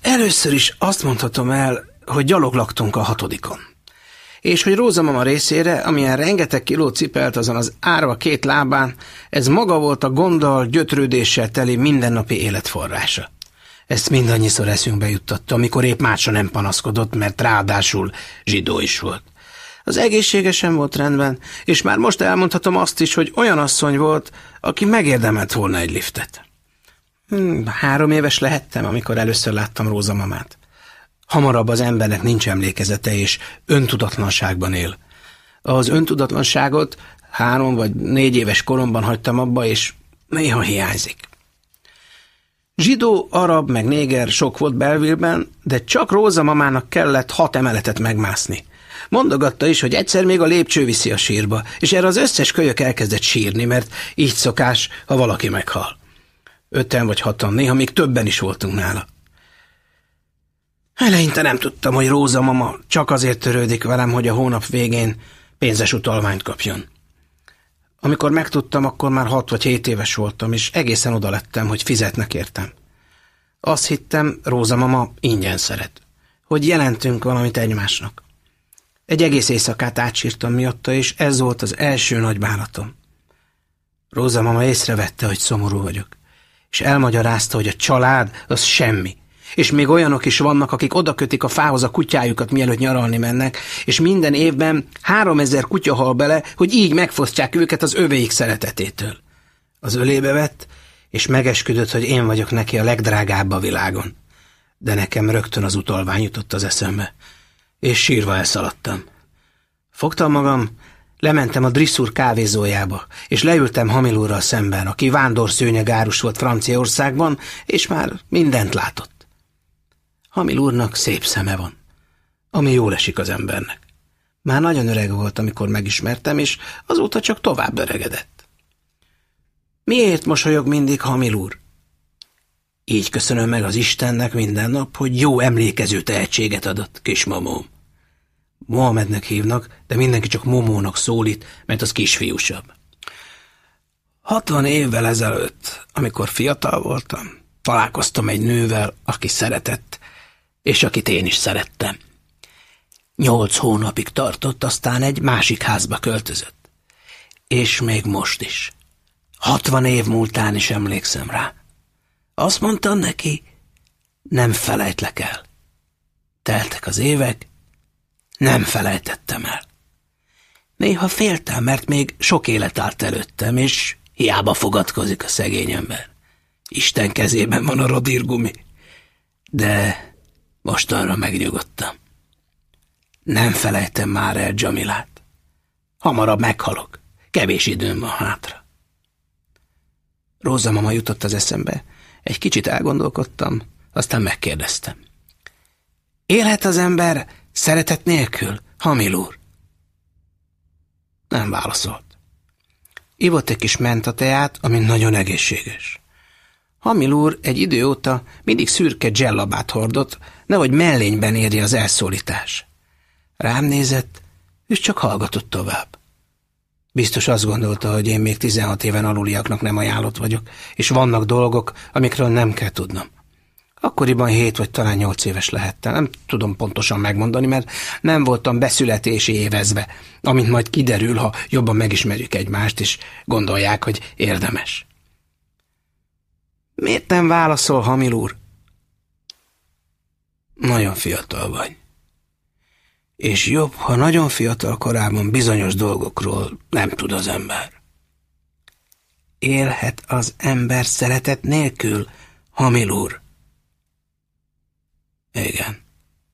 Először is azt mondhatom el, hogy gyalog laktunk a hatodikon. És hogy Róza mama részére, amilyen rengeteg kiló cipelt azon az árva két lábán, ez maga volt a gonddal, gyötrődéssel teli mindennapi életforrása. Ezt mindannyiszor eszünkbe juttatta, amikor épp másra nem panaszkodott, mert ráadásul zsidó is volt. Az egészségesen volt rendben, és már most elmondhatom azt is, hogy olyan asszony volt, aki megérdemelt volna egy liftet. Hmm, három éves lehettem, amikor először láttam Róza mamát. Hamarabb az embernek nincs emlékezete, és öntudatlanságban él. Az öntudatlanságot három vagy négy éves koromban hagytam abba, és néha hiányzik. Zsidó, arab meg néger sok volt Belvilben, de csak Róza mamának kellett hat emeletet megmászni. Mondogatta is, hogy egyszer még a lépcső viszi a sírba, és erre az összes kölyök elkezdett sírni, mert így szokás, ha valaki meghal. Öten vagy hatan, néha még többen is voltunk nála. Eleinte nem tudtam, hogy Róza mama csak azért törődik velem, hogy a hónap végén pénzes utalványt kapjon. Amikor megtudtam, akkor már hat vagy hét éves voltam, és egészen oda lettem, hogy fizetnek értem. Azt hittem, Róza mama ingyen szeret, hogy jelentünk valamit egymásnak. Egy egész éjszakát átsírtam miatta, és ez volt az első nagy bánatom. Róza mama észrevette, hogy szomorú vagyok, és elmagyarázta, hogy a család az semmi, és még olyanok is vannak, akik oda kötik a fához a kutyájukat, mielőtt nyaralni mennek, és minden évben három ezer kutya hal bele, hogy így megfosztják őket az övéik szeretetétől. Az ölébe vett, és megesküdött, hogy én vagyok neki a legdrágább a világon. De nekem rögtön az utalvány jutott az eszembe, és sírva elszaladtam. Fogtam magam, lementem a Drisszúr kávézójába, és leültem Hamilúrral szemben, aki vándorszőnyegárus volt Franciaországban, és már mindent látott. Hamil úrnak szép szeme van, ami jól esik az embernek. Már nagyon öreg volt, amikor megismertem, és azóta csak tovább öregedett. Miért mosolyog mindig Hamil úr? Így köszönöm meg az Istennek minden nap, hogy jó emlékező tehetséget adott, kismamóm. Mohamednek hívnak, de mindenki csak Momónak szólít, mert az kisfiúsabb. Hatvan évvel ezelőtt, amikor fiatal voltam, találkoztam egy nővel, aki szeretett, és akit én is szerettem. Nyolc hónapig tartott, aztán egy másik házba költözött. És még most is. Hatvan év múltán is emlékszem rá. Azt mondtam neki, nem felejtlek el. Teltek az évek, nem felejtettem el. Néha féltem, mert még sok élet állt előttem, és hiába fogadkozik a szegény ember. Isten kezében van a rodírgumi. De most arra megnyugodtam. Nem felejtem már el Jamilát. Hamarabb meghalok. Kevés időm van hátra. Róza mama jutott az eszembe. Egy kicsit elgondolkodtam, aztán megkérdeztem. Élhet az ember szeretet nélkül, Hamil úr? Nem válaszolt. Ivott egy kis teát, ami nagyon egészséges. Hamil úr egy idő óta mindig szürke dzsellabát hordott, nehogy mellényben érje az elszólítás. Rám nézett, és csak hallgatott tovább. Biztos azt gondolta, hogy én még 16 éven aluliaknak nem ajánlott vagyok, és vannak dolgok, amikről nem kell tudnom. Akkoriban 7 vagy talán 8 éves lehettem, nem tudom pontosan megmondani, mert nem voltam beszületési évezve, amint majd kiderül, ha jobban megismerjük egymást, és gondolják, hogy érdemes. Miért nem válaszol, Hamil úr? Nagyon fiatal vagy. És jobb, ha nagyon fiatal korában bizonyos dolgokról nem tud az ember. Élhet az ember szeretet nélkül, Hamil úr. Igen,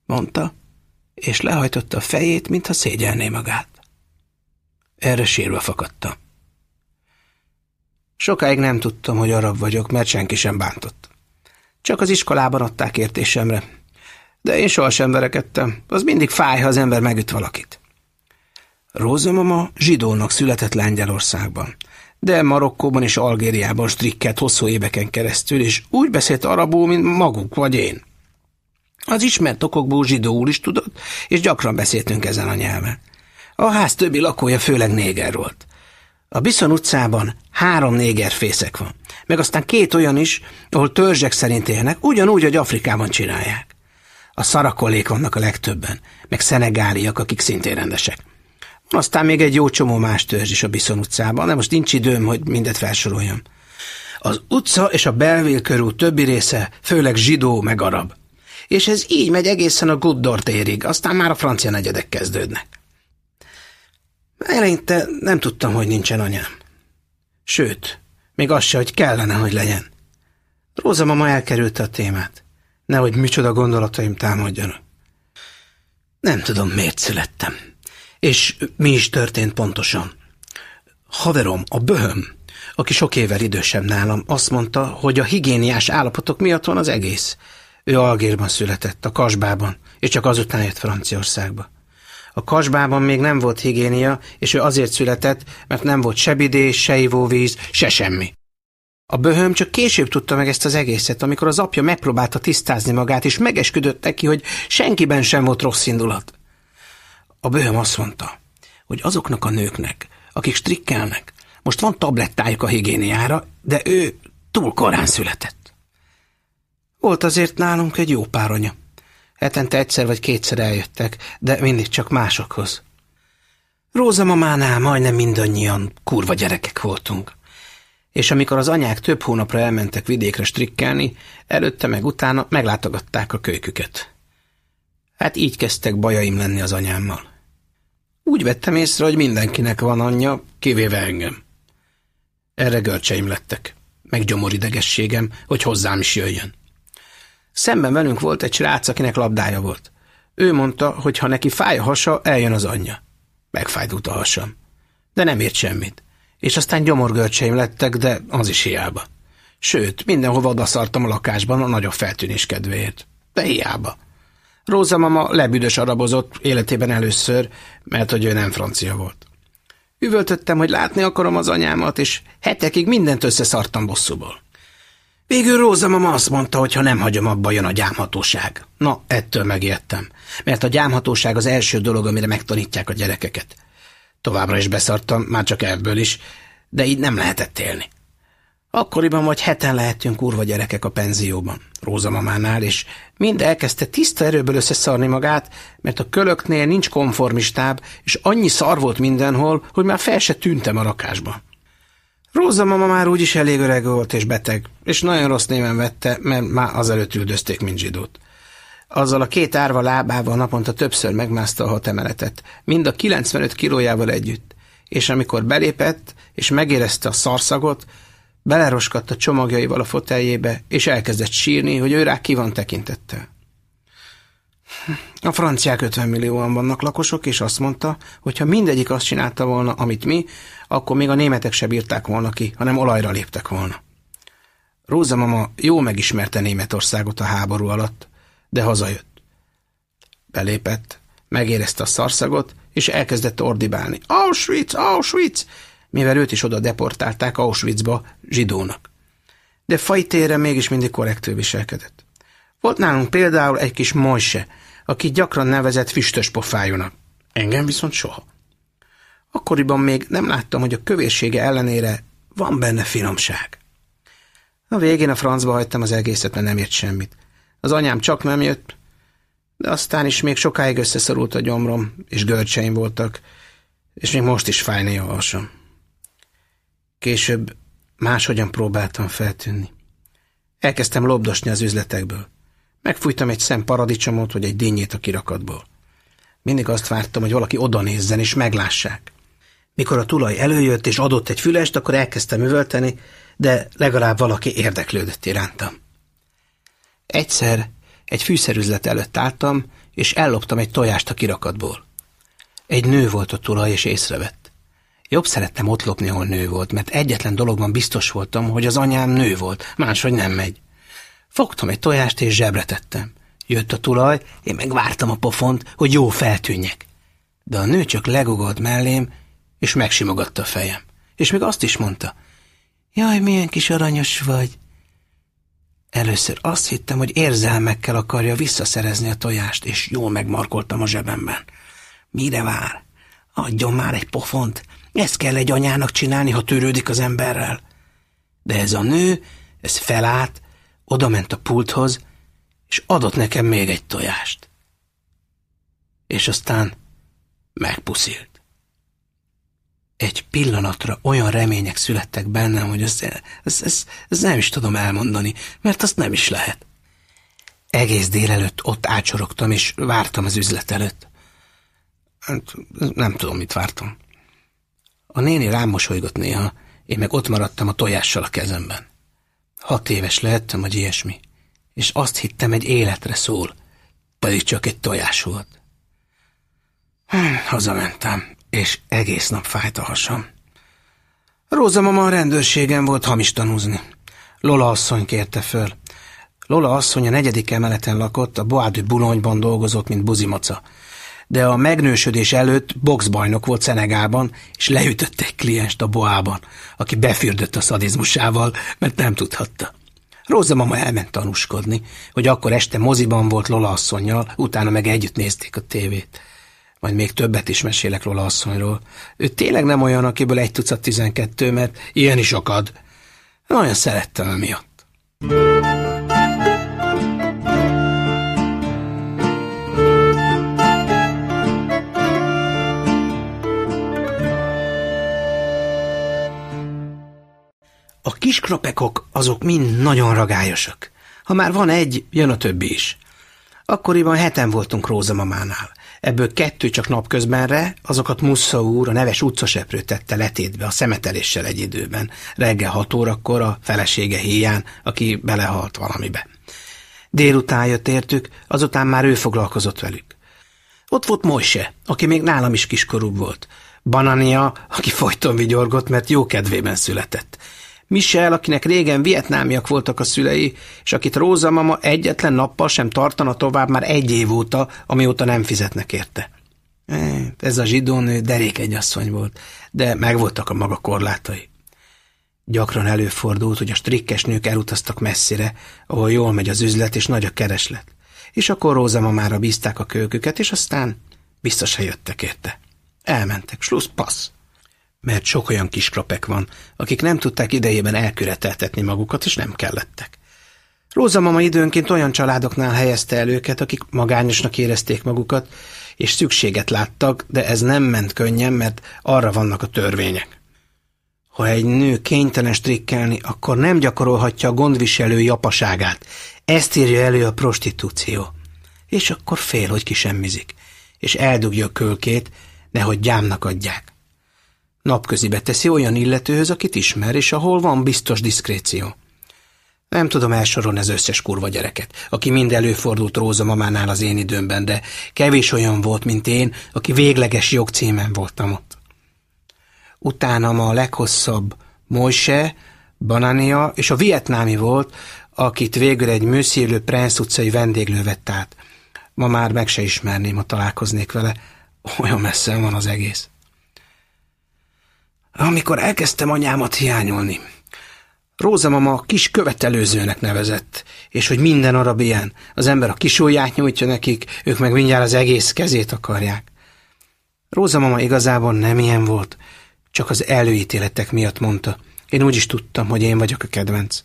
mondta, és lehajtotta a fejét, mintha szégyelné magát. Erre sírva fakadtam. Sokáig nem tudtam, hogy arab vagyok, mert senki sem bántott. Csak az iskolában adták értésemre. De én sohasem verekedtem. Az mindig fáj, ha az ember megüt valakit. Róza mama zsidónak született Lengyelországban, de Marokkóban és Algériában strikkelt hosszú éveken keresztül, és úgy beszélt arabul, mint maguk vagy én. Az ismert okokból zsidóul is tudott, és gyakran beszéltünk ezen a nyelven. A ház többi lakója főleg néger volt. A Bison utcában három négerfészek van, meg aztán két olyan is, ahol törzsek szerint élnek, ugyanúgy, hogy Afrikában csinálják. A szarakolék vannak a legtöbben, meg szenegáliak, akik szintén rendesek. Aztán még egy jó csomó más törzs is a Bison utcában, de most nincs időm, hogy mindet felsoroljam. Az utca és a Belville körül többi része főleg zsidó meg arab. És ez így megy egészen a Guddor térig, aztán már a francia negyedek kezdődnek. Eleinte nem tudtam, hogy nincsen anyám. Sőt, még az se, hogy kellene, hogy legyen. Róza mama elkerülte a témát. Nehogy micsoda gondolataim támadjanak. Nem tudom, miért születtem. És mi is történt pontosan. Haverom, a böhöm, aki sok évvel idősebb nálam, azt mondta, hogy a higiéniás állapotok miatt van az egész. Ő Algérban született, a kasbában, és csak azután jött Franciaországba. A kasbában még nem volt higiénia, és ő azért született, mert nem volt se bidés, se ivóvíz, se semmi. A böhöm csak később tudta meg ezt az egészet, amikor az apja megpróbálta tisztázni magát, és megesküdött neki, hogy senkiben sem volt rossz indulat. A böhöm azt mondta, hogy azoknak a nőknek, akik strikkelnek, most van tablettájuk a higiéniára, de ő túl korán született. Volt azért nálunk egy jó pár anya. Hetente egyszer vagy kétszer eljöttek, de mindig csak másokhoz. Róza mamánál majdnem mindannyian kurva gyerekek voltunk. És amikor az anyák több hónapra elmentek vidékre strikkelni, előtte meg utána meglátogatták a kölyküket. Hát így kezdtek bajaim lenni az anyámmal. Úgy vettem észre, hogy mindenkinek van anyja, kivéve engem. Erre görcseim lettek, meg gyomoridegességem, hogy hozzám is jöjjön. Szemben velünk volt egy srác, akinek labdája volt. Ő mondta, hogy ha neki fáj a hasa, eljön az anyja. Megfájdult a hasam. De nem ért semmit. És aztán gyomorgörcseim lettek, de az is hiába. Sőt, mindenhova odaszartam a lakásban a nagyobb feltűnés kedvéért. De hiába. Róza mama lebüdös arabozott életében először, mert hogy ő nem francia volt. Üvöltöttem, hogy látni akarom az anyámat, és hetekig mindent összeszartam bosszúból. Végül Róza mama azt mondta, hogy ha nem hagyom abba, jön a gyámhatóság. Na, ettől megijedtem, mert a gyámhatóság az első dolog, amire megtanítják a gyerekeket. Továbbra is beszartam, már csak ebből is, de így nem lehetett élni. Akkoriban vagy heten lehetünk kurva gyerekek a penzióban, Róza mamánál, és mind elkezdte tiszta erőből összeszarni magát, mert a kölöknél nincs konformistább, és annyi szar volt mindenhol, hogy már fel se tűntem a rakásba. Róza mama már úgyis elég öreg volt és beteg, és nagyon rossz néven vette, mert már azelőtt üldözték, mint zsidót. Azzal a két árva lábával naponta többször megmászta a hat emeletet, mind a 95 kilójával együtt, és amikor belépett, és megérezte a szarszagot, beleroskadt a csomagjaival a foteljébe, és elkezdett sírni, hogy ő rá ki van tekintettel. A franciák 50 millióan vannak lakosok, és azt mondta, hogy ha mindegyik azt csinálta volna, amit mi, akkor még a németek se bírták volna ki, hanem olajra léptek volna. Róza mama jó megismerte Németországot a háború alatt, de hazajött. Belépett, megérezte a szarszagot, és elkezdett ordibálni. Auschwitz, Auschwitz! Mivel őt is oda deportálták Auschwitzba zsidónak. De fajtére mégis mindig korrektül viselkedett. Volt nálunk például egy kis Mojse, aki gyakran nevezett füstös pofájúnak. Engem viszont soha. Akkoriban még nem láttam, hogy a kövérsége ellenére van benne finomság. A végén a francba hagytam az egészet, mert nem ért semmit. Az anyám csak nem jött, de aztán is még sokáig összeszorult a gyomrom, és görcseim voltak, és még most is fáj néha hasam. Később máshogyan próbáltam feltűnni. Elkezdtem lobdosni az üzletekből. Megfújtam egy szem paradicsomot, vagy egy dinnyét a kirakatból. Mindig azt vártam, hogy valaki oda nézzen és meglássák. Mikor a tulaj előjött és adott egy fülest, akkor elkezdtem üvölteni, de legalább valaki érdeklődött irántam. Egyszer egy fűszerüzlet előtt álltam, és elloptam egy tojást a kirakatból. Egy nő volt a tulaj, és észrevett. Jobb szerettem ott lopni, ahol nő volt, mert egyetlen dologban biztos voltam, hogy az anyám nő volt, máshogy nem megy. Fogtam egy tojást, és zsebre tettem. Jött a tulaj, én megvártam a pofont, hogy jó feltűnjek. De a nő csak legugolt mellém, és megsimogatta a fejem. És még azt is mondta, jaj, milyen kis aranyos vagy. Először azt hittem, hogy érzelmekkel akarja visszaszerezni a tojást, és jól megmarkoltam a zsebemben. Mire vár? Adjon már egy pofont, Ezt kell egy anyának csinálni, ha törődik az emberrel. De ez a nő, ez felállt, odament a pulthoz, és adott nekem még egy tojást. És aztán megpuszilt. Egy pillanatra olyan remények születtek bennem, hogy ezt, ezt, ezt, ezt nem is tudom elmondani, mert azt nem is lehet. Egész délelőtt ott ácsorogtam, és vártam az üzlet előtt. Hát, nem tudom, mit vártam. A néni rám mosolygott néha, én meg ott maradtam a tojással a kezemben. Hat éves lehettem, vagy ilyesmi, és azt hittem, egy életre szól, pedig csak egy tojás volt. Hm, hazamentem, és egész nap fájt a hasam. Róza mama a rendőrségen volt hamis tanúzni. Lola asszony kérte föl. Lola asszony a negyedik emeleten lakott, a Boádű Bulonyban dolgozott, mint buzimaca. De a megnősödés előtt boxbajnok volt Szenegában, és leütött egy klienst a Boában, aki befürdött a szadizmusával, mert nem tudhatta. Róza mama elment tanúskodni, hogy akkor este moziban volt Lola asszonynal, utána meg együtt nézték a tévét. Majd még többet is mesélek Lola asszonyról. Ő tényleg nem olyan, akiből egy tucat tizenkettő, mert ilyen is akad. Nagyon szerettem emiatt. A kis kropekok azok mind nagyon ragályosak. Ha már van egy, jön a többi is. Akkoriban heten voltunk Róza mamánál. Ebből kettő csak napközbenre, azokat Musza úr, a neves utcaseprő tette letétbe a szemeteléssel egy időben, reggel hat órakor a felesége híján, aki belehalt valamibe. Délután jött értük, azután már ő foglalkozott velük. Ott volt Mojse, aki még nálam is kiskorúbb volt. Banania, aki folyton vigyorgott, mert jó kedvében született. Michel, akinek régen vietnámiak voltak a szülei, és akit Róza mama egyetlen nappal sem tartana tovább már egy év óta, amióta nem fizetnek érte. Ez a zsidónő derék egy asszony volt, de megvoltak a maga korlátai. Gyakran előfordult, hogy a strikkes nők elutaztak messzire, ahol jól megy az üzlet és nagy a kereslet. És akkor Róza mamára bízták a kölküket, és aztán biztos jöttek érte. Elmentek, slusz, passz mert sok olyan kis klapek van, akik nem tudták idejében elköreteltetni magukat, és nem kellettek. Róza mama időnként olyan családoknál helyezte el őket, akik magányosnak érezték magukat, és szükséget láttak, de ez nem ment könnyen, mert arra vannak a törvények. Ha egy nő kénytelen strikkelni, akkor nem gyakorolhatja a gondviselő japaságát. Ezt írja elő a prostitúció. És akkor fél, hogy kisemmizik, és eldugja a kölkét, nehogy gyámnak adják. Napközibe teszi olyan illetőhöz, akit ismer, és ahol van biztos diszkréció. Nem tudom elsorolni az összes kurva gyereket, aki mind előfordult Róza mamánál az én időmben, de kevés olyan volt, mint én, aki végleges jogcímen voltam ott. Utána a leghosszabb Moise, Banania és a vietnámi volt, akit végül egy műszélő Prince utcai vendéglő vett át. Ma már meg se ismerném, ha találkoznék vele, olyan messze van az egész amikor elkezdtem anyámat hiányolni. Róza mama kis követelőzőnek nevezett, és hogy minden arab ilyen. Az ember a kisóját nyújtja nekik, ők meg mindjárt az egész kezét akarják. Róza mama igazából nem ilyen volt, csak az előítéletek miatt mondta. Én úgy is tudtam, hogy én vagyok a kedvenc.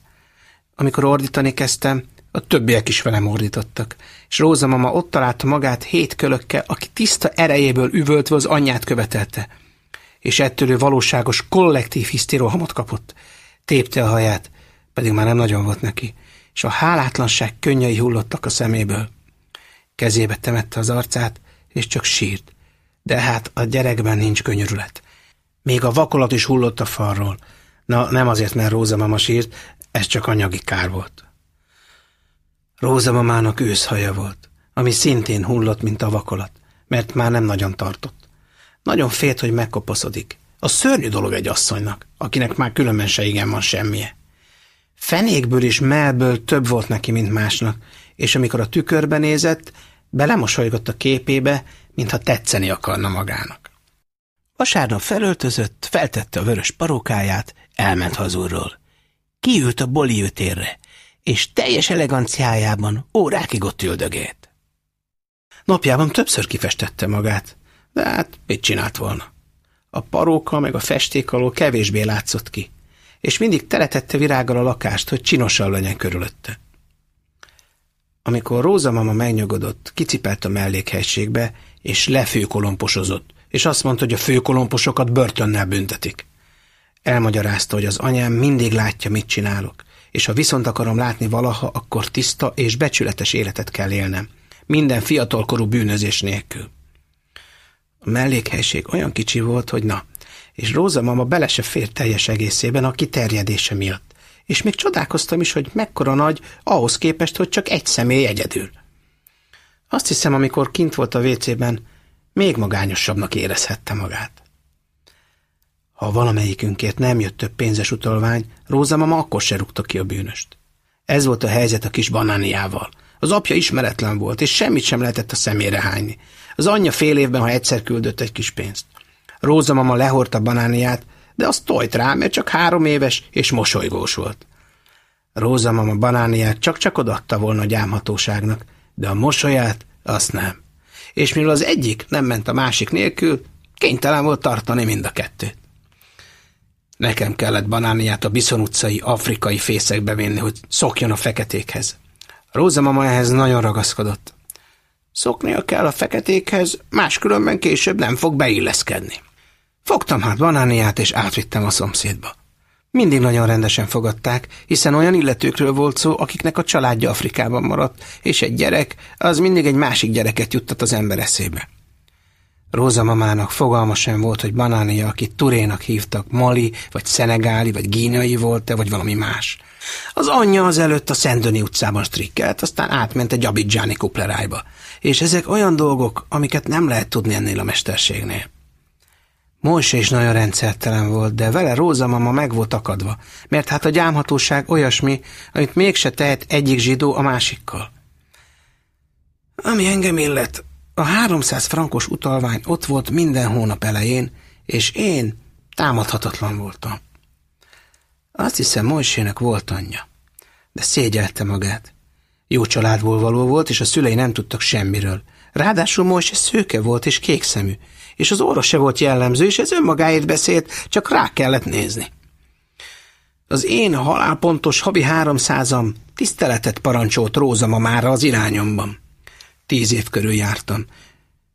Amikor ordítani kezdtem, a többiek is velem ordítottak, és Róza mama ott találta magát hét kölökkel, aki tiszta erejéből üvöltve az anyját követelte – és ettől ő valóságos kollektív hisztirohamot kapott. Tépte a haját, pedig már nem nagyon volt neki, és a hálátlanság könnyei hullottak a szeméből. Kezébe temette az arcát, és csak sírt. De hát a gyerekben nincs könyörület. Még a vakolat is hullott a falról. Na, nem azért, mert Róza mama sírt, ez csak anyagi kár volt. Róza mamának őszhaja volt, ami szintén hullott, mint a vakolat, mert már nem nagyon tartott. Nagyon félt, hogy megkopaszodik. A szörnyű dolog egy asszonynak, akinek már különben se igen van semmije. Fenékből és melből több volt neki, mint másnak, és amikor a tükörbe nézett, belemosolygott a képébe, mintha tetszeni akarna magának. Vasárnap felöltözött, feltette a vörös parókáját, elment hazulról. Kiült a boliőtérre, és teljes eleganciájában órákig ott üldögélt. Napjában többször kifestette magát, de hát mit csinált volna? A paróka meg a festék alól kevésbé látszott ki, és mindig teletette virággal a lakást, hogy csinosabb legyen körülötte. Amikor Róza mama megnyugodott, kicipelt a mellékhelységbe, és lefőkolomposozott, és azt mondta, hogy a főkolomposokat börtönnel büntetik. Elmagyarázta, hogy az anyám mindig látja, mit csinálok, és ha viszont akarom látni valaha, akkor tiszta és becsületes életet kell élnem, minden fiatalkorú bűnözés nélkül. A mellékhelység olyan kicsi volt, hogy na, és Róza mama bele se fér teljes egészében a kiterjedése miatt. És még csodálkoztam is, hogy mekkora nagy ahhoz képest, hogy csak egy személy egyedül. Azt hiszem, amikor kint volt a vécében, még magányosabbnak érezhette magát. Ha valamelyikünkért nem jött több pénzes utalvány, Róza mama akkor se rúgta ki a bűnöst. Ez volt a helyzet a kis banániával. Az apja ismeretlen volt, és semmit sem lehetett a szemére hányni. Az anyja fél évben, ha egyszer küldött egy kis pénzt. Róza mama lehordta banániát, de az tojt rá, mert csak három éves és mosolygós volt. Róza mama banániát csak-csak odaadta volna a gyámhatóságnak, de a mosolyát azt nem. És mivel az egyik nem ment a másik nélkül, kénytelen volt tartani mind a kettőt. Nekem kellett banániát a Biszon utcai afrikai fészekbe vinni, hogy szokjon a feketékhez. Róza mama ehhez nagyon ragaszkodott. Szoknia kell a feketékhez, máskülönben később nem fog beilleszkedni. Fogtam hát banániát, és átvittem a szomszédba. Mindig nagyon rendesen fogadták, hiszen olyan illetőkről volt szó, akiknek a családja Afrikában maradt, és egy gyerek, az mindig egy másik gyereket juttat az ember eszébe. Róza mamának fogalma sem volt, hogy Banánia, akit Turénak hívtak, Mali, vagy Szenegáli, vagy Gínai volt-e, vagy valami más. Az anyja az előtt a Szendöni utcában strikkelt, aztán átment egy abidzsáni kuplerájba. És ezek olyan dolgok, amiket nem lehet tudni ennél a mesterségnél. Mojse is nagyon rendszertelen volt, de vele Róza mama meg volt akadva, mert hát a gyámhatóság olyasmi, amit mégse tehet egyik zsidó a másikkal. Ami engem illet, a 300 frankos utalvány ott volt minden hónap elején, és én támadhatatlan voltam. Azt hiszem, Mojsének volt anyja, de szégyelte magát. Jó családból való volt, és a szülei nem tudtak semmiről. Ráadásul Mojse szőke volt és kékszemű, és az óra se volt jellemző, és ez önmagáért beszélt, csak rá kellett nézni. Az én halálpontos havi háromszázam tiszteletet parancsolt Róza mamára az irányomban. Tíz év körül jártam.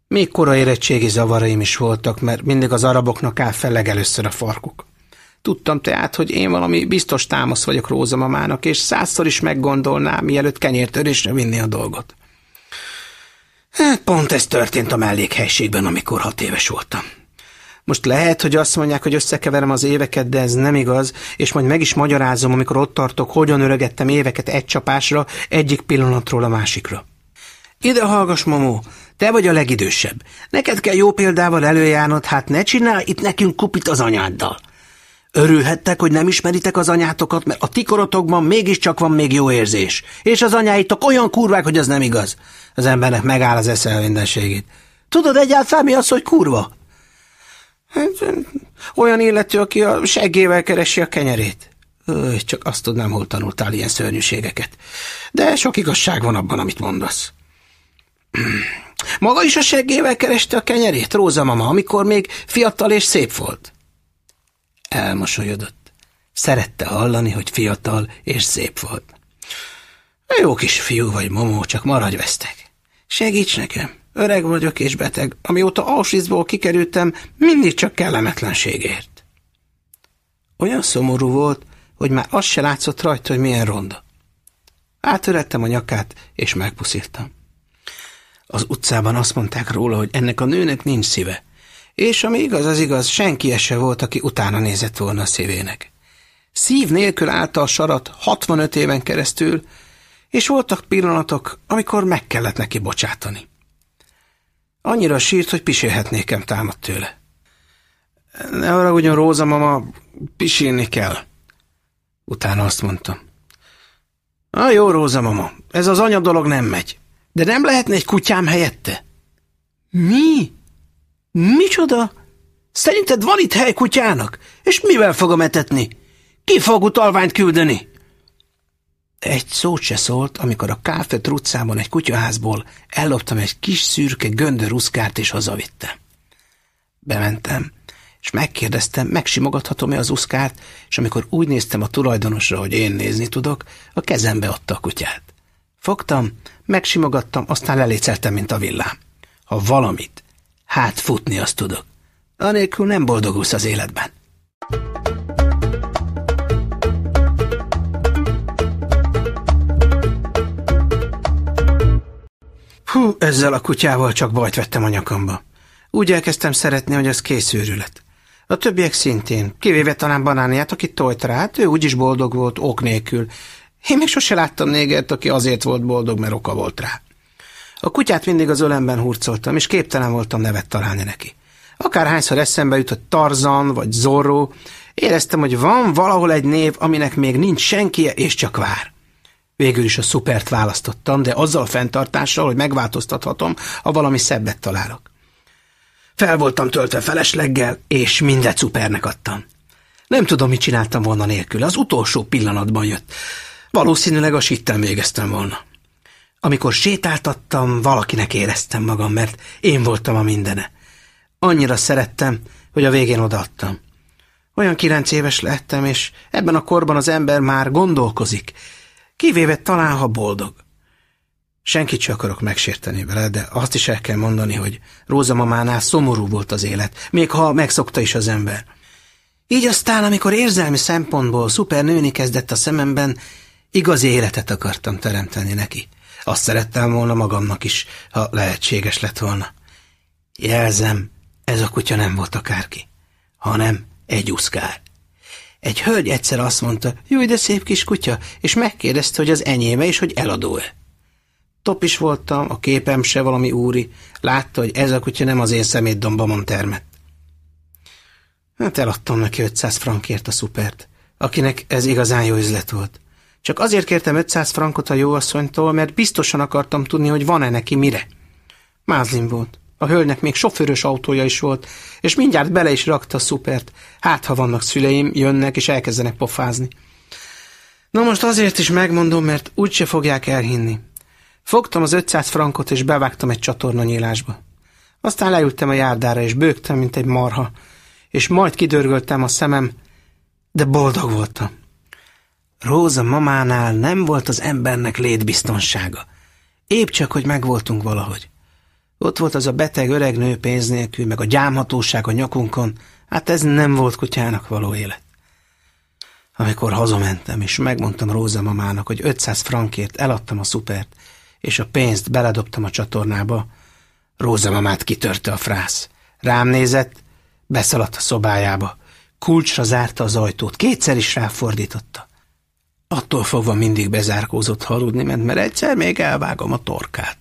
Még kora érettségi zavaraim is voltak, mert mindig az araboknak áll fel legelőször a farkuk. Tudtam tehát, hogy én valami biztos támasz vagyok Róza mamának, és százszor is meggondolnám, mielőtt kenyértörésre vinni a dolgot. Hát pont ez történt a mellékhelységben, amikor hat éves voltam. Most lehet, hogy azt mondják, hogy összekeverem az éveket, de ez nem igaz, és majd meg is magyarázom, amikor ott tartok, hogyan öregettem éveket egy csapásra, egyik pillanatról a másikra. Ide hallgass, Momó, te vagy a legidősebb. Neked kell jó példával előjárnod, hát ne csinálj itt nekünk kupit az anyáddal. Örülhettek, hogy nem ismeritek az anyátokat, mert a tikorotokban mégiscsak van még jó érzés. És az anyáitok olyan kurvák, hogy az nem igaz. Az embernek megáll az esze a mindenségét. Tudod egyáltalán mi az, hogy kurva? Hát, olyan illető, aki a seggével keresi a kenyerét. Öh, csak azt tudnám, hol tanultál ilyen szörnyűségeket. De sok igazság van abban, amit mondasz. Maga is a seggével kereste a kenyerét, Róza mama, amikor még fiatal és szép volt? Elmosolyodott. Szerette hallani, hogy fiatal és szép volt. Jó kis fiú vagy, Momó, csak maradj vesztek. Segíts nekem, öreg vagyok és beteg. Amióta Auschwitzból kikerültem, mindig csak kellemetlenségért. Olyan szomorú volt, hogy már azt se látszott rajta, hogy milyen ronda. Átörettem a nyakát, és megpuszítam. Az utcában azt mondták róla, hogy ennek a nőnek nincs szíve. És ami igaz, az igaz, senki se volt, aki utána nézett volna a szívének. Szív nélkül állta a sarat 65 éven keresztül, és voltak pillanatok, amikor meg kellett neki bocsátani. Annyira sírt, hogy pisélhetnékem támadt tőle. Ne ugyan Róza mama, pisilni kell. Utána azt mondtam. A jó, Róza mama, ez az anya dolog nem megy. De nem lehetne egy kutyám helyette? Mi? Micsoda? Szerinted van itt hely kutyának? És mivel fogom etetni? Ki fog utalványt küldeni? Egy szót se szólt, amikor a Káfet utcában egy kutyaházból elloptam egy kis szürke göndör uszkárt és hazavittem. Bementem, és megkérdeztem, megsimogathatom-e az uszkárt, és amikor úgy néztem a tulajdonosra, hogy én nézni tudok, a kezembe adta a kutyát. Fogtam, megsimogattam, aztán leléceltem, mint a villám. Ha valamit, hát futni azt tudok. Anélkül nem boldogulsz az életben. Hú, ezzel a kutyával csak bajt vettem a nyakamba. Úgy elkezdtem szeretni, hogy az készőrület. A többiek szintén, kivéve talán banániát, aki tojt rá, hát ő úgyis boldog volt, ok nélkül. Én még sose láttam négert, aki azért volt boldog, mert oka volt rá. A kutyát mindig az ölemben hurcoltam, és képtelen voltam nevet találni neki. Akárhányszor eszembe jutott Tarzan vagy Zorro, éreztem, hogy van valahol egy név, aminek még nincs senki, és csak vár. Végül is a szupert választottam, de azzal a fenntartással, hogy megváltoztathatom, ha valami szebbet találok. Fel voltam töltve felesleggel, és mindet szupernek adtam. Nem tudom, mit csináltam volna nélkül, az utolsó pillanatban jött. Valószínűleg a sittem végeztem volna. Amikor sétáltattam, valakinek éreztem magam, mert én voltam a mindene. Annyira szerettem, hogy a végén odaadtam. Olyan kilenc éves lettem, és ebben a korban az ember már gondolkozik, kivéve talán, ha boldog. Senkit sem akarok megsérteni vele, de azt is el kell mondani, hogy Róza mamánál szomorú volt az élet, még ha megszokta is az ember. Így aztán, amikor érzelmi szempontból szuper nőni kezdett a szememben, igazi életet akartam teremteni neki. Azt szerettem volna magamnak is, ha lehetséges lett volna. Jelzem, ez a kutya nem volt akárki, hanem egy uszkár. Egy hölgy egyszer azt mondta, jó, de szép kis kutya, és megkérdezte, hogy az enyéme, és hogy eladó-e. Top is voltam, a képem se valami úri. Látta, hogy ez a kutya nem az én szemétdombamon termett. Hát eladtam neki 500 frankért a szupert, akinek ez igazán jó üzlet volt. Csak azért kértem 500 frankot a jóasszonytól, mert biztosan akartam tudni, hogy van-e neki mire. Mázlim volt. A hölgynek még sofőrös autója is volt, és mindjárt bele is rakta a szupert. Hát, ha vannak szüleim, jönnek és elkezdenek pofázni. Na most azért is megmondom, mert úgyse fogják elhinni. Fogtam az 500 frankot, és bevágtam egy csatorna nyílásba. Aztán leültem a járdára, és bőgtem, mint egy marha, és majd kidörgöltem a szemem, de boldog voltam. Róza mamánál nem volt az embernek létbiztonsága. Épp csak, hogy megvoltunk valahogy. Ott volt az a beteg öreg nő pénz nélkül, meg a gyámhatóság a nyakunkon, hát ez nem volt kutyának való élet. Amikor hazamentem, és megmondtam Róza mamának, hogy 500 frankért eladtam a szupert, és a pénzt beledobtam a csatornába, Róza mamát kitörte a frász. Rám nézett, beszaladt a szobájába, kulcsra zárta az ajtót, kétszer is ráfordította. Attól fogva mindig bezárkózott haludni ment, mert egyszer még elvágom a torkát.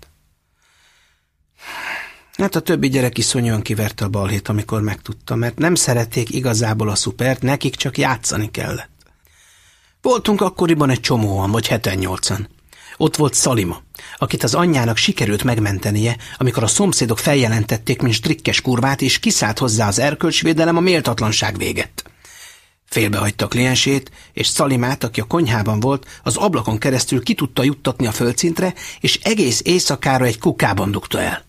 Hát a többi gyerek iszonyúan kiverte a balhét, amikor megtudta, mert nem szerették igazából a szupert, nekik csak játszani kellett. Voltunk akkoriban egy csomóan, vagy heten-nyolcan. Ott volt Szalima, akit az anyjának sikerült megmentenie, amikor a szomszédok feljelentették, mint strikkes kurvát, és kiszállt hozzá az erkölcsvédelem, a méltatlanság véget. Félbehagyta a kliensét, és Szalimát, aki a konyhában volt, az ablakon keresztül ki tudta juttatni a földszintre, és egész éjszakára egy kukában dugta el.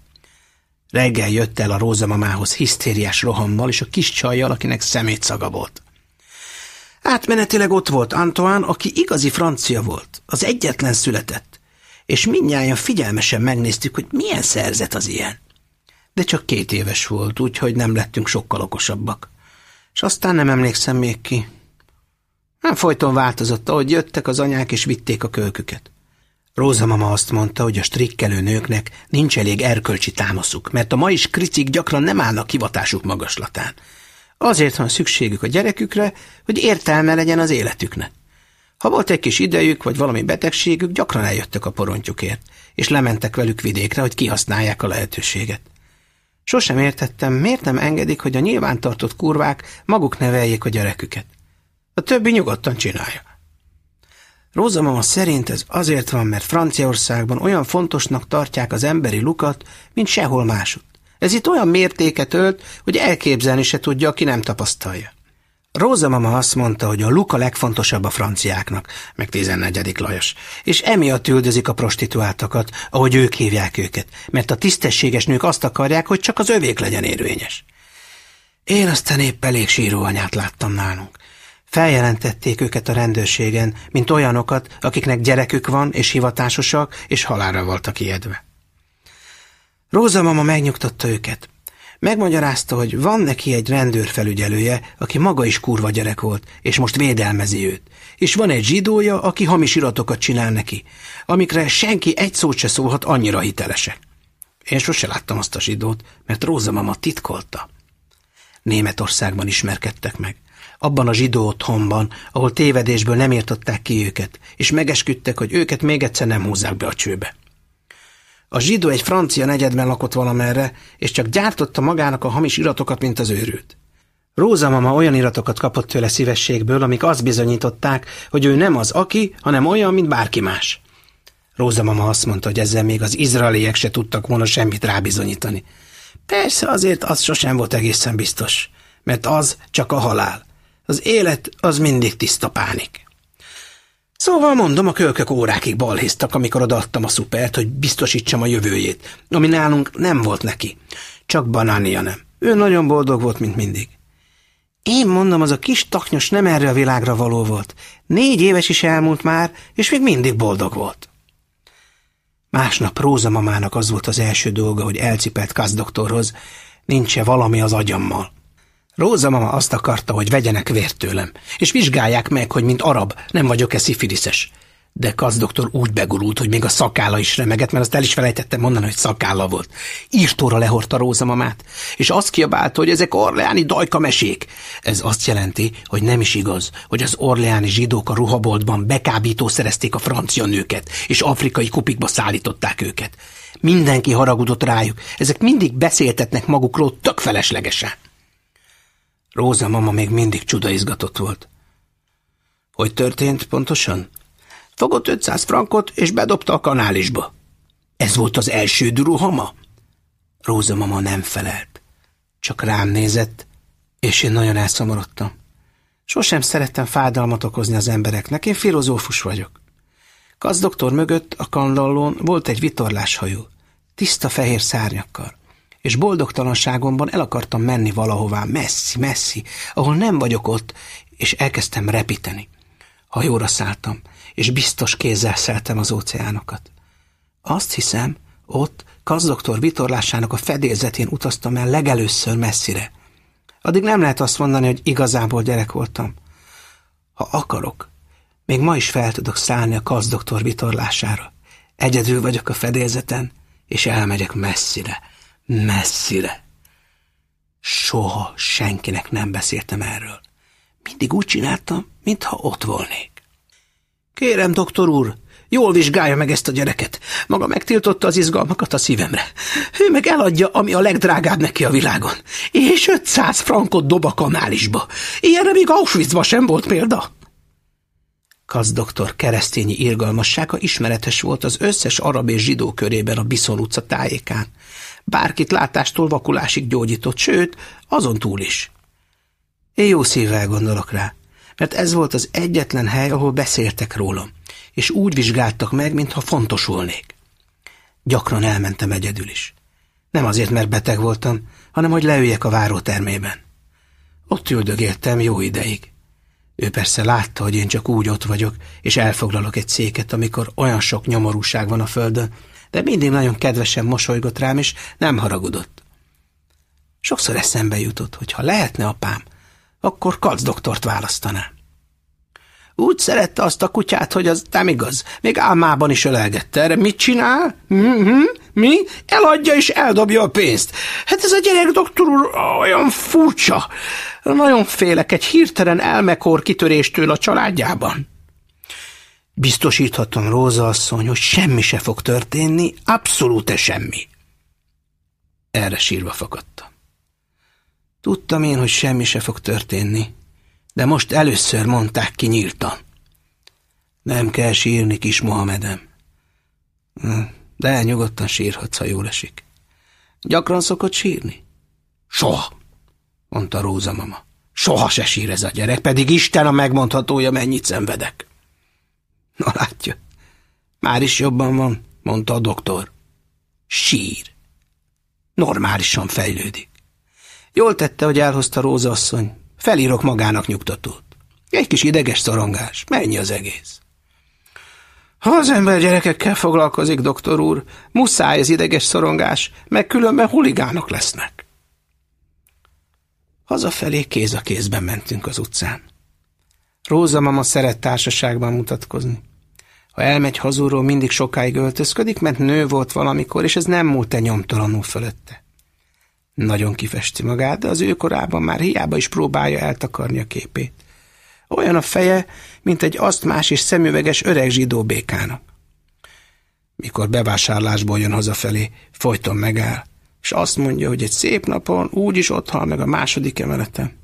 Reggel jött el a rózamamához hisztériás rohammal, és a kis csajjal, akinek szemétszaga volt. Átmenetileg ott volt Antoine, aki igazi francia volt, az egyetlen született, és mindnyáján figyelmesen megnéztük, hogy milyen szerzet az ilyen. De csak két éves volt, úgyhogy nem lettünk sokkal okosabbak. És aztán nem emlékszem még ki. Nem folyton változott, ahogy jöttek az anyák és vitték a kölküket. Róza mama azt mondta, hogy a strikkelő nőknek nincs elég erkölcsi támaszuk, mert a mai skricik gyakran nem állnak hivatásuk magaslatán. Azért van szükségük a gyerekükre, hogy értelme legyen az életüknek. Ha volt egy kis idejük, vagy valami betegségük, gyakran eljöttek a porontyukért, és lementek velük vidékre, hogy kihasználják a lehetőséget. Sosem értettem, miért nem engedik, hogy a nyilvántartott kurvák maguk neveljék a gyereküket. A többi nyugodtan csinálja. Róza szerint ez azért van, mert Franciaországban olyan fontosnak tartják az emberi lukat, mint sehol másod. Ez itt olyan mértéket ölt, hogy elképzelni se tudja, aki nem tapasztalja. Róza mama azt mondta, hogy a luka legfontosabb a franciáknak, meg 14. Lajos, és emiatt üldözik a prostituáltakat, ahogy ők hívják őket, mert a tisztességes nők azt akarják, hogy csak az övék legyen érvényes. Én aztán épp elég síróanyát láttam nálunk. Feljelentették őket a rendőrségen, mint olyanokat, akiknek gyerekük van, és hivatásosak, és halálra voltak ijedve. Róza mama megnyugtatta őket. Megmagyarázta, hogy van neki egy rendőrfelügyelője, aki maga is kurva gyerek volt, és most védelmezi őt. És van egy zsidója, aki hamis iratokat csinál neki, amikre senki egy szót se szólhat annyira hitelesek. Én sose láttam azt a zsidót, mert Róza mama titkolta. Németországban ismerkedtek meg. Abban a zsidó otthonban, ahol tévedésből nem értettek ki őket, és megesküdtek, hogy őket még egyszer nem húzzák be a csőbe. A zsidó egy francia negyedben lakott valamerre, és csak gyártotta magának a hamis iratokat, mint az őrült. Róza mama olyan iratokat kapott tőle szívességből, amik azt bizonyították, hogy ő nem az aki, hanem olyan, mint bárki más. Róza mama azt mondta, hogy ezzel még az izraeliek se tudtak volna semmit rábizonyítani. Persze azért az sosem volt egészen biztos, mert az csak a halál. Az élet az mindig tiszta pánik. Szóval mondom, a kölkök órákig balhéztak, amikor odaadtam a szupert, hogy biztosítsam a jövőjét, ami nálunk nem volt neki. Csak banánia nem. Ő nagyon boldog volt, mint mindig. Én mondom, az a kis taknyos nem erre a világra való volt. Négy éves is elmúlt már, és még mindig boldog volt. Másnap Róza mamának az volt az első dolga, hogy elcipelt kazdoktorhoz, nincs-e valami az agyammal. Róza mama azt akarta, hogy vegyenek vért tőlem, és vizsgálják meg, hogy mint arab nem vagyok-e szifiliszes. De Kasz doktor úgy begurult, hogy még a szakálla is remegett, mert azt el is felejtettem mondani, hogy szakálla volt. Írtóra lehordta Róza mamát, és azt kiabálta, hogy ezek orleáni dajka mesék. Ez azt jelenti, hogy nem is igaz, hogy az orleáni zsidók a ruhaboltban bekábító szerezték a francia nőket, és afrikai kupikba szállították őket. Mindenki haragudott rájuk, ezek mindig beszéltetnek magukról tök feleslegesen. Róza mama még mindig csudaizgatott volt. Hogy történt pontosan? Fogott 500 frankot, és bedobta a kanálisba. Ez volt az első duruhama? Róza mama nem felelt. Csak rám nézett, és én nagyon elszomorodtam. Sosem szerettem fájdalmat okozni az embereknek, én filozófus vagyok. Kasz doktor mögött a kanlallón volt egy vitorláshajó, tiszta fehér szárnyakkal és boldogtalanságomban el akartam menni valahová, messzi, messzi, ahol nem vagyok ott, és elkezdtem repíteni. Hajóra szálltam, és biztos kézzel szeltem az óceánokat. Azt hiszem, ott kazdoktor vitorlásának a fedélzetén utaztam el legelőször messzire. Addig nem lehet azt mondani, hogy igazából gyerek voltam. Ha akarok, még ma is fel tudok szállni a kazdoktor vitorlására. Egyedül vagyok a fedélzeten, és elmegyek messzire messzire. Soha senkinek nem beszéltem erről. Mindig úgy csináltam, mintha ott volnék. Kérem, doktor úr, jól vizsgálja meg ezt a gyereket. Maga megtiltotta az izgalmakat a szívemre. Ő meg eladja, ami a legdrágább neki a világon. És 500 frankot dob a kanálisba. Ilyenre még Auschwitzba sem volt példa. Kasz doktor keresztényi irgalmassága ismeretes volt az összes arab és zsidó körében a Biszon utca tájékán. Bárkit látástól vakulásig gyógyított, sőt, azon túl is. Én jó szívvel gondolok rá, mert ez volt az egyetlen hely, ahol beszéltek rólam, és úgy vizsgáltak meg, mintha fontos volnék. Gyakran elmentem egyedül is. Nem azért, mert beteg voltam, hanem hogy leüljek a várótermében. Ott üldögéltem jó ideig. Ő persze látta, hogy én csak úgy ott vagyok, és elfoglalok egy széket, amikor olyan sok nyomorúság van a földön, de mindig nagyon kedvesen mosolygott rám, és nem haragudott. Sokszor eszembe jutott, hogy ha lehetne apám, akkor doktort választanám. Úgy szerette azt a kutyát, hogy az nem igaz. Még álmában is ölelgette. Erre mit csinál? Mm-hmm. Mi? Eladja és eldobja a pénzt. Hát ez a gyerek, doktor úr, olyan furcsa. Nagyon félek egy hirtelen elmekor kitöréstől a családjában. Biztosíthatom Róza asszony, hogy semmi se fog történni, abszolút semmi. Erre sírva fakadtam. Tudtam én, hogy semmi se fog történni, de most először mondták ki nyíltan. Nem kell sírni, kis Mohamedem. Hm, de nyugodtan sírhatsz, ha jól esik. Gyakran szokott sírni? Soha, mondta Róza mama. Soha se sír ez a gyerek, pedig Isten a megmondhatója, mennyit szenvedek. Na látja, már is jobban van, mondta a doktor. Sír. Normálisan fejlődik. Jól tette, hogy elhozta Róza asszony. Felírok magának nyugtatót. Egy kis ideges szorongás. Mennyi az egész? Ha az ember gyerekekkel foglalkozik, doktor úr, muszáj az ideges szorongás, meg különben huligánok lesznek. Hazafelé kéz a kézben mentünk az utcán. Róza mama szeret társaságban mutatkozni. Ha elmegy hazúról, mindig sokáig öltözködik, mert nő volt valamikor, és ez nem múlt egy nyomtalanul fölötte. Nagyon kifesti magát, de az ő korában már hiába is próbálja eltakarni a képét. Olyan a feje, mint egy asztmás és szemüveges öreg zsidó békának. Mikor bevásárlásból jön hazafelé, folyton megáll, és azt mondja, hogy egy szép napon úgy is ott hal meg a második emeleten.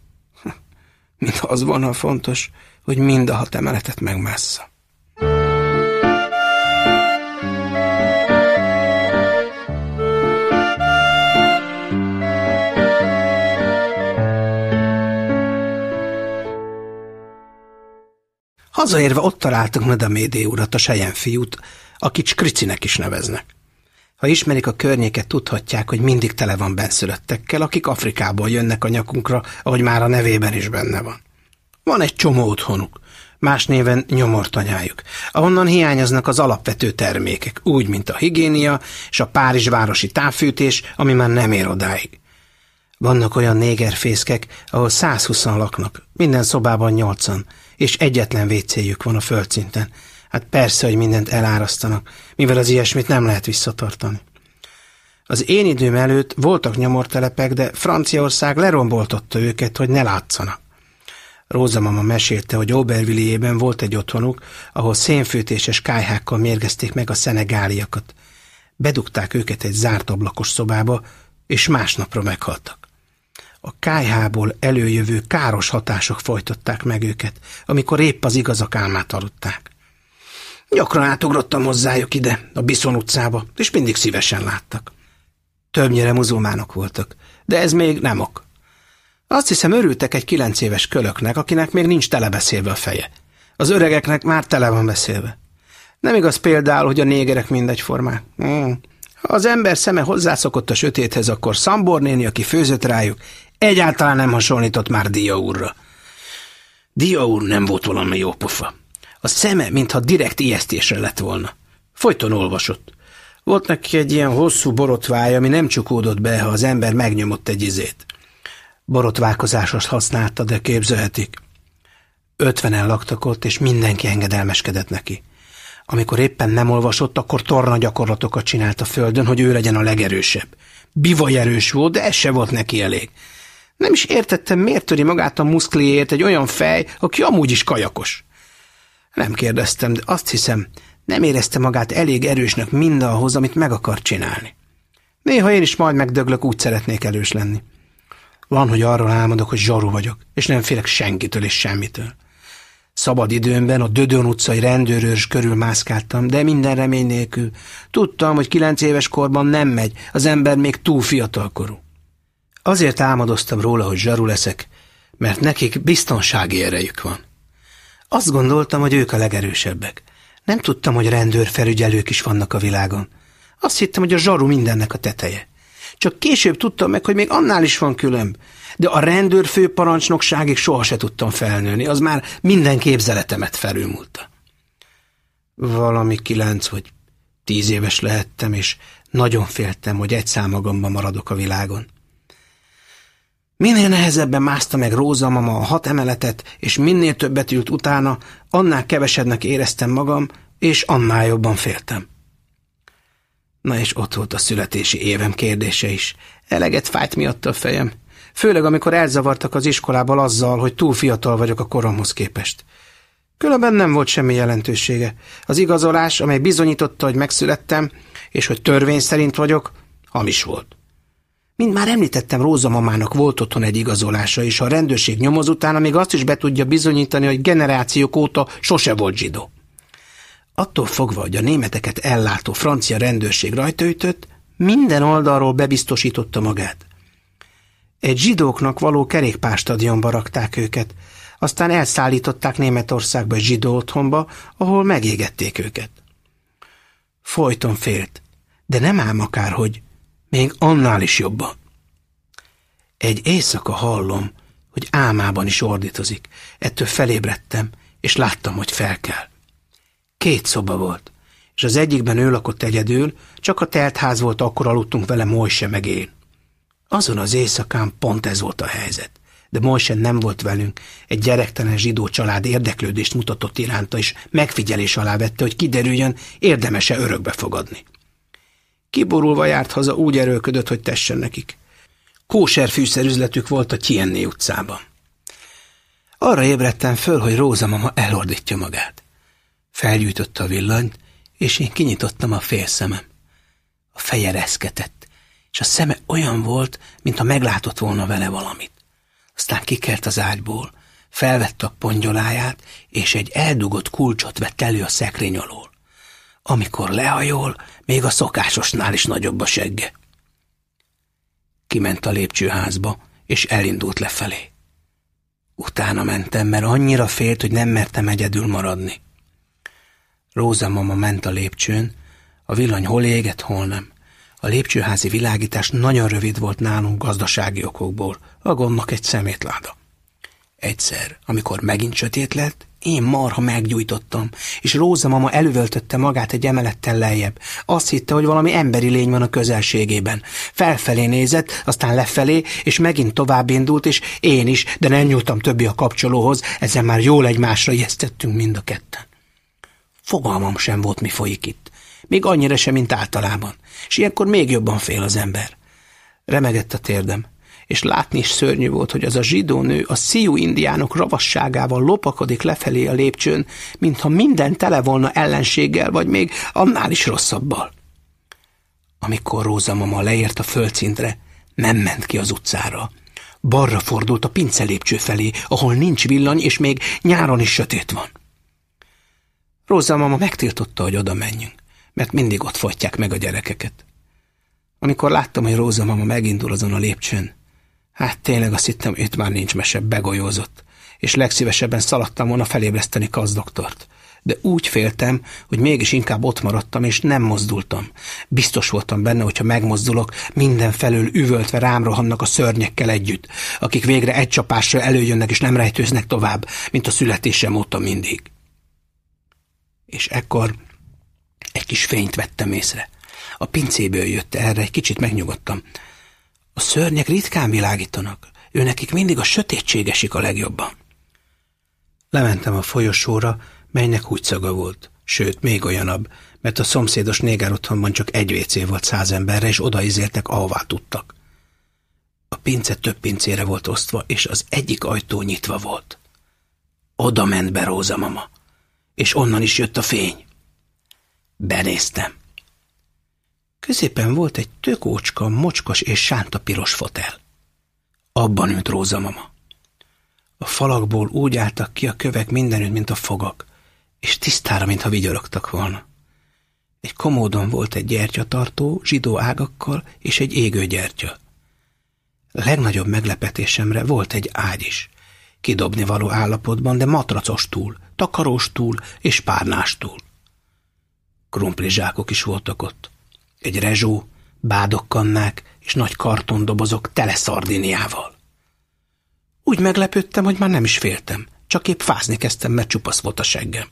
Mint az volna fontos, hogy mind a hat emeletet megmássza. Hazaérve ott találtuk Medamédé urat, a Sejen fiút, akit Skricinek is neveznek. Ha ismerik a környéket, tudhatják, hogy mindig tele van benszülöttekkel, akik Afrikából jönnek a nyakunkra, ahogy már a nevében is benne van. Van egy csomó otthonuk, más néven nyomortanyájuk, ahonnan hiányoznak az alapvető termékek, úgy, mint a higiénia és a Párizsvárosi távfűtés, ami már nem ér odáig. Vannak olyan négerfészkek, ahol 120 laknak, minden szobában 80, és egyetlen vécéjük van a földszinten. Hát persze, hogy mindent elárasztanak, mivel az ilyesmit nem lehet visszatartani. Az én időm előtt voltak nyomortelepek, de Franciaország leromboltotta őket, hogy ne látszanak. Róza mama mesélte, hogy Obervilliében volt egy otthonuk, ahol szénfőtéses kájhákkal mérgezték meg a szenegáliakat. Bedugták őket egy zárt ablakos szobába, és másnapra meghaltak. A kájhából előjövő káros hatások folytották meg őket, amikor épp az igazak álmát aludták. Gyakran átugrottam hozzájuk ide, a Biszon utcába, és mindig szívesen láttak. Többnyire muzulmánok voltak, de ez még nem ok. Azt hiszem örültek egy kilenc éves kölöknek, akinek még nincs telebeszélve a feje. Az öregeknek már tele van beszélve. Nem igaz például, hogy a négerek mindegyformák. Hmm. Ha az ember szeme hozzászokott a sötéthez, akkor Szambor néni, aki főzött rájuk, egyáltalán nem hasonlított már Dia úrra. Dia úr nem volt valami jó pofa. A szeme, mintha direkt ijesztésre lett volna. Folyton olvasott. Volt neki egy ilyen hosszú borotvája, ami nem csukódott be, ha az ember megnyomott egy izét. Borotválkozásos használta, de képzelhetik. Ötvenen laktak ott, és mindenki engedelmeskedett neki. Amikor éppen nem olvasott, akkor torna gyakorlatokat csinált a földön, hogy ő legyen a legerősebb. Bivaj erős volt, de ez se volt neki elég. Nem is értettem, miért töri magát a muszkliért egy olyan fej, aki amúgy is kajakos. Nem kérdeztem, de azt hiszem, nem érezte magát elég erősnek mindahhoz, amit meg akar csinálni. Néha én is majd megdöglök, úgy szeretnék erős lenni. Van, hogy arról álmodok, hogy zsaru vagyok, és nem félek senkitől és semmitől. Szabad időmben a Dödön utcai rendőrőrs körül mászkáltam, de minden remény nélkül. Tudtam, hogy kilenc éves korban nem megy, az ember még túl fiatalkorú. Azért álmodoztam róla, hogy zsaru leszek, mert nekik biztonsági erejük van. Azt gondoltam, hogy ők a legerősebbek. Nem tudtam, hogy rendőrfelügyelők is vannak a világon. Azt hittem, hogy a zsaru mindennek a teteje. Csak később tudtam meg, hogy még annál is van különb. De a rendőr főparancsnokságig soha se tudtam felnőni, az már minden képzeletemet felülmúlta. Valami kilenc vagy tíz éves lehettem, és nagyon féltem, hogy egy magamban maradok a világon. Minél nehezebben mászta meg Róza mama a hat emeletet, és minél többet ült utána, annál kevesednek éreztem magam, és annál jobban féltem. Na és ott volt a születési évem kérdése is. Eleget fájt miatt a fejem. Főleg, amikor elzavartak az iskolából azzal, hogy túl fiatal vagyok a koromhoz képest. Különben nem volt semmi jelentősége. Az igazolás, amely bizonyította, hogy megszülettem, és hogy törvény szerint vagyok, hamis volt. Mint már említettem, Róza mamának volt otthon egy igazolása, és a rendőrség nyomoz utána még azt is be tudja bizonyítani, hogy generációk óta sose volt zsidó. Attól fogva, hogy a németeket ellátó francia rendőrség rajtaütött, minden oldalról bebiztosította magát. Egy zsidóknak való kerékpárstadionba rakták őket, aztán elszállították Németországba egy zsidó otthonba, ahol megégették őket. Folyton félt, de nem ám akárhogy, még annál is jobban. Egy éjszaka hallom, hogy álmában is ordítozik. Ettől felébredtem, és láttam, hogy fel kell. Két szoba volt, és az egyikben ő lakott egyedül, csak a teltház volt, akkor aludtunk vele Mojse meg én. Azon az éjszakán pont ez volt a helyzet. De Mojse nem volt velünk, egy gyerektelen zsidó család érdeklődést mutatott iránta, és megfigyelés alá vette, hogy kiderüljön, érdemese örökbe fogadni. Kiborulva járt haza, úgy erőlködött, hogy tessen nekik. Kóser fűszerüzletük volt a Kienné utcában. Arra ébredtem föl, hogy Róza mama elordítja magát. Felgyújtotta a villanyt, és én kinyitottam a félszemem. A feje reszketett, és a szeme olyan volt, mintha meglátott volna vele valamit. Aztán kikelt az ágyból, felvette a pongyoláját, és egy eldugott kulcsot vett elő a szekrény alól. Amikor lehajol, még a szokásosnál is nagyobb a segge. Kiment a lépcsőházba, és elindult lefelé. Utána mentem, mert annyira félt, hogy nem mertem egyedül maradni. Róza mama ment a lépcsőn, a villany hol égett, hol nem. A lépcsőházi világítás nagyon rövid volt nálunk gazdasági okokból, a gondnak egy szemétláda. Egyszer, amikor megint sötét lett, én marha meggyújtottam, és Róza mama elővöltötte magát egy emelettel lejjebb. Azt hitte, hogy valami emberi lény van a közelségében. Felfelé nézett, aztán lefelé, és megint tovább indult, és én is, de nem nyúltam többi a kapcsolóhoz, ezzel már jól egymásra ijesztettünk mind a ketten. Fogalmam sem volt, mi folyik itt. Még annyira sem, mint általában. És ilyenkor még jobban fél az ember. Remegett a térdem és látni is szörnyű volt, hogy az a zsidó nő a szíjú indiánok ravasságával lopakodik lefelé a lépcsőn, mintha minden tele volna ellenséggel, vagy még annál is rosszabbal. Amikor Róza mama leért a földszintre, nem ment ki az utcára. Balra fordult a pince lépcső felé, ahol nincs villany, és még nyáron is sötét van. Róza mama megtiltotta, hogy oda menjünk, mert mindig ott fogyják meg a gyerekeket. Amikor láttam, hogy Róza mama megindul azon a lépcsőn, Hát tényleg azt hittem, itt már nincs mese, begolyózott, és legszívesebben szaladtam volna felébreszteni kazdoktort. De úgy féltem, hogy mégis inkább ott maradtam, és nem mozdultam. Biztos voltam benne, hogyha megmozdulok, mindenfelől üvöltve rám rohannak a szörnyekkel együtt, akik végre egy csapásra előjönnek, és nem rejtőznek tovább, mint a születésem óta mindig. És ekkor egy kis fényt vettem észre. A pincéből jött erre, egy kicsit megnyugodtam. A szörnyek ritkán világítanak, őnekik mindig a sötétség esik a legjobban. Lementem a folyosóra, melynek úgy szaga volt, sőt, még olyanabb, mert a szomszédos néger otthonban csak egy WC volt száz emberre, és odaizéltek, ahová tudtak. A pince több pincére volt osztva, és az egyik ajtó nyitva volt. Oda ment be Róza mama, és onnan is jött a fény. Benéztem. Középen volt egy tökócska, mocskos és sánta piros fotel. Abban ült Róza mama. A falakból úgy álltak ki a kövek mindenütt, mint a fogak, és tisztára, mintha vigyorogtak volna. Egy komódon volt egy gyertyatartó, zsidó ágakkal és egy égő gyertya. Legnagyobb meglepetésemre volt egy ágy is, kidobni való állapotban, de matracos túl, takarós túl és párnás túl. Krumplizsákok is voltak ott, egy rezsó, bádokkannák és nagy kartondobozok tele szardiniával. Úgy meglepődtem, hogy már nem is féltem, csak épp fázni kezdtem, mert csupasz volt a seggem.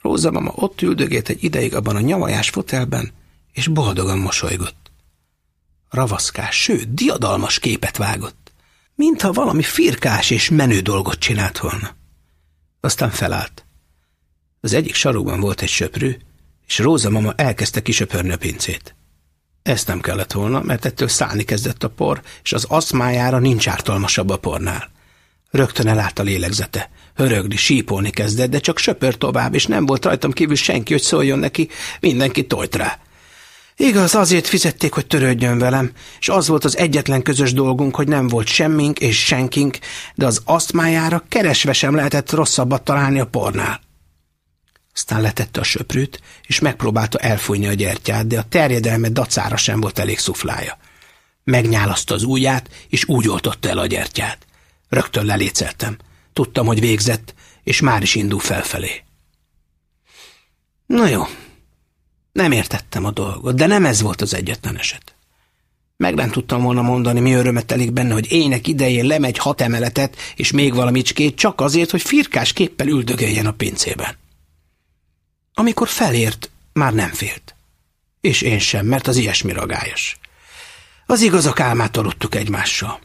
Róza mama ott üldögélt egy ideig abban a nyavajás fotelben, és boldogan mosolygott. Ravaszkás, sőt, diadalmas képet vágott, mintha valami firkás és menő dolgot csinált volna. Aztán felállt. Az egyik sarokban volt egy söprű, és Róza mama elkezdte kisöpörni a pincét. Ezt nem kellett volna, mert ettől szállni kezdett a por, és az aszmájára nincs ártalmasabb a pornál. Rögtön elállt a lélegzete. Hörögni, sípolni kezdett, de csak söpör tovább, és nem volt rajtam kívül senki, hogy szóljon neki, mindenki tojt rá. Igaz, azért fizették, hogy törődjön velem, és az volt az egyetlen közös dolgunk, hogy nem volt semmink és senkink, de az asztmájára keresve sem lehetett rosszabbat találni a pornál. Aztán letette a söprűt, és megpróbálta elfújni a gyertyát, de a terjedelme dacára sem volt elég szuflája. Megnyálaszta az ujját, és úgy oltotta el a gyertyát. Rögtön leléceltem. Tudtam, hogy végzett, és már is indul felfelé. Na jó, nem értettem a dolgot, de nem ez volt az egyetlen eset. Meg nem tudtam volna mondani, mi örömet telik benne, hogy ének idején lemegy hat emeletet, és még valamicskét, csak azért, hogy firkás képpel üldögéljen a pincében. Amikor felért, már nem félt. És én sem, mert az ilyesmi ragályos. Az igazak álmát aludtuk egymással.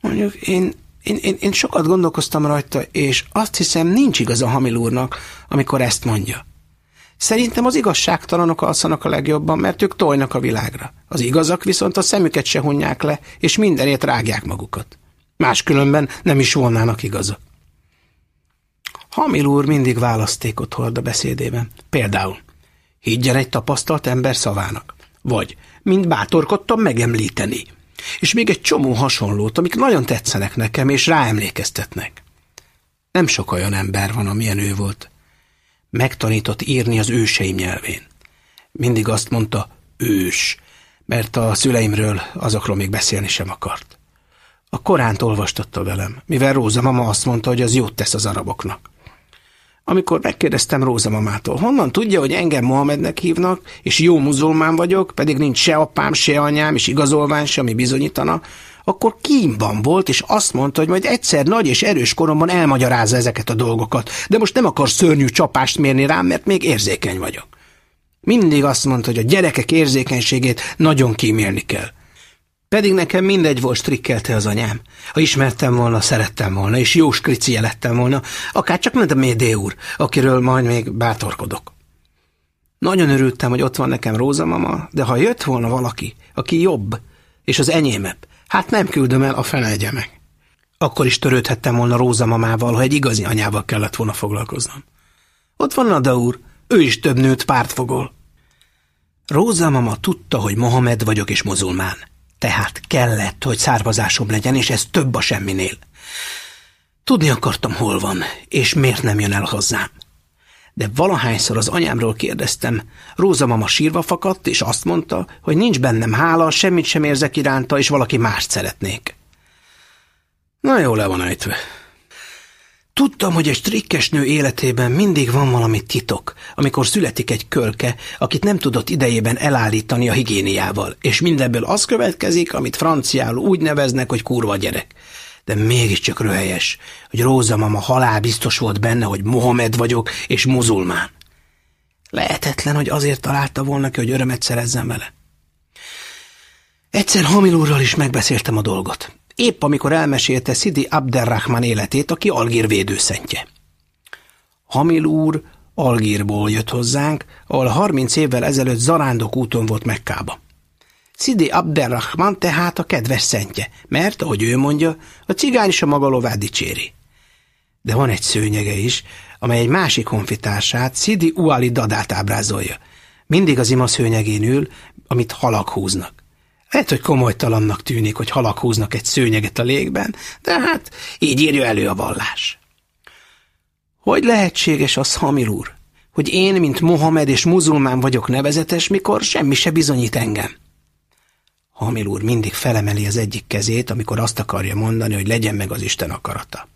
Mondjuk én, én, én, én sokat gondolkoztam rajta, és azt hiszem nincs igaz a Hamil úrnak, amikor ezt mondja. Szerintem az igazságtalanok alszanak a legjobban, mert ők tojnak a világra. Az igazak viszont a szemüket se hunják le, és mindenért rágják magukat. Máskülönben nem is volnának igazak. Hamil úr mindig választékot hord a beszédében. Például, higgyen egy tapasztalt ember szavának. Vagy, mint bátorkodtam megemlíteni. És még egy csomó hasonlót, amik nagyon tetszenek nekem, és ráemlékeztetnek. Nem sok olyan ember van, amilyen ő volt megtanított írni az őseim nyelvén. Mindig azt mondta, ős, mert a szüleimről azokról még beszélni sem akart. A Koránt olvastatta velem, mivel Róza mama azt mondta, hogy az jót tesz az araboknak. Amikor megkérdeztem Róza mamától, honnan tudja, hogy engem Mohamednek hívnak, és jó muzulmán vagyok, pedig nincs se apám, se anyám, és igazolvány se, ami bizonyítana, akkor kínban volt, és azt mondta, hogy majd egyszer nagy és erős koromban elmagyarázza ezeket a dolgokat, de most nem akar szörnyű csapást mérni rám, mert még érzékeny vagyok. Mindig azt mondta, hogy a gyerekek érzékenységét nagyon kímélni kell. Pedig nekem mindegy volt, strikkelte az anyám. Ha ismertem volna, szerettem volna, és jó skricie lettem volna, akár csak nem a Médé úr, akiről majd még bátorkodok. Nagyon örültem, hogy ott van nekem Róza mama, de ha jött volna valaki, aki jobb, és az enyémebb, Hát nem küldöm el, a fene meg. Akkor is törődhettem volna Róza mamával, ha egy igazi anyával kellett volna foglalkoznom. Ott van Nada úr, ő is több nőt pártfogol. Róza mama tudta, hogy Mohamed vagyok és muzulmán. Tehát kellett, hogy származásom legyen, és ez több a semminél. Tudni akartam, hol van, és miért nem jön el hozzám de valahányszor az anyámról kérdeztem, Róza mama sírva fakadt, és azt mondta, hogy nincs bennem hála, semmit sem érzek iránta, és valaki mást szeretnék. Na jó, le van ejtve. Tudtam, hogy egy strikkes nő életében mindig van valami titok, amikor születik egy kölke, akit nem tudott idejében elállítani a higiéniával, és mindebből az következik, amit franciául úgy neveznek, hogy kurva gyerek de mégiscsak röhelyes, hogy Róza mama halál biztos volt benne, hogy Mohamed vagyok és muzulmán. Lehetetlen, hogy azért találta volna ki, hogy örömet szerezzen vele. Egyszer Hamil úrral is megbeszéltem a dolgot. Épp amikor elmesélte Sidi Abderrahman életét, aki Algír védőszentje. Hamil úr Algírból jött hozzánk, ahol 30 évvel ezelőtt zarándok úton volt Mekkába. Szidi Abderrahman tehát a kedves szentje, mert, ahogy ő mondja, a cigány is a maga lovát dicséri. De van egy szőnyege is, amely egy másik honfitársát, Szidi Uali Dadát ábrázolja. Mindig az ima szőnyegén ül, amit halak húznak. Lehet, hogy komolytalannak tűnik, hogy halak húznak egy szőnyeget a légben, de hát így írja elő a vallás. Hogy lehetséges az, Hamil úr, hogy én, mint Mohamed és muzulmán vagyok nevezetes, mikor semmi se bizonyít engem? Hamil úr mindig felemeli az egyik kezét, amikor azt akarja mondani, hogy legyen meg az Isten akarata.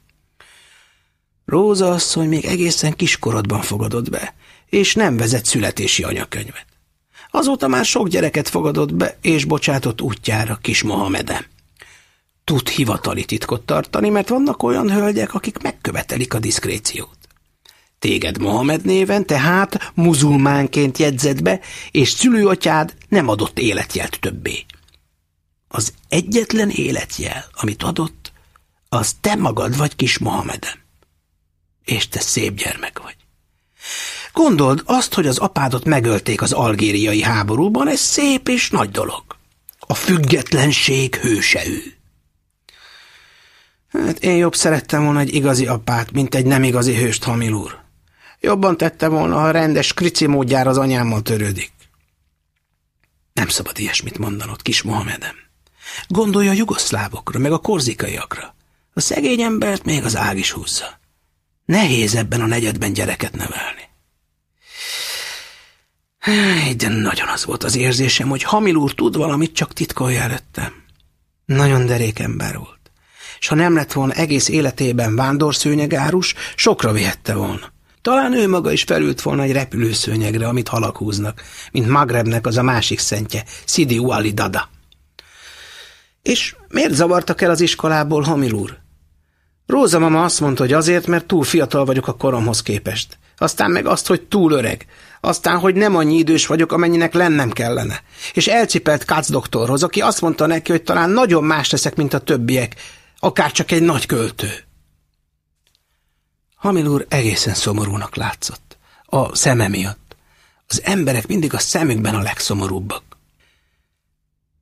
Róza asszony még egészen kiskorodban fogadott be, és nem vezet születési anyakönyvet. Azóta már sok gyereket fogadott be, és bocsátott útjára kis Mohamedem. Tud hivatali titkot tartani, mert vannak olyan hölgyek, akik megkövetelik a diszkréciót. Téged Mohamed néven, tehát muzulmánként jegyzett be, és szülőatyád nem adott életjelt többé. Az egyetlen életjel, amit adott, az te magad vagy kis Mohamedem. És te szép gyermek vagy. Gondold, azt, hogy az apádot megölték az algériai háborúban, ez szép és nagy dolog. A függetlenség hőse ő. Hát én jobb szerettem volna egy igazi apát, mint egy nem igazi hőst, Hamil úr. Jobban tette volna, ha rendes krici módjára az anyámmal törődik. Nem szabad ilyesmit mondanod, kis Mohamedem. Gondolja a jugoszlávokra, meg a korzikaiakra. A szegény embert még az ág is húzza. Nehéz ebben a negyedben gyereket nevelni. De nagyon az volt az érzésem, hogy Hamil úr tud valamit, csak titkolja előttem. Nagyon derék ember volt. És ha nem lett volna egész életében vándorszőnyegárus, sokra vihette volna. Talán ő maga is felült volna egy repülőszőnyegre, amit halak húznak, mint Magrebnek az a másik szentje, Sidi Uali Dada. És miért zavartak el az iskolából, Hamil úr? Róza mama azt mondta, hogy azért, mert túl fiatal vagyok a koromhoz képest. Aztán meg azt, hogy túl öreg. Aztán, hogy nem annyi idős vagyok, amennyinek lennem kellene. És elcipelt Katz doktorhoz, aki azt mondta neki, hogy talán nagyon más leszek, mint a többiek, akár csak egy nagy költő. Hamil úr egészen szomorúnak látszott. A szeme miatt. Az emberek mindig a szemükben a legszomorúbbak.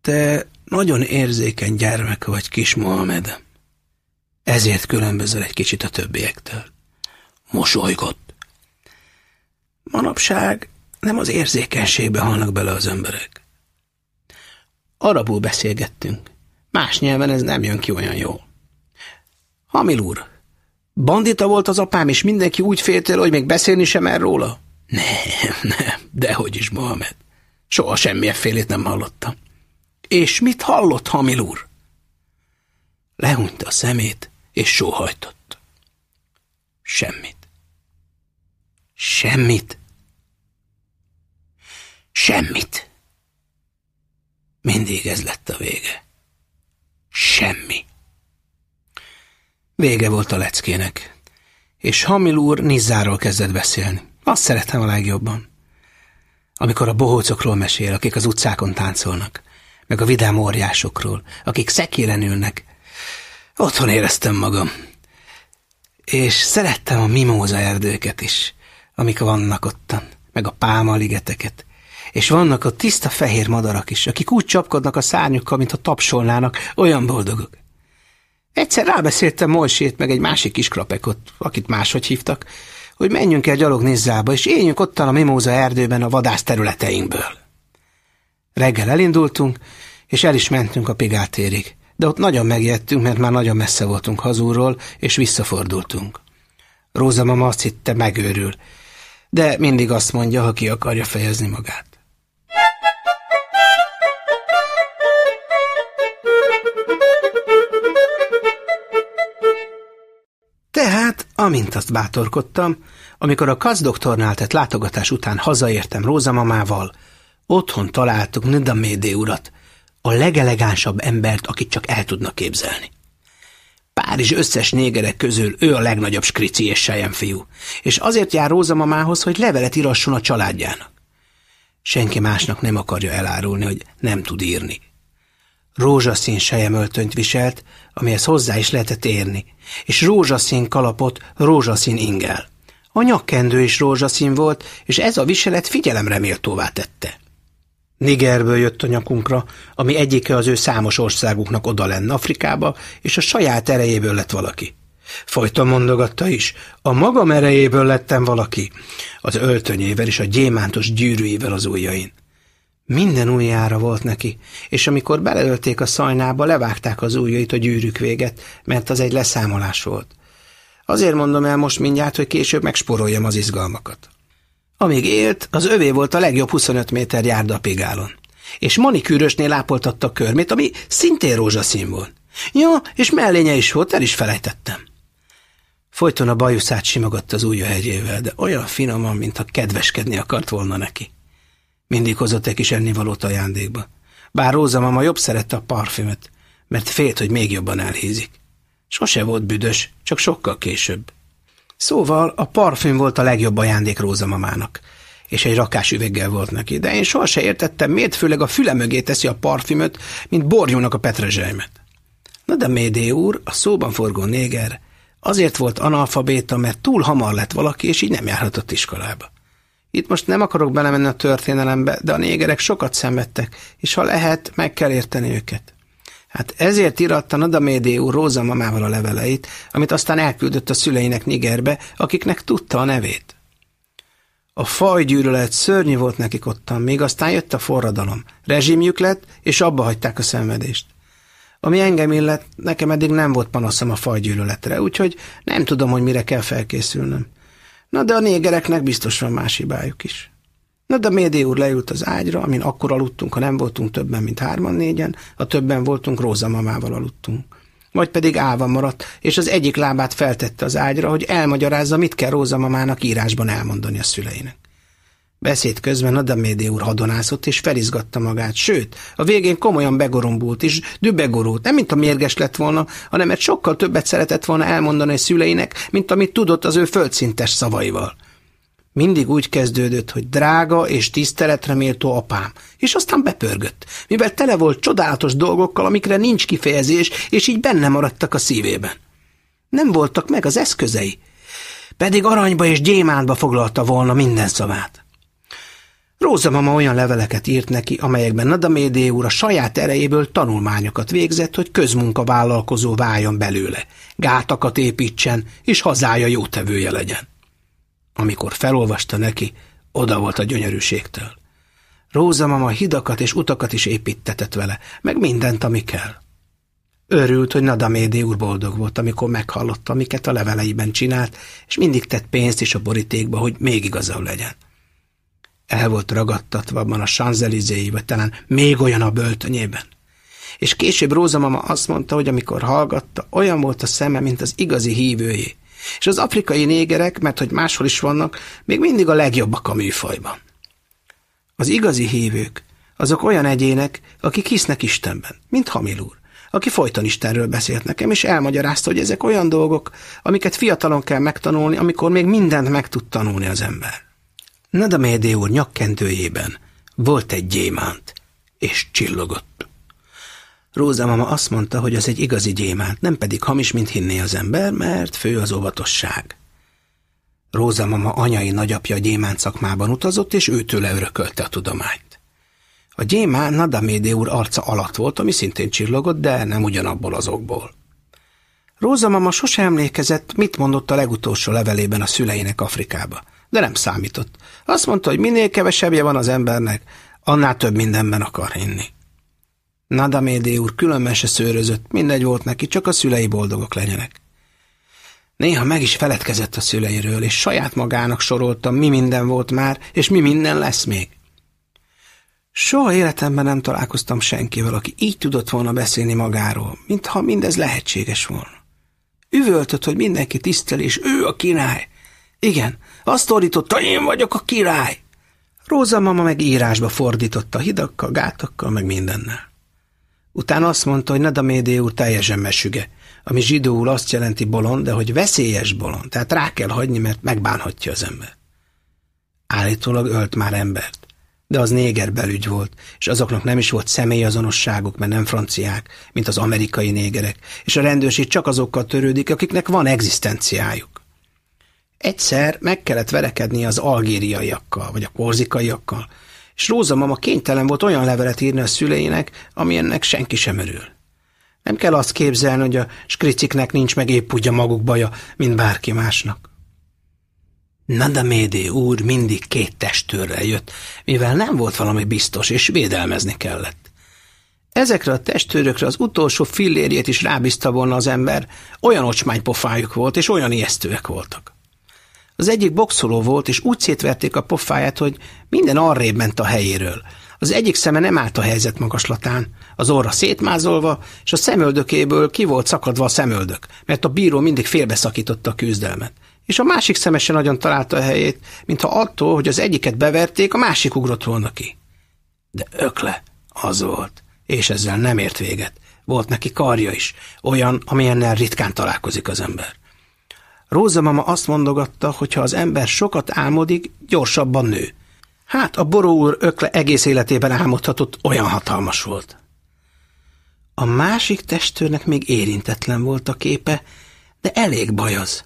Te nagyon érzékeny gyermek vagy, kis Mohamed. Ezért különbözöl egy kicsit a többiektől. Mosolygott. Manapság nem az érzékenységbe halnak bele az emberek. Arabul beszélgettünk. Más nyelven ez nem jön ki olyan jól. Hamil úr, bandita volt az apám, és mindenki úgy féltél, hogy még beszélni sem el róla? Nem, nem, dehogy is, Mohamed. Soha semmilyen félét nem hallottam. És mit hallott Hamil úr? Lehúnyta a szemét, és sóhajtott. Semmit. Semmit. Semmit. Mindig ez lett a vége. Semmi. Vége volt a leckének, és Hamil úr Nizzáról kezdett beszélni. Azt szeretem a legjobban. Amikor a bohócokról mesél, akik az utcákon táncolnak, meg a vidám óriásokról, akik szekéren ülnek, otthon éreztem magam. És szerettem a mimóza erdőket is, amik vannak ottan, meg a pálmaligeteket, és vannak a tiszta fehér madarak is, akik úgy csapkodnak a szárnyukkal, mintha tapsolnának, olyan boldogok. Egyszer rábeszéltem Molsét meg egy másik kis krapekot, akit máshogy hívtak, hogy menjünk el gyalog Nizzába, és éljünk ottan a mimóza erdőben a vadász területeinkből. Reggel elindultunk, és el is mentünk a Pigátérig, de ott nagyon megijedtünk, mert már nagyon messze voltunk hazúról, és visszafordultunk. Róza mama azt hitte, megőrül, de mindig azt mondja, ha ki akarja fejezni magát. Tehát, amint azt bátorkodtam, amikor a kazdoktornál tett látogatás után hazaértem Rózamamával, otthon találtuk Nidamédé urat, a legelegánsabb embert, akit csak el tudnak képzelni. Párizs összes négerek közül ő a legnagyobb skrici és fiú, és azért jár Rózamamához, hogy levelet írasson a családjának. Senki másnak nem akarja elárulni, hogy nem tud írni. Rózsaszín sejemöltönyt viselt, amihez hozzá is lehetett érni, és rózsaszín kalapot rózsaszín ingel. A nyakkendő is rózsaszín volt, és ez a viselet figyelemre méltóvá tette. Nigerből jött a nyakunkra, ami egyike az ő számos országuknak oda lenne Afrikába, és a saját erejéből lett valaki. Folyton mondogatta is, a magam erejéből lettem valaki, az öltönyével és a gyémántos gyűrűivel az ujjain. Minden ujjára volt neki, és amikor beleölték a szajnába, levágták az ujjait a gyűrűk véget, mert az egy leszámolás volt. Azért mondom el most mindjárt, hogy később megsporoljam az izgalmakat. Amíg élt, az övé volt a legjobb 25 méter járda pigálon. És manikűrösnél ápoltatta körmét, ami szintén rózsaszín volt. Ja, és mellénye is volt, el is felejtettem. Folyton a bajuszát simogatta az ujja hegyével, de olyan finoman, mintha kedveskedni akart volna neki. Mindig hozott egy kis ennivalót ajándékba. Bár Róza mama jobb szerette a parfümöt, mert félt, hogy még jobban elhízik. Sose volt büdös, csak sokkal később. Szóval a parfüm volt a legjobb ajándék Róza mamának, és egy rakás üveggel volt neki, de én sohasem értettem, miért főleg a füle mögé teszi a parfümöt, mint borjúnak a petrezselymet. Na de Médé úr, a szóban forgó néger, azért volt analfabéta, mert túl hamar lett valaki, és így nem járhatott iskolába. Itt most nem akarok belemenni a történelembe, de a négerek sokat szenvedtek, és ha lehet, meg kell érteni őket. Hát ezért íratta Nadamédé úr Róza mamával a leveleit, amit aztán elküldött a szüleinek Nigerbe, akiknek tudta a nevét. A fajgyűlölet szörnyű volt nekik ottan, még aztán jött a forradalom. Rezsimjük lett, és abba hagyták a szenvedést. Ami engem illet, nekem eddig nem volt panaszom a fajgyűlöletre, úgyhogy nem tudom, hogy mire kell felkészülnöm. Na de a négereknek biztos van más hibájuk is. Na de Médé úr leült az ágyra, amin akkor aludtunk, ha nem voltunk többen, mint hárman, négyen, a többen voltunk, Róza mamával aludtunk. vagy pedig állva maradt, és az egyik lábát feltette az ágyra, hogy elmagyarázza, mit kell Róza mamának írásban elmondani a szüleinek. Beszéd közben Adamédé úr hadonászott, és felizgatta magát, sőt, a végén komolyan begorombult, és dübegorult, nem mint a mérges lett volna, hanem mert sokkal többet szeretett volna elmondani a szüleinek, mint amit tudott az ő földszintes szavaival. Mindig úgy kezdődött, hogy drága és tiszteletre méltó apám, és aztán bepörgött, mivel tele volt csodálatos dolgokkal, amikre nincs kifejezés, és így benne maradtak a szívében. Nem voltak meg az eszközei, pedig aranyba és gyémántba foglalta volna minden szavát. Róza mama olyan leveleket írt neki, amelyekben Nadamédé úr a saját erejéből tanulmányokat végzett, hogy közmunkavállalkozó váljon belőle, gátakat építsen, és hazája jótevője legyen. Amikor felolvasta neki, oda volt a gyönyörűségtől. Róza mama hidakat és utakat is építetett vele, meg mindent, ami kell. Örült, hogy Nadamédi úr boldog volt, amikor meghallotta, amiket a leveleiben csinált, és mindig tett pénzt is a borítékba, hogy még igazabb legyen. El volt ragadtatva abban a sanzelizéi, vagy talán még olyan a böltönyében. És később Róza mama azt mondta, hogy amikor hallgatta, olyan volt a szeme, mint az igazi hívőjé, és az afrikai négerek, mert hogy máshol is vannak, még mindig a legjobbak a műfajban. Az igazi hívők, azok olyan egyének, akik hisznek Istenben, mint Hamil úr, aki folyton Istenről beszélt nekem, és elmagyarázta, hogy ezek olyan dolgok, amiket fiatalon kell megtanulni, amikor még mindent meg tud tanulni az ember. Nadamédé úr nyakkendőjében volt egy gyémánt, és csillogott. Róza mama azt mondta, hogy az egy igazi gyémánt, nem pedig hamis, mint hinné az ember, mert fő az óvatosság. Róza mama anyai nagyapja gyémánt szakmában utazott, és őtőle örökölte a tudományt. A gyémán Nadamédé úr arca alatt volt, ami szintén csillogott, de nem ugyanabból azokból. Róza mama sose emlékezett, mit mondott a legutolsó levelében a szüleinek Afrikába, de nem számított. Azt mondta, hogy minél kevesebbje van az embernek, annál több mindenben akar hinni. Nadamédé úr különben se szőrözött, mindegy volt neki, csak a szülei boldogok legyenek. Néha meg is feledkezett a szüleiről, és saját magának sorolta, mi minden volt már, és mi minden lesz még. Soha életemben nem találkoztam senkivel, aki így tudott volna beszélni magáról, mintha mindez lehetséges volna. Üvöltött, hogy mindenki tisztel, és ő a király. Igen, azt ordította, én vagyok a király. Róza mama meg írásba fordította hidakkal, gátakkal, meg mindennel. Utána azt mondta, hogy Nadamédé úr teljesen mesüge, ami zsidóul azt jelenti bolond, de hogy veszélyes bolond, tehát rá kell hagyni, mert megbánhatja az ember. Állítólag ölt már embert, de az néger belügy volt, és azoknak nem is volt személyazonosságuk, mert nem franciák, mint az amerikai négerek, és a rendőrség csak azokkal törődik, akiknek van egzisztenciájuk. Egyszer meg kellett verekedni az algériaiakkal, vagy a korzikaiakkal, és Róza mama kénytelen volt olyan levelet írni a szüleinek, ami ennek senki sem örül. Nem kell azt képzelni, hogy a skriciknek nincs meg épp úgy a maguk baja, mint bárki másnak. Nadamédé úr mindig két testőrrel jött, mivel nem volt valami biztos, és védelmezni kellett. Ezekre a testőrökre az utolsó fillérjét is rábízta volna az ember, olyan ocsmánypofájuk volt, és olyan ijesztőek voltak. Az egyik boxoló volt, és úgy szétverték a pofáját, hogy minden arrébb ment a helyéről. Az egyik szeme nem állt a helyzet magaslatán, az orra szétmázolva, és a szemöldökéből ki volt szakadva a szemöldök, mert a bíró mindig félbeszakította a küzdelmet. És a másik szeme se nagyon találta a helyét, mintha attól, hogy az egyiket beverték, a másik ugrott volna ki. De ökle, az volt, és ezzel nem ért véget. Volt neki karja is, olyan, amilyennel ritkán találkozik az ember. Róza mama azt mondogatta, hogy ha az ember sokat álmodik, gyorsabban nő. Hát a boró úr ökle egész életében álmodhatott, olyan hatalmas volt. A másik testőrnek még érintetlen volt a képe, de elég baj az.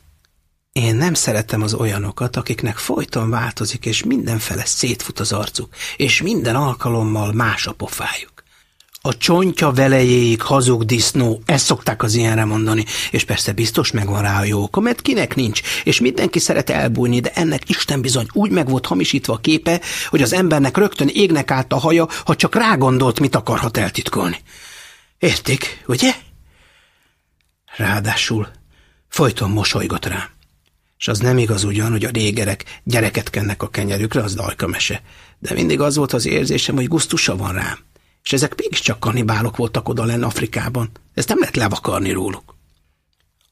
Én nem szeretem az olyanokat, akiknek folyton változik, és mindenfele szétfut az arcuk, és minden alkalommal más a pofájuk. A csontja velejéig hazug disznó, ezt szokták az ilyenre mondani, és persze biztos megvan rá a jó oka, mert kinek nincs, és mindenki szeret elbújni, de ennek Isten bizony úgy meg volt hamisítva a képe, hogy az embernek rögtön égnek állt a haja, ha csak rágondolt, mit akarhat eltitkolni. Értik, ugye? Ráadásul folyton mosolygott rám. És az nem igaz ugyan, hogy a régerek gyereket kennek a kenyerükre, az dajka mese. De mindig az volt az érzésem, hogy gusztusa van rám és ezek mégiscsak kannibálok voltak oda lenn Afrikában. Ezt nem lehet levakarni róluk.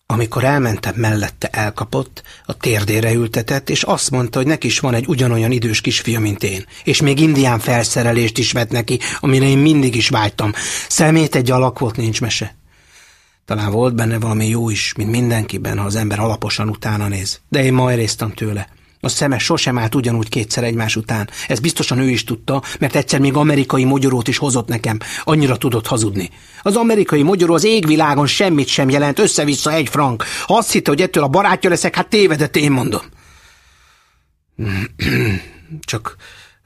Amikor elmentem mellette, elkapott, a térdére ültetett, és azt mondta, hogy neki is van egy ugyanolyan idős kisfia, mint én, és még indián felszerelést is vett neki, amire én mindig is vágytam. Szemét egy alak volt, nincs mese. Talán volt benne valami jó is, mint mindenkiben, ha az ember alaposan utána néz. De én ma eréztem tőle. A szeme sosem állt ugyanúgy kétszer egymás után. Ez biztosan ő is tudta, mert egyszer még amerikai mogyorót is hozott nekem. Annyira tudott hazudni. Az amerikai mogyoró az égvilágon semmit sem jelent, össze-vissza egy frank. Ha azt hitte, hogy ettől a barátja leszek, hát tévedett, én mondom. Csak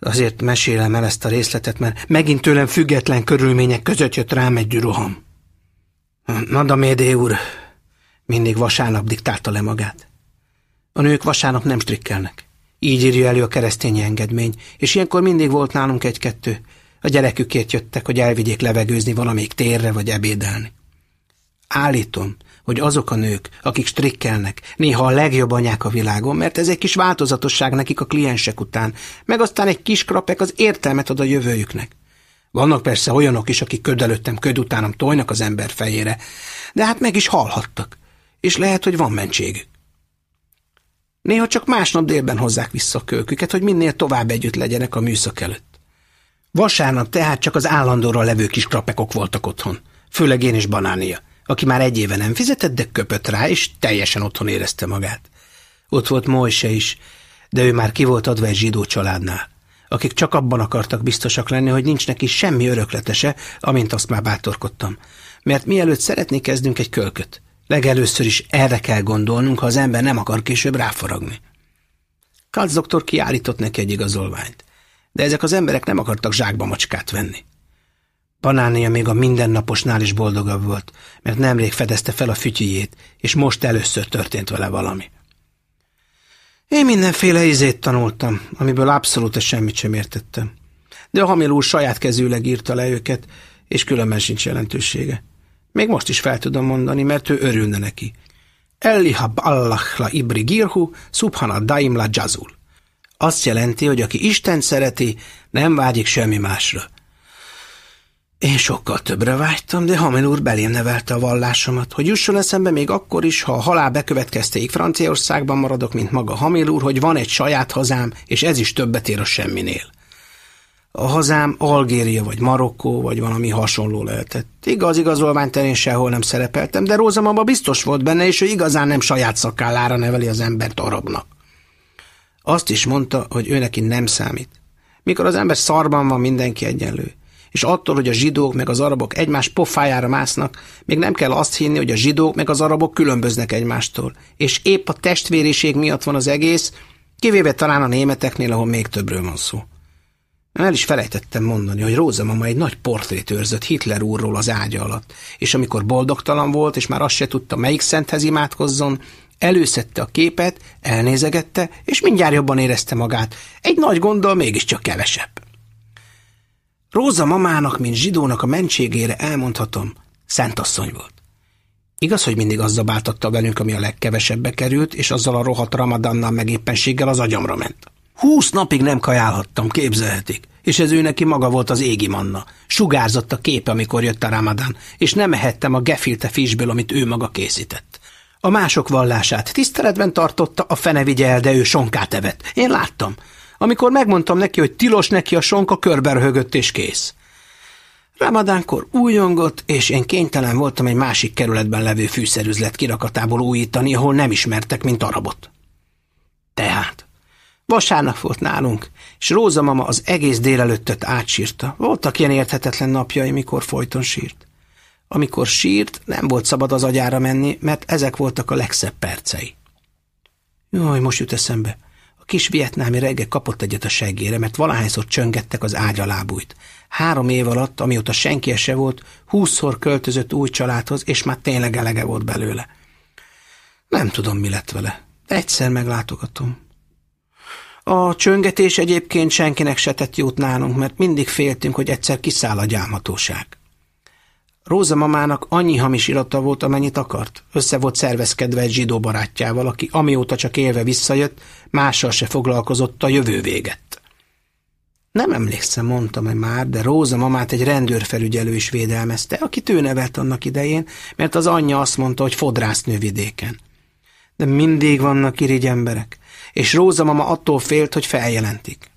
azért mesélem el ezt a részletet, mert megint tőlem független körülmények között jött rám egy roham. Nadamédé úr mindig vasárnap diktálta le magát. A nők vasárnap nem strikkelnek. Így írja elő a keresztény engedmény, és ilyenkor mindig volt nálunk egy-kettő. A gyerekükért jöttek, hogy elvigyék levegőzni valamelyik térre vagy ebédelni. Állítom, hogy azok a nők, akik strikkelnek, néha a legjobb anyák a világon, mert ez egy kis változatosság nekik a kliensek után, meg aztán egy kis krapek az értelmet ad a jövőjüknek. Vannak persze olyanok is, akik köd előttem, köd utánam tojnak az ember fejére, de hát meg is halhattak, és lehet, hogy van mentségük. Néha csak másnap délben hozzák vissza a kölküket, hogy minél tovább együtt legyenek a műszak előtt. Vasárnap tehát csak az állandóra levő kis krapekok voltak otthon, főleg én és Banánia, aki már egy éve nem fizetett, de köpött rá, és teljesen otthon érezte magát. Ott volt Mojse is, de ő már ki volt adva egy zsidó családnál, akik csak abban akartak biztosak lenni, hogy nincs neki semmi örökletese, amint azt már bátorkodtam. Mert mielőtt szeretnék kezdünk egy kölköt, Legelőször is erre kell gondolnunk, ha az ember nem akar később ráfaragni. Katz doktor kiállított neki egy igazolványt, de ezek az emberek nem akartak zsákba macskát venni. Banánia még a mindennaposnál is boldogabb volt, mert nemrég fedezte fel a fütyijét, és most először történt vele valami. Én mindenféle izét tanultam, amiből abszolút semmit sem értettem. De a Hamil úr saját kezűleg írta le őket, és különben sincs jelentősége. Még most is fel tudom mondani, mert ő örülne neki. Ellihab Allah la ibri girhu, subhana daim la jazul. Azt jelenti, hogy aki Isten szereti, nem vágyik semmi másra. Én sokkal többre vágytam, de Hamel úr belém nevelte a vallásomat, hogy jusson eszembe még akkor is, ha a halál bekövetkeztéig Franciaországban maradok, mint maga Hamil úr, hogy van egy saját hazám, és ez is többet ér a semminél. A hazám Algéria vagy Marokkó, vagy valami hasonló lehetett. Igaz, igazolvány terén sehol nem szerepeltem, de Róza mama biztos volt benne, és ő igazán nem saját szakállára neveli az embert arabnak. Azt is mondta, hogy ő neki nem számít. Mikor az ember szarban van, mindenki egyenlő. És attól, hogy a zsidók meg az arabok egymás pofájára másznak, még nem kell azt hinni, hogy a zsidók meg az arabok különböznek egymástól. És épp a testvériség miatt van az egész, kivéve talán a németeknél, ahol még többről van szó. El is felejtettem mondani, hogy Róza mama egy nagy portrét őrzött Hitler úrról az ágya alatt, és amikor boldogtalan volt, és már azt se tudta, melyik szenthez imádkozzon, előszette a képet, elnézegette, és mindjárt jobban érezte magát. Egy nagy gonddal mégiscsak kevesebb. Róza mamának, mint zsidónak a mentségére elmondhatom, szentasszony volt. Igaz, hogy mindig az zabáltatta velünk, ami a legkevesebbe került, és azzal a rohadt ramadannal meg éppenséggel az agyamra ment. Húsz napig nem kajálhattam, képzelhetik. És ez ő neki maga volt az égi manna. Sugárzott a képe, amikor jött a ramadán, és nem ehettem a gefilte fisből, amit ő maga készített. A mások vallását tiszteletben tartotta, a fene vigye el, de ő sonkát evett. Én láttam. Amikor megmondtam neki, hogy tilos neki a sonka, körberhögött és kész. Ramadánkor újongott, és én kénytelen voltam egy másik kerületben levő fűszerüzlet kirakatából újítani, ahol nem ismertek, mint arabot. Tehát Vasárnap volt nálunk, és Róza mama az egész délelőttöt átsírta. Voltak ilyen érthetetlen napjai, mikor folyton sírt. Amikor sírt, nem volt szabad az agyára menni, mert ezek voltak a legszebb percei. Jaj, most jut eszembe. A kis vietnámi reggel kapott egyet a seggére, mert valahányszor csöngettek az ágyra lábújt. Három év alatt, amióta senki se volt, húszszor költözött új családhoz, és már tényleg elege volt belőle. Nem tudom, mi lett vele, de egyszer meglátogatom. A csöngetés egyébként senkinek se tett jót nálunk, mert mindig féltünk, hogy egyszer kiszáll a gyámhatóság. Róza mamának annyi hamis irata volt, amennyit akart. Össze volt szervezkedve egy zsidó barátjával, aki amióta csak élve visszajött, mással se foglalkozott, a jövő véget. Nem emlékszem, mondtam-e már, de Róza mamát egy rendőrfelügyelő is védelmezte, akit ő nevelt annak idején, mert az anyja azt mondta, hogy fodrásznő vidéken. De mindig vannak irigy emberek, és Róza mama attól félt, hogy feljelentik.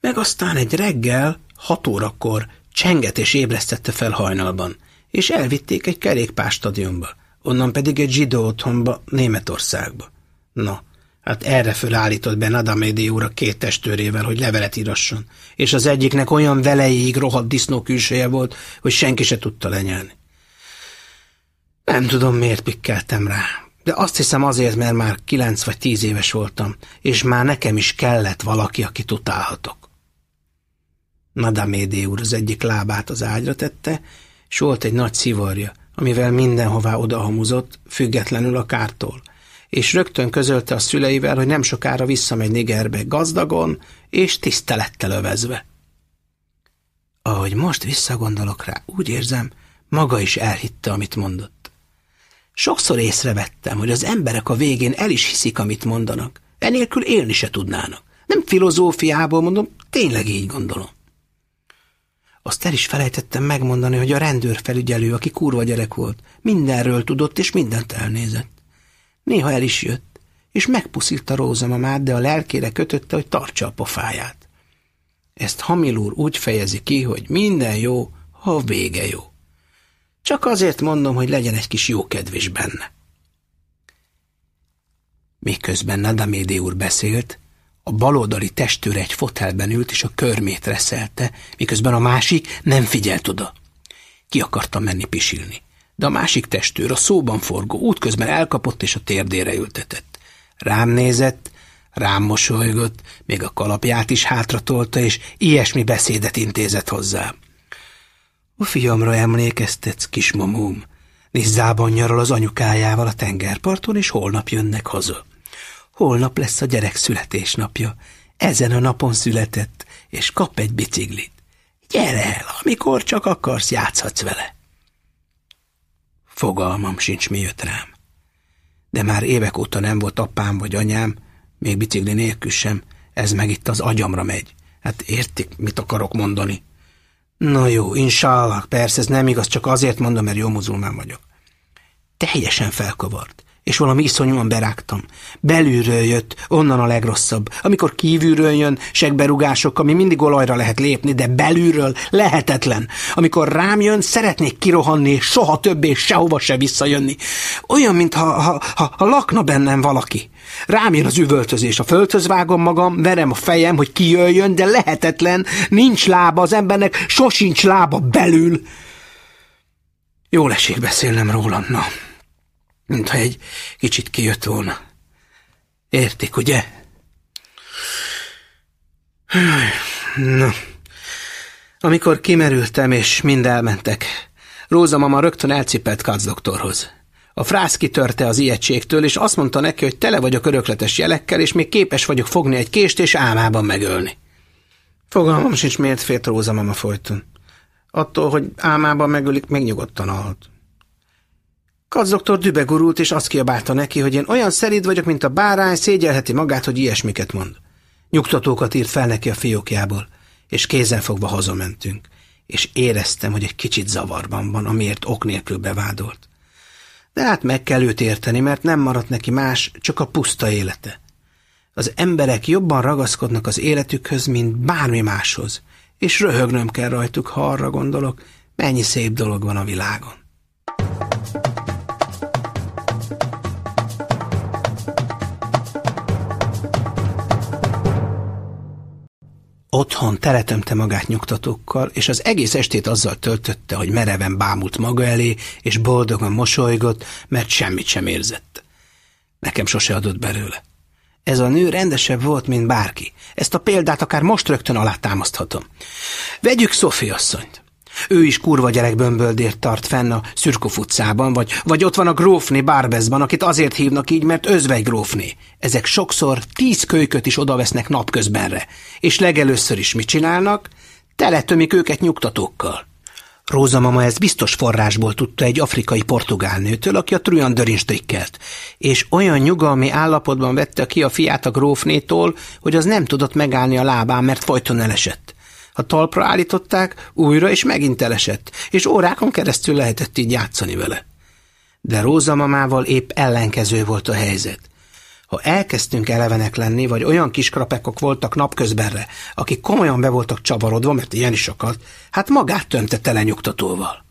Meg aztán egy reggel, hat órakor csengetés ébresztette fel hajnalban, és elvitték egy kerékpárstadionba, onnan pedig egy zsidó otthonba, Németországba. Na, Hát erre fölállított be Nadamédi úr a két testőrével, hogy levelet írasson, és az egyiknek olyan velejéig rohadt disznó külseje volt, hogy senki se tudta lenyelni. Nem tudom, miért pikkeltem rá, de azt hiszem azért, mert már kilenc vagy tíz éves voltam, és már nekem is kellett valaki, aki utálhatok. Nadamédi úr az egyik lábát az ágyra tette, és volt egy nagy szivarja, amivel mindenhová odahamuzott, függetlenül a kártól, és rögtön közölte a szüleivel, hogy nem sokára visszamegy Nigerbe gazdagon és tisztelettel övezve. Ahogy most visszagondolok rá, úgy érzem, maga is elhitte, amit mondott. Sokszor észrevettem, hogy az emberek a végén el is hiszik, amit mondanak. Enélkül élni se tudnának. Nem filozófiából mondom, tényleg így gondolom. Azt el is felejtettem megmondani, hogy a rendőrfelügyelő, aki kurva gyerek volt, mindenről tudott és mindent elnézett. Néha el is jött, és megpuszítta rózamamát, de a lelkére kötötte, hogy tartsa a pofáját. Ezt Hamil úr úgy fejezi ki, hogy minden jó, ha a vége jó. Csak azért mondom, hogy legyen egy kis jókedv benne. Miközben Nadamédi úr beszélt, a baloldali testőr egy fotelben ült, és a körmét reszelte, miközben a másik nem figyelt oda. Ki akarta menni pisilni de a másik testőr a szóban forgó útközben elkapott és a térdére ültetett. Rám nézett, rám mosolygott, még a kalapját is hátratolta, és ilyesmi beszédet intézett hozzá. A fiamra emlékeztetsz, kismamóm. Nizzában nyaral az anyukájával a tengerparton, és holnap jönnek haza. Holnap lesz a gyerek születésnapja. Ezen a napon született, és kap egy biciklit. Gyere el, amikor csak akarsz, játszhatsz vele. Fogalmam sincs, mi jött rám. De már évek óta nem volt apám vagy anyám, még bicikli nélkül sem, ez meg itt az agyamra megy. Hát értik, mit akarok mondani? Na jó, inshallah, persze ez nem igaz, csak azért mondom, mert jó muzulmán vagyok. Teljesen felkavart és valami iszonyúan berágtam. Belülről jött, onnan a legrosszabb. Amikor kívülről jön, segberugások, ami mindig olajra lehet lépni, de belülről lehetetlen. Amikor rám jön, szeretnék kirohanni, és soha többé sehova se visszajönni. Olyan, mintha ha, ha, ha lakna bennem valaki. Rám jön az üvöltözés, a földhöz vágom magam, verem a fejem, hogy kijöjjön, de lehetetlen, nincs lába, az embernek sosincs lába belül. Jól esik beszélnem róla, na mintha egy kicsit kijött volna. Értik, ugye? Na, amikor kimerültem, és mind elmentek, Róza mama rögtön elcipelt Katz doktorhoz. A frász kitörte az ijegységtől, és azt mondta neki, hogy tele vagyok örökletes jelekkel, és még képes vagyok fogni egy kést, és álmában megölni. Fogalmam sincs, miért félt Róza mama folyton. Attól, hogy álmában megölik, még nyugodtan alhat. Kac doktor dübegurult, és azt kiabálta neki, hogy én olyan szerid vagyok, mint a bárány, szégyelheti magát, hogy ilyesmiket mond. Nyugtatókat írt fel neki a fiókjából, és kézenfogva hazamentünk, és éreztem, hogy egy kicsit zavarban van, amiért ok nélkül bevádolt. De hát meg kell őt érteni, mert nem maradt neki más, csak a puszta élete. Az emberek jobban ragaszkodnak az életükhöz, mint bármi máshoz, és röhögnöm kell rajtuk, ha arra gondolok, mennyi szép dolog van a világon. Otthon teletömte magát nyugtatókkal, és az egész estét azzal töltötte, hogy mereven bámult maga elé, és boldogan mosolygott, mert semmit sem érzett. Nekem sose adott belőle. Ez a nő rendesebb volt, mint bárki. Ezt a példát akár most rögtön alátámaszthatom. Vegyük Szofi asszonyt. Ő is kurva gyerekbömböldért tart fenn a Szürkuf utcában, vagy, vagy ott van a grófné Bárbezban, akit azért hívnak így, mert özvegy grófné. Ezek sokszor tíz kölyköt is odavesznek napközbenre. És legelőször is mit csinálnak? Teletömik őket nyugtatókkal. Róza mama ezt biztos forrásból tudta egy afrikai portugálnőtől, aki a Trujandörin strikkelt, és olyan nyugalmi állapotban vette ki a fiát a grófnétól, hogy az nem tudott megállni a lábán, mert folyton elesett. Ha talpra állították, újra és megint elesett, és órákon keresztül lehetett így játszani vele. De Róza mamával épp ellenkező volt a helyzet. Ha elkezdtünk elevenek lenni, vagy olyan kis krapekok voltak napközbenre, akik komolyan be voltak csavarodva, mert ilyen is akadt, hát magát tömte tele nyugtatóval.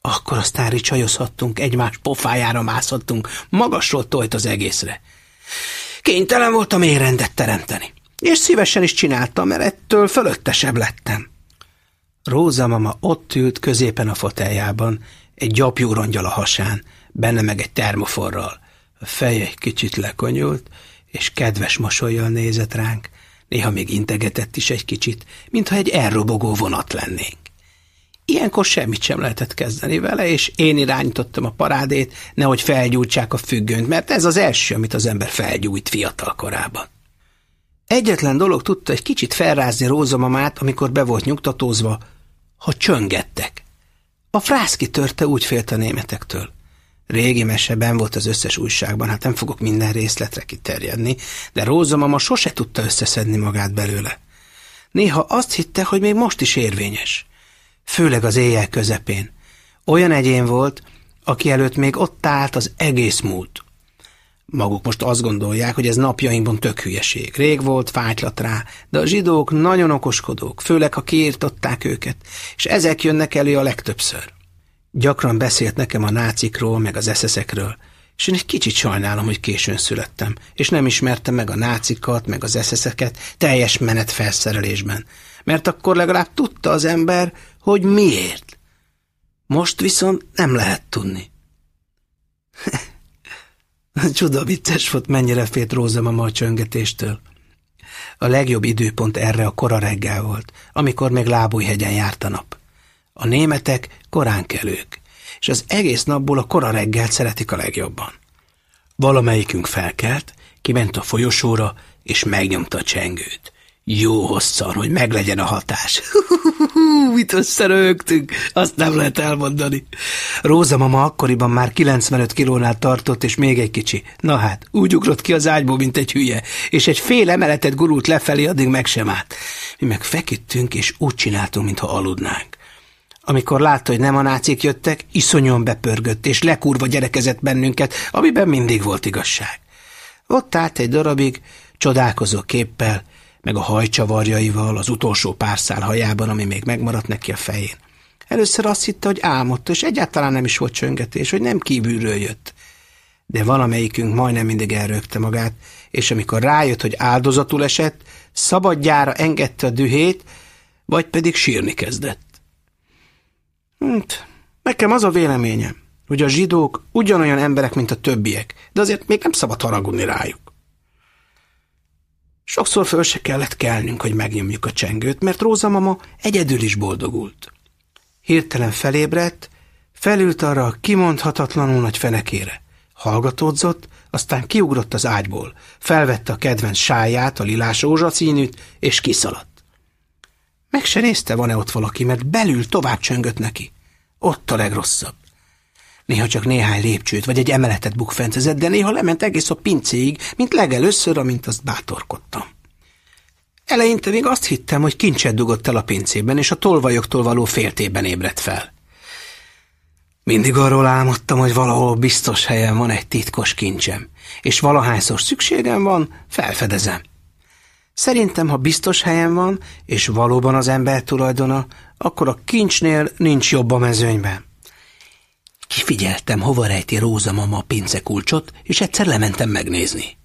Akkor aztán ricsajozhattunk, egymás pofájára mászhattunk, magasról tojt az egészre. Kénytelen voltam én rendet teremteni. És szívesen is csináltam, mert ettől fölöttesebb lettem. Róza mama ott ült középen a foteljában, egy gyapjú rongyal a hasán, benne meg egy termoforral. A feje egy kicsit lekonyult, és kedves mosolyjal nézett ránk, néha még integetett is egy kicsit, mintha egy elrobogó vonat lennénk. Ilyenkor semmit sem lehetett kezdeni vele, és én irányítottam a parádét, nehogy felgyújtsák a függönyt, mert ez az első, amit az ember felgyújt fiatal korában. Egyetlen dolog tudta egy kicsit felrázni Rózamamát, amikor be volt nyugtatózva, ha csöngettek. A frászki törte úgy félt a németektől. Régi meseben volt az összes újságban, hát nem fogok minden részletre kiterjedni, de Róza mama sose tudta összeszedni magát belőle. Néha azt hitte, hogy még most is érvényes. Főleg az éjjel közepén. Olyan egyén volt, aki előtt még ott állt az egész múlt. Maguk most azt gondolják, hogy ez napjainkban tök hülyeség. Rég volt, fájtlat rá, de a zsidók nagyon okoskodók, főleg ha kiirtották őket, és ezek jönnek elő a legtöbbször. Gyakran beszélt nekem a nácikról, meg az eszeszekről, és én egy kicsit sajnálom, hogy későn születtem, és nem ismertem meg a nácikat, meg az eszeszeket teljes menet felszerelésben, mert akkor legalább tudta az ember, hogy miért. Most viszont nem lehet tudni. Csuda vicces volt, mennyire félt Róza mama a csöngetéstől. A legjobb időpont erre a kora reggel volt, amikor még Lábújhegyen járt a nap. A németek korán kelők, és az egész napból a kora reggelt szeretik a legjobban. Valamelyikünk felkelt, kiment a folyosóra, és megnyomta a csengőt. Jó hosszan, hogy meglegyen a hatás. Mit összerögtünk, azt nem lehet elmondani. Róza mama akkoriban már 95 kilónál tartott, és még egy kicsi. Na hát, úgy ugrott ki az ágyból, mint egy hülye, és egy fél emeletet gurult lefelé, addig meg sem állt. Mi meg feküdtünk, és úgy csináltunk, mintha aludnánk. Amikor látta, hogy nem a nácik jöttek, iszonyon bepörgött, és lekurva gyerekezett bennünket, amiben mindig volt igazság. Ott állt egy darabig, csodálkozó képpel, meg a hajcsavarjaival, az utolsó pár szál hajában, ami még megmaradt neki a fején. Először azt hitte, hogy álmodt, és egyáltalán nem is volt csöngetés, hogy nem kívülről jött. De valamelyikünk majdnem mindig elrögte magát, és amikor rájött, hogy áldozatul esett, szabadjára engedte a dühét, vagy pedig sírni kezdett. Hát, nekem az a véleményem, hogy a zsidók ugyanolyan emberek, mint a többiek, de azért még nem szabad haragudni rájuk. Sokszor föl se kellett kelnünk, hogy megnyomjuk a csengőt, mert Róza mama egyedül is boldogult. Hirtelen felébredt, felült arra a kimondhatatlanul nagy fenekére. Hallgatódzott, aztán kiugrott az ágyból, felvette a kedvenc sáját, a lilás rózsaszínűt, és kiszaladt. Meg se nézte, van-e ott valaki, mert belül tovább csöngött neki. Ott a legrosszabb. Néha csak néhány lépcsőt vagy egy emeletet bukfencezett, de néha lement egész a pincéig, mint legelőször, amint azt bátorkodtam. Eleinte még azt hittem, hogy kincset dugott el a pincében, és a tolvajoktól való féltében ébredt fel. Mindig arról álmodtam, hogy valahol biztos helyen van egy titkos kincsem, és valahányszor szükségem van, felfedezem. Szerintem, ha biztos helyen van, és valóban az ember tulajdona, akkor a kincsnél nincs jobb a mezőnyben. Kifigyeltem, hova rejti Róza mama a pincekulcsot, és egyszer lementem megnézni.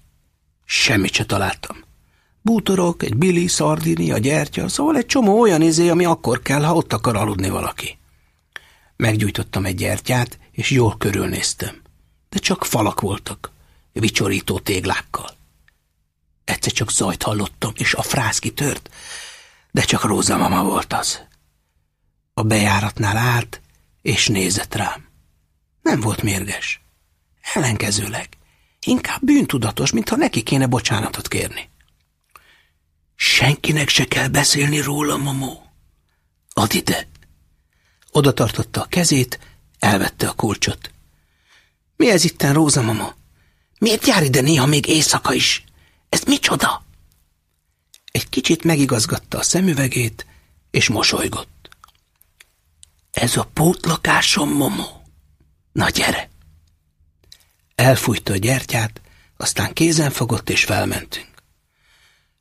Semmit se találtam. Bútorok, egy bili, szardini, a gyertya, szóval egy csomó olyan izé, ami akkor kell, ha ott akar aludni valaki. Meggyújtottam egy gyertyát, és jól körülnéztem. De csak falak voltak, vicsorító téglákkal. Egyszer csak zajt hallottam, és a frász kitört, de csak Róza mama volt az. A bejáratnál állt, és nézett rám. Nem volt mérges. Ellenkezőleg. Inkább bűntudatos, mintha neki kéne bocsánatot kérni. Senkinek se kell beszélni róla, mamó. Add ide. Oda tartotta a kezét, elvette a kulcsot. Mi ez itten, Róza mama? Miért jár ide néha még éjszaka is? Ez micsoda? Egy kicsit megigazgatta a szemüvegét, és mosolygott. Ez a pótlakásom, Momo. Na gyere! Elfújta a gyertyát, aztán kézen fogott, és felmentünk.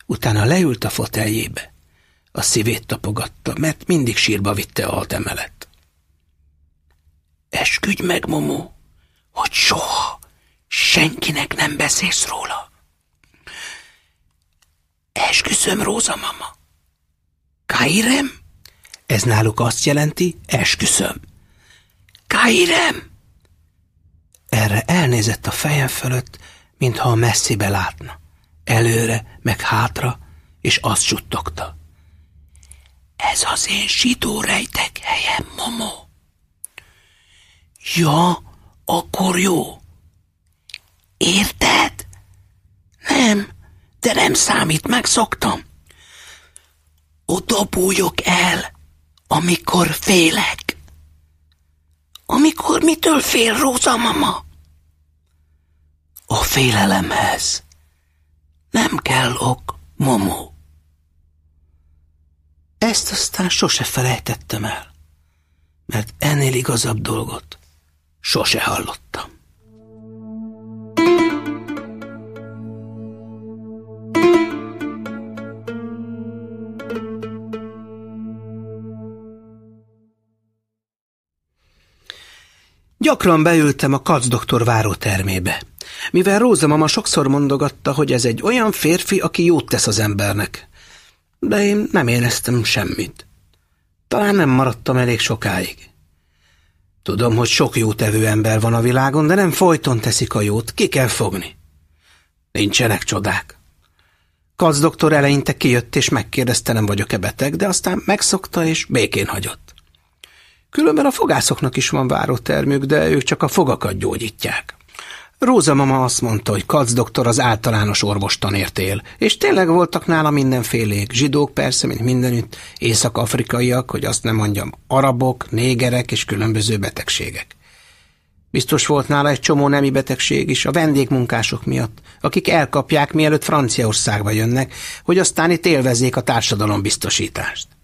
Utána leült a foteljébe. A szívét tapogatta, mert mindig sírba vitte a emelet. Esküdj meg, Momo, hogy soha senkinek nem beszélsz róla. Esküszöm, Róza mama. Kairem? Ez náluk azt jelenti, esküszöm. Kairem! Erre elnézett a fejem fölött, mintha messzibe látna. Előre, meg hátra, és azt suttogta. Ez az én zsidó rejtek helyem, Momo. Ja, akkor jó. Érted? Nem, de nem számít, megszoktam. Oda bújok el, amikor félek. Amikor mitől fél Róza mama? A félelemhez nem kell ok, Momo. Ezt aztán sose felejtettem el, mert ennél igazabb dolgot sose hallottam. Gyakran beültem a Kac doktor várótermébe, mivel Róza mama sokszor mondogatta, hogy ez egy olyan férfi, aki jót tesz az embernek. De én nem éreztem semmit. Talán nem maradtam elég sokáig. Tudom, hogy sok jótevő ember van a világon, de nem folyton teszik a jót, ki kell fogni. Nincsenek csodák. Kac doktor eleinte kijött és megkérdezte, nem vagyok-e beteg, de aztán megszokta és békén hagyott. Különben a fogászoknak is van várótermük, de ők csak a fogakat gyógyítják. Róza mama azt mondta, hogy Kac doktor az általános orvostan él, és tényleg voltak nála mindenfélék, zsidók persze, mint mindenütt, észak-afrikaiak, hogy azt nem mondjam, arabok, négerek és különböző betegségek. Biztos volt nála egy csomó nemi betegség is a vendégmunkások miatt, akik elkapják, mielőtt Franciaországba jönnek, hogy aztán itt élvezzék a társadalombiztosítást.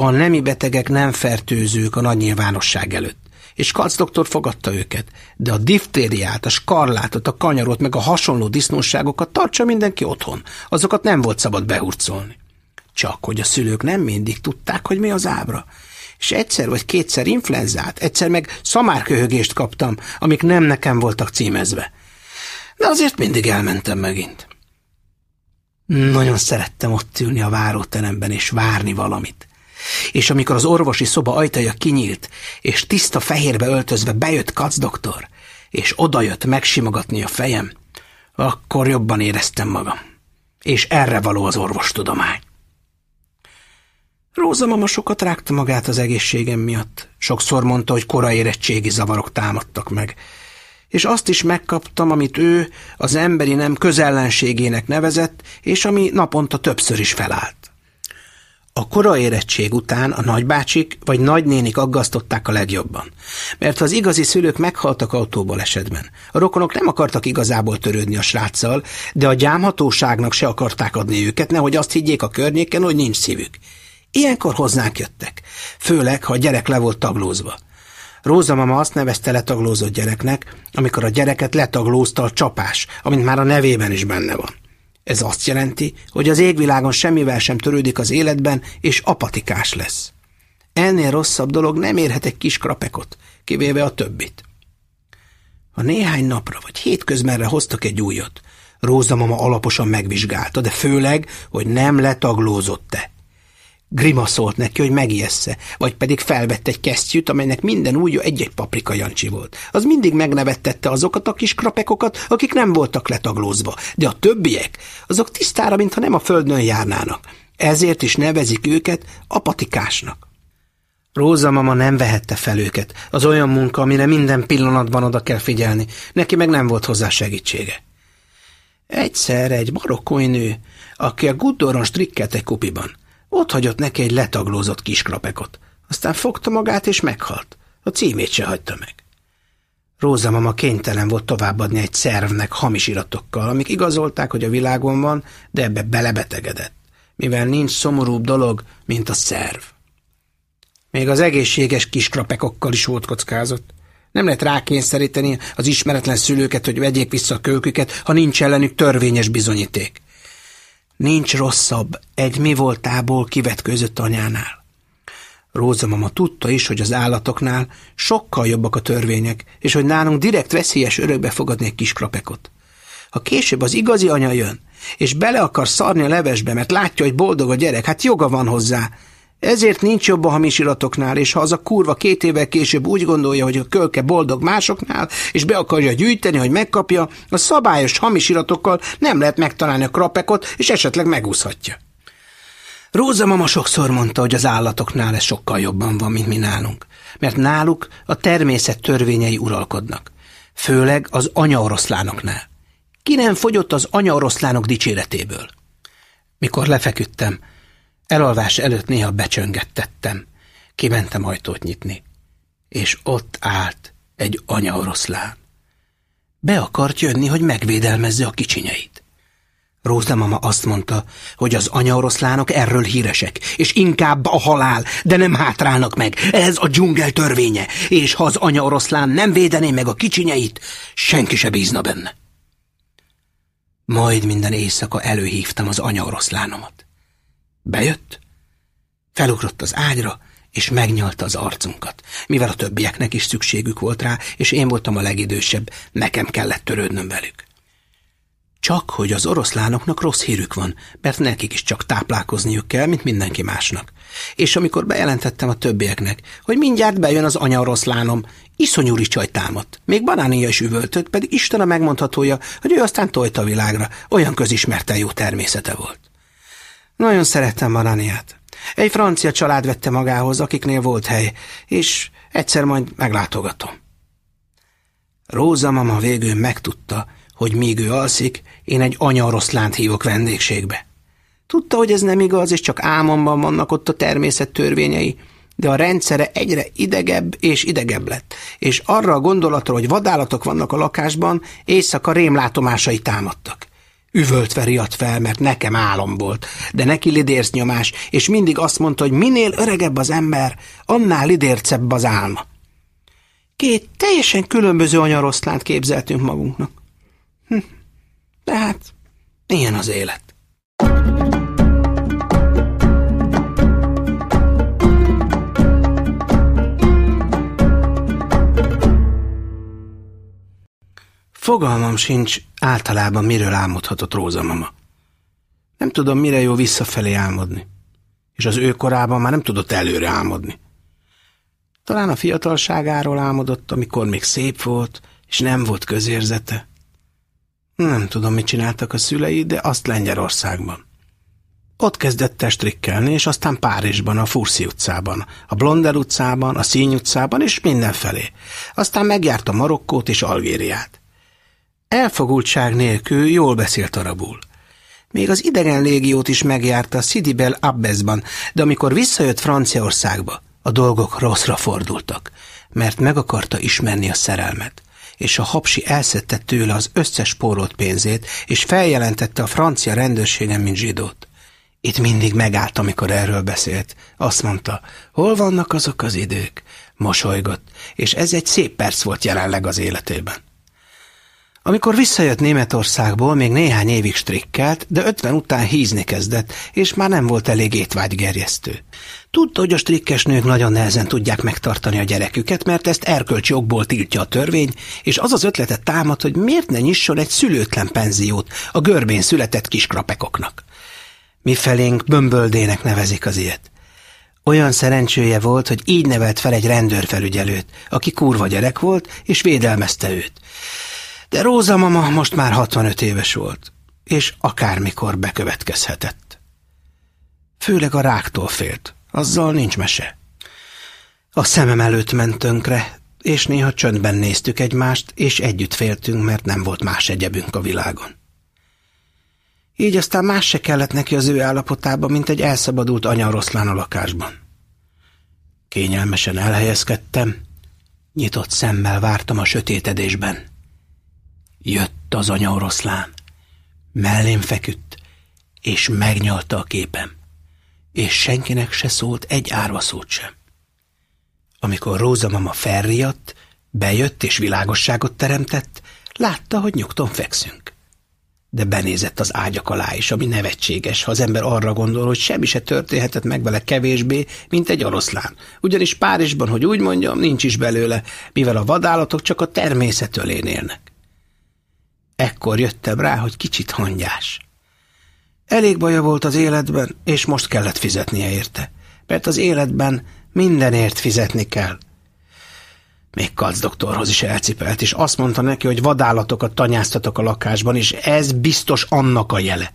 A nemi betegek nem fertőzők a nagy nyilvánosság előtt és Kac doktor fogadta őket, de a diftériát, a skarlátot, a kanyarot, meg a hasonló disznóságokat tartsa mindenki otthon. Azokat nem volt szabad behurcolni. Csak hogy a szülők nem mindig tudták, hogy mi az ábra. És egyszer vagy kétszer influenzát, egyszer meg szamárköhögést kaptam, amik nem nekem voltak címezve. De azért mindig elmentem megint. Nagyon szerettem ott ülni a váróteremben és várni valamit és amikor az orvosi szoba ajtaja kinyílt, és tiszta fehérbe öltözve bejött Kac doktor, és odajött megsimogatni a fejem, akkor jobban éreztem magam. És erre való az orvostudomány. Róza mama sokat rágta magát az egészségem miatt. Sokszor mondta, hogy korai érettségi zavarok támadtak meg. És azt is megkaptam, amit ő az emberi nem közellenségének nevezett, és ami naponta többször is felállt. A kora érettség után a nagybácsik vagy nagynénik aggasztották a legjobban. Mert az igazi szülők meghaltak autóból esetben, a rokonok nem akartak igazából törődni a sráccal, de a gyámhatóságnak se akarták adni őket, nehogy azt higgyék a környéken, hogy nincs szívük. Ilyenkor hozzánk jöttek, főleg, ha a gyerek le volt taglózva. Róza mama azt nevezte letaglózott gyereknek, amikor a gyereket letaglózta a csapás, amint már a nevében is benne van. Ez azt jelenti, hogy az égvilágon semmivel sem törődik az életben, és apatikás lesz. Ennél rosszabb dolog nem érhet egy kis krapekot, kivéve a többit. Ha néhány napra vagy hétközbenre hoztak egy újat, Róza mama alaposan megvizsgálta, de főleg, hogy nem letaglózott-e. Grimaszolt neki, hogy megijessze, vagy pedig felvett egy kesztyűt, amelynek minden újja egy-egy paprika jancsi volt. Az mindig megnevettette azokat a kis krapekokat, akik nem voltak letaglózva, de a többiek, azok tisztára, mintha nem a földön járnának. Ezért is nevezik őket apatikásnak. Róza mama nem vehette fel őket, az olyan munka, amire minden pillanatban oda kell figyelni, neki meg nem volt hozzá segítsége. Egyszer egy marokkói nő, aki a Guddoron strikkelt egy kupiban, ott hagyott neki egy letaglózott kis krapekot. Aztán fogta magát és meghalt. A címét se hagyta meg. Róza mama kénytelen volt továbbadni egy szervnek hamis iratokkal, amik igazolták, hogy a világon van, de ebbe belebetegedett, mivel nincs szomorúbb dolog, mint a szerv. Még az egészséges kiskrapekokkal is volt kockázott. Nem lehet rákényszeríteni az ismeretlen szülőket, hogy vegyék vissza a kölküket, ha nincs ellenük törvényes bizonyíték. Nincs rosszabb egy mi voltából kivetkőzött anyánál. Róza mama tudta is, hogy az állatoknál sokkal jobbak a törvények, és hogy nálunk direkt veszélyes örökbe fogadni egy kis krapekot. Ha később az igazi anya jön, és bele akar szarni a levesbe, mert látja, hogy boldog a gyerek, hát joga van hozzá, ezért nincs jobb a hamis iratoknál, és ha az a kurva két évvel később úgy gondolja, hogy a kölke boldog másoknál, és be akarja gyűjteni, hogy megkapja, a szabályos hamis iratokkal nem lehet megtalálni a krapekot, és esetleg megúszhatja. Róza mama sokszor mondta, hogy az állatoknál ez sokkal jobban van, mint mi nálunk, mert náluk a természet törvényei uralkodnak, főleg az anyaoroszlánoknál. Ki nem fogyott az anyaoroszlánok dicséretéből? Mikor lefeküdtem, Elalvás előtt néha becsöngettettem. Kimentem ajtót nyitni. És ott állt egy anya oroszlán. Be akart jönni, hogy megvédelmezze a kicsinyeit. Róza mama azt mondta, hogy az oroszlánok erről híresek, és inkább a halál, de nem hátrálnak meg. Ez a dzsungel törvénye, és ha az oroszlán nem védené meg a kicsinyeit, senki se bízna benne. Majd minden éjszaka előhívtam az oroszlánomat. Bejött, felugrott az ágyra, és megnyalta az arcunkat, mivel a többieknek is szükségük volt rá, és én voltam a legidősebb, nekem kellett törődnöm velük. Csak hogy az oroszlánoknak rossz hírük van, mert nekik is csak táplálkozniuk kell, mint mindenki másnak. És amikor bejelentettem a többieknek, hogy mindjárt bejön az anya oroszlánom, iszonyú ricsaj támadt. Még banánia is üvöltött, pedig Isten a megmondhatója, hogy ő aztán tojta a világra, olyan közismerten jó természete volt. Nagyon szerettem Maraniát. Egy francia család vette magához, akiknél volt hely, és egyszer majd meglátogatom. Róza mama végül megtudta, hogy míg ő alszik, én egy oroszlánt hívok vendégségbe. Tudta, hogy ez nem igaz, és csak álmomban vannak ott a természet törvényei, de a rendszere egyre idegebb és idegebb lett, és arra a gondolatra, hogy vadállatok vannak a lakásban, éjszaka rémlátomásai támadtak. Üvöltve riadt fel, mert nekem álom volt, de neki lidérc nyomás, és mindig azt mondta, hogy minél öregebb az ember, annál lidércebb az álma. Két teljesen különböző anyaroszlánt képzeltünk magunknak. Hm. Tehát ilyen az élet. Fogalmam sincs általában miről álmodhatott Róza mama. Nem tudom, mire jó visszafelé álmodni. És az ő korában már nem tudott előre álmodni. Talán a fiatalságáról álmodott, amikor még szép volt, és nem volt közérzete. Nem tudom, mit csináltak a szülei, de azt Lengyelországban. Ott kezdett testrikkelni, és aztán Párizsban, a Furszi utcában, a Blonder utcában, a Színy utcában, és mindenfelé. Aztán megjárta Marokkót és Algériát. Elfogultság nélkül jól beszélt arabul. Még az idegen légiót is megjárta Sidibel Abbezban, de amikor visszajött Franciaországba, a dolgok rosszra fordultak, mert meg akarta ismerni a szerelmet, és a hapsi elszedte tőle az összes spórolt pénzét, és feljelentette a francia rendőrségen, mint zsidót. Itt mindig megállt, amikor erről beszélt. Azt mondta, hol vannak azok az idők? Mosolygott, és ez egy szép perc volt jelenleg az életében. Amikor visszajött Németországból, még néhány évig strikkelt, de ötven után hízni kezdett, és már nem volt elég étvágygerjesztő. Tudta, hogy a strikkes nők nagyon nehezen tudják megtartani a gyereküket, mert ezt erkölcsi okból tiltja a törvény, és az az ötletet támad, hogy miért ne nyisson egy szülőtlen penziót a görbén született kiskrapekoknak. Mifelénk bömböldének nevezik az ilyet. Olyan szerencséje volt, hogy így nevelt fel egy rendőrfelügyelőt, aki kurva gyerek volt, és védelmezte őt. De Róza mama most már 65 éves volt, és akármikor bekövetkezhetett. Főleg a ráktól félt, azzal nincs mese. A szemem előtt ment tönkre, és néha csöndben néztük egymást, és együtt féltünk, mert nem volt más egyebünk a világon. Így aztán más se kellett neki az ő állapotában, mint egy elszabadult anya a lakásban. Kényelmesen elhelyezkedtem, nyitott szemmel vártam a sötétedésben. Jött az anya oroszlán, mellém feküdt, és megnyalta a képem, és senkinek se szólt egy árva szót sem. Amikor Róza mama felriadt, bejött és világosságot teremtett, látta, hogy nyugton fekszünk. De benézett az ágyak alá is, ami nevetséges, ha az ember arra gondol, hogy semmi se történhetett meg vele kevésbé, mint egy oroszlán. Ugyanis Párizsban, hogy úgy mondjam, nincs is belőle, mivel a vadállatok csak a természetölén élnek. Ekkor jöttem rá, hogy kicsit hangyás. Elég baja volt az életben, és most kellett fizetnie érte, mert az életben mindenért fizetni kell. Még Kac doktorhoz is elcipelt, és azt mondta neki, hogy vadállatokat tanyáztatok a lakásban, és ez biztos annak a jele.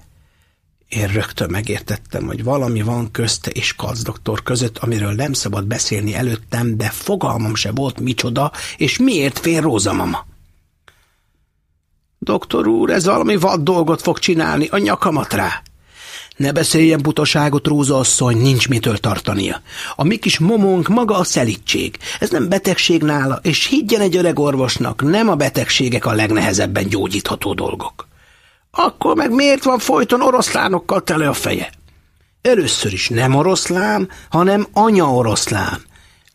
Én rögtön megértettem, hogy valami van közte és Kac doktor között, amiről nem szabad beszélni előttem, de fogalmam se volt micsoda, és miért fél Róza mama. Doktor úr, ez valami vad dolgot fog csinálni, a nyakamat rá. Ne beszéljen butaságot, Róza asszony, nincs mitől tartania. A mi kis momónk maga a szelítség. Ez nem betegség nála, és higgyen egy öreg orvosnak, nem a betegségek a legnehezebben gyógyítható dolgok. Akkor meg miért van folyton oroszlánokkal tele a feje? Először is nem oroszlán, hanem anya oroszlán.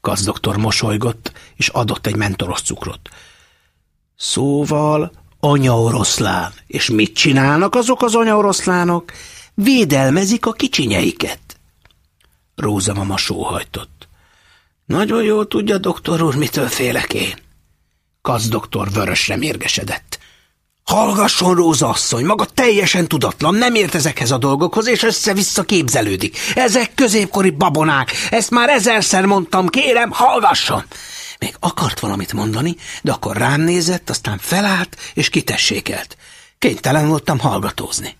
Gazdoktor mosolygott, és adott egy mentoros cukrot. Szóval anya oroszlán. És mit csinálnak azok az anya oroszlánok? Védelmezik a kicsinyeiket. Róza mama sóhajtott. Nagyon jól tudja, doktor úr, mitől félek én. Kasz doktor vörösre mérgesedett. Hallgasson, Róza asszony, maga teljesen tudatlan, nem ért ezekhez a dolgokhoz, és össze-vissza képzelődik. Ezek középkori babonák, ezt már ezerszer mondtam, kérem, hallgasson! Még akart valamit mondani, de akkor rám nézett, aztán felállt, és kitessékelt. Kénytelen voltam hallgatózni.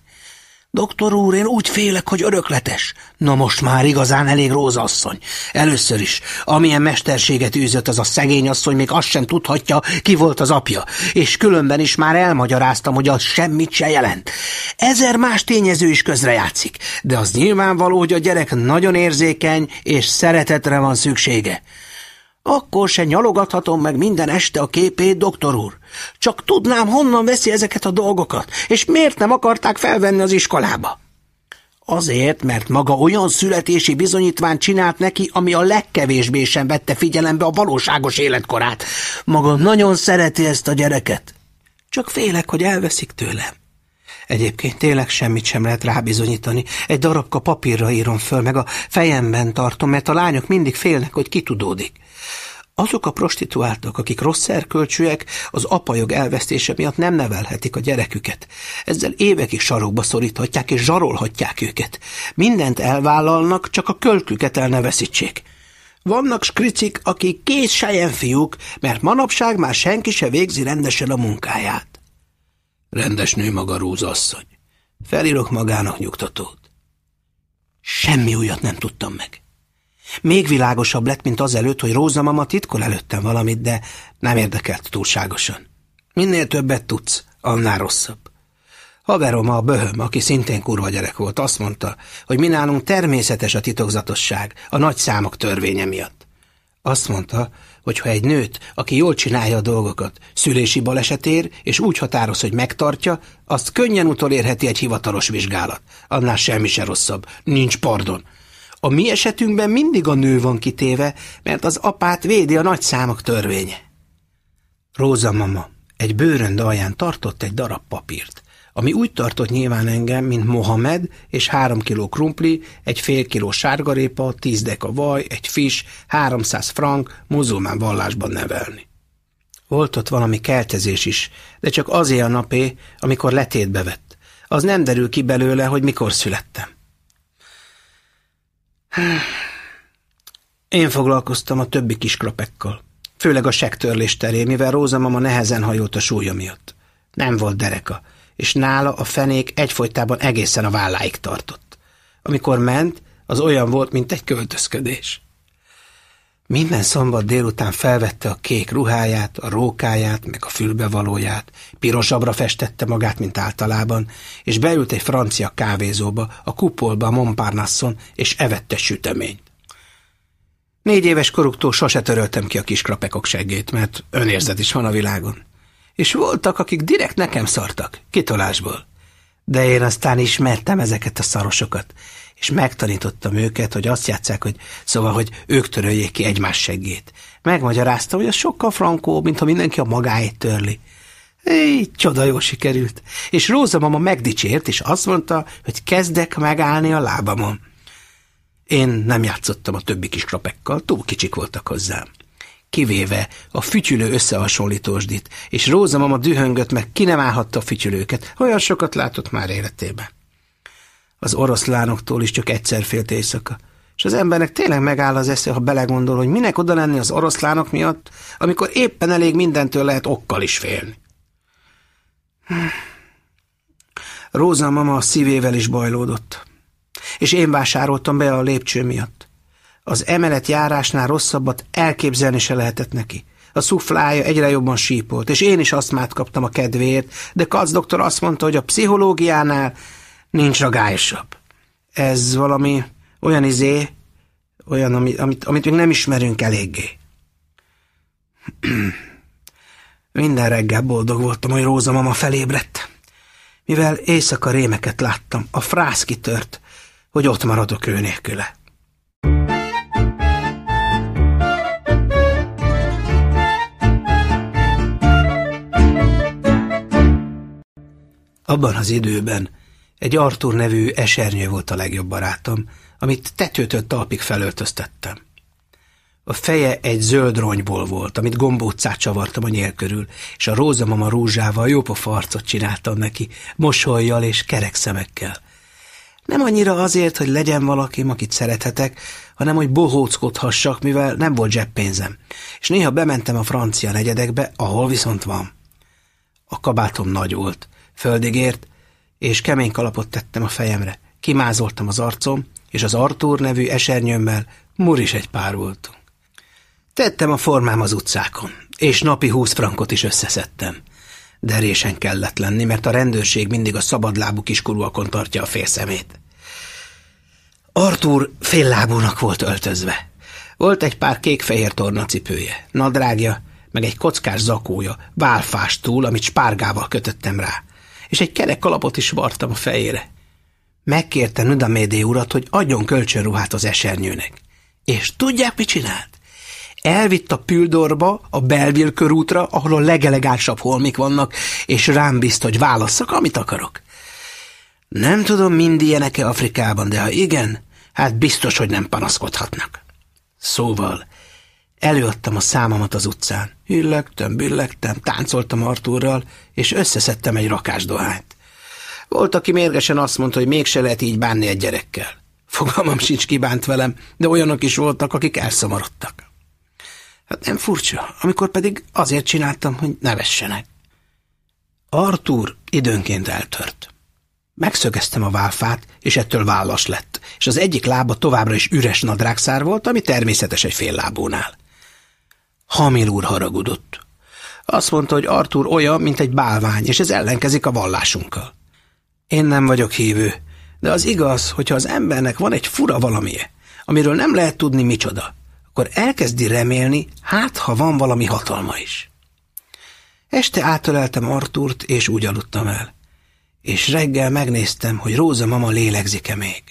Doktor úr, én úgy félek, hogy örökletes. Na most már igazán elég rózasszony. Először is, amilyen mesterséget űzött az a szegény asszony, még azt sem tudhatja, ki volt az apja. És különben is már elmagyaráztam, hogy az semmit se jelent. Ezer más tényező is közrejátszik, de az nyilvánvaló, hogy a gyerek nagyon érzékeny, és szeretetre van szüksége. Akkor se nyalogathatom meg minden este a képét, doktor úr. Csak tudnám, honnan veszi ezeket a dolgokat, és miért nem akarták felvenni az iskolába. Azért, mert maga olyan születési bizonyítványt csinált neki, ami a legkevésbé sem vette figyelembe a valóságos életkorát. Maga nagyon szereti ezt a gyereket. Csak félek, hogy elveszik tőlem. Egyébként tényleg semmit sem lehet rábizonyítani. Egy darabka papírra írom föl, meg a fejemben tartom, mert a lányok mindig félnek, hogy kitudódik. Azok a prostituáltak, akik rossz erkölcsűek, az apajog elvesztése miatt nem nevelhetik a gyereküket. Ezzel évekig sarokba szoríthatják és zsarolhatják őket. Mindent elvállalnak, csak a kölküket el. Vannak skricik, akik kész fiúk, mert manapság már senki se végzi rendesen a munkáját. Rendes nő maga asszony. Felírok magának nyugtatót. Semmi újat nem tudtam meg. Még világosabb lett, mint azelőtt, hogy Róza mama titkol előttem valamit, de nem érdekelt túlságosan. Minél többet tudsz, annál rosszabb. Haverom a böhöm, aki szintén kurva gyerek volt, azt mondta, hogy mi nálunk természetes a titokzatosság, a nagy számok törvénye miatt. Azt mondta, hogy ha egy nőt, aki jól csinálja a dolgokat, szülési baleset ér, és úgy határoz, hogy megtartja, azt könnyen utolérheti egy hivatalos vizsgálat. Annál semmi se rosszabb. Nincs pardon. A mi esetünkben mindig a nő van kitéve, mert az apát védi a nagy számok törvénye. Róza mama egy bőrönd alján tartott egy darab papírt, ami úgy tartott nyilván engem, mint Mohamed, és három kiló krumpli, egy fél kiló sárgarépa, tíz deka vaj, egy fis, háromszáz frank, muzulmán vallásban nevelni. Volt ott valami keltezés is, de csak azért a napé, amikor letétbe vett. Az nem derül ki belőle, hogy mikor születtem. Én foglalkoztam a többi kisklapekkal, főleg a sektörlés terén, mivel Róza mama nehezen hajolt a súlya miatt. Nem volt dereka, és nála a fenék egyfolytában egészen a válláig tartott. Amikor ment, az olyan volt, mint egy költözködés. Minden szombat délután felvette a kék ruháját, a rókáját, meg a fülbevalóját, pirosabbra festette magát, mint általában, és beült egy francia kávézóba, a kupolba a Montparnasson, és evette süteményt. Négy éves koruktól sose töröltem ki a kis krapekok seggét, mert önérzet is van a világon. És voltak, akik direkt nekem szartak, kitolásból. De én aztán ismertem ezeket a szarosokat, és megtanítottam őket, hogy azt játszák, hogy szóval, hogy ők töröljék ki egymás seggét. Megmagyaráztam, hogy az sokkal frankó, mint ha mindenki a magáét törli. Így csoda jó sikerült. És Róza mama megdicsért, és azt mondta, hogy kezdek megállni a lábamon. Én nem játszottam a többi kis krapekkal, túl kicsik voltak hozzám. Kivéve a fütyülő összehasonlítósdit, és Róza mama dühöngött, meg ki nem állhatta a fütyülőket, olyan sokat látott már életében. Az oroszlánoktól is csak egyszer félt éjszaka, és az embernek tényleg megáll az esze, ha belegondol, hogy minek oda lenni az oroszlánok miatt, amikor éppen elég mindentől lehet okkal is félni. Róza mama a szívével is bajlódott és én vásároltam be a lépcső miatt. Az emelet járásnál rosszabbat elképzelni se lehetett neki. A szuflája egyre jobban sípolt, és én is asztmát kaptam a kedvéért, de Kac doktor azt mondta, hogy a pszichológiánál nincs ragályosabb. Ez valami olyan izé, olyan, amit, amit, amit még nem ismerünk eléggé. Minden reggel boldog voltam, hogy Róza mama felébredt. Mivel éjszaka rémeket láttam, a frász kitört, hogy ott maradok ő nélküle. Abban az időben egy Artur nevű esernyő volt a legjobb barátom, amit tetőtől talpig felöltöztettem. A feje egy zöld ronyból volt, amit gombócát csavartam a nyél körül, és a rózamama rúzsával jópofa arcot csináltam neki, mosolyjal és kerek szemekkel. Nem annyira azért, hogy legyen valaki, akit szerethetek, hanem hogy bohóckodhassak, mivel nem volt zseppénzem. És néha bementem a francia negyedekbe, ahol viszont van. A kabátom nagy volt, földig ért, és kemény kalapot tettem a fejemre. Kimázoltam az arcom, és az Artúr nevű esernyőmmel muris egy pár voltunk. Tettem a formám az utcákon, és napi húsz frankot is összeszedtem. De résen kellett lenni, mert a rendőrség mindig a szabadlábú kiskorúakon tartja a félszemét. Artur féllábúnak volt öltözve. Volt egy pár kék-fehér tornacipője, nadrágja, meg egy kockás zakója, válfás túl, amit spárgával kötöttem rá, és egy kerek kalapot is vartam a fejére. Megkérte Nudamédé urat, hogy adjon kölcsönruhát az esernyőnek. És tudják, mit csinált? Elvitt a Püldorba, a Belville körútra, ahol a legelegánsabb holmik vannak, és rám bizt, hogy válasszak, amit akarok. Nem tudom, mind ilyenek-e Afrikában, de ha igen, hát biztos, hogy nem panaszkodhatnak. Szóval előadtam a számomat az utcán. Hüllegtem, billegtem, táncoltam Artúrral, és összeszedtem egy rakás dohányt. Volt, aki mérgesen azt mondta, hogy mégse lehet így bánni egy gyerekkel. Fogalmam sincs kibánt velem, de olyanok is voltak, akik elszomorodtak. Hát nem furcsa, amikor pedig azért csináltam, hogy ne vessenek. Artúr időnként eltört. Megszögeztem a válfát, és ettől vállas lett, és az egyik lába továbbra is üres nadrágszár volt, ami természetes egy fél lábónál. Hamil úr haragudott. Azt mondta, hogy Artur olyan, mint egy bálvány, és ez ellenkezik a vallásunkkal. Én nem vagyok hívő, de az igaz, hogyha az embernek van egy fura valamie, amiről nem lehet tudni micsoda, akkor elkezdi remélni, hát ha van valami hatalma is. Este átöleltem Artúrt, és úgy aludtam el. És reggel megnéztem, hogy Róza mama lélegzik-e még.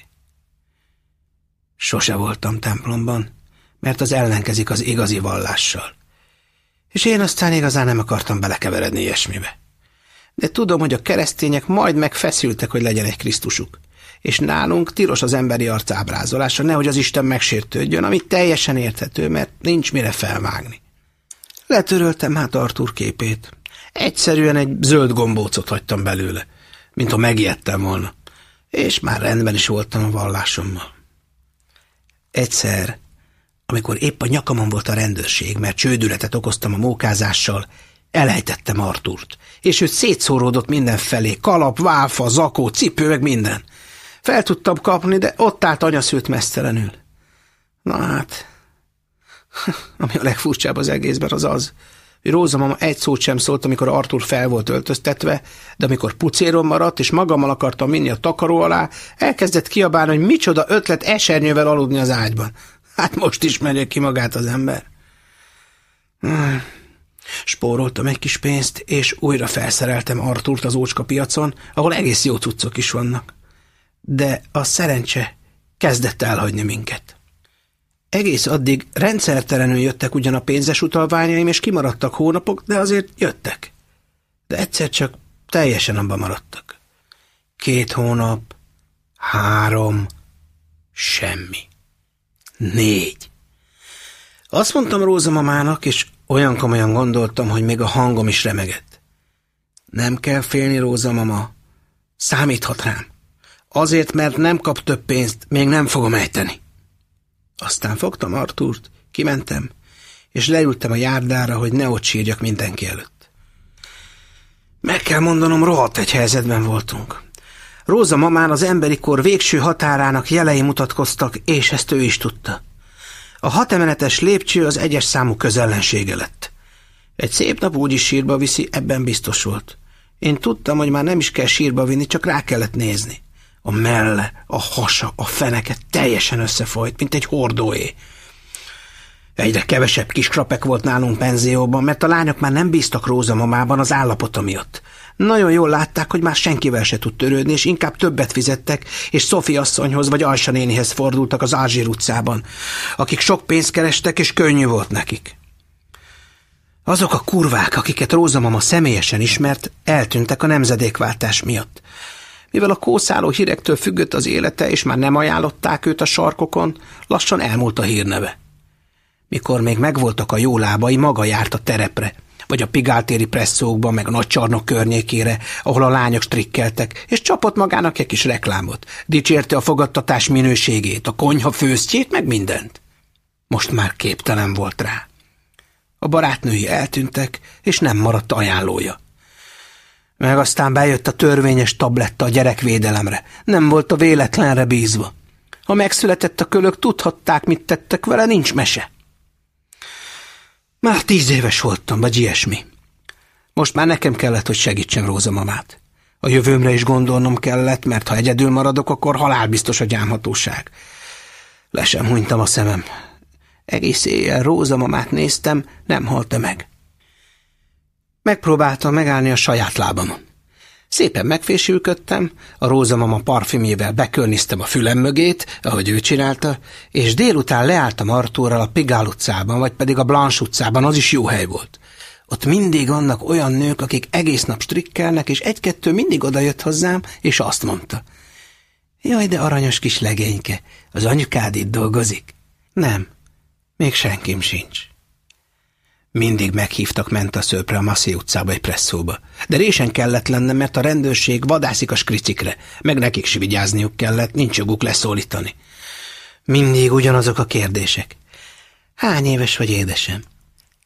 Sose voltam templomban, mert az ellenkezik az igazi vallással. És én aztán igazán nem akartam belekeveredni ilyesmibe. De tudom, hogy a keresztények majd megfeszültek, hogy legyen egy Krisztusuk és nálunk tilos az emberi arc ábrázolása, nehogy az Isten megsértődjön, ami teljesen érthető, mert nincs mire felvágni. Letöröltem hát Artur képét. Egyszerűen egy zöld gombócot hagytam belőle, mint ha megijedtem volna, és már rendben is voltam a vallásommal. Egyszer, amikor épp a nyakamon volt a rendőrség, mert csődületet okoztam a mókázással, elejtettem Artúrt, és ő szétszóródott mindenfelé, kalap, válfa, zakó, cipő, meg minden. Fel tudtam kapni, de ott állt anyaszült mesztelenül. Na hát, ami a legfurcsább az egészben az az, hogy Róza mama egy szót sem szólt, amikor Artur fel volt öltöztetve, de amikor pucéron maradt, és magammal akartam vinni a takaró alá, elkezdett kiabálni, hogy micsoda ötlet esernyővel aludni az ágyban. Hát most ismerje ki magát az ember. Spóroltam egy kis pénzt, és újra felszereltem Artúrt az ócska piacon, ahol egész jó cuccok is vannak. De a szerencse kezdett elhagyni minket. Egész addig rendszertelenül jöttek ugyan a pénzes utalványaim, és kimaradtak hónapok, de azért jöttek. De egyszer csak teljesen abban maradtak. Két hónap, három, semmi. Négy. Azt mondtam Róza mamának, és olyan komolyan gondoltam, hogy még a hangom is remegett. Nem kell félni, Róza mama. Számíthat rám. Azért, mert nem kap több pénzt, még nem fogom ejteni. Aztán fogtam Artúrt, kimentem, és leültem a járdára, hogy ne ott sírjak mindenki előtt. Meg kell mondanom, rohadt egy helyzetben voltunk. Róza mamán az emberi kor végső határának jelei mutatkoztak, és ezt ő is tudta. A hatemeletes lépcső az egyes számú közellensége lett. Egy szép nap úgy sírba viszi, ebben biztos volt. Én tudtam, hogy már nem is kell sírba vinni, csak rá kellett nézni. A melle, a hasa, a feneke teljesen összefolyt, mint egy hordóé. Egyre kevesebb kis krapek volt nálunk penzióban, mert a lányok már nem bíztak Róza mamában az állapota miatt. Nagyon jól látták, hogy már senkivel se tud törődni, és inkább többet fizettek, és Szofi asszonyhoz vagy Alsa nénihez fordultak az Ázsír utcában, akik sok pénzt kerestek, és könnyű volt nekik. Azok a kurvák, akiket Róza mama személyesen ismert, eltűntek a nemzedékváltás miatt. Mivel a kószáló hírektől függött az élete, és már nem ajánlották őt a sarkokon, lassan elmúlt a hírneve. Mikor még megvoltak a jó lábai, maga járt a terepre, vagy a pigáltéri presszókba, meg a nagy csarnok környékére, ahol a lányok strikkeltek, és csapott magának egy kis reklámot. Dicsérte a fogadtatás minőségét, a konyha főztjét, meg mindent. Most már képtelen volt rá. A barátnői eltűntek, és nem maradt ajánlója. Meg aztán bejött a törvényes tabletta a gyerekvédelemre. Nem volt a véletlenre bízva. Ha megszületett a kölök, tudhatták, mit tettek vele, nincs mese. Már tíz éves voltam, vagy ilyesmi. Most már nekem kellett, hogy segítsem Róza mamát. A jövőmre is gondolnom kellett, mert ha egyedül maradok, akkor halálbiztos a gyámhatóság. Le sem hunytam a szemem. Egész éjjel Róza mamát néztem, nem halta meg. Megpróbáltam megállni a saját lábamon. Szépen megfésülködtem, a rózamama parfümjével bekörniztem a fülem mögét, ahogy ő csinálta, és délután leálltam Artúrral a Pigál utcában, vagy pedig a Blanche utcában, az is jó hely volt. Ott mindig vannak olyan nők, akik egész nap strikkelnek, és egy-kettő mindig odajött hozzám, és azt mondta. Jaj, de aranyos kis legényke, az anyukád itt dolgozik? Nem, még senkim sincs. Mindig meghívtak ment a szőpre a Masszi utcába egy presszóba. De résen kellett lennem, mert a rendőrség vadászik a skricikre, meg nekik is vigyázniuk kellett, nincs joguk leszólítani. Mindig ugyanazok a kérdések. Hány éves vagy, édesem?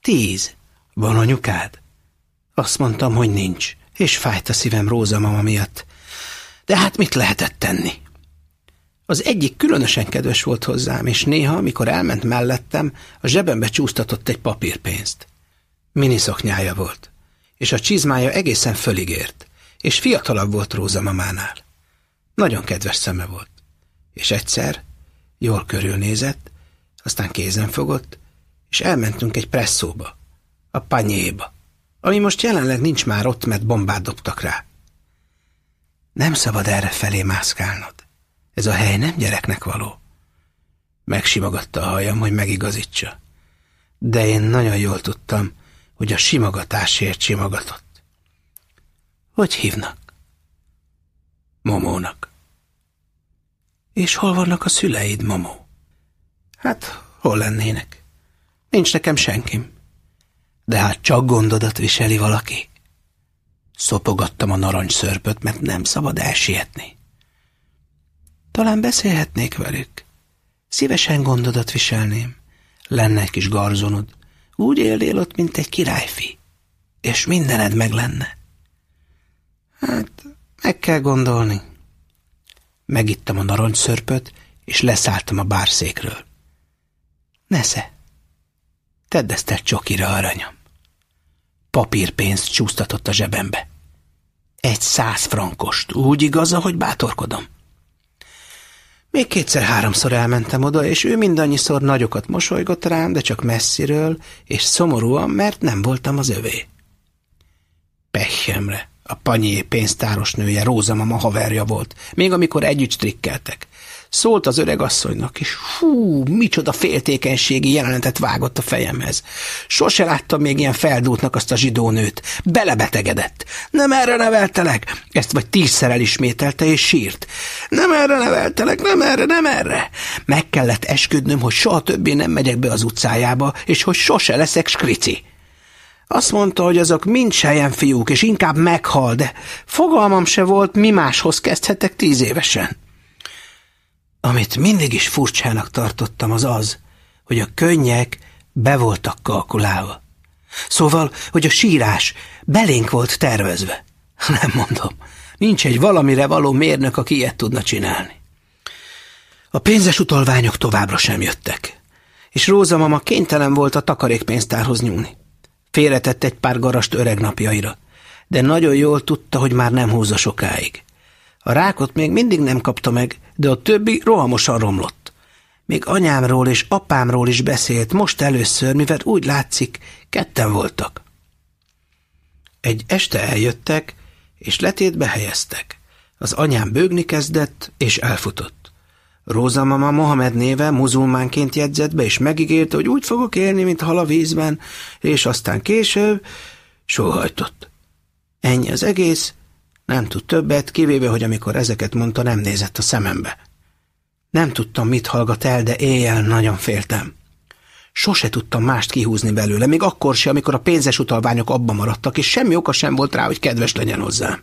Tíz. Van anyukád? Azt mondtam, hogy nincs, és fájt a szívem Róza mama miatt. De hát mit lehetett tenni? Az egyik különösen kedves volt hozzám, és néha, amikor elment mellettem, a zsebembe csúsztatott egy papírpénzt. Miniszoknyája volt, és a csizmája egészen föligért, és fiatalabb volt Róza mamánál. Nagyon kedves szeme volt, és egyszer jól körülnézett, aztán kézen fogott, és elmentünk egy presszóba, a panyéba, ami most jelenleg nincs már ott, mert bombát dobtak rá. Nem szabad erre felé mászkálnod. Ez a hely nem gyereknek való. Megsimogatta a hajam, hogy megigazítsa. De én nagyon jól tudtam, hogy a simogatásért simogatott. Hogy hívnak? Momónak. És hol vannak a szüleid, Momó? Hát, hol lennének? Nincs nekem senkim. De hát csak gondodat viseli valaki. Szopogattam a narancsszörpöt, mert nem szabad elsietni. Talán beszélhetnék velük. Szívesen gondodat viselném. Lenne egy kis garzonod. Úgy élnél ott, mint egy királyfi. És mindened meg lenne. Hát, meg kell gondolni. Megittem a narancsszörpöt, és leszálltam a bárszékről. Nesze, tedd ezt egy csokira, aranyom. Papírpénzt csúsztatott a zsebembe. Egy száz frankost, úgy igaza, hogy bátorkodom. Még kétszer-háromszor elmentem oda, és ő mindannyiszor nagyokat mosolygott rám, de csak messziről, és szomorúan, mert nem voltam az övé. Pehjemre. A panyié pénztáros nője, Róza mama haverja volt, még amikor együtt strikkeltek. Szólt az öreg asszonynak, és hú, micsoda féltékenységi jelenetet vágott a fejemhez. Sose láttam még ilyen feldútnak azt a zsidónőt. Belebetegedett. Nem erre neveltelek. Ezt vagy tízszer elismételte, és sírt. Nem erre neveltelek, nem erre, nem erre. Meg kellett esküdnöm, hogy soha többé nem megyek be az utcájába, és hogy sose leszek skrici. Azt mondta, hogy azok mind sejen fiúk, és inkább meghal, de fogalmam se volt, mi máshoz kezdhetek tíz évesen. Amit mindig is furcsának tartottam, az az, hogy a könnyek be voltak kalkulálva. Szóval, hogy a sírás belénk volt tervezve. Nem mondom, nincs egy valamire való mérnök, aki ilyet tudna csinálni. A pénzes utalványok továbbra sem jöttek, és Róza mama kénytelen volt a takarékpénztárhoz nyúlni. Félretett egy pár garast öreg napjaira, de nagyon jól tudta, hogy már nem húzza sokáig. A rákot még mindig nem kapta meg, de a többi rohamosan romlott. Még anyámról és apámról is beszélt, most először, mivel úgy látszik, ketten voltak. Egy este eljöttek, és letétbe helyeztek. Az anyám bőgni kezdett, és elfutott. Róza mama Mohamed néve muzulmánként jegyzett be, és megígérte, hogy úgy fogok élni, mint hal a vízben, és aztán később sóhajtott. Ennyi az egész, nem tud többet, kivéve, hogy amikor ezeket mondta, nem nézett a szemembe. Nem tudtam, mit hallgat el, de éjjel nagyon féltem. Sose tudtam mást kihúzni belőle, még akkor se, amikor a pénzes utalványok abba maradtak, és semmi oka sem volt rá, hogy kedves legyen hozzám.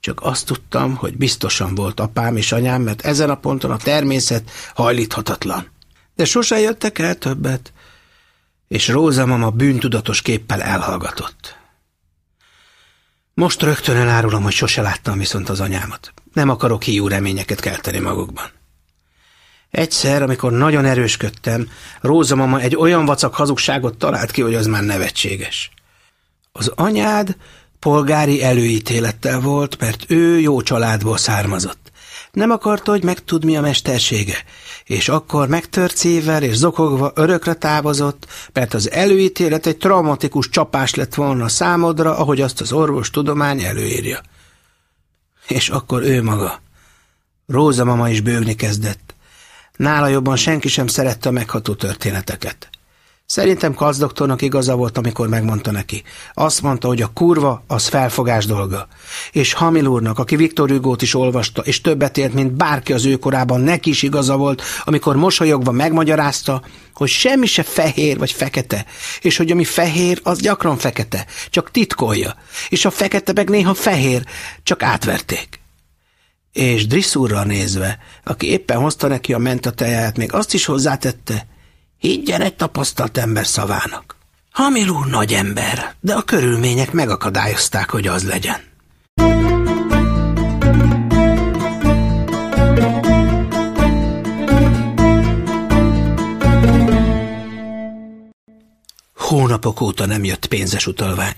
Csak azt tudtam, hogy biztosan volt apám és anyám, mert ezen a ponton a természet hajlíthatatlan. De sose jöttek el többet, és Róza mama bűntudatos képpel elhallgatott. Most rögtön elárulom, hogy sose láttam viszont az anyámat. Nem akarok hiú reményeket kelteni magukban. Egyszer, amikor nagyon erősködtem, Róza mama egy olyan vacak hazugságot talált ki, hogy az már nevetséges. Az anyád polgári előítélettel volt, mert ő jó családból származott. Nem akarta, hogy megtud, mi a mestersége, és akkor megtört és zokogva örökre távozott, mert az előítélet egy traumatikus csapás lett volna számodra, ahogy azt az orvos tudomány előírja. És akkor ő maga. Róza mama is bőgni kezdett. Nála jobban senki sem szerette a megható történeteket. Szerintem Kac doktornak igaza volt, amikor megmondta neki. Azt mondta, hogy a kurva az felfogás dolga. És Hamil úrnak, aki Viktor Hugo-t is olvasta, és többet élt, mint bárki az ő korában, neki is igaza volt, amikor mosolyogva megmagyarázta, hogy semmi se fehér vagy fekete, és hogy ami fehér, az gyakran fekete, csak titkolja, és a fekete meg néha fehér, csak átverték. És Drisszúrra nézve, aki éppen hozta neki a mentateját, még azt is hozzátette, Higgyen egy tapasztalt ember szavának. Hamil úr nagy ember, de a körülmények megakadályozták, hogy az legyen. Hónapok óta nem jött pénzes utalvány.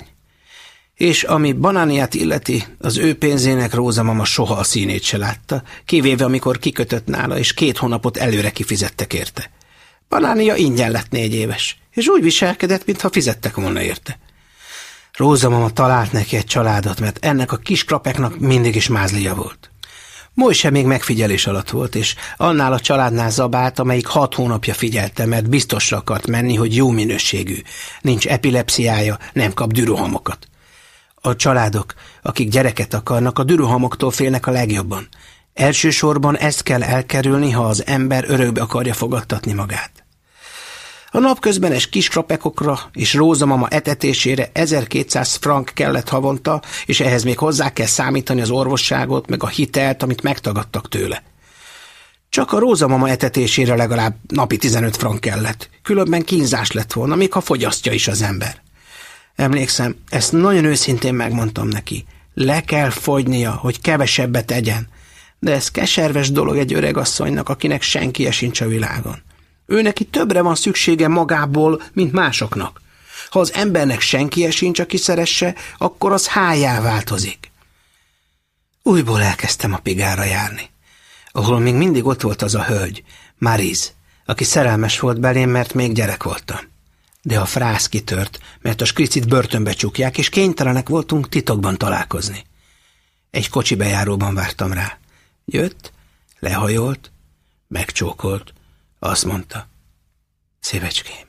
És ami banániát illeti, az ő pénzének Róza mama soha a színét se látta, kivéve amikor kikötött nála, és két hónapot előre kifizettek érte. Banánia ingyen lett négy éves, és úgy viselkedett, mintha fizettek volna érte. Róza mama talált neki egy családot, mert ennek a kis krapeknak mindig is mázlia volt. Mojse még megfigyelés alatt volt, és annál a családnál zabált, amelyik hat hónapja figyelte, mert biztosra akart menni, hogy jó minőségű. Nincs epilepsziája, nem kap dürohamokat. A családok, akik gyereket akarnak, a dürohamoktól félnek a legjobban. Elsősorban ezt kell elkerülni, ha az ember örökbe akarja fogadtatni magát. A napközbenes kis krapekokra és rózamama etetésére 1200 frank kellett havonta, és ehhez még hozzá kell számítani az orvosságot, meg a hitelt, amit megtagadtak tőle. Csak a rózamama etetésére legalább napi 15 frank kellett, különben kínzás lett volna, még ha fogyasztja is az ember. Emlékszem, ezt nagyon őszintén megmondtam neki. Le kell fogynia, hogy kevesebbet egyen. De ez keserves dolog egy öreg asszonynak, akinek senki sincs a világon. Ő neki többre van szüksége magából, mint másoknak. Ha az embernek senki sincs, aki szeresse, akkor az hájá változik. Újból elkezdtem a pigára járni. ahol még mindig ott volt az a hölgy, Mariz, aki szerelmes volt belém, mert még gyerek voltam. De a frász kitört, mert a skricit börtönbe csukják, és kénytelenek voltunk titokban találkozni. Egy kocsi bejáróban vártam rá. Jött, lehajolt, megcsókolt, azt mondta. Szívecském,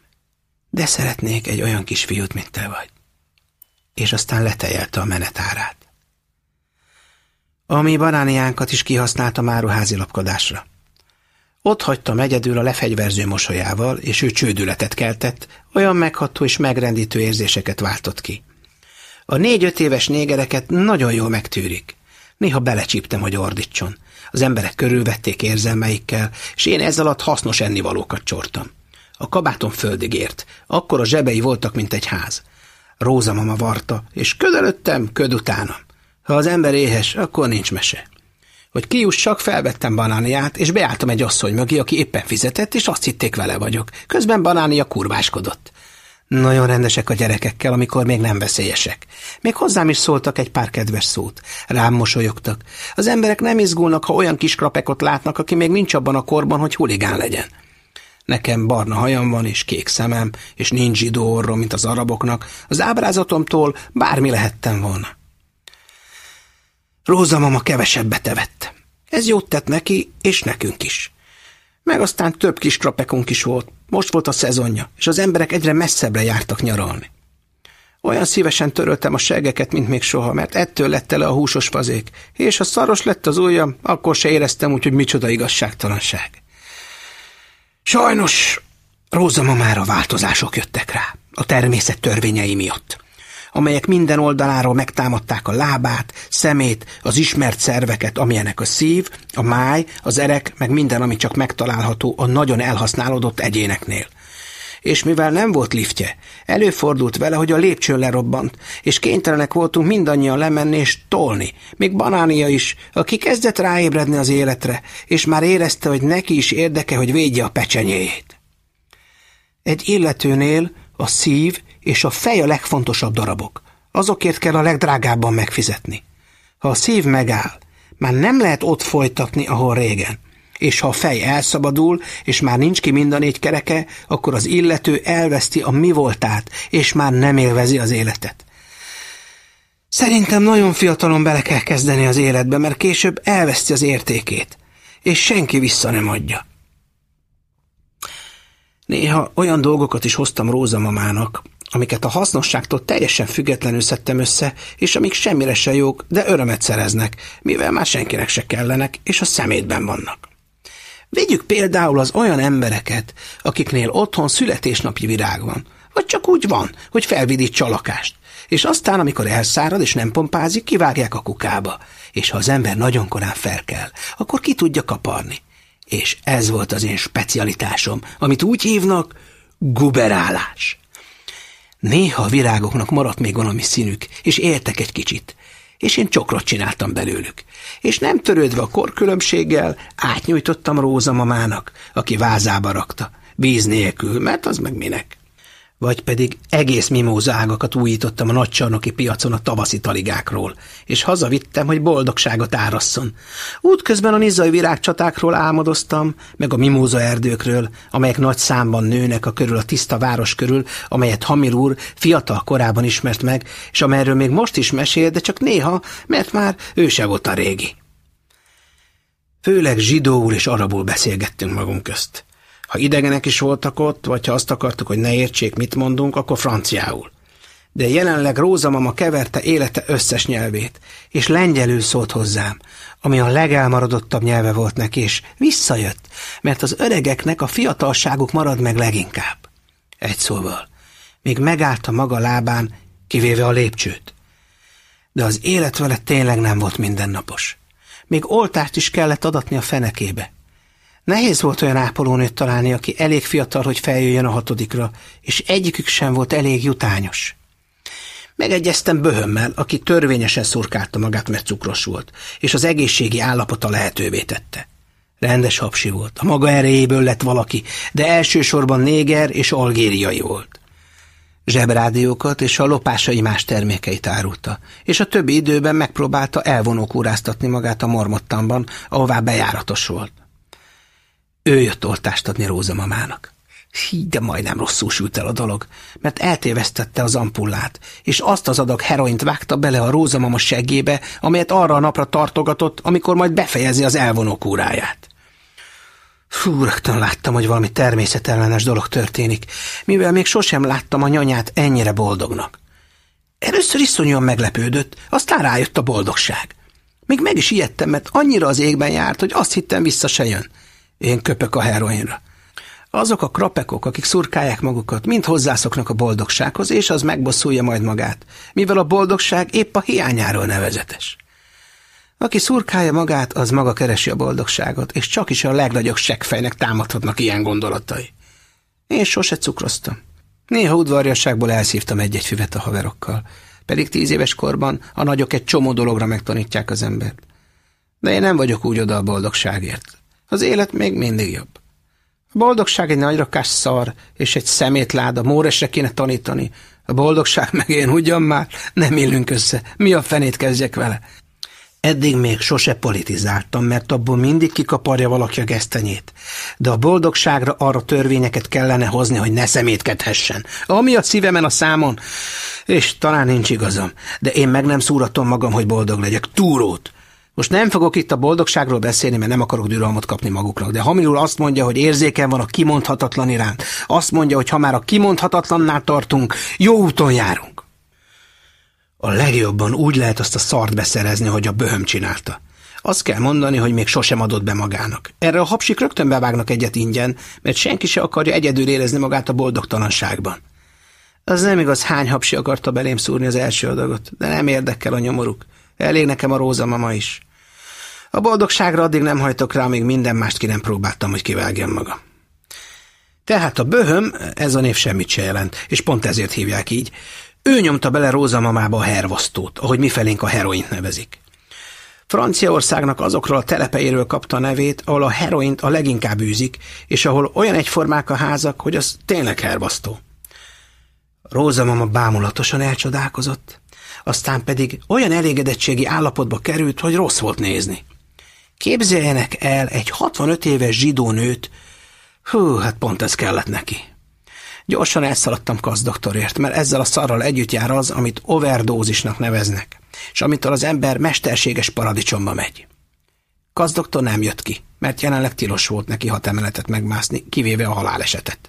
de szeretnék egy olyan kis fiút, mint te vagy. És aztán letejelte a menetárát. A mi banániánkat is kihasználta máruházi lapkodásra. Ott hagytam egyedül a lefegyverző mosolyával, és ő csődületet keltett, olyan megható és megrendítő érzéseket váltott ki. A négy-öt éves négereket nagyon jól megtűrik. Néha belecsíptem, hogy ordítson. Az emberek körülvették érzelmeikkel, és én ezzel alatt hasznos ennivalókat csortam. A kabátom földig ért, akkor a zsebei voltak, mint egy ház. Róza mama varta, és ködelöttem, köd utánam. Ha az ember éhes, akkor nincs mese. Hogy kiussak, felvettem banániát, és beálltam egy asszony mögé, aki éppen fizetett, és azt hitték vele vagyok. Közben banánia kurváskodott. Nagyon rendesek a gyerekekkel, amikor még nem veszélyesek. Még hozzám is szóltak egy pár kedves szót. Rám mosolyogtak. Az emberek nem izgulnak, ha olyan kis krapekot látnak, aki még nincs abban a korban, hogy huligán legyen. Nekem barna hajam van, és kék szemem, és nincs zsidó orrom, mint az araboknak. Az ábrázatomtól bármi lehettem volna. Róza mama kevesebbet evett. Ez jót tett neki, és nekünk is. Meg aztán több kis krapekunk is volt. Most volt a szezonja, és az emberek egyre messzebbre jártak nyaralni. Olyan szívesen töröltem a segeket, mint még soha, mert ettől lett tele a húsos fazék, és ha szaros lett az ujjam, akkor se éreztem úgy, hogy micsoda igazságtalanság. Sajnos Róza mamára változások jöttek rá, a természet törvényei miatt amelyek minden oldaláról megtámadták a lábát, szemét, az ismert szerveket, amilyenek a szív, a máj, az erek, meg minden, ami csak megtalálható a nagyon elhasználódott egyéneknél. És mivel nem volt liftje, előfordult vele, hogy a lépcsőn lerobbant, és kénytelenek voltunk mindannyian lemenni és tolni, még banánia is, aki kezdett ráébredni az életre, és már érezte, hogy neki is érdeke, hogy védje a pecsenyéjét. Egy illetőnél a szív és a fej a legfontosabb darabok. Azokért kell a legdrágábban megfizetni. Ha a szív megáll, már nem lehet ott folytatni, ahol régen. És ha a fej elszabadul, és már nincs ki mind a négy kereke, akkor az illető elveszti a mi voltát, és már nem élvezi az életet. Szerintem nagyon fiatalon bele kell kezdeni az életbe, mert később elveszti az értékét, és senki vissza nem adja. Néha olyan dolgokat is hoztam Róza mamának, amiket a hasznosságtól teljesen függetlenül szedtem össze, és amik semmire se jók, de örömet szereznek, mivel már senkinek se kellenek, és a szemétben vannak. Vegyük például az olyan embereket, akiknél otthon születésnapi virág van, vagy csak úgy van, hogy felvidítsa a lakást, és aztán, amikor elszárad és nem pompázik, kivágják a kukába, és ha az ember nagyon korán felkel, akkor ki tudja kaparni. És ez volt az én specialitásom, amit úgy hívnak guberálás. Néha a virágoknak maradt még valami színük, és éltek egy kicsit, és én csokrot csináltam belőlük. És nem törődve a korkülönbséggel, átnyújtottam Róza aki vázába rakta, víz nélkül, mert az meg minek vagy pedig egész mimózágakat újítottam a nagycsarnoki piacon a tavaszi taligákról, és hazavittem, hogy boldogságot árasszon. Útközben a nizzai virágcsatákról álmodoztam, meg a mimóza erdőkről, amelyek nagy számban nőnek a körül a tiszta város körül, amelyet Hamir úr fiatal korában ismert meg, és amelyről még most is mesél, de csak néha, mert már ő se volt a régi. Főleg zsidóul és arabul beszélgettünk magunk közt. Ha idegenek is voltak ott, vagy ha azt akartuk, hogy ne értsék, mit mondunk, akkor franciául. De jelenleg Róza mama keverte élete összes nyelvét, és lengyelül szólt hozzám, ami a legelmaradottabb nyelve volt neki, és visszajött, mert az öregeknek a fiatalságuk marad meg leginkább. Egy szóval, még megállt a maga lábán, kivéve a lépcsőt. De az élet vele tényleg nem volt mindennapos. Még oltást is kellett adatni a fenekébe. Nehéz volt olyan ápolónőt találni, aki elég fiatal, hogy feljöjjön a hatodikra, és egyikük sem volt elég jutányos. Megegyeztem Böhömmel, aki törvényesen szurkálta magát, mert cukros volt, és az egészségi állapota lehetővé tette. Rendes hapsi volt, a maga erejéből lett valaki, de elsősorban néger és algériai volt. Zsebrádiókat és a lopásai más termékeit árulta, és a többi időben megpróbálta elvonókúráztatni magát a mormottamban, ahová bejáratos volt. Ő jött oltást adni Róza mamának. Hí, de majdnem rosszul sült el a dolog, mert eltévesztette az ampullát, és azt az adag heroint vágta bele a rózamama seggébe, amelyet arra a napra tartogatott, amikor majd befejezi az elvonó kúráját. Fú, rögtön láttam, hogy valami természetellenes dolog történik, mivel még sosem láttam a nyanyát ennyire boldognak. Először iszonyúan meglepődött, aztán rájött a boldogság. Még meg is ijedtem, mert annyira az égben járt, hogy azt hittem vissza se jön. Én köpök a heroinra. Azok a krapekok, akik szurkálják magukat, mind hozzászoknak a boldogsághoz, és az megbosszulja majd magát, mivel a boldogság épp a hiányáról nevezetes. Aki szurkálja magát, az maga keresi a boldogságot, és csak is a legnagyobb seggfejnek támadhatnak ilyen gondolatai. Én sose cukroztam. Néha udvarjasságból elszívtam egy-egy füvet a haverokkal, pedig tíz éves korban a nagyok egy csomó dologra megtanítják az embert. De én nem vagyok úgy oda a boldogságért. Az élet még mindig jobb. A boldogság egy nagy rakás szar, és egy szemétláda, móresre kéne tanítani. A boldogság meg én ugyan már, nem élünk össze. Mi a fenét kezdjek vele? Eddig még sose politizáltam, mert abból mindig kikaparja valaki a gesztenyét. De a boldogságra arra törvényeket kellene hozni, hogy ne szemétkedhessen. Ami a szívemen a számon, és talán nincs igazam, de én meg nem szúratom magam, hogy boldog legyek. Túrót! Most nem fogok itt a boldogságról beszélni, mert nem akarok düralmat kapni maguknak, de Hamil azt mondja, hogy érzéken van a kimondhatatlan iránt. Azt mondja, hogy ha már a kimondhatatlannál tartunk, jó úton járunk. A legjobban úgy lehet azt a szart beszerezni, hogy a böhöm csinálta. Azt kell mondani, hogy még sosem adott be magának. Erre a hapsik rögtön bevágnak egyet ingyen, mert senki se akarja egyedül érezni magát a boldogtalanságban. Az nem igaz, hány hapsi akarta belém szúrni az első adagot, de nem érdekel a nyomoruk. Elég nekem a rózamama is. A boldogságra addig nem hajtok rá, még minden mást ki nem próbáltam, hogy kivágjam maga. Tehát a böhöm, ez a név semmit se jelent, és pont ezért hívják így. Ő nyomta bele rózamamába a hervasztót, ahogy mifelénk a heroint nevezik. Franciaországnak azokról a telepeiről kapta a nevét, ahol a heroint a leginkább űzik, és ahol olyan egyformák a házak, hogy az tényleg hervasztó. Rózamama bámulatosan elcsodálkozott aztán pedig olyan elégedettségi állapotba került, hogy rossz volt nézni. Képzeljenek el egy 65 éves zsidó nőt, hú, hát pont ez kellett neki. Gyorsan elszaladtam kazdoktorért, mert ezzel a szarral együtt jár az, amit overdózisnak neveznek, és amitől az ember mesterséges paradicsomba megy. Kazdoktor nem jött ki, mert jelenleg tilos volt neki hat emeletet megmászni, kivéve a halálesetet.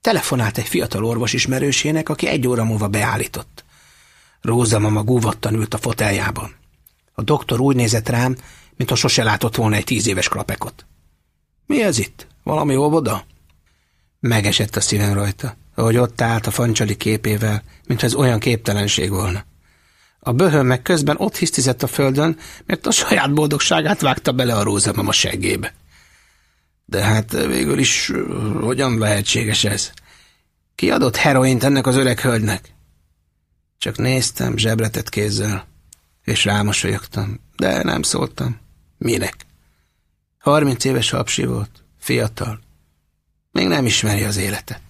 Telefonált egy fiatal orvos ismerősének, aki egy óra múlva beállított. Róza mama gúvattan ült a foteljában. A doktor úgy nézett rám, mintha sose látott volna egy tíz éves krapekot. Mi ez itt? Valami óvoda? Megesett a szívem rajta, ahogy ott állt a fancsali képével, mintha ez olyan képtelenség volna. A böhön meg közben ott hisztizett a földön, mert a saját boldogságát vágta bele a rózamama seggébe. De hát végül is hogyan lehetséges ez? Ki adott heroint ennek az öreg hölgynek? Csak néztem zsebretett kézzel, és rámosolyogtam, de nem szóltam. Minek? Harminc éves hapsi volt, fiatal. Még nem ismeri az életet.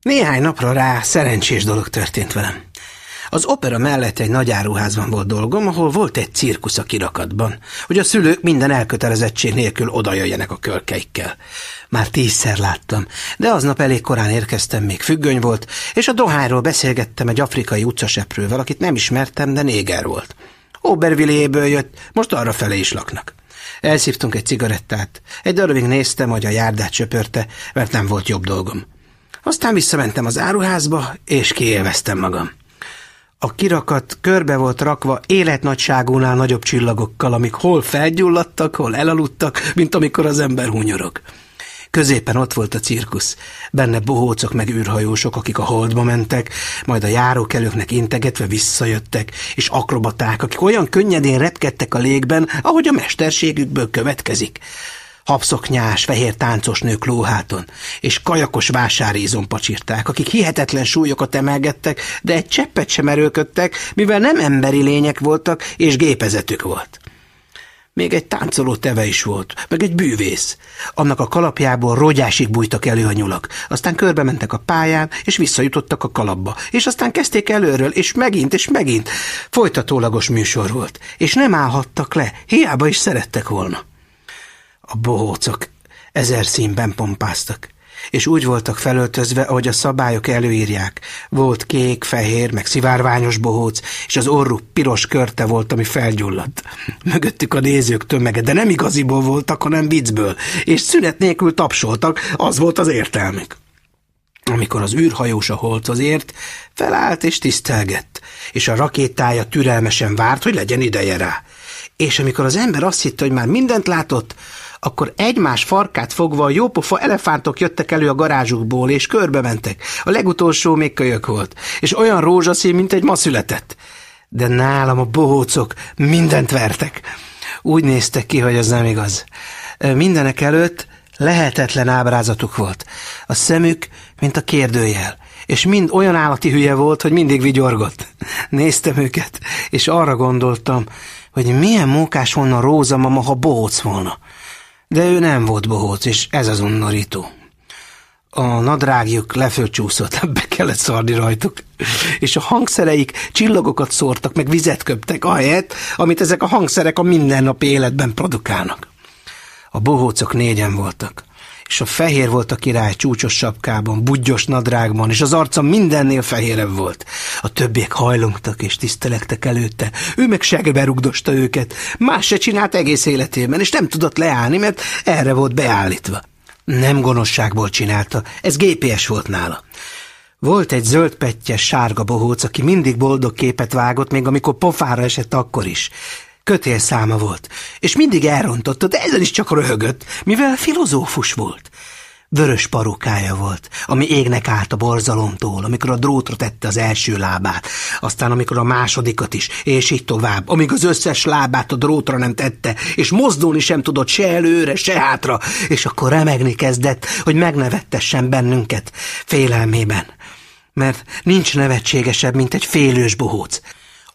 Néhány napra rá szerencsés dolog történt velem. Az opera mellett egy nagy áruházban volt dolgom, ahol volt egy cirkusz a kirakatban, hogy a szülők minden elkötelezettség nélkül odajöjjenek a kölkeikkel. Már tízszer láttam, de aznap elég korán érkeztem, még függöny volt, és a dohányról beszélgettem egy afrikai utcaseprővel, akit nem ismertem, de néger volt. Obervilléből jött, most arra fele is laknak. Elszívtunk egy cigarettát. Egy darabig néztem, hogy a járdát söpörte, mert nem volt jobb dolgom. Aztán visszamentem az áruházba, és kiélveztem magam. A kirakat körbe volt rakva életnagyságúnál nagyobb csillagokkal, amik hol felgyulladtak, hol elaludtak, mint amikor az ember hunyorog. Középen ott volt a cirkusz, benne bohócok meg űrhajósok, akik a holdba mentek, majd a járókelőknek integetve visszajöttek, és akrobaták, akik olyan könnyedén repkedtek a légben, ahogy a mesterségükből következik habszoknyás, fehér táncos nők lóháton, és kajakos vásári pacsirták, akik hihetetlen súlyokat emelgettek, de egy cseppet sem erőködtek, mivel nem emberi lények voltak, és gépezetük volt. Még egy táncoló teve is volt, meg egy bűvész. Annak a kalapjából rogyásig bújtak elő a nyulak. Aztán körbe mentek a pályán, és visszajutottak a kalapba. És aztán kezdték előről, és megint, és megint. Folytatólagos műsor volt. És nem állhattak le, hiába is szerettek volna. A bohócok ezer színben pompáztak és úgy voltak felöltözve, ahogy a szabályok előírják. Volt kék, fehér, meg szivárványos bohóc, és az orruk piros körte volt, ami felgyulladt. Mögöttük a nézők tömege, de nem igaziból voltak, hanem viccből, és szünet nélkül tapsoltak, az volt az értelmük. Amikor az űrhajós a holchoz ért, felállt és tisztelgett, és a rakétája türelmesen várt, hogy legyen ideje rá. És amikor az ember azt hitte, hogy már mindent látott, akkor egymás farkát fogva a jópofa elefántok jöttek elő a garázsukból, és körbe mentek. A legutolsó még kölyök volt, és olyan rózsaszín, mint egy ma született. De nálam a bohócok mindent vertek. Úgy néztek ki, hogy az nem igaz. Mindenek előtt lehetetlen ábrázatuk volt. A szemük, mint a kérdőjel és mind olyan állati hülye volt, hogy mindig vigyorgott. Néztem őket, és arra gondoltam, hogy milyen mókás volna Róza mama, ha bohóc volna. De ő nem volt bohóc, és ez az undorító. A nadrágjuk lefölcsúszott, be kellett szarni rajtuk, és a hangszereik csillagokat szórtak, meg vizet köptek, ahelyett, amit ezek a hangszerek a mindennapi életben produkálnak. A bohócok négyen voltak és a fehér volt a király csúcsos sapkában, budgyos nadrágban, és az arca mindennél fehérebb volt. A többiek hajlongtak és tisztelektek előtte, ő meg segbe rugdosta őket, más se csinált egész életében, és nem tudott leállni, mert erre volt beállítva. Nem gonoszságból csinálta, ez GPS volt nála. Volt egy zöld pettyes sárga bohóc, aki mindig boldog képet vágott, még amikor pofára esett akkor is kötélszáma volt, és mindig elrontotta, de ezen is csak röhögött, mivel filozófus volt. Vörös parukája volt, ami égnek állt a borzalomtól, amikor a drótra tette az első lábát, aztán amikor a másodikat is, és így tovább, amíg az összes lábát a drótra nem tette, és mozdulni sem tudott se előre, se hátra, és akkor remegni kezdett, hogy megnevettessen bennünket félelmében. Mert nincs nevetségesebb, mint egy félős bohóc.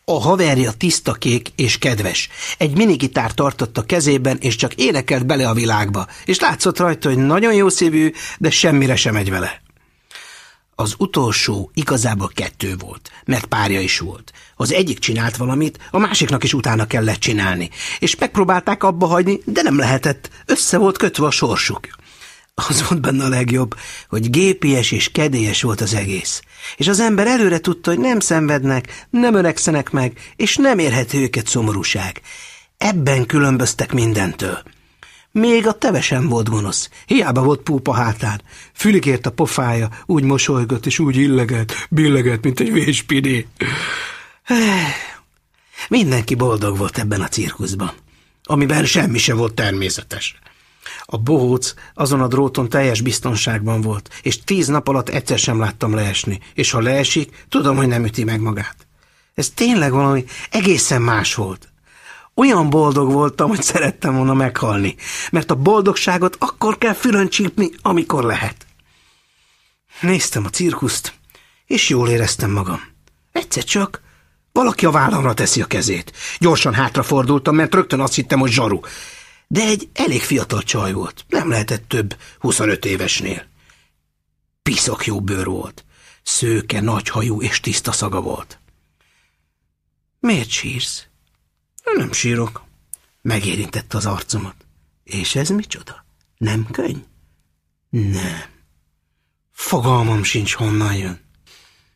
A haverja tiszta kék és kedves. Egy minigitár tartott a kezében, és csak énekelt bele a világba, és látszott rajta, hogy nagyon jó szívű, de semmire sem megy vele. Az utolsó igazából kettő volt, mert párja is volt. Az egyik csinált valamit, a másiknak is utána kellett csinálni, és megpróbálták abba hagyni, de nem lehetett, össze volt kötve a sorsuk. Az volt benne a legjobb, hogy gépies és kedélyes volt az egész. És az ember előre tudta, hogy nem szenvednek, nem öregszenek meg, és nem érhető őket szomorúság. Ebben különböztek mindentől. Még a teve sem volt gonosz. Hiába volt púpa hátán. Füligért a pofája, úgy mosolygott és úgy illegett, billegett, mint egy véspidé. Mindenki boldog volt ebben a cirkuszban, amiben semmi se volt természetes. A bohóc azon a dróton teljes biztonságban volt, és tíz nap alatt egyszer sem láttam leesni, és ha leesik, tudom, hogy nem üti meg magát. Ez tényleg valami egészen más volt. Olyan boldog voltam, hogy szerettem volna meghalni, mert a boldogságot akkor kell fülön amikor lehet. Néztem a cirkuszt, és jól éreztem magam. Egyszer csak valaki a vállamra teszi a kezét. Gyorsan hátrafordultam, mert rögtön azt hittem, hogy zsaru de egy elég fiatal csaj volt, nem lehetett több 25 évesnél. Piszok jó bőr volt, szőke, nagy hajú és tiszta szaga volt. Miért sírsz? Nem sírok. Megérintette az arcomat. És ez micsoda? Nem könyv? Nem. Fogalmam sincs, honnan jön.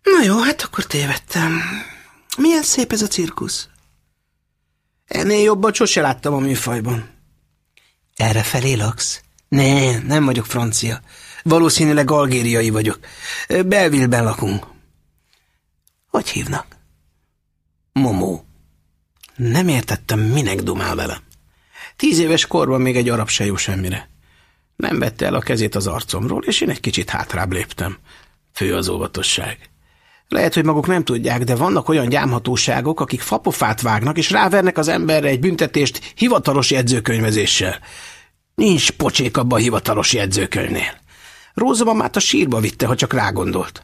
Na jó, hát akkor tévedtem. Milyen szép ez a cirkusz. Ennél jobban sose láttam a műfajban. Erre felé laksz? Ne, nem vagyok francia. Valószínűleg algériai vagyok. Belville-ben lakunk. Hogy hívnak? Momó. Nem értettem, minek dumál vele. Tíz éves korban még egy arab se jó semmire. Nem vette el a kezét az arcomról, és én egy kicsit hátrább léptem. Fő az óvatosság. Lehet, hogy maguk nem tudják, de vannak olyan gyámhatóságok, akik fapofát vágnak, és rávernek az emberre egy büntetést hivatalos jegyzőkönyvezéssel. Nincs pocsék abban a hivatalos jegyzőkönyvnél. Róza mamát a sírba vitte, ha csak rágondolt.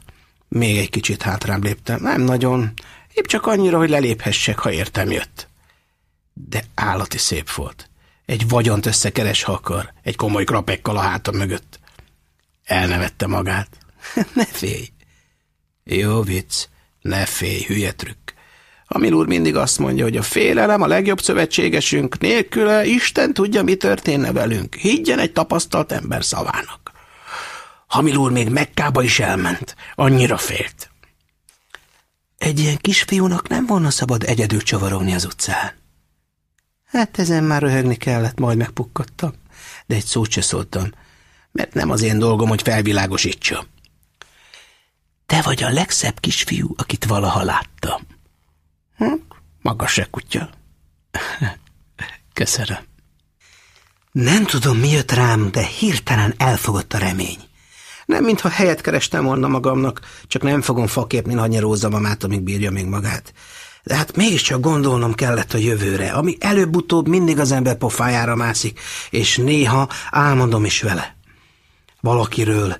Még egy kicsit hátrább léptem. Nem nagyon. Épp csak annyira, hogy leléphessek, ha értem jött. De állati szép volt. Egy vagyont összekeres, ha akar, egy komoly krapekkal a háta mögött. Elnevette magát. ne félj. Jó vicc, ne félj, hülye trükk. Hamil úr mindig azt mondja, hogy a félelem a legjobb szövetségesünk, nélküle Isten tudja, mi történne velünk. Higgyen egy tapasztalt ember szavának. Hamil úr még Mekkába is elment, annyira félt. Egy ilyen kisfiúnak nem volna szabad egyedül csavarogni az utcán. Hát ezen már röhögni kellett, majd megpukkadtam, de egy szót se szóltam, mert nem az én dolgom, hogy felvilágosítsam. Te vagy a legszebb kisfiú, akit valaha láttam. Hm? Maga se kutya. Köszönöm. Nem tudom, mi jött rám, de hirtelen elfogott a remény. Nem, mintha helyet kerestem volna magamnak, csak nem fogom faképni nagy rózamamát, amíg bírja még magát. De hát mégiscsak gondolnom kellett a jövőre, ami előbb-utóbb mindig az ember pofájára mászik, és néha álmodom is vele. Valakiről,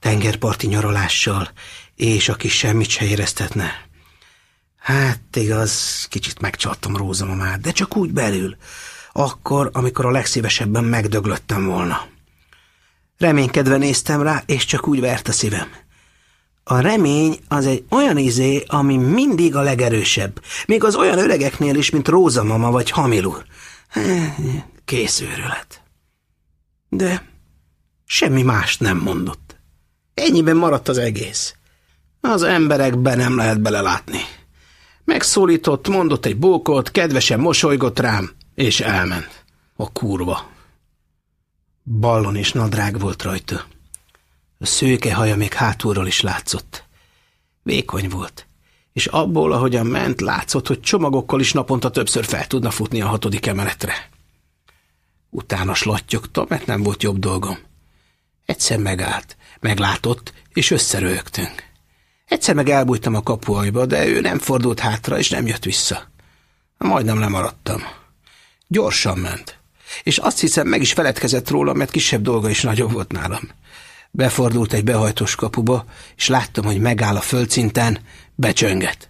tengerparti nyaralással, és aki semmit se éreztetne. Hát igaz, kicsit megcsaltam rózamamát, de csak úgy belül, akkor, amikor a legszívesebben megdöglöttem volna. Reménykedve néztem rá, és csak úgy vert a szívem. A remény az egy olyan izé, ami mindig a legerősebb. Még az olyan öregeknél is, mint Róza mama vagy Hamilú. Kész. De semmi mást nem mondott. Ennyiben maradt az egész. Az emberekben nem lehet belelátni. Megszólított, mondott egy bókot, kedvesen mosolygott rám, és elment. A kurva. Ballon és nadrág volt rajta. A szőke haja még hátulról is látszott. Vékony volt, és abból, ahogyan ment, látszott, hogy csomagokkal is naponta többször fel tudna futni a hatodik emeletre. Utána slattyogtam, mert nem volt jobb dolgom. Egyszer megállt, meglátott, és összerőgtünk. Egyszer meg elbújtam a kapuajba, de ő nem fordult hátra, és nem jött vissza. Majdnem lemaradtam. Gyorsan ment. És azt hiszem, meg is feledkezett róla, mert kisebb dolga is nagyobb volt nálam. Befordult egy behajtós kapuba, és láttam, hogy megáll a földszinten, becsönget.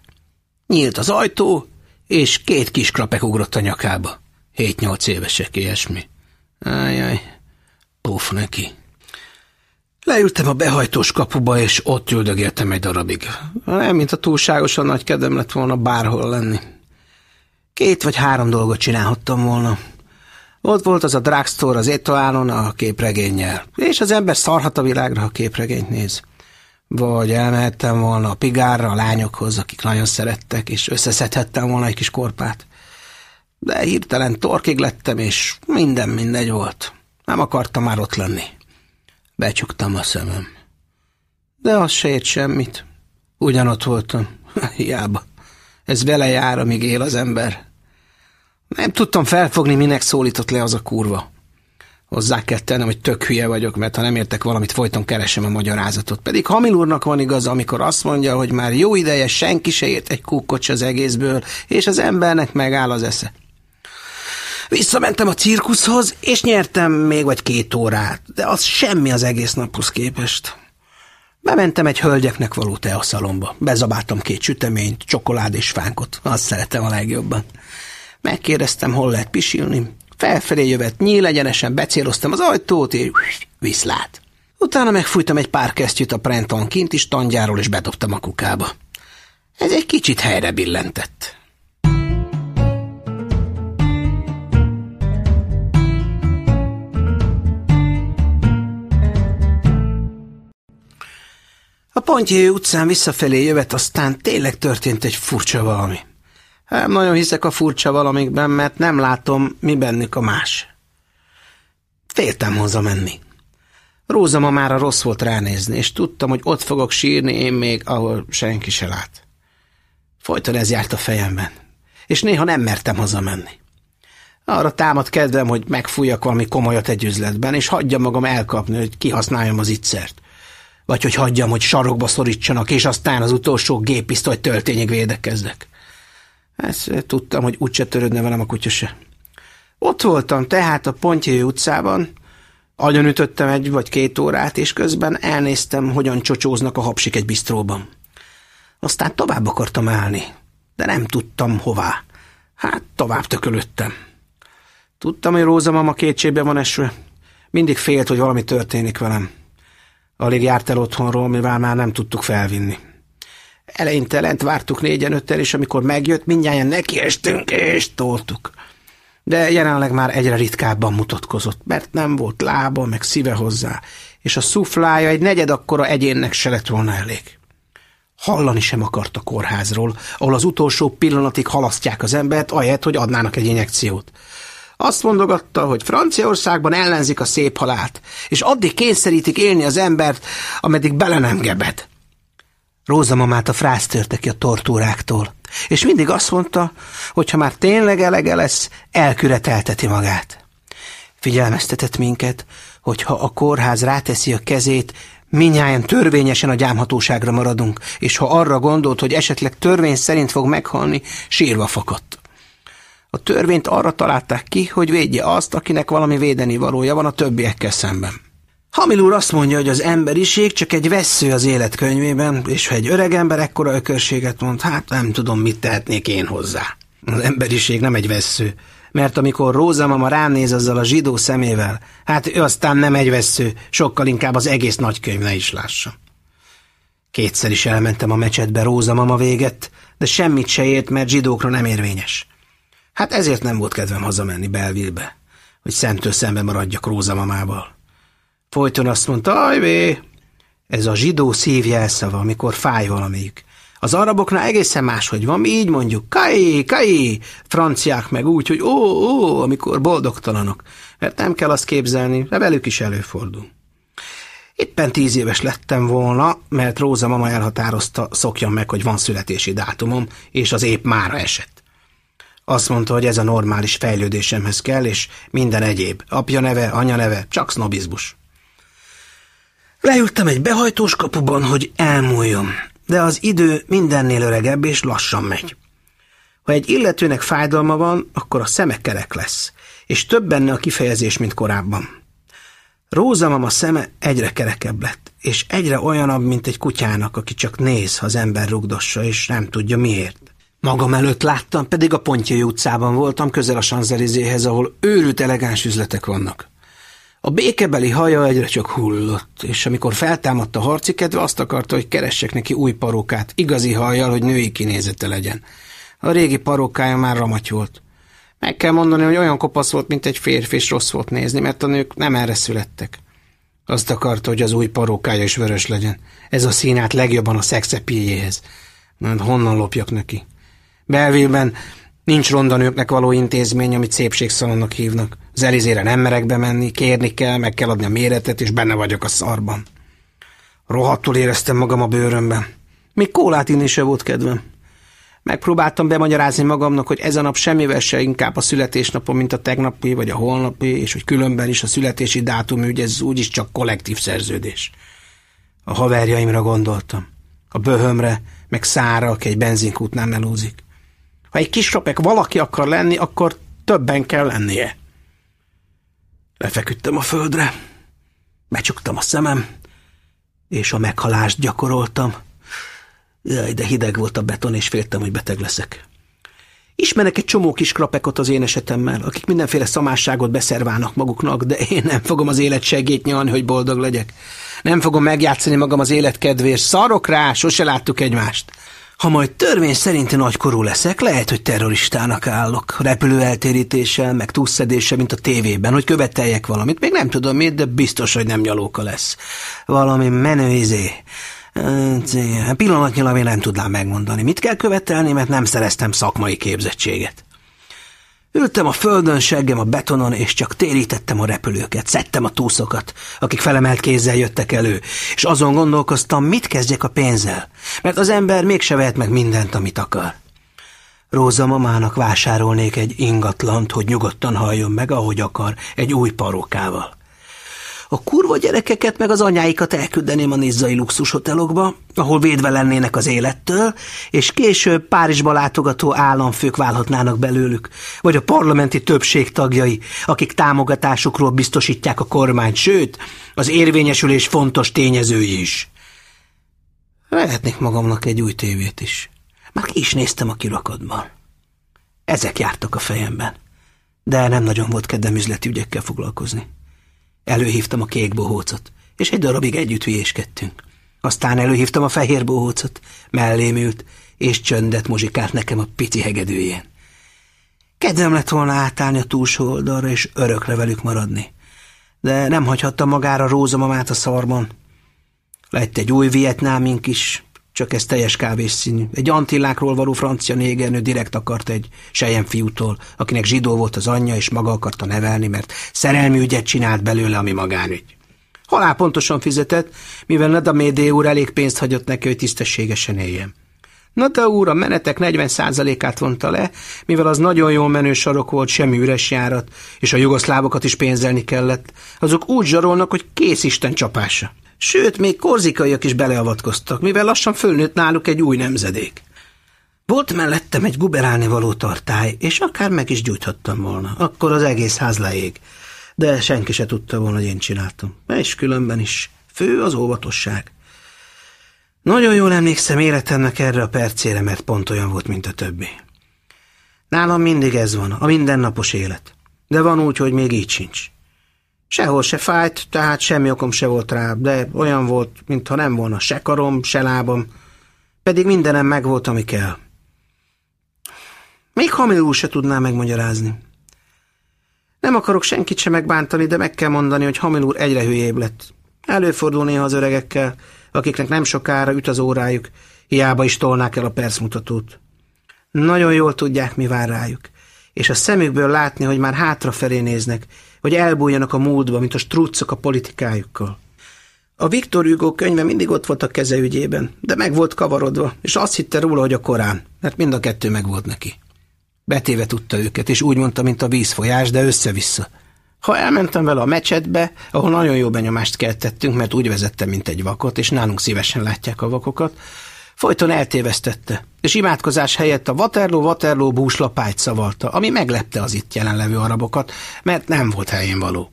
Nyílt az ajtó, és két kis krapek ugrott a nyakába. Hét-nyolc évesek, ilyesmi. Ájjaj, puf neki. Leültem a behajtós kapuba, és ott üldögéltem egy darabig. Nem, mint a túlságosan nagy kedvem lett volna bárhol lenni. Két vagy három dolgot csinálhattam volna. Ott volt az a drugstore az Etoálon a képregénnyel, és az ember szarhat a világra, ha képregényt néz. Vagy elmehettem volna a pigárra a lányokhoz, akik nagyon szerettek, és összeszedhettem volna egy kis korpát. De hirtelen torkig lettem, és minden mindegy volt. Nem akartam már ott lenni. Becsuktam a szemem. De az se ért semmit. Ugyanott voltam. Hiába. Ez vele jár, amíg él az ember. Nem tudtam felfogni, minek szólított le az a kurva. Hozzá kell tennem, hogy tök hülye vagyok, mert ha nem értek valamit, folyton keresem a magyarázatot. Pedig Hamil úrnak van igaz, amikor azt mondja, hogy már jó ideje senki se ért egy kukkot az egészből, és az embernek megáll az esze. Visszamentem a cirkuszhoz, és nyertem még vagy két órát, de az semmi az egész naphoz képest. Bementem egy hölgyeknek való teaszalomba. Bezabáltam két süteményt, csokolád és fánkot. Azt szeretem a legjobban. Megkérdeztem, hol lehet pisilni. Felfelé nyíl egyenesen, becéloztam az ajtót, és viszlát. Utána megfújtam egy pár kesztyűt a Prenton kint is tandjáról, és bedobtam a kukába. Ez egy kicsit helyre billentett. A Pontyé utcán visszafelé jövet, aztán tényleg történt egy furcsa valami. Nem nagyon hiszek a furcsa valamikben, mert nem látom, mi bennük a más. Féltem hozzá menni. Róza ma már rossz volt ránézni, és tudtam, hogy ott fogok sírni én még, ahol senki se lát. Folyton ez járt a fejemben, és néha nem mertem hazamenni. Arra támad kedvem, hogy megfújjak valami komolyat egy üzletben, és hagyjam magam elkapni, hogy kihasználjam az ittszert. Vagy hogy hagyjam, hogy sarokba szorítsanak, és aztán az utolsó gépisztoly töltényig védekezzek. Ezt tudtam, hogy úgyse törődne velem a kutya se. Ott voltam tehát a Pontyai utcában, agyon ütöttem egy vagy két órát, és közben elnéztem, hogyan csocsóznak a hapsik egy bisztróban. Aztán tovább akartam állni, de nem tudtam hová. Hát tovább tökölöttem. Tudtam, hogy Róza mama kétségbe van esve. Mindig félt, hogy valami történik velem. Alig járt el otthonról, mivel már nem tudtuk felvinni. Eleinte lent vártuk négyen öttel, és amikor megjött, mindjárt nekiestünk és toltuk. De jelenleg már egyre ritkábban mutatkozott, mert nem volt lába, meg szíve hozzá, és a szuflája egy negyed akkora egyénnek se lett volna elég. Hallani sem akart a kórházról, ahol az utolsó pillanatig halasztják az embert, ahelyett, hogy adnának egy injekciót. Azt mondogatta, hogy Franciaországban ellenzik a szép halált, és addig kényszerítik élni az embert, ameddig bele nem gebed. Róza mamát a frász törte ki a tortúráktól, és mindig azt mondta, hogy ha már tényleg elege lesz, elküretelteti magát. Figyelmeztetett minket, hogy ha a kórház ráteszi a kezét, minnyáján törvényesen a gyámhatóságra maradunk, és ha arra gondolt, hogy esetleg törvény szerint fog meghalni, sírva fakadt. A törvényt arra találták ki, hogy védje azt, akinek valami védeni valója van a többiekkel szemben. Hamil úr azt mondja, hogy az emberiség csak egy vesző az életkönyvében, és ha egy öreg ember ekkora ökörséget mond, hát nem tudom, mit tehetnék én hozzá. Az emberiség nem egy vesző, mert amikor Róza mama rám néz azzal a zsidó szemével, hát ő aztán nem egy vesző, sokkal inkább az egész nagykönyv ne is lássa. Kétszer is elmentem a mecsetbe Róza mama véget, de semmit se ért, mert zsidókra nem érvényes. Hát ezért nem volt kedvem hazamenni Belville-be, hogy szemtől szembe maradjak Róza mamával. Folyton azt mondta, ajvé, ez a zsidó szív jelszava, amikor fáj valamelyik. Az araboknál egészen máshogy van, mi így mondjuk, kai, kai, franciák meg úgy, hogy ó, ó, amikor boldogtalanok, mert nem kell azt képzelni, de velük is előfordul. Éppen tíz éves lettem volna, mert Róza mama elhatározta, szokjam meg, hogy van születési dátumom, és az épp mára esett. Azt mondta, hogy ez a normális fejlődésemhez kell, és minden egyéb. Apja neve, anya neve, csak sznobizmus. Leültem egy behajtós kapuban, hogy elmúljon, de az idő mindennél öregebb és lassan megy. Ha egy illetőnek fájdalma van, akkor a szeme kerek lesz, és több benne a kifejezés, mint korábban. Rózamam a szeme egyre kerekebb lett, és egyre olyanabb, mint egy kutyának, aki csak néz, ha az ember rugdossa, és nem tudja miért. Magam előtt láttam, pedig a Pontjai utcában voltam, közel a Sanzelizéhez, ahol őrült elegáns üzletek vannak. A békebeli haja egyre csak hullott, és amikor feltámadt a harci kedve, azt akarta, hogy keressek neki új parókát, igazi hajjal, hogy női kinézete legyen. A régi parókája már ramaty volt. Meg kell mondani, hogy olyan kopasz volt, mint egy férfi, és rossz volt nézni, mert a nők nem erre születtek. Azt akarta, hogy az új parókája is vörös legyen. Ez a színát legjobban a szexepiéjéhez. Mert honnan lopjak neki? Belville-ben nincs ronda nőknek való intézmény, amit szépségszalonnak hívnak. Az Elizére nem merek bemenni, kérni kell, meg kell adni a méretet, és benne vagyok a szarban. Rohadtul éreztem magam a bőrömben. Még kólát inni se volt kedvem. Megpróbáltam bemagyarázni magamnak, hogy ez a nap semmivel se inkább a születésnapom, mint a tegnapi vagy a holnapi, és hogy különben is a születési dátumügy, ez úgyis csak kollektív szerződés. A haverjaimra gondoltam. A böhömre, meg szára, aki egy benzinkútnál melózik. Ha egy kis ropek valaki akar lenni, akkor többen kell lennie. Lefeküdtem a földre, becsuktam a szemem, és a meghalást gyakoroltam. Jaj, de hideg volt a beton, és féltem, hogy beteg leszek. Ismerek egy csomó kis krapekot az én esetemmel, akik mindenféle szamásságot beszerválnak maguknak, de én nem fogom az élet segít nyalni, hogy boldog legyek. Nem fogom megjátszani magam az élet kedvéért. Szarok rá, sose láttuk egymást. Ha majd törvény szerinti nagykorú leszek, lehet, hogy terroristának állok. Repülő eltérítéssel, meg túlszedéssel, mint a tévében, hogy követeljek valamit. Még nem tudom miért, de biztos, hogy nem nyalóka lesz. Valami menő izé. Pillanatnyilag én nem tudnám megmondani. Mit kell követelni, mert nem szereztem szakmai képzettséget. Ültem a földön, seggem a betonon, és csak térítettem a repülőket, szedtem a túszokat, akik felemelt kézzel jöttek elő, és azon gondolkoztam, mit kezdjek a pénzzel, mert az ember mégse vehet meg mindent, amit akar. Róza mamának vásárolnék egy ingatlant, hogy nyugodtan halljon meg, ahogy akar, egy új parókával. A kurva gyerekeket meg az anyáikat elküldeném a nizzai luxushotelokba, ahol védve lennének az élettől, és később Párizsba látogató államfők válhatnának belőlük, vagy a parlamenti többség tagjai, akik támogatásukról biztosítják a kormányt, sőt, az érvényesülés fontos tényezői is. Lehetnék magamnak egy új tévét is. Már ki is néztem a kirakatban. Ezek jártak a fejemben. De nem nagyon volt kedvem üzleti ügyekkel foglalkozni. Előhívtam a kék bohócot, és egy darabig együtt hülyéskedtünk. Aztán előhívtam a fehér bohócot, mellém ült, és csöndet muzsikált nekem a pici hegedűjén. Kedvem lett volna átállni a túlsó oldalra, és örökre velük maradni. De nem hagyhatta magára rózamamát a szarban. Lett egy új vietnámink is, csak ez teljes kávés színű. Egy antillákról való francia négernő direkt akart egy sejem fiútól, akinek zsidó volt az anyja, és maga akarta nevelni, mert szerelmi ügyet csinált belőle, ami magánügy. Halál pontosan fizetett, mivel Nada Médé úr elég pénzt hagyott neki, hogy tisztességesen éljen. Nada úr a menetek 40%-át vonta le, mivel az nagyon jól menő sarok volt, semmi üres járat, és a jugoszlávokat is pénzelni kellett. Azok úgy zsarolnak, hogy kész Isten csapása. Sőt, még korzikaiak is beleavatkoztak, mivel lassan fölnőtt náluk egy új nemzedék. Volt mellettem egy guberálni való tartály, és akár meg is gyújthattam volna. Akkor az egész ház leég. De senki se tudta volna, hogy én csináltam. És különben is. Fő az óvatosság. Nagyon jól emlékszem életemnek erre a percére, mert pont olyan volt, mint a többi. Nálam mindig ez van, a mindennapos élet. De van úgy, hogy még így sincs. Sehol se fájt, tehát semmi okom se volt rá, de olyan volt, mintha nem volna se karom, se lábam, pedig mindenem meg volt, ami kell. Még Hamil se tudná megmagyarázni. Nem akarok senkit se megbántani, de meg kell mondani, hogy Hamil úr egyre hülyébb lett. Előfordul néha az öregekkel, akiknek nem sokára üt az órájuk, hiába is tolnák el a percmutatót. Nagyon jól tudják, mi vár rájuk, és a szemükből látni, hogy már hátrafelé néznek, hogy elbújjanak a múltba, mint a struccok a politikájukkal. A Viktor Hugo könyve mindig ott volt a keze ügyében, de meg volt kavarodva, és azt hitte róla, hogy a Korán, mert mind a kettő meg volt neki. Betéve tudta őket, és úgy mondta, mint a vízfolyás, de össze-vissza. Ha elmentem vele a mecsetbe, ahol nagyon jó benyomást keltettünk, mert úgy vezettem, mint egy vakot, és nálunk szívesen látják a vakokat, folyton eltévesztette, és imádkozás helyett a Waterloo Waterloo búslapályt szavalta, ami meglepte az itt jelenlevő arabokat, mert nem volt helyén való.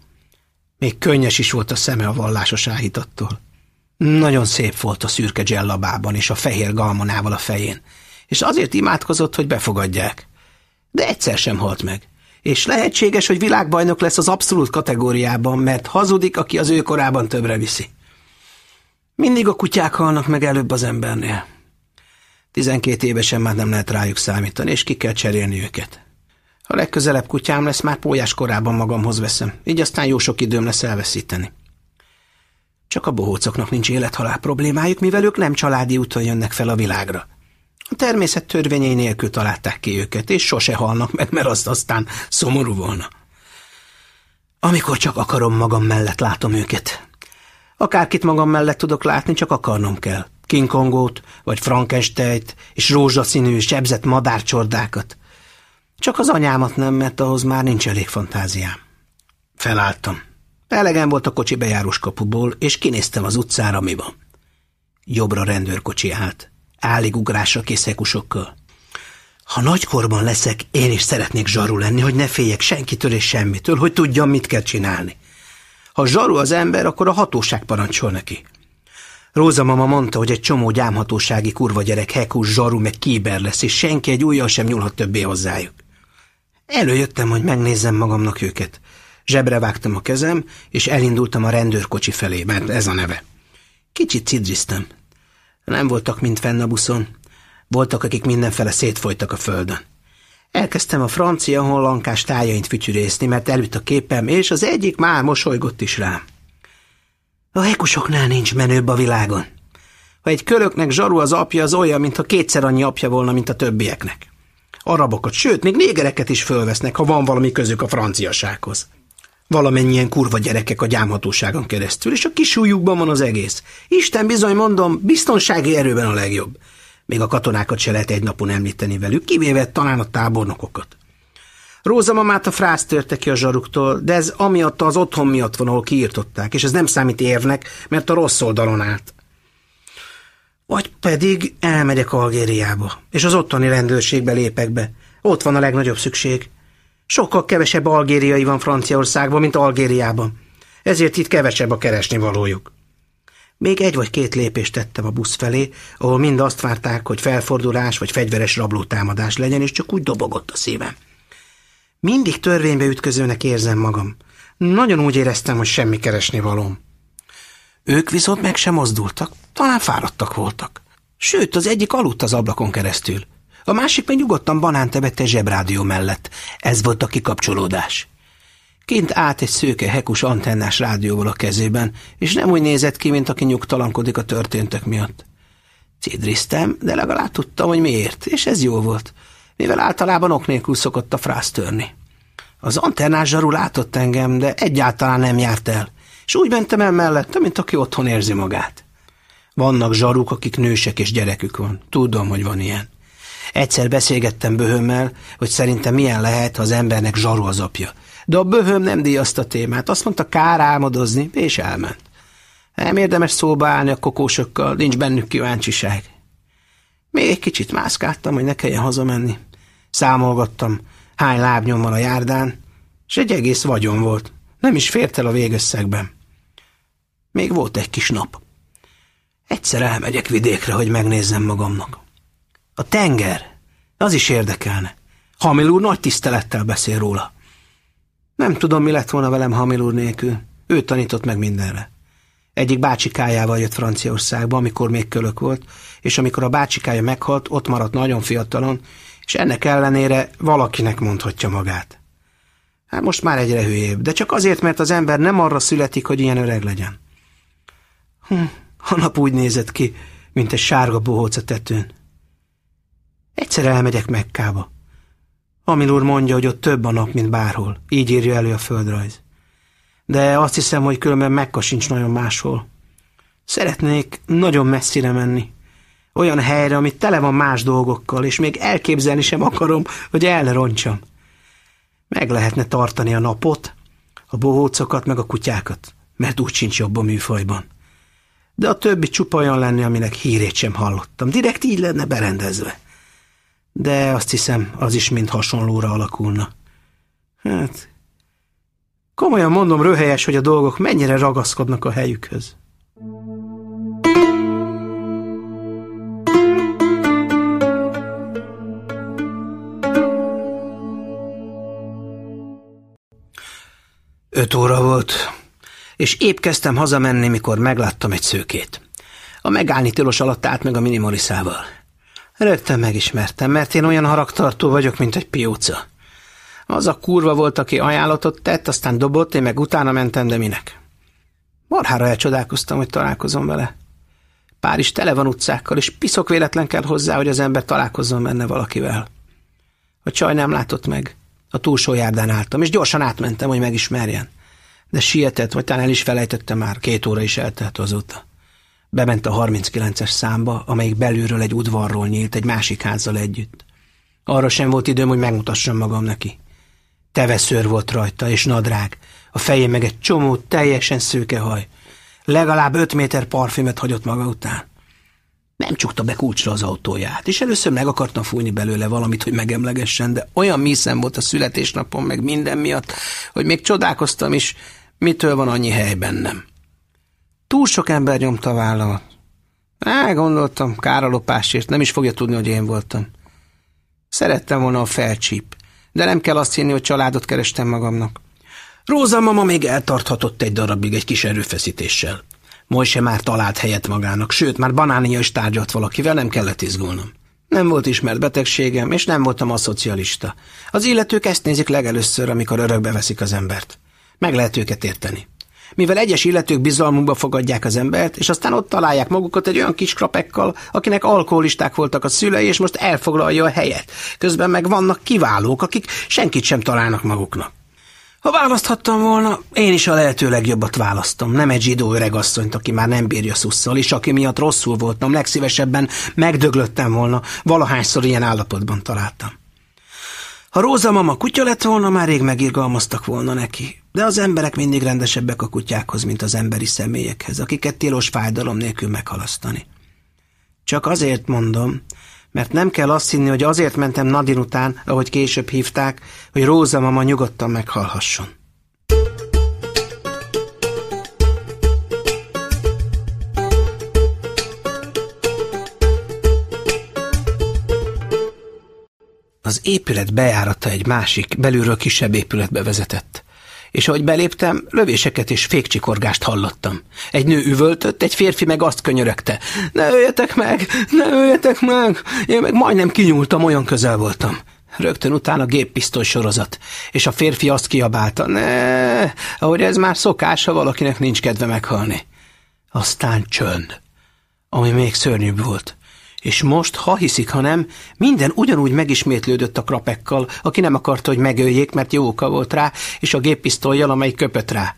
Még könnyes is volt a szeme a vallásos áhítattól. Nagyon szép volt a szürke dzsellabában és a fehér galmonával a fején, és azért imádkozott, hogy befogadják. De egyszer sem halt meg. És lehetséges, hogy világbajnok lesz az abszolút kategóriában, mert hazudik, aki az ő korában többre viszi. Mindig a kutyák halnak meg előbb az embernél. Tizenkét évesen már nem lehet rájuk számítani, és ki kell cserélni őket. Ha legközelebb kutyám lesz, már pólyás korában magamhoz veszem, így aztán jó sok időm lesz elveszíteni. Csak a bohócoknak nincs élethalál problémájuk, mivel ők nem családi úton jönnek fel a világra. A természet törvényei nélkül találták ki őket, és sose halnak meg, mert azt aztán szomorú volna. Amikor csak akarom magam mellett látom őket. Akárkit magam mellett tudok látni, csak akarnom kell. King Kongót, vagy Frankenstein-t, és rózsaszínű, sebzett madárcsordákat. Csak az anyámat nem, mert ahhoz már nincs elég fantáziám. Felálltam. Elegem volt a kocsi bejárós kapuból, és kinéztem az utcára, mi van. Jobbra rendőrkocsi állt. Állig ugrásra kész hekusokkal. Ha nagykorban leszek, én is szeretnék zsaru lenni, hogy ne féljek senkitől és semmitől, hogy tudjam, mit kell csinálni. Ha zsaru az ember, akkor a hatóság parancsol neki. Róza mama mondta, hogy egy csomó gyámhatósági kurva gyerek hekus, zsaru, meg kíber lesz, és senki egy ujjal sem nyúlhat többé hozzájuk. Előjöttem, hogy megnézzem magamnak őket. Zsebre vágtam a kezem, és elindultam a rendőrkocsi felé, mert ez a neve. Kicsit cidriztem. Nem voltak mind fenn a buszon. Voltak, akik mindenfele szétfolytak a földön. Elkezdtem a francia hollankás tájaint fütyűrészni, mert elütt a képem, és az egyik már mosolygott is rám. A hekusoknál nincs menőbb a világon. Ha egy kölöknek zsaru az apja, az olyan, mintha kétszer annyi apja volna, mint a többieknek. Arabokat, sőt, még négereket is fölvesznek, ha van valami közük a franciasághoz. Valamennyien kurva gyerekek a gyámhatóságon keresztül, és a kisújukban van az egész. Isten bizony mondom, biztonsági erőben a legjobb. Még a katonákat se lehet egy napon említeni velük, kivéve talán a tábornokokat. Róza mamát a frász törte ki a zsaruktól, de ez amiatt az otthon miatt van, ahol kiirtották, és ez nem számít érvnek, mert a rossz oldalon állt. Vagy pedig elmegyek Algériába, és az ottani rendőrségbe lépek be. Ott van a legnagyobb szükség. Sokkal kevesebb algériai van Franciaországban, mint Algériában. Ezért itt kevesebb a keresni valójuk. Még egy vagy két lépést tettem a busz felé, ahol mind azt várták, hogy felfordulás vagy fegyveres rablótámadás legyen, és csak úgy dobogott a szívem. Mindig törvénybe ütközőnek érzem magam. Nagyon úgy éreztem, hogy semmi keresni valóm. Ők viszont meg sem mozdultak, talán fáradtak voltak. Sőt, az egyik aludt az ablakon keresztül. A másik meg nyugodtan banánt evett egy zsebrádió mellett. Ez volt a kikapcsolódás. Kint át egy szőke hekus antennás rádióval a kezében, és nem úgy nézett ki, mint aki nyugtalankodik a történtek miatt. Cidriztem, de legalább tudtam, hogy miért, és ez jó volt, mivel általában ok nélkül szokott a frász törni. Az antennás zsaru látott engem, de egyáltalán nem járt el, és úgy mentem el mellette, mint aki otthon érzi magát. Vannak zsaruk, akik nősek és gyerekük van. Tudom, hogy van ilyen. Egyszer beszélgettem Böhömmel, hogy szerintem milyen lehet, ha az embernek zsaru az apja. De a Böhöm nem díjazta a témát, azt mondta kár álmodozni, és elment. Nem érdemes szóba állni a kokósokkal, nincs bennük kíváncsiság. Még egy kicsit mászkáltam, hogy ne kelljen hazamenni. Számolgattam, hány lábnyom van a járdán, és egy egész vagyon volt. Nem is fért el a végösszegben. Még volt egy kis nap. Egyszer elmegyek vidékre, hogy megnézzem magamnak. A tenger, az is érdekelne. Hamil úr nagy tisztelettel beszél róla. Nem tudom, mi lett volna velem Hamil úr nélkül. Ő tanított meg mindenre. Egyik bácsikájával jött Franciaországba, amikor még kölök volt, és amikor a bácsikája meghalt, ott maradt nagyon fiatalon, és ennek ellenére valakinek mondhatja magát. Hát most már egyre hülyébb, de csak azért, mert az ember nem arra születik, hogy ilyen öreg legyen. Hm, a nap úgy nézett ki, mint egy sárga bohóc a tetőn. Egyszer elmegyek Mekkába. Amil úr mondja, hogy ott több a nap, mint bárhol. Így írja elő a földrajz. De azt hiszem, hogy különben Mekka sincs nagyon máshol. Szeretnék nagyon messzire menni. Olyan helyre, amit tele van más dolgokkal, és még elképzelni sem akarom, hogy elroncsam. Meg lehetne tartani a napot, a bohócokat, meg a kutyákat, mert úgy sincs jobb a műfajban. De a többi csupa olyan lenne, aminek hírét sem hallottam. Direkt így lenne berendezve. De azt hiszem, az is mind hasonlóra alakulna. Hát, komolyan mondom, röhelyes, hogy a dolgok mennyire ragaszkodnak a helyükhöz. Öt óra volt, és épp kezdtem hazamenni, mikor megláttam egy szőkét. A megállni tilos alatt állt meg a minimaliszával. Rögtön megismertem, mert én olyan haragtartó vagyok, mint egy pióca. Az a kurva volt, aki ajánlatot tett, aztán dobott, én meg utána mentem, de minek? Marhára elcsodálkoztam, hogy találkozom vele. Párizs tele van utcákkal, és piszok véletlen kell hozzá, hogy az ember találkozzon benne valakivel. A csaj nem látott meg. A túlsó járdán álltam, és gyorsan átmentem, hogy megismerjen. De sietett, vagy talán el is felejtette már, két óra is eltelt azóta. Bement a 39-es számba, amelyik belülről egy udvarról nyílt, egy másik házzal együtt. Arra sem volt időm, hogy megmutassam magam neki. Teveszőr volt rajta, és nadrág. A fején meg egy csomó, teljesen szőke haj. Legalább öt méter parfümöt hagyott maga után. Nem csukta be kulcsra az autóját, és először meg akartam fújni belőle valamit, hogy megemlegessen, de olyan míszem volt a születésnapon, meg minden miatt, hogy még csodálkoztam is, mitől van annyi hely bennem. Túl sok ember nyomta vállamat. Á, gondoltam, kár a lopásért, nem is fogja tudni, hogy én voltam. Szerettem volna a felcsíp, de nem kell azt hinni, hogy családot kerestem magamnak. Róza mama még eltarthatott egy darabig egy kis erőfeszítéssel. Mojse már talált helyet magának, sőt, már banánia is tárgyalt valakivel, nem kellett izgulnom. Nem volt ismert betegségem, és nem voltam a szocialista. Az illetők ezt nézik legelőször, amikor örökbe veszik az embert. Meg lehet őket érteni. Mivel egyes illetők bizalmunkba fogadják az embert, és aztán ott találják magukat egy olyan kis krapekkal, akinek alkoholisták voltak a szülei, és most elfoglalja a helyet. Közben meg vannak kiválók, akik senkit sem találnak maguknak. Ha választhattam volna, én is a lehető legjobbat választom. Nem egy zsidó öregasszonyt, aki már nem bírja szusszal, és aki miatt rosszul voltam, legszívesebben megdöglöttem volna, valahányszor ilyen állapotban találtam. Ha Róza mama kutya lett volna, már rég megirgalmaztak volna neki. De az emberek mindig rendesebbek a kutyákhoz, mint az emberi személyekhez, akiket tilos fájdalom nélkül meghalasztani. Csak azért mondom, mert nem kell azt hinni, hogy azért mentem Nadin után, ahogy később hívták, hogy Róza mama nyugodtan meghalhasson. Az épület bejárata egy másik, belülről kisebb épületbe vezetett. És ahogy beléptem, lövéseket és fékcsikorgást hallottam. Egy nő üvöltött, egy férfi meg azt könyörögte. Ne öljetek meg, ne öljetek meg! Én meg majdnem kinyúltam, olyan közel voltam. Rögtön utána géppisztoly sorozat, és a férfi azt kiabálta, ne, ahogy ez már szokás, ha valakinek nincs kedve meghalni. Aztán csönd, ami még szörnyűbb volt. És most, ha hiszik, ha nem, minden ugyanúgy megismétlődött a krapekkal, aki nem akarta, hogy megöljék, mert jó oka volt rá, és a géppisztolyjal, amely köpött rá.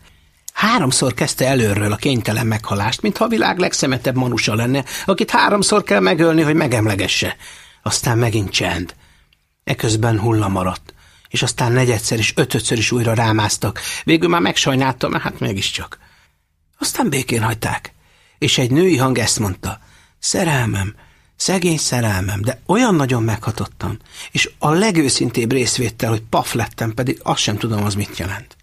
Háromszor kezdte előről a kénytelen meghalást, mintha a világ legszemetebb manusa lenne, akit háromszor kell megölni, hogy megemlegesse. Aztán megint csend. Eközben hulla maradt, és aztán negyedszer és ötödször is újra rámáztak. Végül már megsajnáltam, hát mégiscsak. Aztán békén hagyták, és egy női hang ezt mondta. Szerelmem, szegény szerelmem, de olyan nagyon meghatottam, és a legőszintébb részvéttel, hogy paf lettem, pedig azt sem tudom, az mit jelent.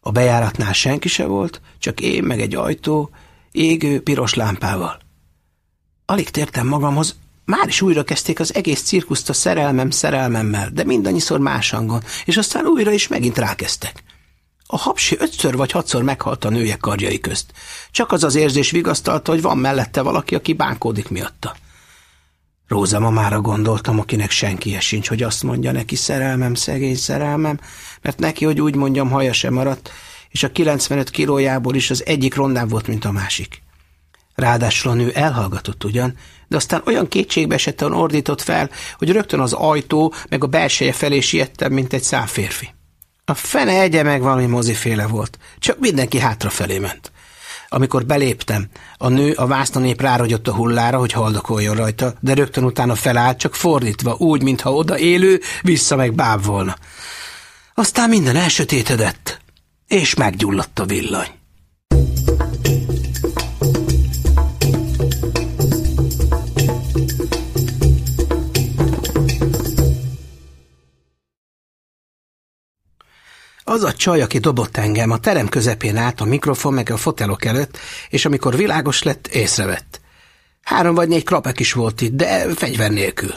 A bejáratnál senki se volt, csak én meg egy ajtó, égő, piros lámpával. Alig tértem magamhoz, már is újra kezdték az egész cirkuszt a szerelmem szerelmemmel, de mindannyiszor más hangon, és aztán újra is megint rákezdtek. A hapsi ötször vagy hatszor meghalt a nője karjai közt. Csak az az érzés vigasztalta, hogy van mellette valaki, aki bánkódik miatta. Róza mamára gondoltam, akinek senki sincs, hogy azt mondja neki szerelmem, szegény szerelmem, mert neki, hogy úgy mondjam, haja sem maradt, és a 95 kilójából is az egyik rondább volt, mint a másik. Ráadásul a nő elhallgatott ugyan, de aztán olyan kétségbe esetten ordított fel, hogy rögtön az ajtó meg a belseje felé siettem, mint egy férfi. A fene egye meg valami moziféle volt, csak mindenki hátrafelé ment. Amikor beléptem, a nő a vásztanép ráragyott a hullára, hogy haldokoljon rajta, de rögtön utána felállt, csak fordítva, úgy, mintha oda élő, vissza meg báb volna. Aztán minden elsötétedett, és meggyulladt a villany. Az a csaj, aki dobott engem, a terem közepén állt a mikrofon meg a fotelok előtt, és amikor világos lett, észrevett. Három vagy négy krapek is volt itt, de fegyver nélkül.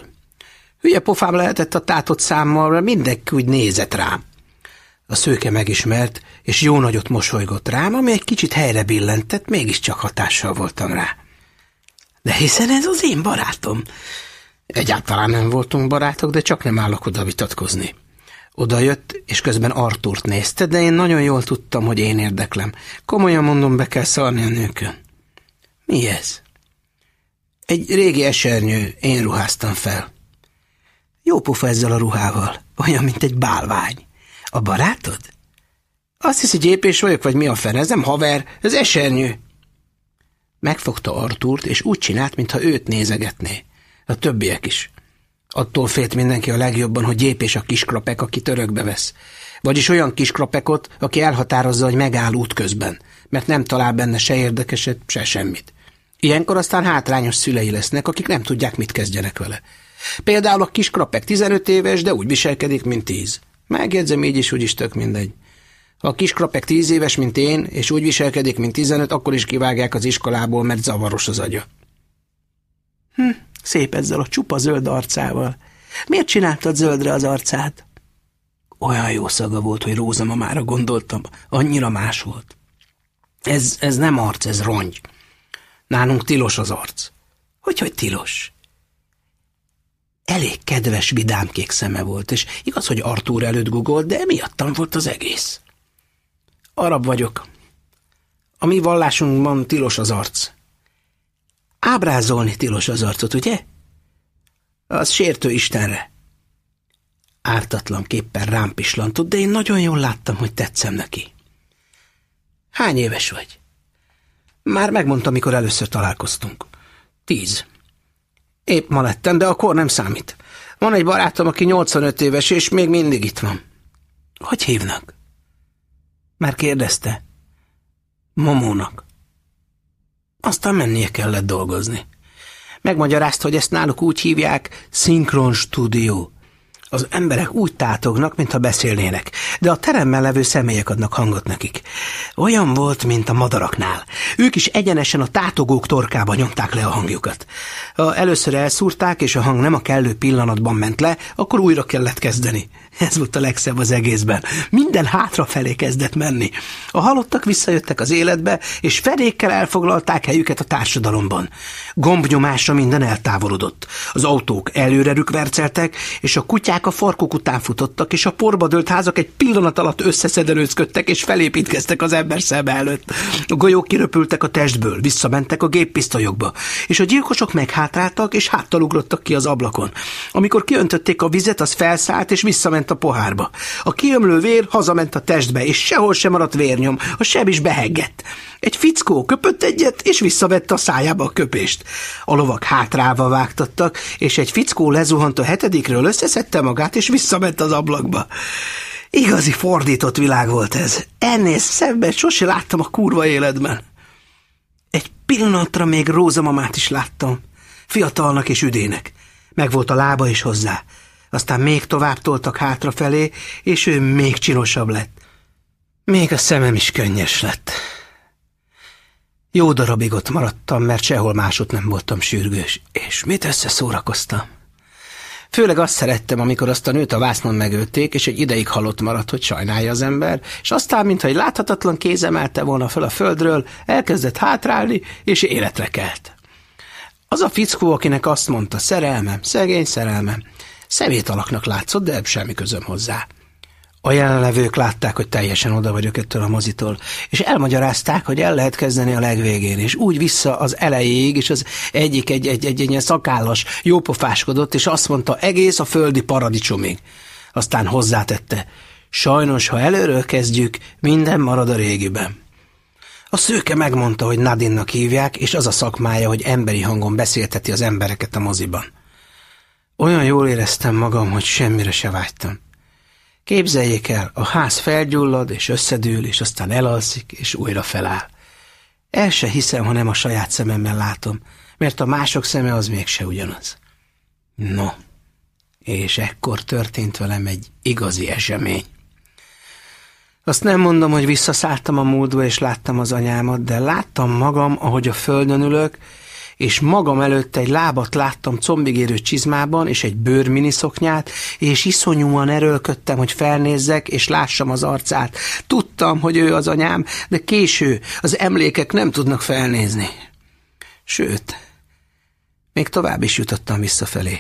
Hülye pofám lehetett a tátott számmal, mindenki úgy nézett rám. A szőke megismert, és jó nagyot mosolygott rám, ami egy kicsit helyre billentett, mégiscsak hatással voltam rá. De hiszen ez az én barátom. Egyáltalán nem voltunk barátok, de csak nem állok oda vitatkozni. Oda jött, és közben Artúrt nézte, de én nagyon jól tudtam, hogy én érdeklem. Komolyan mondom, be kell szarni a nőkön. Mi ez? Egy régi esernyő, én ruháztam fel. Jó pufa ezzel a ruhával, olyan, mint egy bálvány. A barátod? Azt hiszi, gyépés vagyok, vagy mi a fene? Ez nem haver, ez esernyő. Megfogta Artúrt, és úgy csinált, mintha őt nézegetné. A többiek is. Attól félt mindenki a legjobban, hogy gyépés a kiskrapek, aki törökbe vesz. Vagyis olyan kiskrapekot, aki elhatározza, hogy megáll útközben, mert nem talál benne se érdekeset, se semmit. Ilyenkor aztán hátrányos szülei lesznek, akik nem tudják, mit kezdjenek vele. Például a kiskrapek 15 éves, de úgy viselkedik, mint 10. Megjegyzem, így is, úgy is tök mindegy. Ha a kiskrapek 10 éves, mint én, és úgy viselkedik, mint 15, akkor is kivágják az iskolából, mert zavaros az agya. Hm, Szép ezzel a csupa zöld arcával. Miért csináltad zöldre az arcát? Olyan jó szaga volt, hogy Róza mamára gondoltam. Annyira más volt. Ez, ez nem arc, ez rongy. Nálunk tilos az arc. Hogy, hogy tilos? Elég kedves, vidámkék szeme volt, és igaz, hogy Artúr előtt gugolt, de miattam volt az egész. Arab vagyok. A mi vallásunkban tilos az arc. Ábrázolni tilos az arcot, ugye? Az sértő Istenre. Ártatlan képpen rám pislantott, de én nagyon jól láttam, hogy tetszem neki. Hány éves vagy? Már megmondtam, mikor először találkoztunk. Tíz. Épp ma lettem, de akkor nem számít. Van egy barátom, aki 85 éves, és még mindig itt van. Hogy hívnak? Már kérdezte. Momónak. Aztán mennie kellett dolgozni. Megmagyarázta, hogy ezt náluk úgy hívják szinkron stúdió. Az emberek úgy tátognak, mintha beszélnének, de a teremben levő személyek adnak hangot nekik. Olyan volt, mint a madaraknál. Ők is egyenesen a tátogók torkába nyomták le a hangjukat. Ha először elszúrták, és a hang nem a kellő pillanatban ment le, akkor újra kellett kezdeni. Ez volt a legszebb az egészben. Minden hátrafelé kezdett menni. A halottak visszajöttek az életbe, és fenékkel elfoglalták helyüket a társadalomban. Gombnyomásra minden eltávolodott. Az autók előre rükverceltek, és a kutyák a farkuk után futottak, és a porba dőlt házak egy pillanat alatt összeszedelőzködtek, és felépítkeztek az ember szeme előtt. A golyók kiröpültek a testből, visszamentek a géppisztolyokba, és a gyilkosok meghátráltak, és háttal ugrottak ki az ablakon. Amikor kiöntötték a vizet, az felszállt, és visszament ment a pohárba. A kiömlő vér hazament a testbe, és sehol sem maradt vérnyom, a seb is beheggett. Egy fickó köpött egyet, és visszavette a szájába a köpést. A lovak hátrálva vágtattak, és egy fickó lezuhant a hetedikről, összeszedte magát, és visszament az ablakba. Igazi fordított világ volt ez. Ennél szebbet sose láttam a kurva életben. Egy pillanatra még Róza mamát is láttam. Fiatalnak és üdének. Meg volt a lába is hozzá. Aztán még tovább toltak hátrafelé, és ő még csinosabb lett. Még a szemem is könnyes lett. Jó darabig ott maradtam, mert sehol másot nem voltam sürgős, és mit összeszórakoztam. Főleg azt szerettem, amikor azt a nőt a vásznon megölték, és egy ideig halott maradt, hogy sajnálja az ember, és aztán, mintha egy láthatatlan kéz emelte volna fel a földről, elkezdett hátrálni, és életre kelt. Az a fickó, akinek azt mondta, szerelmem, szegény szerelmem, Szemét alaknak látszott, de semmi közöm hozzá. A jelenlevők látták, hogy teljesen oda vagyok ettől a mozitól, és elmagyarázták, hogy el lehet kezdeni a legvégén, és úgy vissza az elejéig, és az egyik egy, egy, egy, egy ilyen szakállas jópofáskodott, és azt mondta, egész a földi paradicsomig. Aztán hozzátette, sajnos, ha előről kezdjük, minden marad a régiben. A szőke megmondta, hogy Nadinnak hívják, és az a szakmája, hogy emberi hangon beszélteti az embereket a moziban. Olyan jól éreztem magam, hogy semmire se vágytam. Képzeljék el, a ház felgyullad és összedől, és aztán elalszik, és újra feláll. El se hiszem, ha nem a saját szememmel látom, mert a mások szeme az mégse ugyanaz. No, és ekkor történt velem egy igazi esemény. Azt nem mondom, hogy visszaszálltam a múltba és láttam az anyámat, de láttam magam, ahogy a földön ülök, és magam előtt egy lábat láttam combigérő csizmában, és egy bőrminiszoknyát, és iszonyúan erőlködtem, hogy felnézzek, és lássam az arcát. Tudtam, hogy ő az anyám, de késő, az emlékek nem tudnak felnézni. Sőt, még tovább is jutottam visszafelé.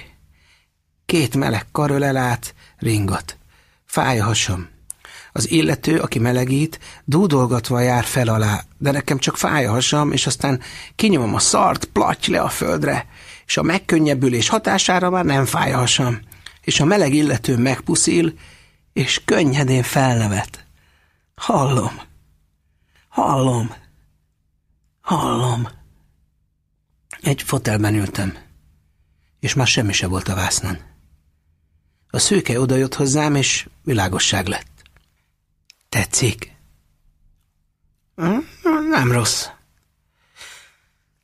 Két meleg karölel át, ringat. Fáj a hasam. Az illető, aki melegít, dúdolgatva jár fel alá, de nekem csak fáj a hasam, és aztán kinyomom a szart, platty le a földre, és a megkönnyebbülés hatására már nem fáj a hasam, és a meleg illető megpuszil, és könnyedén felnevet. Hallom, hallom, hallom. Egy fotelben ültem, és már semmi se volt a vásznon. A szőke odajött hozzám, és világosság lett. Tetszik? Hm? Nem rossz.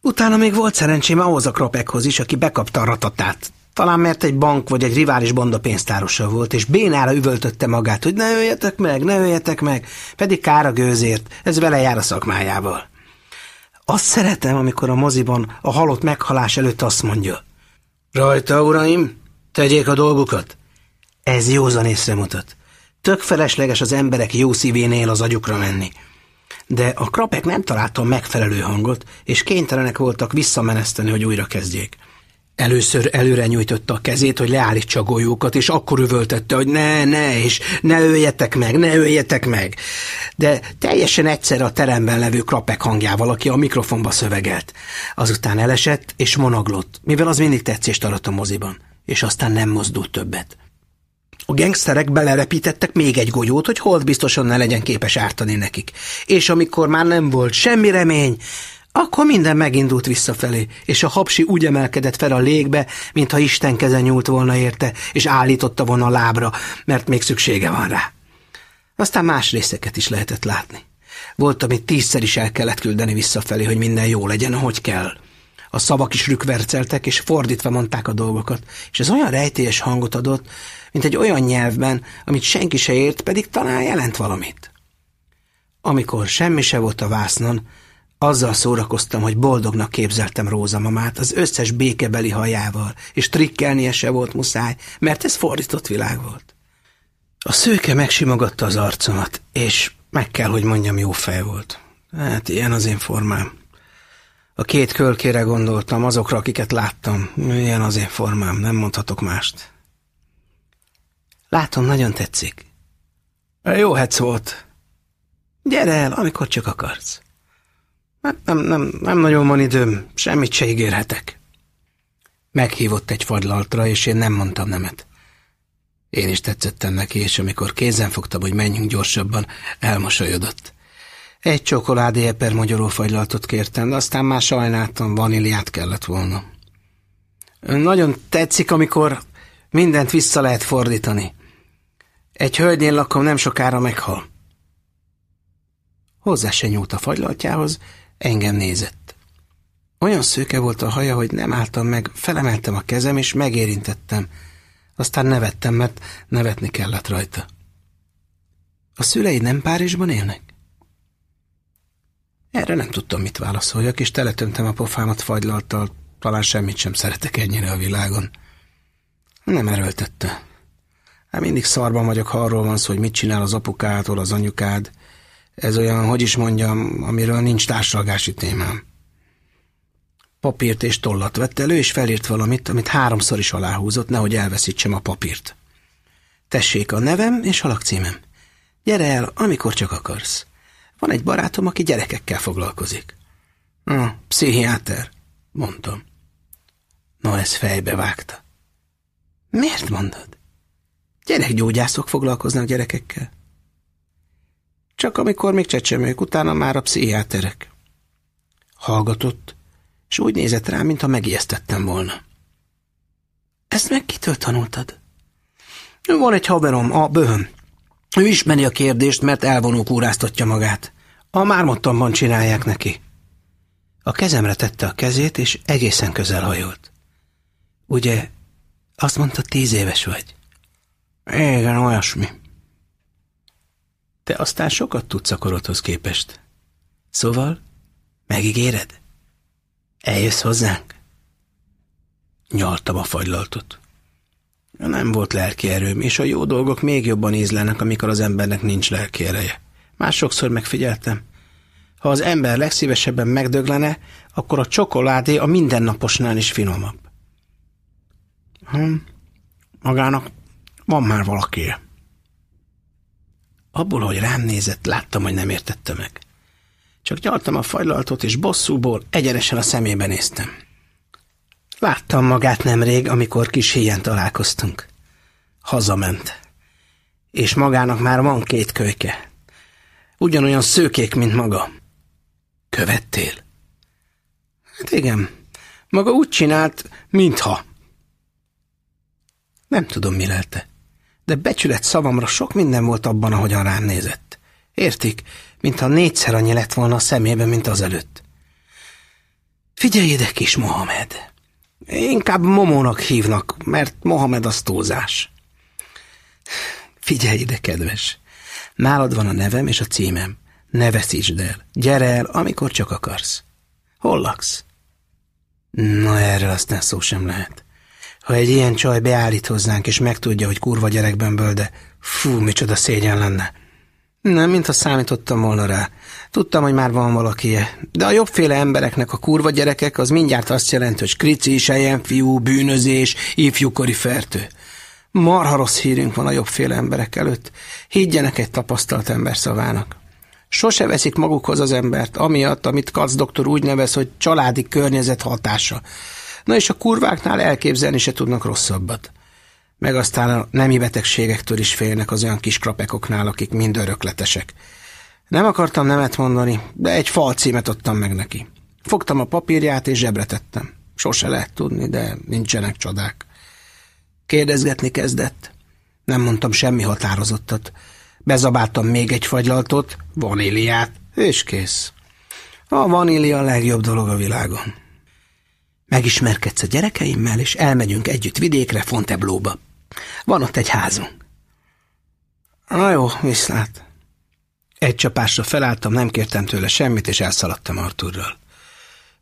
Utána még volt szerencsém ahhoz a kropekhoz is, aki bekapta a ratatát. Talán mert egy bank vagy egy rivális banda pénztárosa volt, és bénára üvöltötte magát, hogy ne öljetek meg, ne öljetek meg, pedig kár a gőzért, ez vele jár a szakmájával. Azt szeretem, amikor a moziban a halott meghalás előtt azt mondja. Rajta, uraim, tegyék a dolgukat. Ez józan észre mutat. Tök felesleges az emberek jó szívénél az agyukra menni. De a krapek nem találtam megfelelő hangot, és kénytelenek voltak visszameneszteni, hogy újra kezdjék. Először előre nyújtotta a kezét, hogy leállítsa a golyókat, és akkor üvöltette, hogy ne, ne, és ne öljetek meg, ne öljetek meg. De teljesen egyszer a teremben levő krapek hangjával, aki a mikrofonba szövegelt. Azután elesett, és monoglott, mivel az mindig tetszést adott a moziban, és aztán nem mozdult többet. A gengszterek belerepítettek még egy golyót, hogy hold biztosan ne legyen képes ártani nekik. És amikor már nem volt semmi remény, akkor minden megindult visszafelé, és a hapsi úgy emelkedett fel a légbe, mintha Isten keze nyúlt volna érte, és állította volna a lábra, mert még szüksége van rá. Aztán más részeket is lehetett látni. Volt, amit tízszer is el kellett küldeni visszafelé, hogy minden jó legyen, ahogy kell. A szavak is rükverceltek, és fordítva mondták a dolgokat, és ez olyan rejtélyes hangot adott, mint egy olyan nyelvben, amit senki se ért, pedig talán jelent valamit. Amikor semmi se volt a vásznon, azzal szórakoztam, hogy boldognak képzeltem Rózamamát az összes békebeli hajával, és trikkelnie se volt muszáj, mert ez fordított világ volt. A szőke megsimogatta az arcomat, és meg kell, hogy mondjam, jó fej volt. Hát ilyen az én formám. A két kölkére gondoltam, azokra, akiket láttam. Ilyen az én formám, nem mondhatok mást. Látom, nagyon tetszik. Jó hetsz volt. Gyere el, amikor csak akarsz. Hát nem, nem, nem nagyon van időm, semmit se ígérhetek. Meghívott egy fadlaltra, és én nem mondtam nemet. Én is tetszettem neki, és amikor kézen fogtam, hogy menjünk gyorsabban, elmosolyodott. Egy csokoládé eper magyarófagylaltot kértem, de aztán már sajnáltam, vaníliát kellett volna. Nagyon tetszik, amikor mindent vissza lehet fordítani. Egy hölgynél lakom nem sokára meghal. Hozzá se nyúlt a fagylaltjához, engem nézett. Olyan szőke volt a haja, hogy nem álltam meg, felemeltem a kezem, és megérintettem. Aztán nevettem, mert nevetni kellett rajta. A szüleid nem Párizsban élnek? Erre nem tudtam, mit válaszoljak, és teletöntem a pofámat fagylalttal, talán semmit sem szeretek ennyire a világon. Nem erőltette. Hát mindig szarban vagyok, ha arról van szó, hogy mit csinál az apukától az anyukád. Ez olyan, hogy is mondjam, amiről nincs társalgási témám. Papírt és tollat vett elő, és felírt valamit, amit háromszor is aláhúzott, nehogy elveszítsem a papírt. Tessék a nevem és a lakcímem. Gyere el, amikor csak akarsz. Van egy barátom, aki gyerekekkel foglalkozik. Ah, pszichiáter, mondtam. Na, ez fejbe vágta. Miért mondod? Gyerekgyógyászok foglalkoznak gyerekekkel. Csak amikor még csecsemők, utána már a pszichiáterek. Hallgatott, és úgy nézett rám, mintha megijesztettem volna. Ezt meg kitől tanultad? Van egy haverom, a bőhöm. Ő ismeri a kérdést, mert elvonó kúráztatja magát. A mármottamban csinálják neki. A kezemre tette a kezét, és egészen közel hajolt. Ugye, azt mondta, tíz éves vagy. Igen, olyasmi. Te aztán sokat tudsz a korodhoz képest. Szóval, megígéred? Eljössz hozzánk? Nyaltam a fagylaltot. Nem volt lelki erőm, és a jó dolgok még jobban ízlenek, amikor az embernek nincs lelki ereje. Már sokszor megfigyeltem. Ha az ember legszívesebben megdöglene, akkor a csokoládé a mindennaposnál is finomabb. Hm, magának van már valaki. Abból, hogy rám nézett, láttam, hogy nem értette meg. Csak gyaltam a fajlaltot, és bosszúból egyenesen a szemébe néztem. Láttam magát nemrég, amikor kis híján találkoztunk. Hazament. És magának már van két kölyke. Ugyanolyan szőkék, mint maga. Követtél? Hát igen. Maga úgy csinált, mintha. Nem tudom, mi lelte. De becsület szavamra sok minden volt abban, ahogyan rám nézett. Értik, mintha négyszer annyi lett volna a szemében, mint az előtt. Figyelj ide, kis Mohamed! Inkább Momónak hívnak, mert Mohamed az túlzás. Figyelj ide, kedves! Nálad van a nevem és a címem. Ne veszítsd el. Gyere el, amikor csak akarsz. Hol laksz? Na, erről aztán szó sem lehet. Ha egy ilyen csaj beállít hozzánk, és megtudja, hogy kurva gyerekben de fú, micsoda szégyen lenne. Nem, mintha számítottam volna rá. Tudtam, hogy már van valaki. De a jobbféle embereknek a kurva gyerekek az mindjárt azt jelenti, hogy skrici, fiú, bűnözés, ifjúkori fertő. Marha rossz hírünk van a jobbféle emberek előtt. Higgyenek egy tapasztalt ember szavának. Sose veszik magukhoz az embert, amiatt, amit Kac doktor úgy nevez, hogy családi környezet hatása. Na és a kurváknál elképzelni se tudnak rosszabbat. Meg aztán a nemi betegségektől is félnek az olyan kis krapekoknál, akik mind örökletesek. Nem akartam nemet mondani, de egy fal címet adtam meg neki. Fogtam a papírját és zsebre tettem. Sose lehet tudni, de nincsenek csodák. Kérdezgetni kezdett. Nem mondtam semmi határozottat. Bezabáltam még egy fagylaltot, vaníliát, és kész. A vanília a legjobb dolog a világon. Megismerkedsz a gyerekeimmel, és elmegyünk együtt vidékre, Fonteblóba. Van ott egy házunk. Na jó, viszlát. Egy csapásra felálltam, nem kértem tőle semmit, és elszaladtam Arturral.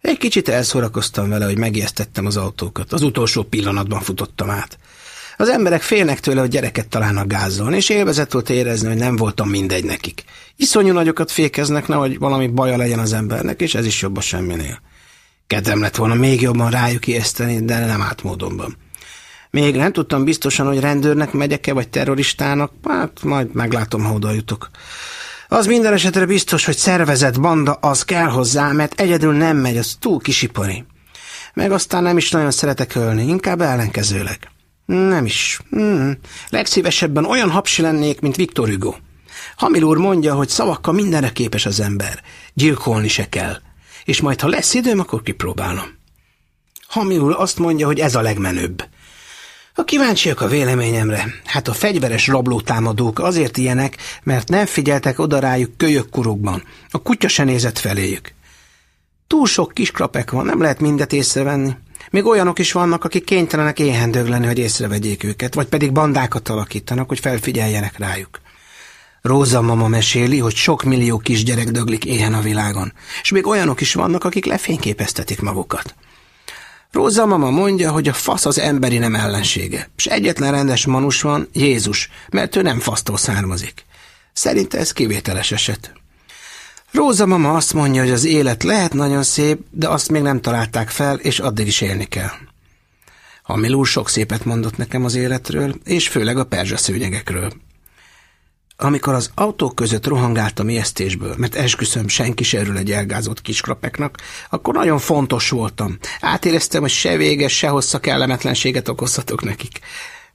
Egy kicsit elszórakoztam vele, hogy megijesztettem az autókat. Az utolsó pillanatban futottam át. Az emberek félnek tőle, hogy gyereket találnak gázolni, és élvezett volt érezni, hogy nem voltam mindegy nekik. Iszonyú nagyokat fékeznek, nehogy valami baja legyen az embernek, és ez is jobb a semminél. Kedvem lett volna még jobban rájuk ijeszteni, de nem átmódonban. Még nem tudtam biztosan, hogy rendőrnek megyek-e, vagy terroristának, hát majd meglátom, ha oda jutok. Az minden esetre biztos, hogy szervezett banda az kell hozzá, mert egyedül nem megy, az túl kisipari. Meg aztán nem is nagyon szeretek ölni, inkább ellenkezőleg. Nem is. Hmm. Legszívesebben olyan hapsi lennék, mint Viktor Hugo. Hamil úr mondja, hogy szavakkal mindenre képes az ember. Gyilkolni se kell. És majd, ha lesz időm, akkor kipróbálom. Hamil úr azt mondja, hogy ez a legmenőbb. A kíváncsiak a véleményemre. Hát a fegyveres rablótámadók azért ilyenek, mert nem figyeltek oda rájuk kölyökkurukban. A kutya se nézett feléjük. Túl sok kis krapek van, nem lehet mindet észrevenni. Még olyanok is vannak, akik kénytelenek éhen dögleni, hogy észrevegyék őket, vagy pedig bandákat alakítanak, hogy felfigyeljenek rájuk. Róza mama meséli, hogy sok millió kisgyerek döglik éhen a világon, és még olyanok is vannak, akik lefényképeztetik magukat. Róza mama mondja, hogy a fasz az emberi nem ellensége, és egyetlen rendes manus van, Jézus, mert ő nem fasztól származik. Szerinte ez kivételes eset. Róza mama azt mondja, hogy az élet lehet nagyon szép, de azt még nem találták fel, és addig is élni kell. Hamilúr sok szépet mondott nekem az életről, és főleg a perzsa szőnyegekről. Amikor az autók között rohangáltam ijesztésből, mert esküszöm senki se örül egy elgázott kiskrapeknak, akkor nagyon fontos voltam. Átéreztem, hogy se véges, se hossza kellemetlenséget okozhatok nekik.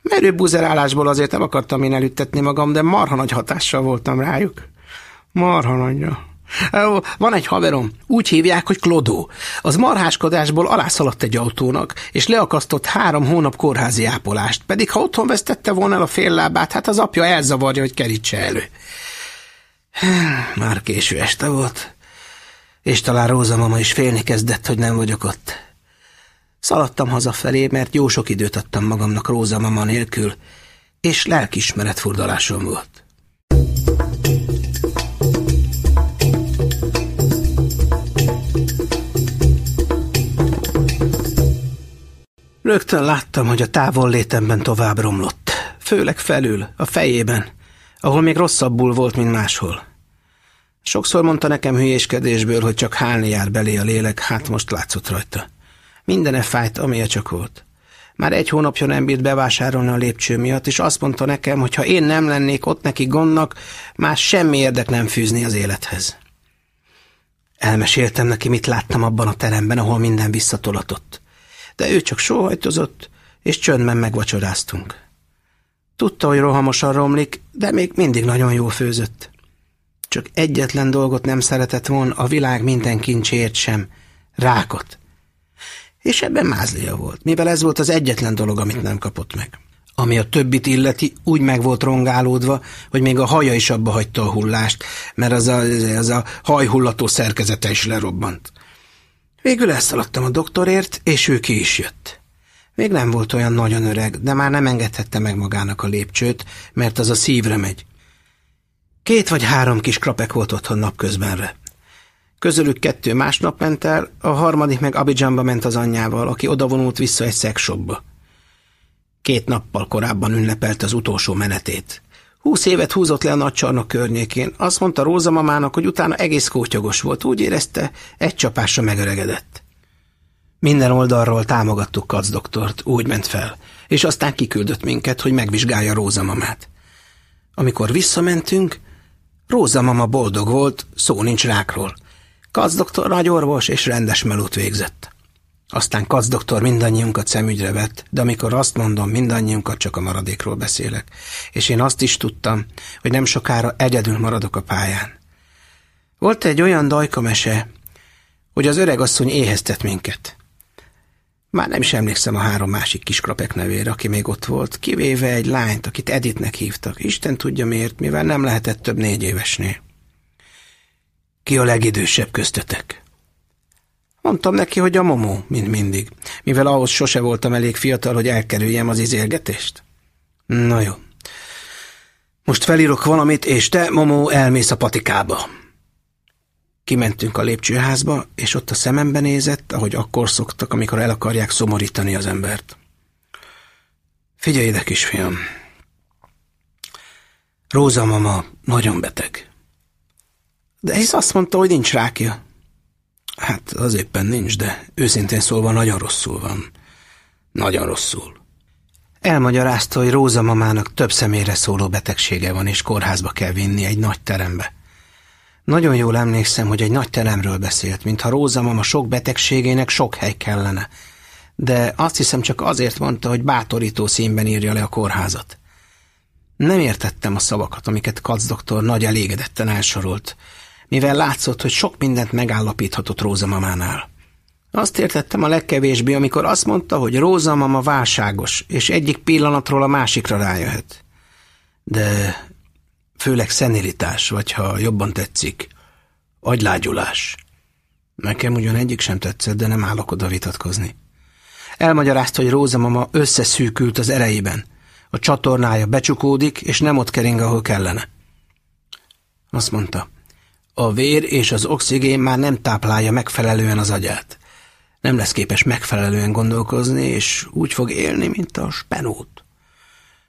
Merő buzerálásból azért nem akartam én elüttetni magam, de marha nagy hatással voltam rájuk. Marha nagyja. Van egy haverom, úgy hívják, hogy Klodó. Az marháskodásból alászaladt egy autónak, és leakasztott három hónap kórházi ápolást, pedig ha otthon vesztette volna el a fél lábát, hát az apja elzavarja, hogy kerítse elő. Már késő este volt, és talán Róza mama is félni kezdett, hogy nem vagyok ott. Szaladtam hazafelé, mert jó sok időt adtam magamnak Róza mama nélkül, és lelkismeret furdalásom volt. Rögtön láttam, hogy a távol létemben tovább romlott. Főleg felül, a fejében, ahol még rosszabbul volt, mint máshol. Sokszor mondta nekem hülyéskedésből, hogy csak hálni jár belé a lélek, hát most látszott rajta. Mindene fájt, amilyen csak volt. Már egy hónapja nem bírt bevásárolni a lépcső miatt, és azt mondta nekem, hogy ha én nem lennék ott neki gondnak, más semmi érdek nem fűzni az élethez. Elmeséltem neki, mit láttam abban a teremben, ahol minden visszatolatott de ő csak sóhajtozott, és csöndben megvacsoráztunk. Tudta, hogy rohamosan romlik, de még mindig nagyon jól főzött. Csak egyetlen dolgot nem szeretett volna a világ minden kincsért sem, rákot. És ebben mázlia volt, mivel ez volt az egyetlen dolog, amit nem kapott meg. Ami a többit illeti, úgy meg volt rongálódva, hogy még a haja is abba hagyta a hullást, mert az a, az a hajhullató szerkezete is lerobbant. Végül elszaladtam a doktorért, és ő ki is jött. Még nem volt olyan nagyon öreg, de már nem engedhette meg magának a lépcsőt, mert az a szívre megy. Két vagy három kis krapek volt otthon napközbenre. Közülük kettő másnap ment el, a harmadik meg Abidjanba ment az anyjával, aki odavonult vissza egy szexshopba. Két nappal korábban ünnepelt az utolsó menetét. Húsz évet húzott le a nagycsarnok környékén. Azt mondta Róza mamának, hogy utána egész kótyogos volt. Úgy érezte, egy csapásra megöregedett. Minden oldalról támogattuk Kac doktort, úgy ment fel, és aztán kiküldött minket, hogy megvizsgálja Róza mamát. Amikor visszamentünk, Róza mama boldog volt, szó nincs rákról. Kac doktor nagy orvos és rendes melót végzett. Aztán Kac doktor mindannyiunkat szemügyre vett, de amikor azt mondom, mindannyiunkat csak a maradékról beszélek. És én azt is tudtam, hogy nem sokára egyedül maradok a pályán. Volt egy olyan dajkamese, hogy az öreg asszony éheztet minket. Már nem is emlékszem a három másik kiskrapek nevére, aki még ott volt, kivéve egy lányt, akit Editnek hívtak. Isten tudja miért, mivel nem lehetett több négy évesnél. Ki a legidősebb köztetek? Mondtam neki, hogy a momó, mint mindig, mivel ahhoz sose voltam elég fiatal, hogy elkerüljem az izélgetést. Na jó. Most felírok valamit, és te, momó, elmész a patikába. Kimentünk a lépcsőházba, és ott a szemembe nézett, ahogy akkor szoktak, amikor el akarják szomorítani az embert. Figyelj ide, kisfiam! Róza mama nagyon beteg. De ez azt mondta, hogy nincs rákja. Hát az éppen nincs, de őszintén szólva nagyon rosszul van. Nagyon rosszul. Elmagyarázta, hogy Róza mamának több személyre szóló betegsége van, és kórházba kell vinni egy nagy terembe. Nagyon jól emlékszem, hogy egy nagy teremről beszélt, mintha Róza mama sok betegségének sok hely kellene. De azt hiszem csak azért mondta, hogy bátorító színben írja le a kórházat. Nem értettem a szavakat, amiket Kac doktor nagy elégedetten elsorolt, mivel látszott, hogy sok mindent megállapíthatott Róza mamánál. Azt értettem a legkevésbé, amikor azt mondta, hogy Róza mama válságos, és egyik pillanatról a másikra rájöhet. De főleg szenilitás, vagy ha jobban tetszik, agylágyulás. Nekem ugyan egyik sem tetszett, de nem állok oda vitatkozni. Elmagyarázta, hogy Róza mama összeszűkült az erejében. A csatornája becsukódik, és nem ott kering, ahol kellene. Azt mondta, a vér és az oxigén már nem táplálja megfelelően az agyát. Nem lesz képes megfelelően gondolkozni, és úgy fog élni, mint a spenót.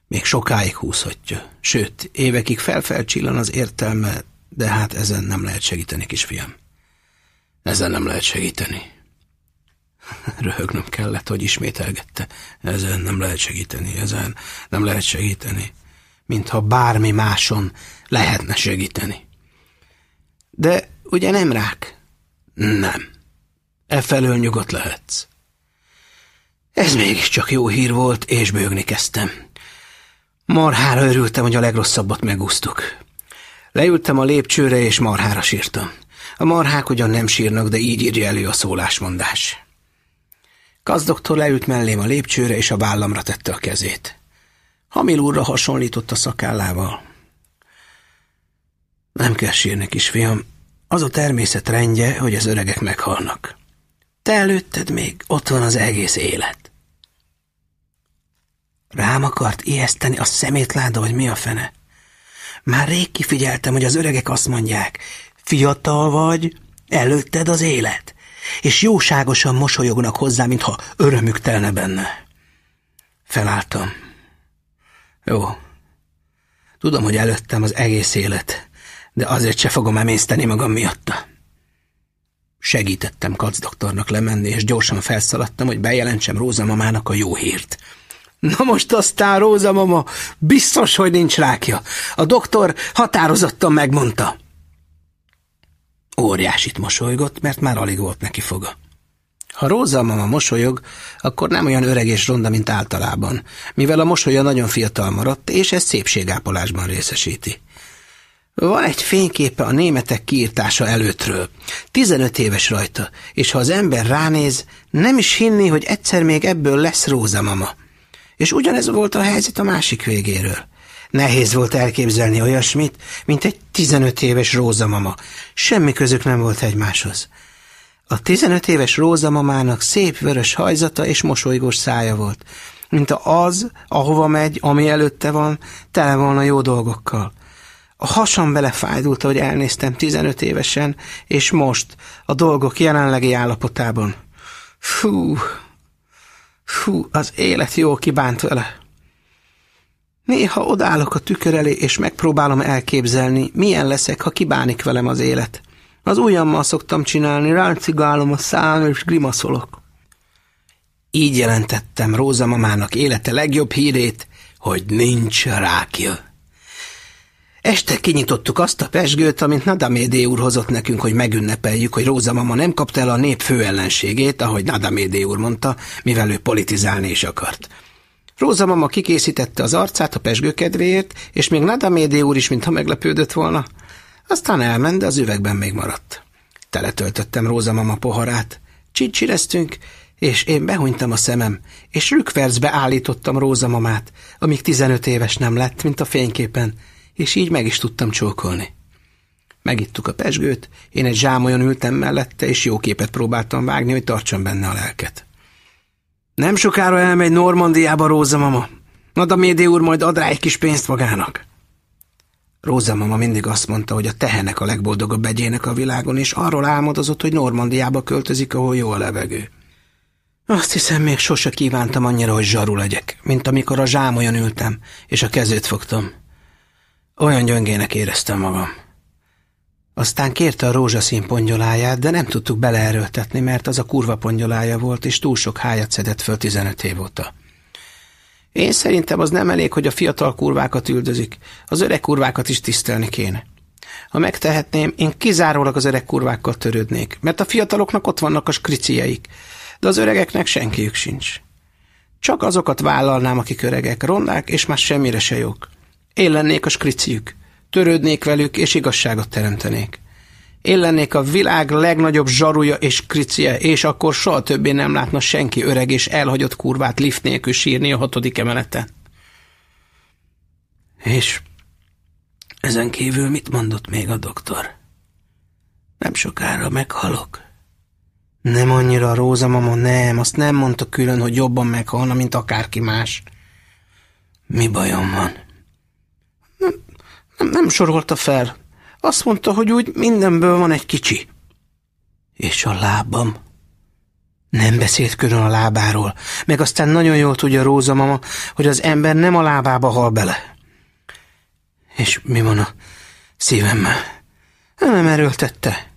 Még sokáig húzhatja, sőt, évekig felfelcsillan az értelme, de hát ezen nem lehet segíteni, kisfiam. Ezen nem lehet segíteni. Röhögnöm kellett, hogy ismételgette. Ezen nem lehet segíteni, ezen nem lehet segíteni. Mintha bármi máson lehetne segíteni. De ugye nem rák? Nem. E felől nyugodt lehetsz. Ez mégiscsak jó hír volt, és bőgni kezdtem. Marhára örültem, hogy a legrosszabbat megúsztuk. Leültem a lépcsőre, és marhára sírtam. A marhák ugyan nem sírnak, de így írja elő a szólásmondás. Kazdoktor leült mellém a lépcsőre, és a vállamra tette a kezét. Hamil úrra hasonlított a szakállával. Nem kell sírni, kisfiam. Az a természet rendje, hogy az öregek meghalnak. Te előtted még ott van az egész élet. Rám akart ijeszteni a szemétláda, hogy mi a fene. Már rég kifigyeltem, hogy az öregek azt mondják, fiatal vagy, előtted az élet, és jóságosan mosolyognak hozzá, mintha örömük telne benne. Felálltam. Jó. Tudom, hogy előttem az egész élet, de azért se fogom emészteni magam miatta. Segítettem Kac doktornak lemenni, és gyorsan felszaladtam, hogy bejelentsem Róza mamának a jó hírt. Na most aztán, Róza mama, biztos, hogy nincs rákja. A doktor határozottan megmondta. Óriásit mosolygott, mert már alig volt neki foga. Ha Róza mama mosolyog, akkor nem olyan öreg és ronda, mint általában, mivel a mosolya nagyon fiatal maradt, és ez szépségápolásban részesíti. Van egy fényképe a németek kiirtása előttről. 15 éves rajta, és ha az ember ránéz, nem is hinni, hogy egyszer még ebből lesz rózamama. És ugyanez volt a helyzet a másik végéről. Nehéz volt elképzelni olyasmit, mint egy 15 éves rózamama. Semmi közük nem volt egymáshoz. A 15 éves rózamamának szép vörös hajzata és mosolygós szája volt, mint az, ahova megy, ami előtte van, tele volna jó dolgokkal. A hasam belefájdult, hogy elnéztem 15 évesen, és most, a dolgok jelenlegi állapotában. Fú, fú, az élet jó kibánt vele. Néha odállok a tükör elé, és megpróbálom elképzelni, milyen leszek, ha kibánik velem az élet. Az ujjammal szoktam csinálni, ráncigálom a szám, és grimaszolok. Így jelentettem Róza mamának élete legjobb hírét, hogy nincs rákja. Este kinyitottuk azt a pesgőt, amint Nadamédé úr hozott nekünk, hogy megünnepeljük, hogy Róza mama nem kapta el a nép fő ellenségét, ahogy Nadamédé úr mondta, mivel ő politizálni is akart. Róza mama kikészítette az arcát a pesgő kedvéért, és még Nadamédé úr is, mintha meglepődött volna. Aztán elment, de az üvegben még maradt. Teletöltöttem Róza mama poharát. Csicsireztünk, és én behunytam a szemem, és rükvercbe állítottam Róza mamát, amíg 15 éves nem lett, mint a fényképen, és így meg is tudtam csókolni. Megittuk a pesgőt, én egy zsámolyon ültem mellette, és jó képet próbáltam vágni, hogy tartsam benne a lelket. Nem sokára elmegy Normandiába, Róza mama. Nadamédé úr majd ad rá egy kis pénzt magának. Róza mama mindig azt mondta, hogy a tehenek a legboldogabb egyének a világon, és arról álmodozott, hogy Normandiába költözik, ahol jó a levegő. Azt hiszem, még sose kívántam annyira, hogy zsaru legyek, mint amikor a zsámolyon ültem, és a kezét fogtam. Olyan gyöngének éreztem magam. Aztán kérte a rózsaszín pongyoláját, de nem tudtuk beleerőltetni, mert az a kurva pongyolája volt, és túl sok hájat szedett föl 15 év óta. Én szerintem az nem elég, hogy a fiatal kurvákat üldözik, az öreg kurvákat is tisztelni kéne. Ha megtehetném, én kizárólag az öreg kurvákkal törődnék, mert a fiataloknak ott vannak a skricijeik, de az öregeknek senkiük sincs. Csak azokat vállalnám, akik öregek, rondák, és már semmire se jók. Én lennék a skriciük, törődnék velük, és igazságot teremtenék. Én lennék a világ legnagyobb zsarúja és kricie, és akkor soha többé nem látna senki öreg és elhagyott kurvát lift nélkül sírni a hatodik emeleten. És ezen kívül mit mondott még a doktor? Nem sokára meghalok. Nem annyira a Róza mama, nem, azt nem mondta külön, hogy jobban meghalna, mint akárki más. Mi bajom van? Nem, sorolta fel. Azt mondta, hogy úgy mindenből van egy kicsi. És a lábam? Nem beszélt külön a lábáról, meg aztán nagyon jól tudja Róza mama, hogy az ember nem a lábába hal bele. És mi van a szívemmel? Nem erőltette.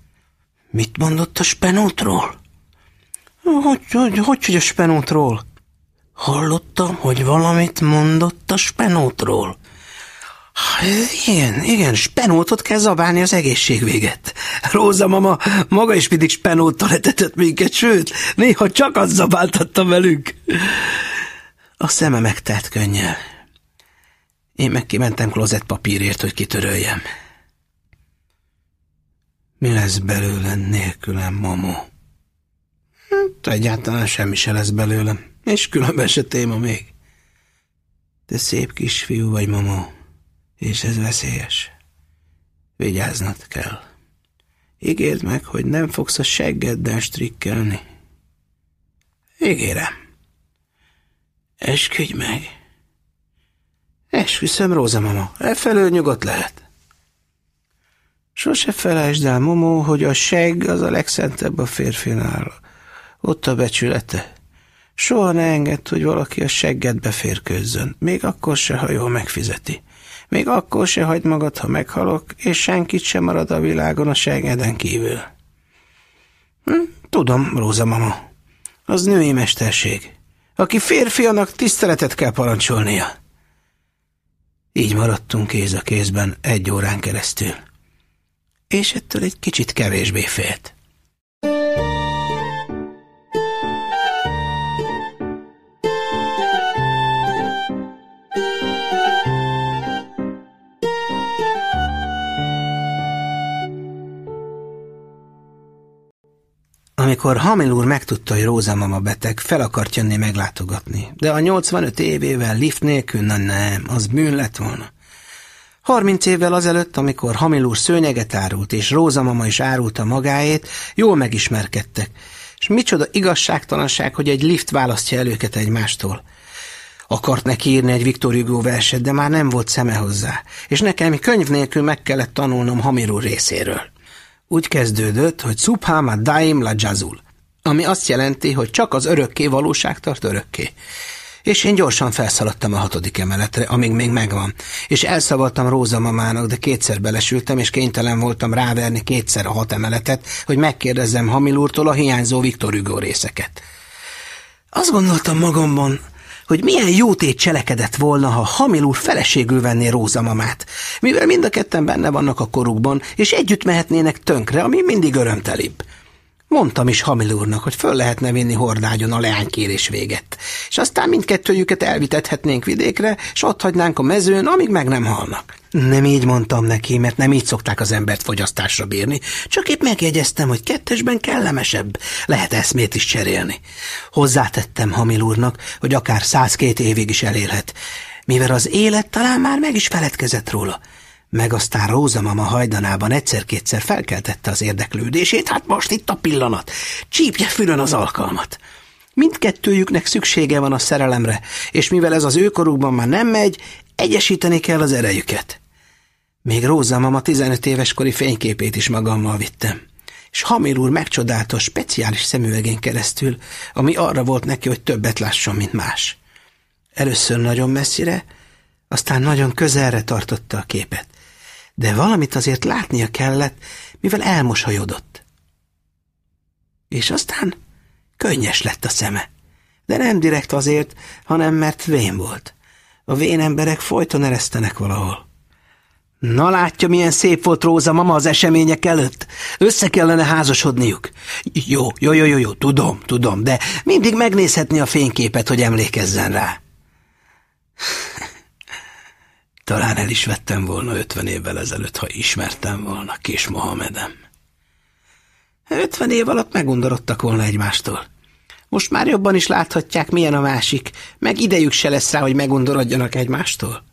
Mit mondott a spenótról? Hogy, hogy, hogy, hogy a spenótról? Hallottam, hogy valamit mondott a spenótról. Igen, igen, spenótot kell zabálni az egészségvéget. Róza mama maga is mindig spenóttal etetett minket, sőt, néha csak azt zabáltatta velünk. A szeme megtelt könnyel. Én meg kimentem klozett papírért, hogy kitöröljem. Mi lesz belőle nélkülem, mamó? Hát, egyáltalán semmi se lesz belőlem, és különben se téma még. De szép kisfiú vagy, mamó, és ez veszélyes. Vigyáznod kell. Ígérd meg, hogy nem fogsz a seggeddel strikkelni. Ígérem. Esküdj meg. Esküszöm, Róza mama, efelől nyugodt lehet. Sose felejtsd el, Momó, hogy a segg az a legszentebb a férfinál. Ott a becsülete. Soha ne engedd, hogy valaki a seggedbe férkőzzön, még akkor se, ha jól megfizeti. Még akkor se hagyd magad, ha meghalok, és senkit sem marad a világon a seggeden kívül. Hm, tudom, Róza mama. Az női mesterség. Aki férfianak tiszteletet kell parancsolnia. Így maradtunk kéz a kézben egy órán keresztül és ettől egy kicsit kevésbé félt. Amikor Hamil úr megtudta, hogy Róza mama beteg, fel akart jönni meglátogatni. De a 85 évével lift nélkül, na nem, az bűn lett volna. Harminc évvel azelőtt, amikor Hamil úr szőnyeget árult, és Róza mama is árulta magáét, jól megismerkedtek. És micsoda igazságtalanság, hogy egy lift választja el őket egymástól. Akart neki írni egy Viktor Hugo verset, de már nem volt szeme hozzá, és nekem könyv nélkül meg kellett tanulnom Hamil úr részéről. Úgy kezdődött, hogy Subhama Daim la Jazul, ami azt jelenti, hogy csak az örökké valóság tart örökké és én gyorsan felszaladtam a hatodik emeletre, amíg még megvan, és elszavaltam Róza mamának, de kétszer belesültem, és kénytelen voltam ráverni kétszer a hat emeletet, hogy megkérdezzem Hamil úrtól a hiányzó Viktor Hugo részeket. Azt gondoltam magamban, hogy milyen jótét cselekedett volna, ha Hamil úr feleségül venné Róza mamát, mivel mind a ketten benne vannak a korukban, és együtt mehetnének tönkre, ami mindig örömtelibb. Mondtam is Hamil úrnak, hogy föl lehetne vinni hordágyon a leánykérés véget, és aztán mindkettőjüket elvitethetnénk vidékre, és ott hagynánk a mezőn, amíg meg nem halnak. Nem így mondtam neki, mert nem így szokták az embert fogyasztásra bírni, csak épp megjegyeztem, hogy kettesben kellemesebb, lehet eszmét is cserélni. Hozzátettem Hamil úrnak, hogy akár százkét évig is elélhet, mivel az élet talán már meg is feledkezett róla. Meg aztán Róza mama hajdanában egyszer-kétszer felkeltette az érdeklődését, hát most itt a pillanat, csípje fülön az alkalmat. Mindkettőjüknek szüksége van a szerelemre, és mivel ez az őkorukban már nem megy, egyesíteni kell az erejüket. Még Róza mama 15 éves kori fényképét is magammal vittem és Hamir úr megcsodálta a speciális szemüvegén keresztül, ami arra volt neki, hogy többet lásson, mint más. Először nagyon messzire, aztán nagyon közelre tartotta a képet, de valamit azért látnia kellett, mivel elmosolyodott. És aztán könnyes lett a szeme, de nem direkt azért, hanem mert vén volt. A vén emberek folyton eresztenek valahol. Na látja, milyen szép volt Róza mama az események előtt. Össze kellene házasodniuk. Jó, jó, jó, jó, jó, tudom, tudom, de mindig megnézhetni a fényképet, hogy emlékezzen rá. Talán el is vettem volna ötven évvel ezelőtt, ha ismertem volna kis Mohamedem. Ötven év alatt megundorodtak volna egymástól. Most már jobban is láthatják, milyen a másik, meg idejük se lesz rá, hogy megundorodjanak egymástól.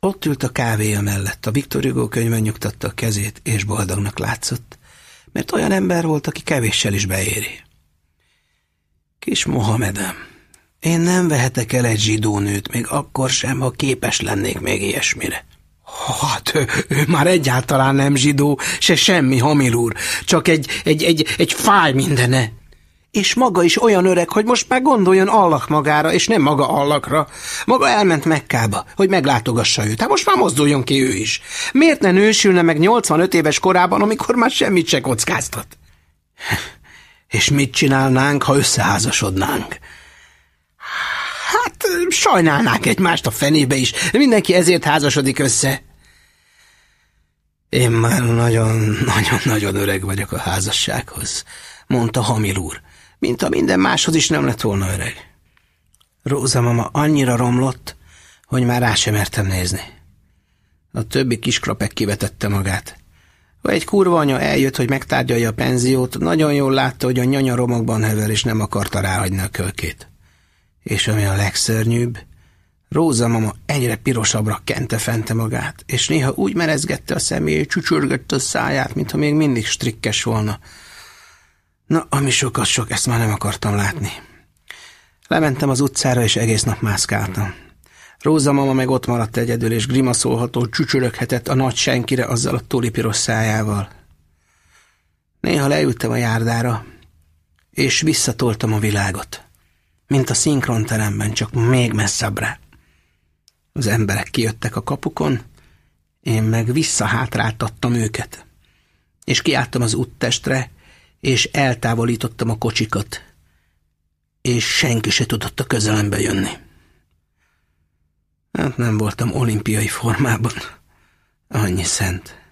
Ott ült a kávéja mellett, a Viktor Hugo könyvön nyugtatta a kezét, és boldognak látszott, mert olyan ember volt, aki kevéssel is beéri. Kis Mohamedem, én nem vehetek el egy zsidó nőt, még akkor sem, ha képes lennék még ilyesmire. Hát, ő, ő már egyáltalán nem zsidó, se semmi, Hamil úr, csak egy, egy, egy, egy fáj mindene és maga is olyan öreg, hogy most már gondoljon Allah magára, és nem maga Allahra. Maga elment Mekkába, hogy meglátogassa őt. Hát most már mozduljon ki ő is. Miért ne nősülne meg 85 éves korában, amikor már semmit se kockáztat? És mit csinálnánk, ha összeházasodnánk? Hát sajnálnánk egymást a fenébe is. Mindenki ezért házasodik össze. Én már nagyon-nagyon-nagyon öreg vagyok a házassághoz, mondta Hamil úr mint a minden máshoz is nem lett volna öreg. Róza mama annyira romlott, hogy már rá sem mertem nézni. A többi kiskrapek kivetette magát. Ha egy kurva anya eljött, hogy megtárgyalja a penziót, nagyon jól látta, hogy a nyanya romokban hevel, és nem akarta ráhagyni a kölkét. És ami a legszörnyűbb, Róza mama egyre pirosabbra kente fente magát, és néha úgy merezgette a személyét, csücsörgette a száját, mintha még mindig strikkes volna, Na, ami sokat sok, ezt már nem akartam látni. Lementem az utcára, és egész nap mászkáltam. Róza mama meg ott maradt egyedül, és grimaszolható csücsöröghetett a nagy senkire azzal a tulipiros szájával. Néha leültem a járdára, és visszatoltam a világot, mint a szinkronteremben, csak még messzebbre. Az emberek kijöttek a kapukon, én meg visszahátráltattam őket, és kiálltam az úttestre, és eltávolítottam a kocsikat, és senki se tudott a közelembe jönni. Hát nem voltam olimpiai formában. Annyi szent.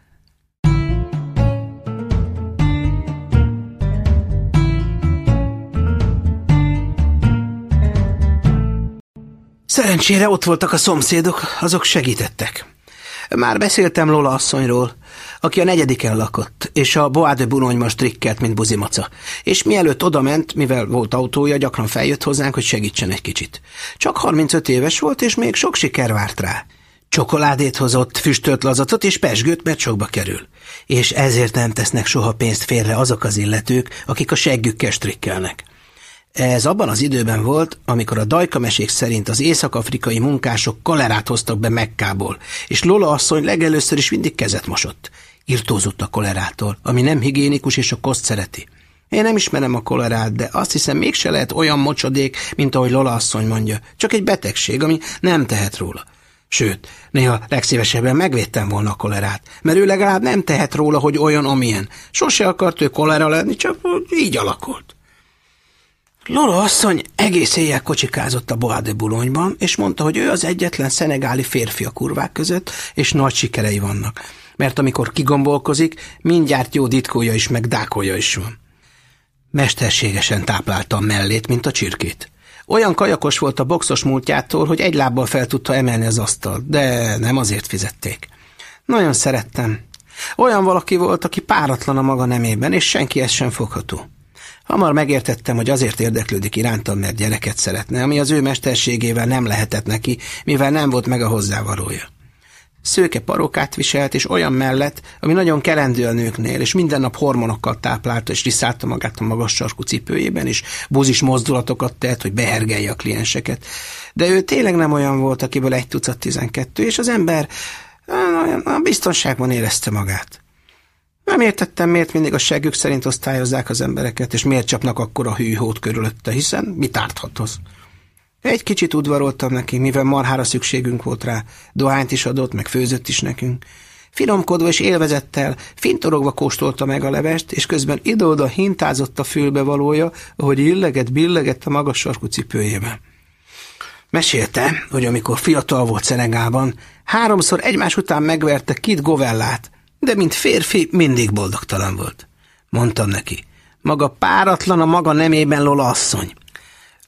Szerencsére ott voltak a szomszédok, azok segítettek. Már beszéltem Lola asszonyról, aki a negyediken lakott, és a Bois de Boulogne trikkelt, mint buzimaca. És mielőtt odament, mivel volt autója, gyakran feljött hozzánk, hogy segítsen egy kicsit. Csak 35 éves volt, és még sok siker várt rá. Csokoládét hozott, füstölt lazatot és pesgőt, mert sokba kerül. És ezért nem tesznek soha pénzt félre azok az illetők, akik a seggükkel strikkelnek. Ez abban az időben volt, amikor a dajka mesék szerint az észak-afrikai munkások kolerát hoztak be Mekkából, és Lola asszony legelőször is mindig kezet mosott. Irtózott a kolerától, ami nem higiénikus és a koszt szereti. Én nem ismerem a kolerát, de azt hiszem mégse lehet olyan mocsodék, mint ahogy Lola asszony mondja. Csak egy betegség, ami nem tehet róla. Sőt, néha legszívesebben megvédtem volna a kolerát, mert ő legalább nem tehet róla, hogy olyan, amilyen. Sose akart ő kolera lenni, csak így alakult. Lola asszony egész éjjel kocsikázott a Bois de és mondta, hogy ő az egyetlen szenegáli férfi a kurvák között, és nagy sikerei vannak mert amikor kigombolkozik, mindjárt jó ditkója is, meg dákolja is van. Mesterségesen táplálta a mellét, mint a csirkét. Olyan kajakos volt a boxos múltjától, hogy egy lábbal fel tudta emelni az asztalt, de nem azért fizették. Nagyon szerettem. Olyan valaki volt, aki páratlan a maga nemében, és senki ezt sem fogható. Hamar megértettem, hogy azért érdeklődik irántam, mert gyereket szeretne, ami az ő mesterségével nem lehetett neki, mivel nem volt meg a hozzávalója. Szőke parókát viselt, és olyan mellett, ami nagyon kelendő a nőknél, és minden nap hormonokkal táplálta, és riszálta magát a magas sarkú cipőjében, és buzis mozdulatokat tett, hogy behergelje a klienseket. De ő tényleg nem olyan volt, akiből egy tucat tizenkettő, és az ember a biztonságban érezte magát. Nem értettem, miért mindig a segük szerint osztályozzák az embereket, és miért csapnak akkor a hűhót körülötte, hiszen mit árthat az? Egy kicsit udvaroltam neki, mivel marhára szükségünk volt rá. Dohányt is adott, meg főzött is nekünk. Finomkodva és élvezettel, fintorogva kóstolta meg a levest, és közben ide-oda hintázott a fülbevalója, ahogy illeget, billegett a magas sarkú cipőjében. Mesélte, hogy amikor fiatal volt Szenegában, háromszor egymás után megverte Kit Govellát, de mint férfi mindig boldogtalan volt. Mondtam neki, maga páratlan a maga nemében Lola asszony.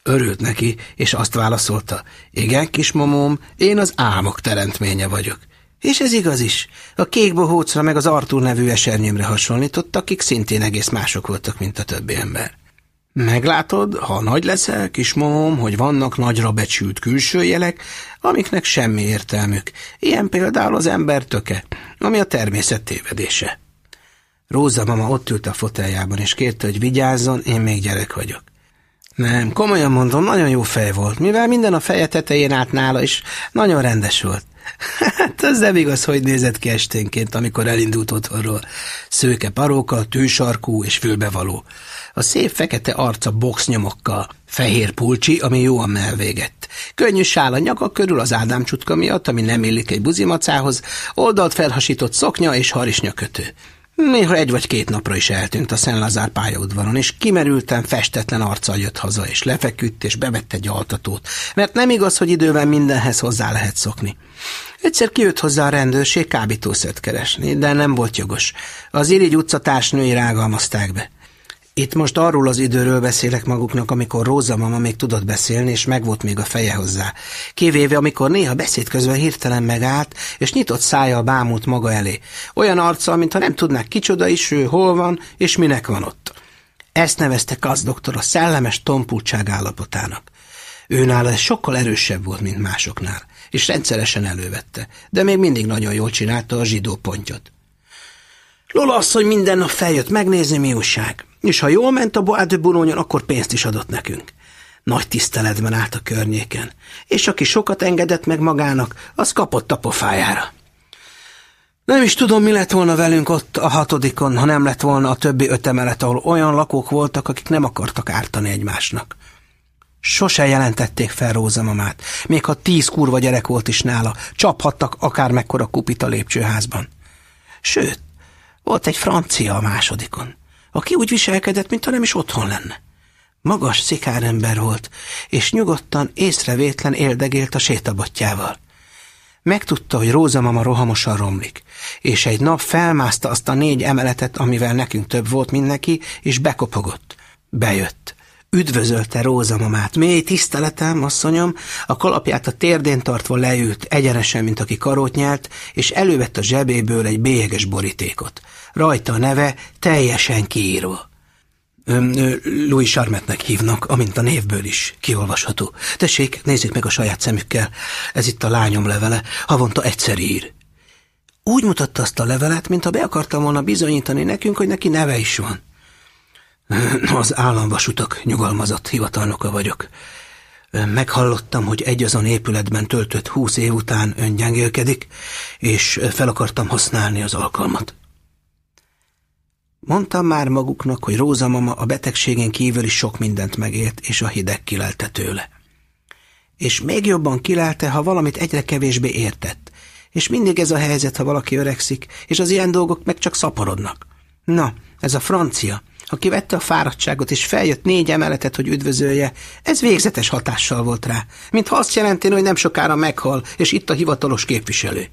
Örült neki, és azt válaszolta, igen, kismamóm, én az álmok teremtménye vagyok. És ez igaz is. A kék bohócra meg az Artur nevű esernyőmre hasonlított, akik szintén egész mások voltak, mint a többi ember. Meglátod, ha nagy leszel, kismamom, hogy vannak nagyra becsült külső jelek, amiknek semmi értelmük. Ilyen például az ember töke, ami a természet tévedése. Róza mama ott ült a foteljában, és kérte, hogy vigyázzon, én még gyerek vagyok. Nem, komolyan mondom, nagyon jó fej volt, mivel minden a feje tetején állt nála, és nagyon rendes volt. Hát ez nem igaz, hogy nézett ki esténként, amikor elindult otthonról. Szőke paróka, tűsarkú és fülbevaló. A szép fekete arca boxnyomokkal, fehér pulcsi, ami jóan melvégett. Könnyű sál a nyaka körül az ádámcsutka miatt, ami nem illik egy buzimacához, oldalt felhasított szoknya és harisnyakötő. Néha egy vagy két napra is eltűnt a Szent Lazár pályaudvaron, és kimerültem festetlen arccal jött haza, és lefeküdt, és bevett egy altatót, mert nem igaz, hogy idővel mindenhez hozzá lehet szokni. Egyszer kijött hozzá a rendőrség kábítószert keresni, de nem volt jogos. Az Irigy utca társnői rágalmazták be. Itt most arról az időről beszélek maguknak, amikor Róza mama még tudott beszélni, és megvolt még a feje hozzá. Kivéve, amikor néha beszéd közben hirtelen megállt, és nyitott szájjal bámult maga elé. Olyan arccal, mintha nem tudnák kicsoda is, ő hol van, és minek van ott. Ezt nevezte Kasz doktor a szellemes tompultság állapotának. Őnál ez sokkal erősebb volt, mint másoknál, és rendszeresen elővette, de még mindig nagyon jól csinálta a zsidó pontyot. Lola hogy minden nap feljött megnézni, mi újság és ha jól ment a Bois akkor pénzt is adott nekünk. Nagy tiszteletben állt a környéken, és aki sokat engedett meg magának, az kapott a pofájára. Nem is tudom, mi lett volna velünk ott a hatodikon, ha nem lett volna a többi öt emelet, ahol olyan lakók voltak, akik nem akartak ártani egymásnak. Sose jelentették fel Róza mamát, még ha tíz kurva gyerek volt is nála, csaphattak akár mekkora kupit a lépcsőházban. Sőt, volt egy francia a másodikon aki úgy viselkedett, mintha nem is otthon lenne. Magas szikárember volt, és nyugodtan, észrevétlen éldegélt a sétabotjával. Megtudta, hogy Róza mama rohamosan romlik, és egy nap felmászta azt a négy emeletet, amivel nekünk több volt, mint neki, és bekopogott. Bejött. Üdvözölte Róza mamát. Mély tiszteletem, asszonyom, a kalapját a térdén tartva leült, egyenesen, mint aki karót nyelt, és elővett a zsebéből egy bélyeges borítékot rajta a neve teljesen kiírva. Louis Charmetnek hívnak, amint a névből is kiolvasható. Tessék, nézzék meg a saját szemükkel. Ez itt a lányom levele, havonta egyszer ír. Úgy mutatta azt a levelet, mintha be akartam volna bizonyítani nekünk, hogy neki neve is van. Az államvasutak nyugalmazott hivatalnoka vagyok. Meghallottam, hogy egy azon épületben töltött húsz év után öngyengélkedik, és fel akartam használni az alkalmat. Mondtam már maguknak, hogy Róza mama a betegségen kívül is sok mindent megélt, és a hideg kilelte tőle. És még jobban kilelte, ha valamit egyre kevésbé értett. És mindig ez a helyzet, ha valaki öregszik, és az ilyen dolgok meg csak szaporodnak. Na, ez a francia, aki vette a fáradtságot, és feljött négy emeletet, hogy üdvözölje, ez végzetes hatással volt rá, mintha azt jelenteni, hogy nem sokára meghal, és itt a hivatalos képviselő.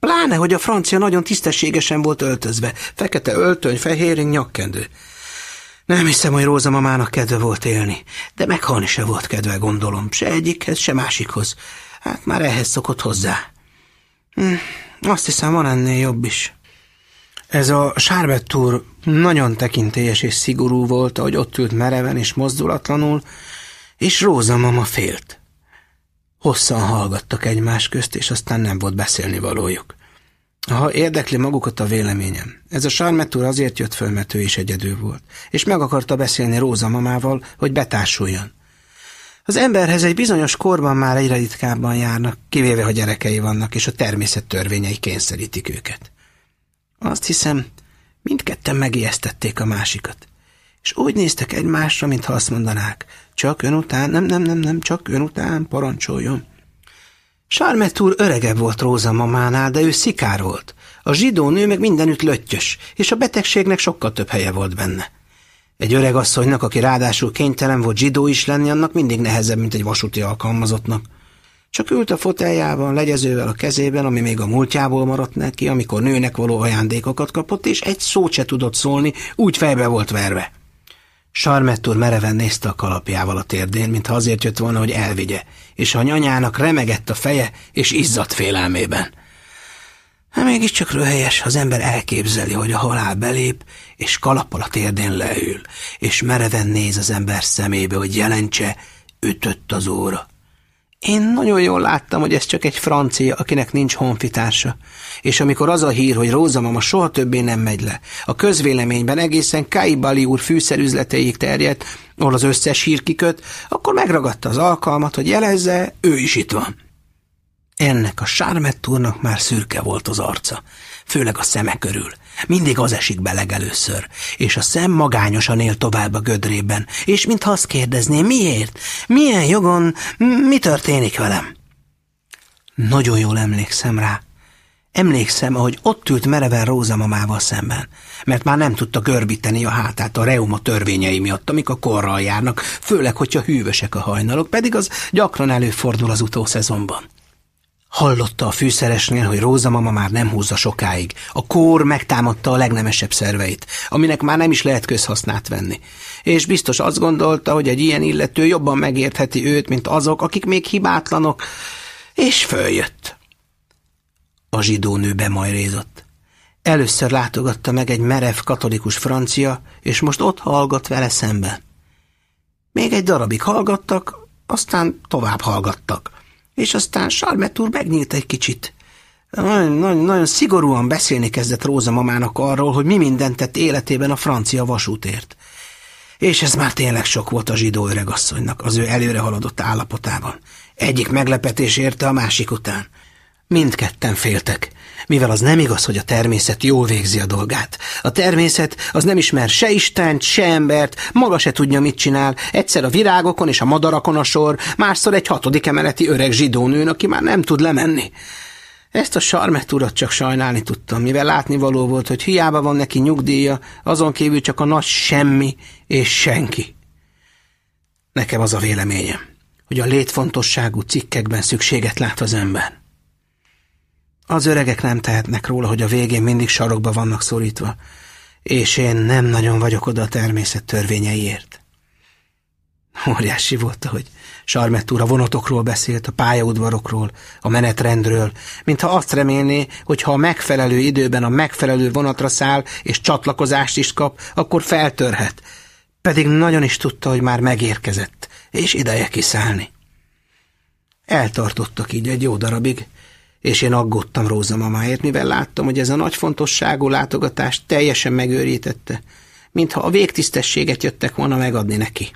Pláne, hogy a francia nagyon tisztességesen volt öltözve. Fekete öltöny, fehéring, nyakkendő. Nem hiszem, hogy Róza mamának kedve volt élni, de meghalni se volt kedve, gondolom. Se egyikhez, se másikhoz. Hát már ehhez szokott hozzá. Hm, azt hiszem, van ennél jobb is. Ez a Sárbett úr nagyon tekintélyes és szigorú volt, ahogy ott ült mereven és mozdulatlanul, és Róza mama félt. Hosszan hallgattak egymás közt, és aztán nem volt beszélni valójuk. Ha érdekli magukat a véleményem, ez a Sarmet úr azért jött föl, mert ő is egyedül volt, és meg akarta beszélni Róza mamával, hogy betársuljon. Az emberhez egy bizonyos korban már egyre ritkábban járnak, kivéve, ha gyerekei vannak, és a természet törvényei kényszerítik őket. Azt hiszem, mindketten megijesztették a másikat, és úgy néztek egymásra, mintha azt mondanák, csak ön után, nem, nem, nem, nem, csak ön után, parancsoljon. Sármet úr öregebb volt Róza mamánál, de ő szikár volt. A zsidó nő meg mindenütt löttyös, és a betegségnek sokkal több helye volt benne. Egy öreg asszonynak, aki ráadásul kénytelen volt zsidó is lenni, annak mindig nehezebb, mint egy vasúti alkalmazottnak. Csak ült a foteljában, legyezővel a kezében, ami még a múltjából maradt neki, amikor nőnek való ajándékokat kapott, és egy szót se tudott szólni, úgy fejbe volt verve. Sarmett úr mereven nézte a kalapjával a térdén, mintha azért jött volna, hogy elvigye, és a nyanyának remegett a feje, és izzadt félelmében. Hát mégiscsak röhelyes, az ember elképzeli, hogy a halál belép, és kalappal a térdén leül, és mereven néz az ember szemébe, hogy jelentse, ütött az óra. Én nagyon jól láttam, hogy ez csak egy francia, akinek nincs honfitársa. És amikor az a hír, hogy Róza mama soha többé nem megy le, a közvéleményben egészen Kaibali úr fűszerüzleteig terjedt, ahol az összes hír kiköt, akkor megragadta az alkalmat, hogy jelezze, ő is itt van. Ennek a Sármettúrnak már szürke volt az arca, főleg a szeme körül. Mindig az esik be legelőször, és a szem magányosan él tovább a gödrében, és mintha azt kérdezné, miért, milyen jogon, mi történik velem? Nagyon jól emlékszem rá. Emlékszem, ahogy ott ült mereven Róza mamával szemben, mert már nem tudta görbíteni a hátát a reuma törvényei miatt, amik a korral járnak, főleg, hogyha hűvösek a hajnalok, pedig az gyakran előfordul az utószezonban. Hallotta a fűszeresnél, hogy Róza mama már nem húzza sokáig. A kór megtámadta a legnemesebb szerveit, aminek már nem is lehet közhasznát venni. És biztos azt gondolta, hogy egy ilyen illető jobban megértheti őt, mint azok, akik még hibátlanok, és följött. A zsidó nő bemajrézott. Először látogatta meg egy merev katolikus francia, és most ott hallgat vele szemben. Még egy darabig hallgattak, aztán tovább hallgattak és aztán Sarmet úr megnyílt egy kicsit. Nagyon, nagyon, nagyon szigorúan beszélni kezdett Róza mamának arról, hogy mi mindent tett életében a francia vasútért. És ez már tényleg sok volt a zsidó öregasszonynak az ő előre haladott állapotában. Egyik meglepetés érte a másik után. Mindketten féltek, mivel az nem igaz, hogy a természet jól végzi a dolgát. A természet az nem ismer se Istent, se embert, maga se tudja, mit csinál. Egyszer a virágokon és a madarakon a sor, másszor egy hatodik emeleti öreg zsidónőn, aki már nem tud lemenni. Ezt a sarmet urat csak sajnálni tudtam, mivel látnivaló volt, hogy hiába van neki nyugdíja, azon kívül csak a nagy semmi és senki. Nekem az a véleményem, hogy a létfontosságú cikkekben szükséget lát az ember. Az öregek nem tehetnek róla, hogy a végén mindig sarokba vannak szorítva, és én nem nagyon vagyok oda a természet törvényeiért. Óriási volt, hogy Sarmett úr a vonatokról beszélt, a pályaudvarokról, a menetrendről, mintha azt remélné, hogy ha a megfelelő időben a megfelelő vonatra száll és csatlakozást is kap, akkor feltörhet. Pedig nagyon is tudta, hogy már megérkezett, és ideje kiszállni. Eltartottak így egy jó darabig, és én aggódtam Róza mamáért, mivel láttam, hogy ez a nagy fontosságú látogatást teljesen megőrítette, mintha a végtisztességet jöttek volna megadni neki.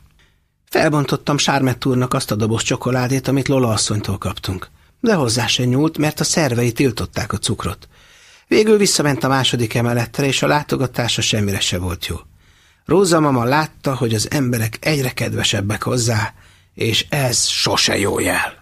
Felbontottam Sármett úrnak azt a doboz csokoládét, amit Lola asszonytól kaptunk, de hozzá se nyúlt, mert a szervei tiltották a cukrot. Végül visszament a második emeletre, és a látogatása semmire se volt jó. Róza mama látta, hogy az emberek egyre kedvesebbek hozzá, és ez sose jó jel.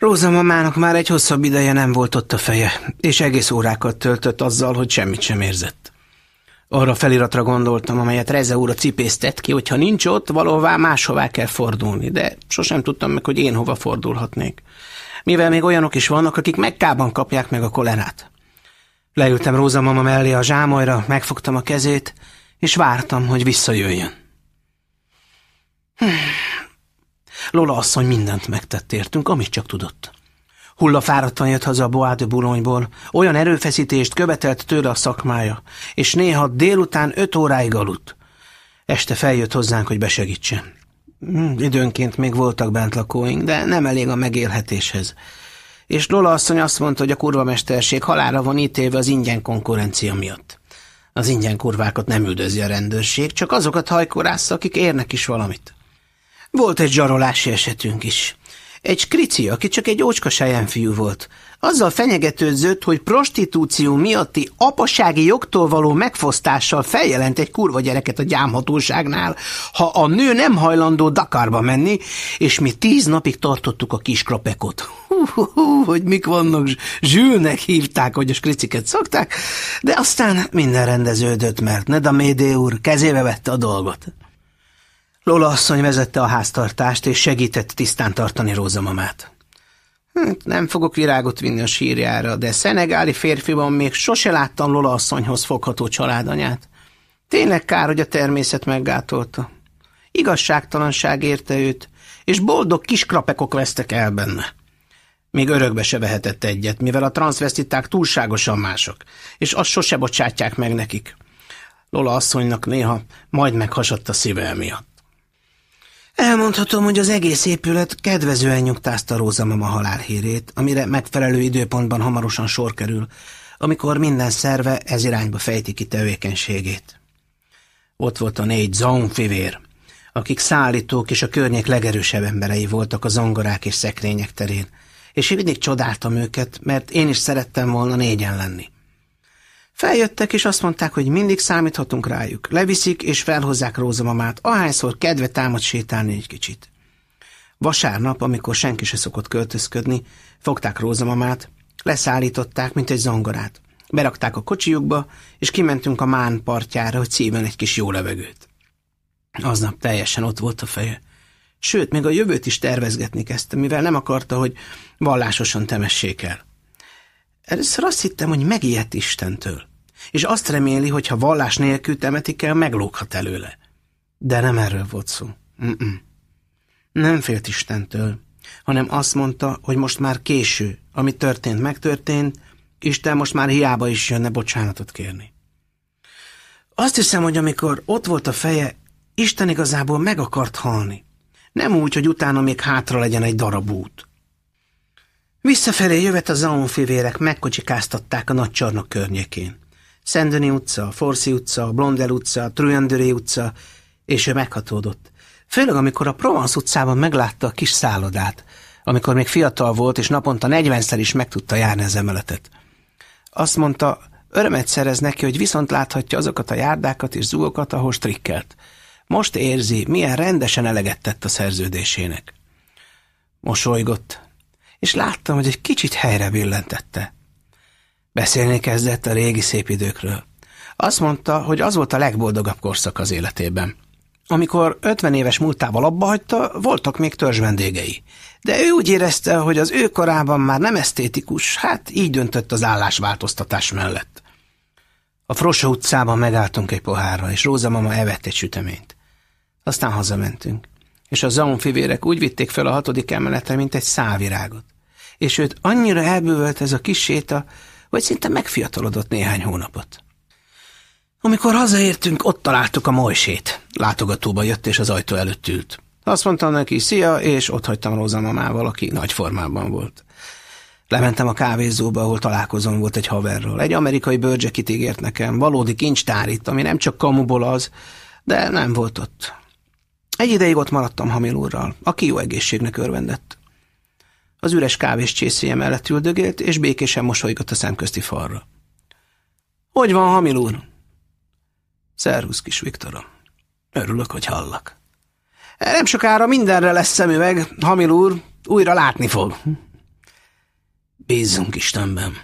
Róza mamának már egy hosszabb ideje nem volt ott a feje, és egész órákat töltött azzal, hogy semmit sem érzett. Arra feliratra gondoltam, amelyet Reze úr a cipésztett ki, hogy ha nincs ott, valahová máshová kell fordulni, de sosem tudtam meg, hogy én hova fordulhatnék. Mivel még olyanok is vannak, akik Mekkában kapják meg a kolerát. Leültem Róza mama mellé a zsámolyra, megfogtam a kezét, és vártam, hogy visszajöjjön. Hm. Lola asszony mindent megtett értünk, amit csak tudott. Hulla fáradtan jött haza a Bois de olyan erőfeszítést követelt tőle a szakmája, és néha délután öt óráig aludt. Este feljött hozzánk, hogy besegítsen. Hm, időnként még voltak bent lakóink, de nem elég a megélhetéshez. És Lola asszony azt mondta, hogy a kurvamesterség halára van ítélve az ingyen konkurencia miatt. Az ingyen kurvákat nem üldözi a rendőrség, csak azokat hajkorásza, akik érnek is valamit. Volt egy zsarolási esetünk is. Egy skrici, aki csak egy ócska fiú volt. Azzal fenyegetődzött, hogy prostitúció miatti apasági jogtól való megfosztással feljelent egy kurva gyereket a gyámhatóságnál, ha a nő nem hajlandó Dakarba menni, és mi tíz napig tartottuk a kis krapekot. Hú, hú, hú, hogy mik vannak, zsűlnek hívták, hogy a skriciket szokták, de aztán minden rendeződött, mert Neda Médé úr kezébe vette a dolgot. Lola asszony vezette a háztartást, és segített tisztán tartani Róza mamát. Hm, nem fogok virágot vinni a sírjára, de szenegáli férfiban még sose láttam Lola asszonyhoz fogható családanyát. Tényleg kár, hogy a természet meggátolta. Igazságtalanság érte őt, és boldog kis krapekok vesztek el benne. Még örökbe se vehetett egyet, mivel a transvestiták túlságosan mások, és azt sose bocsátják meg nekik. Lola asszonynak néha majd meghasadt a szíve miatt. Elmondhatom, hogy az egész épület kedvezően nyugtázta Róza mama halálhírét, amire megfelelő időpontban hamarosan sor kerül, amikor minden szerve ez irányba fejti ki tevékenységét. Ott volt a négy zaunfivér, akik szállítók és a környék legerősebb emberei voltak a zongorák és szekrények terén, és én mindig csodáltam őket, mert én is szerettem volna négyen lenni. Feljöttek, és azt mondták, hogy mindig számíthatunk rájuk. Leviszik, és felhozzák Rózamamát, ahányszor kedve támad sétálni egy kicsit. Vasárnap, amikor senki se szokott költözködni, fogták Rózamamát, leszállították, mint egy zongorát. Berakták a kocsijukba, és kimentünk a Mán partjára, hogy szíven egy kis jó levegőt. Aznap teljesen ott volt a feje. Sőt, még a jövőt is tervezgetni kezdte, mivel nem akarta, hogy vallásosan temessék el. Először azt hittem, hogy megijedt Istentől és azt reméli, hogy ha vallás nélkül temetik el, meglóghat előle. De nem erről volt szó. Mm-mm. Nem félt Istentől, hanem azt mondta, hogy most már késő, ami történt, megtörtént, Isten most már hiába is jönne bocsánatot kérni. Azt hiszem, hogy amikor ott volt a feje, Isten igazából meg akart halni. Nem úgy, hogy utána még hátra legyen egy darab út. Visszafelé jövet a zaunfivérek megkocsikáztatták a nagy csarnok környékén. Szendöni utca, Forszi utca, Blondel utca, Trujandöré utca, és ő meghatódott. Főleg, amikor a Provence utcában meglátta a kis szállodát, amikor még fiatal volt, és naponta negyvenszer is meg tudta járni az emeletet. Azt mondta, örömet szerez neki, hogy viszont láthatja azokat a járdákat és zugokat, ahol strikkelt. Most érzi, milyen rendesen eleget tett a szerződésének. Mosolygott, és láttam, hogy egy kicsit helyre billentette. Beszélni kezdett a régi szép időkről. Azt mondta, hogy az volt a legboldogabb korszak az életében. Amikor 50 éves múltával abba hagyta, voltak még törzs vendégei. De ő úgy érezte, hogy az ő korában már nem esztétikus, hát így döntött az állásváltoztatás mellett. A Frosa utcában megálltunk egy pohárra, és Róza mama evett egy süteményt. Aztán hazamentünk, és a Zaun fivérek úgy vitték fel a hatodik emeletre, mint egy szávirágot. És őt annyira elbűvölt ez a kis séta, vagy szinte megfiatalodott néhány hónapot. Amikor hazaértünk, ott találtuk a Mojsét. Látogatóba jött, és az ajtó előtt ült. Azt mondtam neki, szia, és ott hagytam Róza mamával, aki nagy formában volt. Lementem a kávézóba, ahol találkozom volt egy haverról. Egy amerikai bőrcsekit ígért nekem, valódi kincstár ami nem csak kamuból az, de nem volt ott. Egy ideig ott maradtam Hamil úrral, aki jó egészségnek örvendett. Az üres kávés csészéje mellett üldögélt, és békésen mosolygott a szemközti falra. Hogy van, Hamil úr? Szervusz, kis Viktorom. Örülök, hogy hallak. Nem sokára mindenre lesz szemüveg, Hamil úr, újra látni fog. Bízzunk Istenben.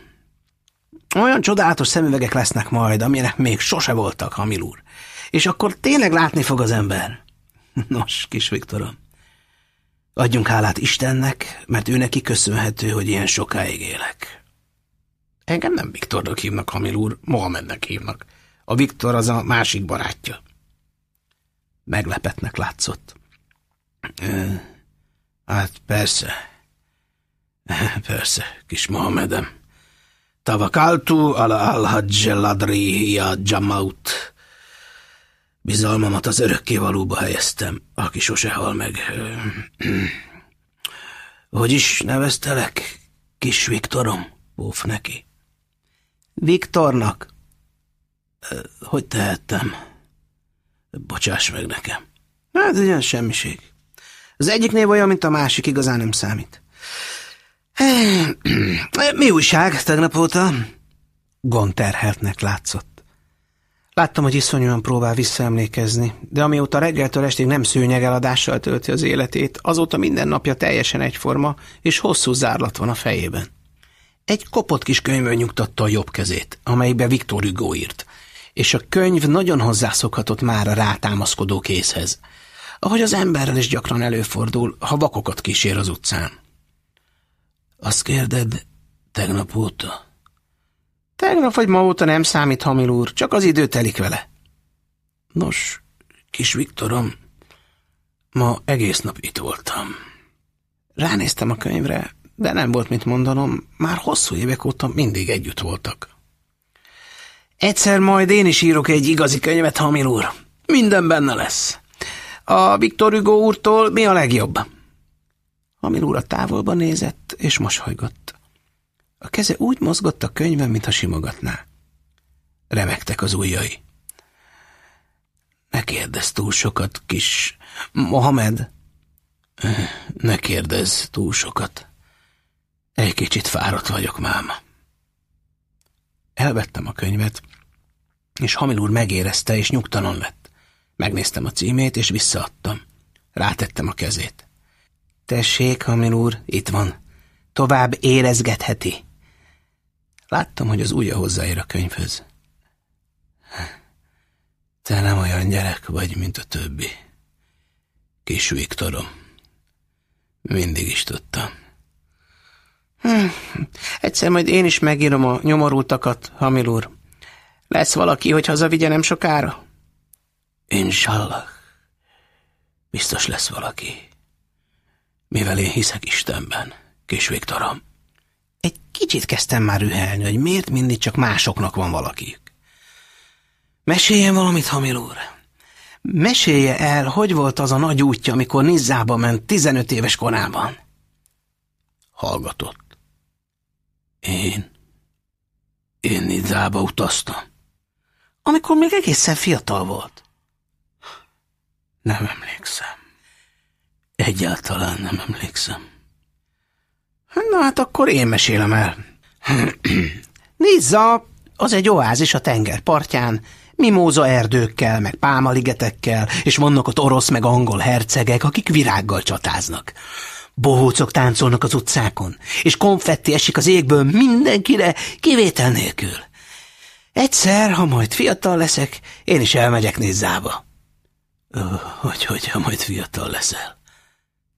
Olyan csodálatos szemüvegek lesznek majd, amilyenek még sose voltak, Hamil úr. És akkor tényleg látni fog az ember. Nos, kis Viktorom, Adjunk hálát Istennek, mert ő neki köszönhető, hogy ilyen sokáig élek. Engem nem Viktornak hívnak, Hamil úr, Mohamednek hívnak. A Viktor az a másik barátja. Meglepetnek látszott. Hát persze. Persze, kis Mohamedem. Tavakaltu ala al-hajj ya jamaut. Bizalmamat az örökkévalóba helyeztem, aki sose hal meg. Hogy is neveztelek, kis Viktorom? Bóf neki. Viktornak. Hogy tehettem? Bocsáss meg nekem. Hát, ugyan semmiség. Az egyik név olyan, mint a másik, igazán nem számít. Mi újság tegnap óta? Gond terheltnek látszott. Láttam, hogy iszonyúan próbál visszaemlékezni, de amióta reggeltől estig nem szőnyegeladással tölti az életét, azóta minden napja teljesen egyforma, és hosszú zárlat van a fejében. Egy kopott kis könyvön nyugtatta a jobb kezét, amelybe Viktor Hugo írt, és a könyv nagyon hozzászokhatott már a rátámaszkodó készhez, ahogy az emberrel is gyakran előfordul, ha vakokat kísér az utcán. Azt kérded, tegnap óta? Tegnap vagy ma óta nem számít, Hamil úr, csak az idő telik vele. Nos, kis Viktorom, ma egész nap itt voltam. Ránéztem a könyvre, de nem volt mit mondanom, már hosszú évek óta mindig együtt voltak. Egyszer majd én is írok egy igazi könyvet, Hamil úr. Minden benne lesz. A Viktor Hugo úrtól mi a legjobb? Hamil úr a távolba nézett, és mosolygott. A keze úgy mozgott a könyvem, mintha simogatná. Remektek az ujjai. Ne kérdezz túl sokat, kis Mohamed. Ne kérdezz túl sokat. Egy kicsit fáradt vagyok, máma. Elvettem a könyvet, és Hamil úr megérezte, és nyugtalan lett. Megnéztem a címét, és visszaadtam. Rátettem a kezét. Tessék, Hamil úr, itt van. Tovább érezgetheti. Láttam, hogy az ujja hozzáér a könyvhöz. Te nem olyan gyerek vagy, mint a többi. Kis Viktorom. Mindig is tudtam. Hm, egyszer majd én is megírom a nyomorultakat, Hamil úr. Lesz valaki, hogy hazavigye nem sokára? Inshallah. Biztos lesz valaki. Mivel én hiszek Istenben, kis Viktorom. Egy kicsit kezdtem már ühelni, hogy miért mindig csak másoknak van valakiük. Meséljen valamit, Hamil úr. Mesélje el, hogy volt az a nagy útja, amikor Nizzába ment 15 éves korában. Hallgatott. Én? Én Nidzába utaztam. Amikor még egészen fiatal volt. Nem emlékszem. Egyáltalán nem emlékszem. Na hát akkor én mesélem el. Nizza az egy oázis a tenger partján, mimóza erdőkkel, meg pálmaligetekkel, és vannak ott orosz meg angol hercegek, akik virággal csatáznak. Bohócok táncolnak az utcákon, és konfetti esik az égből mindenkire, kivétel nélkül. Egyszer, ha majd fiatal leszek, én is elmegyek Nizzába. Hogy, hogy, ha majd fiatal leszel?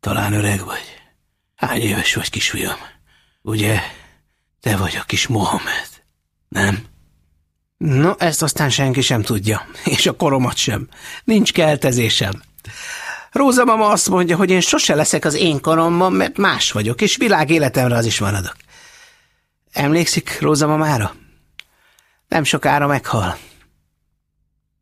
Talán öreg vagy? Hány éves vagy, kisfiam? Ugye, te vagy a kis Mohamed, nem? No, ezt aztán senki sem tudja, és a koromat sem. Nincs keltezésem. Róza mama azt mondja, hogy én sose leszek az én koromban, mert más vagyok, és világ életemre az is maradok. Emlékszik Róza mamára? Nem sokára meghal.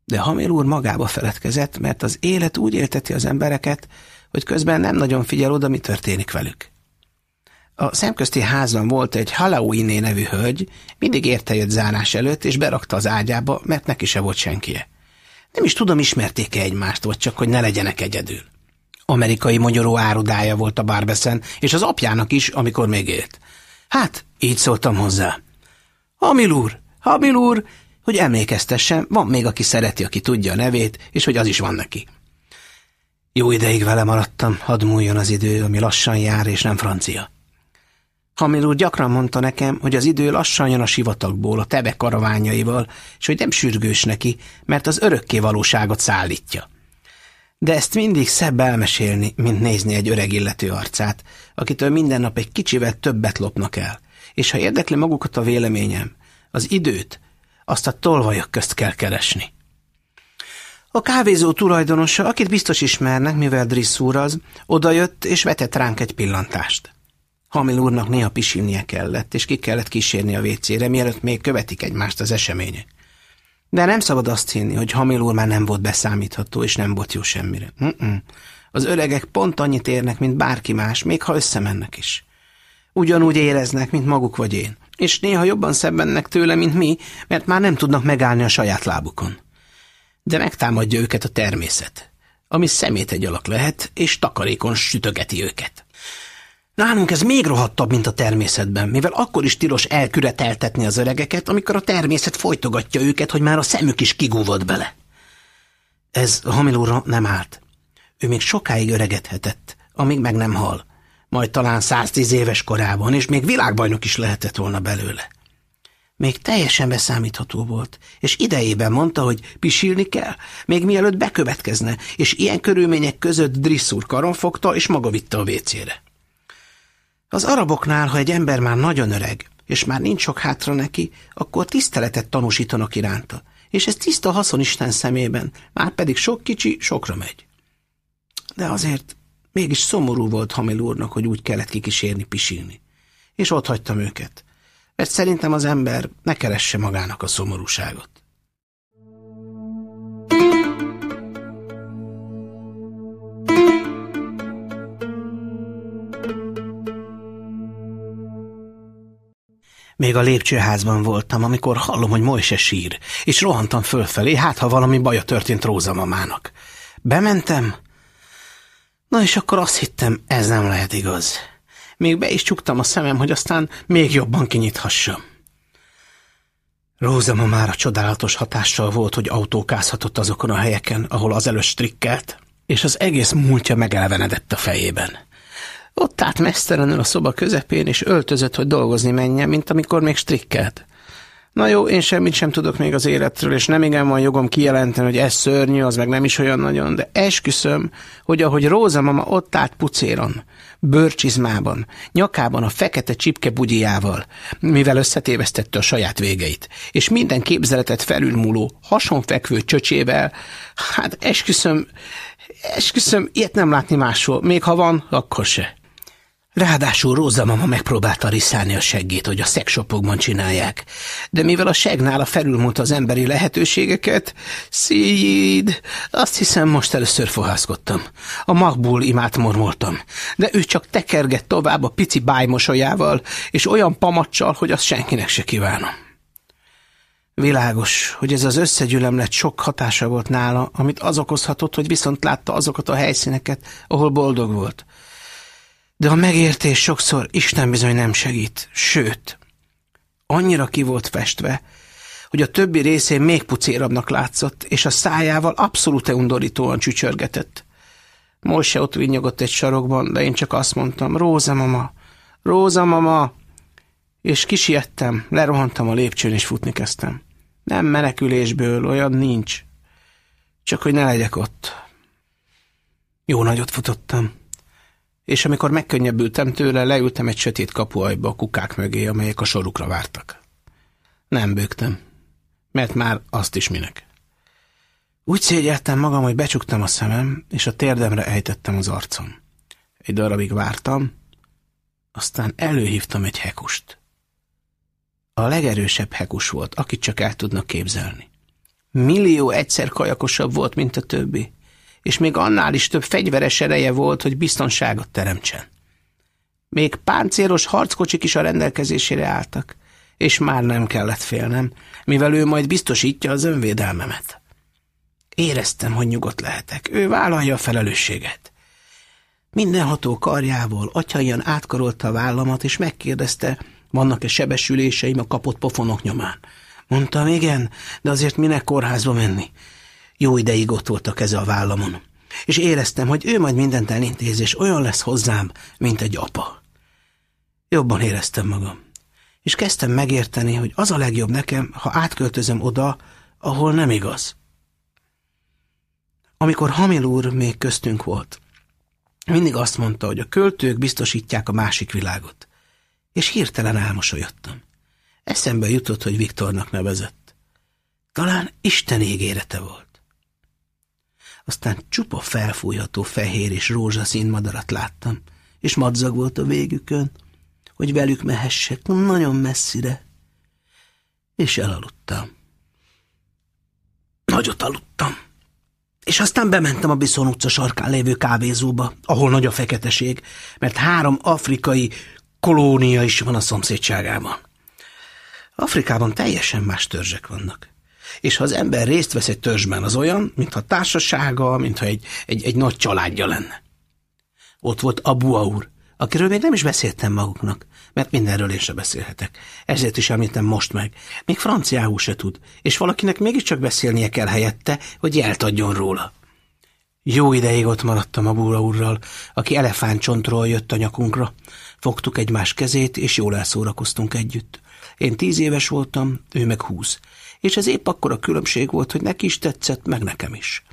De Hamil úr magába feledkezett, mert az élet úgy élteti az embereket, hogy közben nem nagyon figyel oda, mi történik velük. A szemközti házban volt egy Halauiné nevű hölgy, mindig érte jött zárás előtt, és berakta az ágyába, mert neki se volt senkie. Nem is tudom, ismerték-e egymást, vagy csak, hogy ne legyenek egyedül. Amerikai magyaró árudája volt a Barbeszen, és az apjának is, amikor még élt. Hát, így szóltam hozzá. Hamil úr, Hamil úr, hogy emlékeztessen, van még, aki szereti, aki tudja a nevét, és hogy az is van neki. Jó ideig vele maradtam, hadd múljon az idő, ami lassan jár, és nem francia. Hamil úr gyakran mondta nekem, hogy az idő lassan jön a sivatagból, a tebe karaványaival, és hogy nem sürgős neki, mert az örökké valóságot szállítja. De ezt mindig szebb elmesélni, mint nézni egy öreg illető arcát, akitől minden nap egy kicsivel többet lopnak el, és ha érdekli magukat a véleményem, az időt, azt a tolvajok közt kell keresni. A kávézó tulajdonosa, akit biztos ismernek, mivel Drisszúr az, odajött és vetett ránk egy pillantást. Hamil úrnak néha pisilnie kellett, és ki kellett kísérni a vécére, mielőtt még követik egymást az események. De nem szabad azt hinni, hogy Hamil úr már nem volt beszámítható, és nem volt jó semmire. Mm-mm. Az öregek pont annyit érnek, mint bárki más, még ha összemennek is. Ugyanúgy éreznek, mint maguk vagy én, és néha jobban szebbennek tőle, mint mi, mert már nem tudnak megállni a saját lábukon. De megtámadja őket a természet, ami szemét egy alak lehet, és takarékon sütögeti őket. Nálunk ez még rohadtabb, mint a természetben, mivel akkor is tilos elküreteltetni az öregeket, amikor a természet folytogatja őket, hogy már a szemük is kigúvad bele. Ez Hamilóra nem állt. Ő még sokáig öregedhetett, amíg meg nem hal. Majd talán 110 éves korában, és még világbajnok is lehetett volna belőle. Még teljesen beszámítható volt, és idejében mondta, hogy pisilni kell, még mielőtt bekövetkezne, és ilyen körülmények között Drisszúr karon fogta, és maga vitte a vécére. Az araboknál, ha egy ember már nagyon öreg, és már nincs sok hátra neki, akkor tiszteletet tanúsítanak iránta, és ez tiszta haszon Isten szemében, már pedig sok kicsi sokra megy. De azért mégis szomorú volt Hamil úrnak, hogy úgy kellett kikísérni, pisilni. És ott hagytam őket. Mert szerintem az ember ne keresse magának a szomorúságot. Még a lépcsőházban voltam, amikor hallom, hogy Moise sír, és rohantam fölfelé, hát ha valami baja történt Róza mamának. Bementem, na és akkor azt hittem, ez nem lehet igaz. Még be is csuktam a szemem, hogy aztán még jobban kinyithassam. Róza mamára csodálatos hatással volt, hogy autókázhatott azokon a helyeken, ahol az előtt strikkelt, és az egész múltja megelvenedett a fejében. Ott állt mesztelenül a szoba közepén, és öltözött, hogy dolgozni menjen, mint amikor még strikkelt. Na jó, én semmit sem tudok még az életről, és nem igen van jogom kijelenteni, hogy ez szörnyű, az meg nem is olyan nagyon, de esküszöm, hogy ahogy Róza mama ott állt pucéron, bőrcsizmában, nyakában a fekete csipke bugyjával, mivel összetévesztette a saját végeit, és minden képzeletet felülmúló, hasonfekvő csöcsével, hát esküszöm, esküszöm, ilyet nem látni máshol, még ha van, akkor se. Ráadásul Róza mama megpróbálta riszálni a seggét, hogy a szexshopokban csinálják. De mivel a segnála felülmúlt az emberi lehetőségeket, szíd, azt hiszem most először fohászkodtam. A magból imát mormoltam, de ő csak tekergett tovább a pici bájmosolyával, és olyan pamacsal, hogy azt senkinek se kívánom. Világos, hogy ez az összegyűlemlet sok hatása volt nála, amit az okozhatott, hogy viszont látta azokat a helyszíneket, ahol boldog volt – de a megértés sokszor Isten bizony nem segít, sőt, annyira ki volt festve, hogy a többi részén még pucérabbnak látszott, és a szájával abszolút undorítóan csücsörgetett. Mose ott vinyogott egy sarokban, de én csak azt mondtam, Róza mama, Róza mama, és kisiettem, lerohantam a lépcsőn, és futni kezdtem. Nem menekülésből, olyan nincs. Csak hogy ne legyek ott. Jó nagyot futottam és amikor megkönnyebbültem tőle, leültem egy sötét kapuajba a kukák mögé, amelyek a sorukra vártak. Nem bőgtem, mert már azt is minek. Úgy szégyeltem magam, hogy becsuktam a szemem, és a térdemre ejtettem az arcom. Egy darabig vártam, aztán előhívtam egy hekust. A legerősebb hekus volt, akit csak el tudnak képzelni. Millió egyszer kajakosabb volt, mint a többi és még annál is több fegyveres ereje volt, hogy biztonságot teremtsen. Még páncélos harckocsik is a rendelkezésére álltak, és már nem kellett félnem, mivel ő majd biztosítja az önvédelmemet. Éreztem, hogy nyugodt lehetek. Ő vállalja a felelősséget. Mindenható karjával atyaian átkarolta a vállamat, és megkérdezte, vannak-e sebesüléseim a kapott pofonok nyomán. Mondtam, igen, de azért minek kórházba menni? Jó ideig ott volt a keze a vállamon, és éreztem, hogy ő majd mindent elintéz, és olyan lesz hozzám, mint egy apa. Jobban éreztem magam, és kezdtem megérteni, hogy az a legjobb nekem, ha átköltözöm oda, ahol nem igaz. Amikor Hamil úr még köztünk volt, mindig azt mondta, hogy a költők biztosítják a másik világot. és hirtelen elmosolyodtam. Eszembe jutott, hogy Viktornak nevezett. Talán Isten ígérete volt. Aztán csupa felfújható fehér és rózsaszín madarat láttam, és madzag volt a végükön, hogy velük mehessek nagyon messzire. És elaludtam. Nagyot aludtam. És aztán bementem a Biszon utca sarkán lévő kávézóba, ahol nagy a feketeség, mert három afrikai kolónia is van a szomszédságában. Afrikában teljesen más törzsek vannak. És ha az ember részt vesz egy törzsben, az olyan, mintha társasága, mintha egy, egy, egy nagy családja lenne. Ott volt Abu Aur, akiről még nem is beszéltem maguknak, mert mindenről én se beszélhetek. Ezért is említem most meg. Még franciául se tud, és valakinek mégiscsak beszélnie kell helyette, hogy jelt adjon róla. Jó ideig ott maradtam a búra úrral, aki elefántcsontról jött a nyakunkra. Fogtuk egymás kezét, és jól elszórakoztunk együtt. Én tíz éves voltam, ő meg húsz. És ez épp akkor a különbség volt, hogy neki is tetszett, meg nekem is.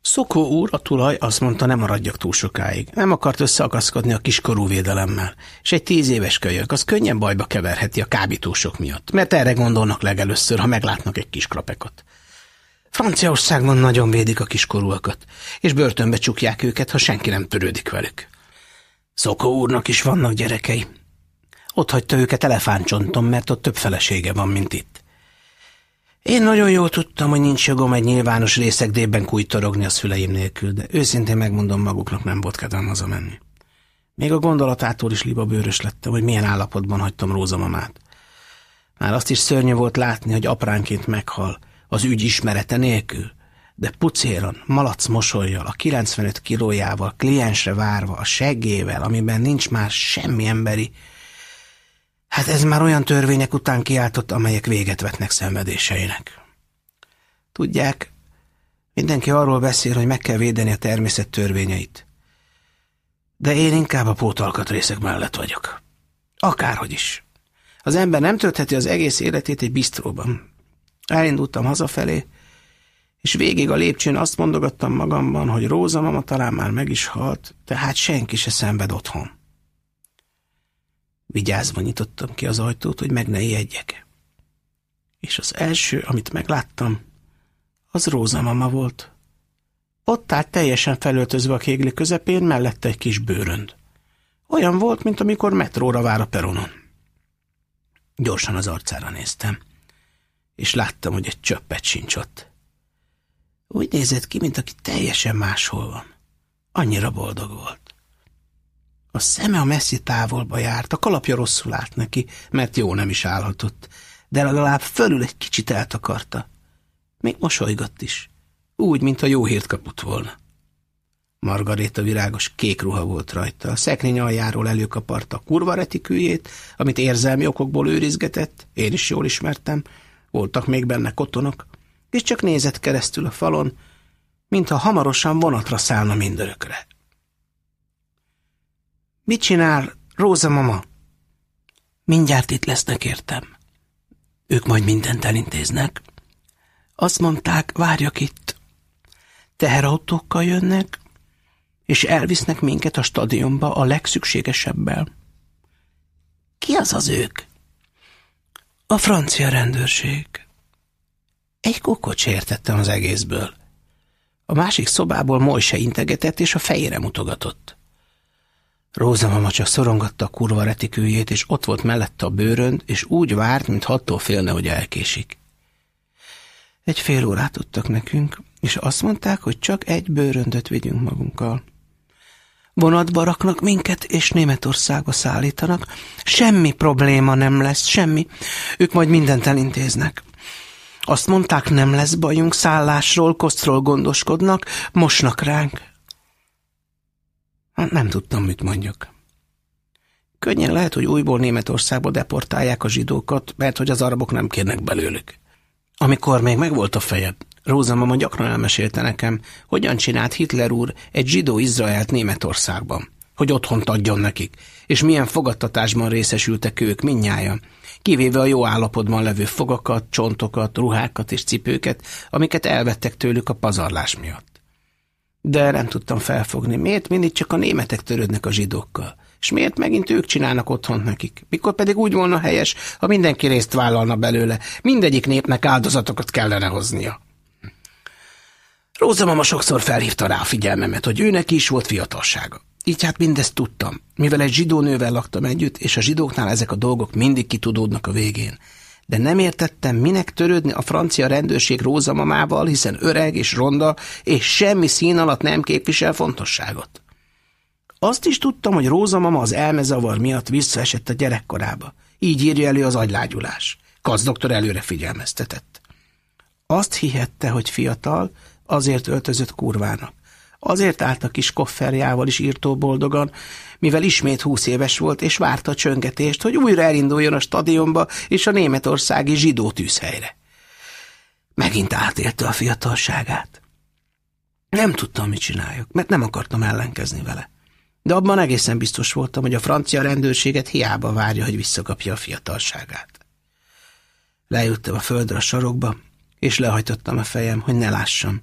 Szokó úr, a tulaj azt mondta, nem maradjak túl sokáig. Nem akart összeakaszkodni a kiskorú védelemmel. És egy tíz éves kölyök, az könnyen bajba keverheti a kábítósok miatt, mert erre gondolnak legelőször, ha meglátnak egy kis krapekot. Franciaországban nagyon védik a kiskorúakat, és börtönbe csukják őket, ha senki nem törődik velük. Szokó úrnak is vannak gyerekei. Ott hagyta őket elefántcsonton, mert ott több felesége van, mint itt. Én nagyon jól tudtam, hogy nincs jogom egy nyilvános részegdében kújtorogni a szüleim nélkül, de őszintén megmondom maguknak nem volt kedvem hazamenni. Még a gondolatától is libabőrös lettem, hogy milyen állapotban hagytam Rózamamát. Már azt is szörnyű volt látni, hogy apránként meghal, az ügy ismerete nélkül, de pucéron, malac mosolyjal, a 95 kilójával, kliensre várva, a seggével, amiben nincs már semmi emberi, Hát ez már olyan törvények után kiáltott, amelyek véget vetnek szenvedéseinek. Tudják, mindenki arról beszél, hogy meg kell védeni a természet törvényeit. De én inkább a pótalkatrészek mellett vagyok. Akárhogy is. Az ember nem töltheti az egész életét egy bisztróban. Elindultam hazafelé, és végig a lépcsőn azt mondogattam magamban, hogy Róza mama talán már meg is halt, tehát senki se szenved otthon. Vigyázva nyitottam ki az ajtót, hogy meg ne ijedjek. És az első, amit megláttam, az Róza mama volt. Ott állt teljesen felöltözve a kégli közepén, mellette egy kis bőrönd. Olyan volt, mint amikor metróra vár a peronon. Gyorsan az arcára néztem, és láttam, hogy egy csöppet sincs ott. Úgy nézett ki, mint aki teljesen máshol van. Annyira boldog volt. A szeme a messzi távolba járt, a kalapja rosszul állt neki, mert jó nem is állhatott, de legalább fölül egy kicsit eltakarta. Még mosolygott is, úgy, mintha jó hírt kapott volna. Margaréta virágos kék ruha volt rajta, a szekrény aljáról előkaparta a kurva retikűjét, amit érzelmi okokból őrizgetett, én is jól ismertem, voltak még benne kotonok, és csak nézett keresztül a falon, mintha hamarosan vonatra szállna mindörökre. Mit csinál Róza mama? Mindjárt itt lesznek, értem. Ők majd mindent elintéznek. Azt mondták, várjak itt. Teherautókkal jönnek, és elvisznek minket a stadionba a legszükségesebbel. Ki az az ők? A francia rendőrség. Egy kukocs értettem az egészből. A másik szobából Mojse integetett, és a fejére mutogatott. Róza mama csak szorongatta a kurva retikőjét, és ott volt mellette a bőrönd, és úgy várt, mint attól félne, hogy elkésik. Egy fél órát tudtak nekünk, és azt mondták, hogy csak egy bőröndöt vigyünk magunkkal. Vonatba raknak minket, és Németországba szállítanak. Semmi probléma nem lesz, semmi. Ők majd mindent elintéznek. Azt mondták, nem lesz bajunk, szállásról, kosztról gondoskodnak, mosnak ránk. Hát nem tudtam, mit mondjak. Könnyen lehet, hogy újból Németországba deportálják a zsidókat, mert hogy az arabok nem kérnek belőlük. Amikor még megvolt a fejed, Róza mama gyakran elmesélte nekem, hogyan csinált Hitler úr egy zsidó Izraelt Németországban, hogy otthont adjon nekik, és milyen fogadtatásban részesültek ők minnyáján, kivéve a jó állapotban levő fogakat, csontokat, ruhákat és cipőket, amiket elvettek tőlük a pazarlás miatt de nem tudtam felfogni. Miért mindig csak a németek törődnek a zsidókkal? És miért megint ők csinálnak otthont nekik? Mikor pedig úgy volna helyes, ha mindenki részt vállalna belőle, mindegyik népnek áldozatokat kellene hoznia. Róza mama sokszor felhívta rá a figyelmemet, hogy őnek is volt fiatalsága. Így hát mindezt tudtam, mivel egy zsidó nővel laktam együtt, és a zsidóknál ezek a dolgok mindig kitudódnak a végén. De nem értettem, minek törődni a francia rendőrség rózamamával, hiszen öreg és ronda, és semmi szín alatt nem képvisel fontosságot. Azt is tudtam, hogy rózamama az elmezavar miatt visszaesett a gyerekkorába. Így írja elő az agylágyulás. Kasz doktor előre figyelmeztetett. Azt hihette, hogy fiatal, azért öltözött kurvának. Azért állt a kis kofferjával is írtó boldogan, mivel ismét húsz éves volt, és várta a csöngetést, hogy újra elinduljon a stadionba és a németországi zsidó tűzhelyre. Megint átélte a fiatalságát. Nem tudtam, mit csináljak, mert nem akartam ellenkezni vele. De abban egészen biztos voltam, hogy a francia rendőrséget hiába várja, hogy visszakapja a fiatalságát. Leültem a földre a sarokba, és lehajtottam a fejem, hogy ne lássam.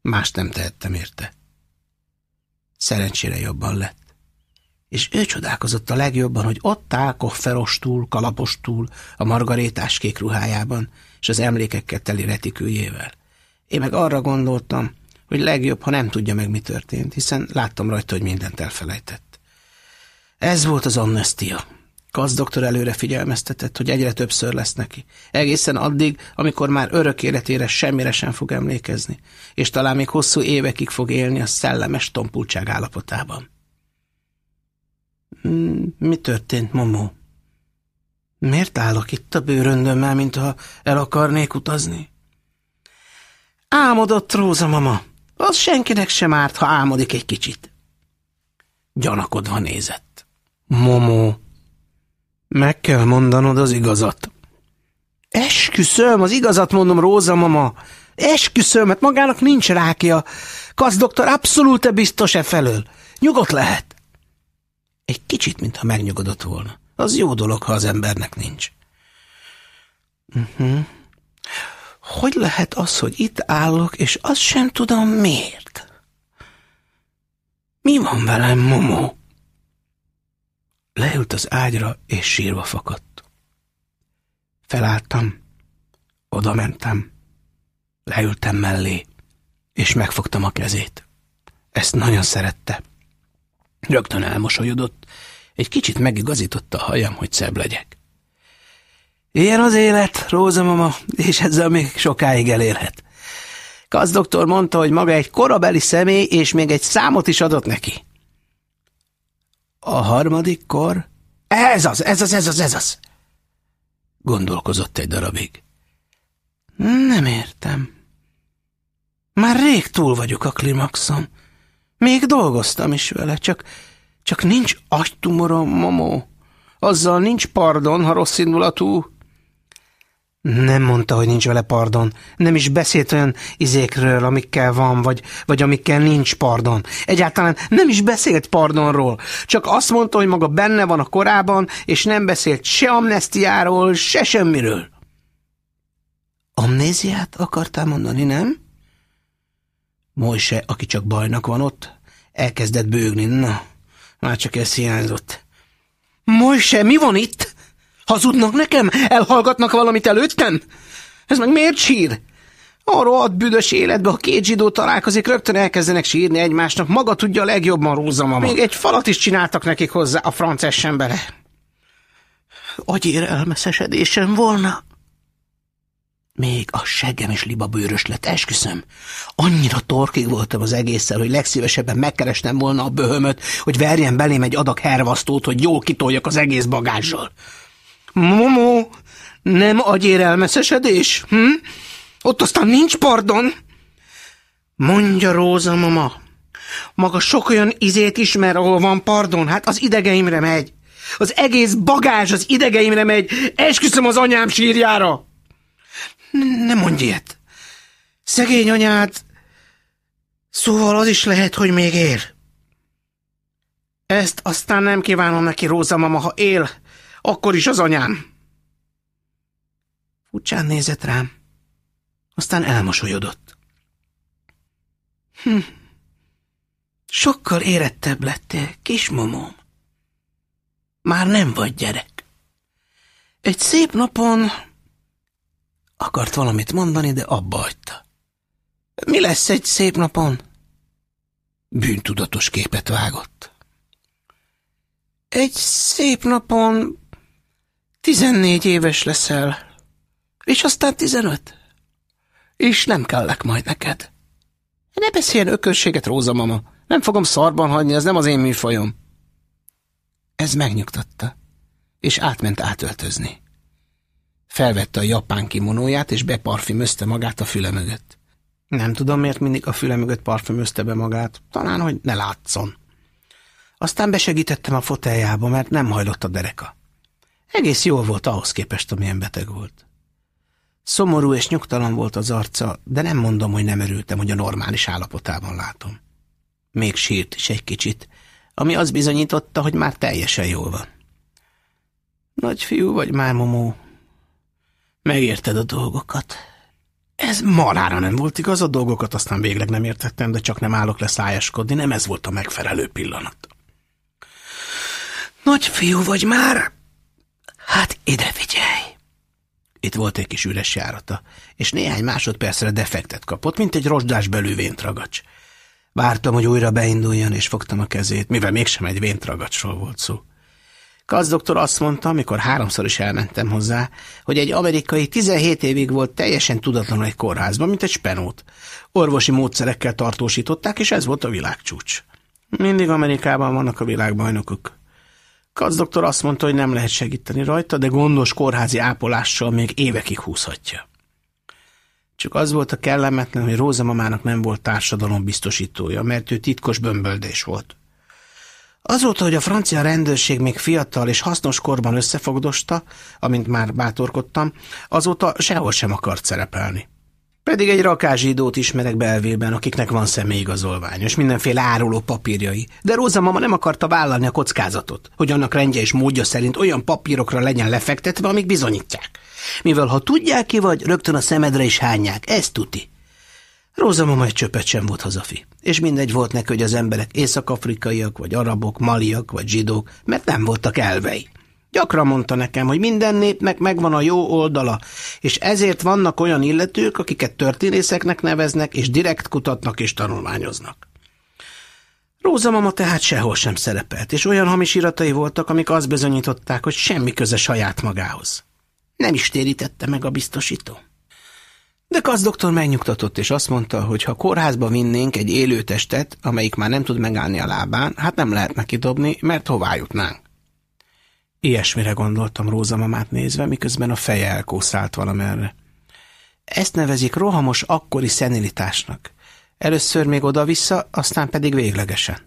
Más nem tehettem érte. Szerencsére jobban lett. És ő csodálkozott a legjobban, hogy ott áll kofferostul, kalapostul, a margarétás kék ruhájában, és az emlékekkel teli retikőjével. Én meg arra gondoltam, hogy legjobb, ha nem tudja meg, mi történt, hiszen láttam rajta, hogy mindent elfelejtett. Ez volt az amnestia. Kasz doktor előre figyelmeztetett, hogy egyre többször lesz neki. Egészen addig, amikor már örök életére semmire sem fog emlékezni, és talán még hosszú évekig fog élni a szellemes tompultság állapotában. Hmm, mi történt, Momó? Miért állok itt a bőröndömmel, mintha el akarnék utazni? Álmodott Róza mama. Az senkinek sem árt, ha álmodik egy kicsit. Gyanakodva nézett. Momó, meg kell mondanod az igazat. Esküszöm, az igazat mondom, Róza mama. Esküszöm, mert magának nincs rákja. Kasz doktor abszolút biztos e felől. Nyugodt lehet. Egy kicsit, mintha megnyugodott volna. Az jó dolog, ha az embernek nincs. Uh-huh. Hogy lehet az, hogy itt állok, és azt sem tudom miért? Mi van velem, Momó? Leült az ágyra, és sírva fakadt. Felálltam, oda mentem, leültem mellé, és megfogtam a kezét. Ezt nagyon szerette. Rögtön elmosolyodott, egy kicsit megigazította a hajam, hogy szebb legyek. Ilyen az élet, Róza mama, és ezzel még sokáig elérhet. Kasz doktor mondta, hogy maga egy korabeli személy, és még egy számot is adott neki. A harmadik kor? Ez az, ez az, ez az, ez az. Gondolkozott egy darabig. Nem értem. Már rég túl vagyok a klimaxon. Még dolgoztam is vele, csak, csak nincs agytumorom, momó. Azzal nincs pardon, ha rossz indulatú. Nem mondta, hogy nincs vele pardon. Nem is beszélt olyan izékről, amikkel van, vagy, vagy amikkel nincs pardon. Egyáltalán nem is beszélt pardonról. Csak azt mondta, hogy maga benne van a korában, és nem beszélt se amnestiáról, se semmiről. Amnéziát akartál mondani, nem? Mojse, aki csak bajnak van ott, elkezdett bőgni. Na, már csak ez hiányzott. Mojse, mi van itt? Hazudnak nekem? Elhallgatnak valamit előttem? Ez meg miért sír? A rohadt büdös életbe, ha két zsidó találkozik, rögtön elkezdenek sírni egymásnak. Maga tudja a legjobban, Róza mama. Még egy falat is csináltak nekik hozzá a frances embere. elmeszesedésem volna. Még a seggem is libabőrös lett, esküszöm. Annyira torkig voltam az egésszel, hogy legszívesebben megkerestem volna a böhömöt, hogy verjen belém egy adag hervasztót, hogy jól kitoljak az egész bagázsal. Momó, nem agyérelmeszesedés? Hm? Ott aztán nincs pardon? Mondja Róza mama. Maga sok olyan izét ismer, ahol van pardon. Hát az idegeimre megy. Az egész bagázs az idegeimre megy. Esküszöm az anyám sírjára. Nem mondj ilyet. Szegény anyád. Szóval az is lehet, hogy még él. Ezt aztán nem kívánom neki, Róza mama, ha él, akkor is az anyám. Furcsán nézett rám, aztán elmosolyodott. Hm. Sokkal érettebb lettél, kismomom. Már nem vagy gyerek. Egy szép napon akart valamit mondani, de abba hagyta. Mi lesz egy szép napon? Bűntudatos képet vágott. Egy szép napon tizennégy éves leszel, és aztán tizenöt, és nem kellek majd neked. Ne beszéljen ökölséget, Róza mama. Nem fogom szarban hagyni, ez nem az én műfajom. Ez megnyugtatta, és átment átöltözni. Felvette a japán kimonóját, és beparfümözte magát a füle mögött. Nem tudom, miért mindig a füle mögött parfümözte be magát, talán, hogy ne látszon. Aztán besegítettem a foteljába, mert nem hajlott a dereka. Egész jól volt ahhoz képest, amilyen beteg volt. Szomorú és nyugtalan volt az arca, de nem mondom, hogy nem örültem, hogy a normális állapotában látom. Még sírt is egy kicsit, ami az bizonyította, hogy már teljesen jól van. Nagyfiú vagy már, Momó? Megérted a dolgokat. Ez marára nem volt igaz, a dolgokat aztán végleg nem értettem, de csak nem állok le szájaskodni, nem ez volt a megfelelő pillanat. Nagyfiú vagy már? Hát ide figyelj! Itt volt egy kis üres járata, és néhány másodpercre defektet kapott, mint egy rozsdás belű véntragacs. Vártam, hogy újra beinduljon, és fogtam a kezét, mivel mégsem egy véntragacsról volt szó. Kasz doktor azt mondta, amikor háromszor is elmentem hozzá, hogy egy amerikai 17 évig volt teljesen tudatlanul egy kórházban, mint egy spenót. Orvosi módszerekkel tartósították, és ez volt a világcsúcs. Mindig Amerikában vannak a világbajnokok. Kac doktor azt mondta, hogy nem lehet segíteni rajta, de gondos kórházi ápolással még évekig húzhatja. Csak az volt a kellemetlen, hogy Róza mamának nem volt társadalom biztosítója, mert ő titkos bömböldés volt. Azóta, hogy a francia rendőrség még fiatal és hasznos korban összefogdosta, amint már bátorkodtam, azóta sehol sem akart szerepelni. Pedig egy rakás zsidót ismerek belvében, akiknek van személyigazolvány, és mindenféle áruló papírjai. De Róza mama nem akarta vállalni a kockázatot, hogy annak rendje és módja szerint olyan papírokra legyen lefektetve, amik bizonyítják. Mivel ha tudják ki vagy, rögtön a szemedre is hányják, ez tuti. Róza mama egy csöpet sem volt hazafi, és mindegy volt neki, hogy az emberek észak-afrikaiak, vagy arabok, maliak, vagy zsidók, mert nem voltak elvei. Gyakran mondta nekem, hogy minden népnek megvan a jó oldala, és ezért vannak olyan illetők, akiket történészeknek neveznek, és direkt kutatnak és tanulmányoznak. Róza mama tehát sehol sem szerepelt, és olyan hamis iratai voltak, amik azt bizonyították, hogy semmi köze saját magához. Nem is térítette meg a biztosító. De Kasz doktor megnyugtatott, és azt mondta, hogy ha kórházba vinnénk egy élő testet, amelyik már nem tud megállni a lábán, hát nem lehet neki dobni, mert hová jutnánk. Ilyesmire gondoltam Róza mamát nézve, miközben a feje elkószált valamerre. Ezt nevezik rohamos akkori szenilitásnak. Először még oda-vissza, aztán pedig véglegesen.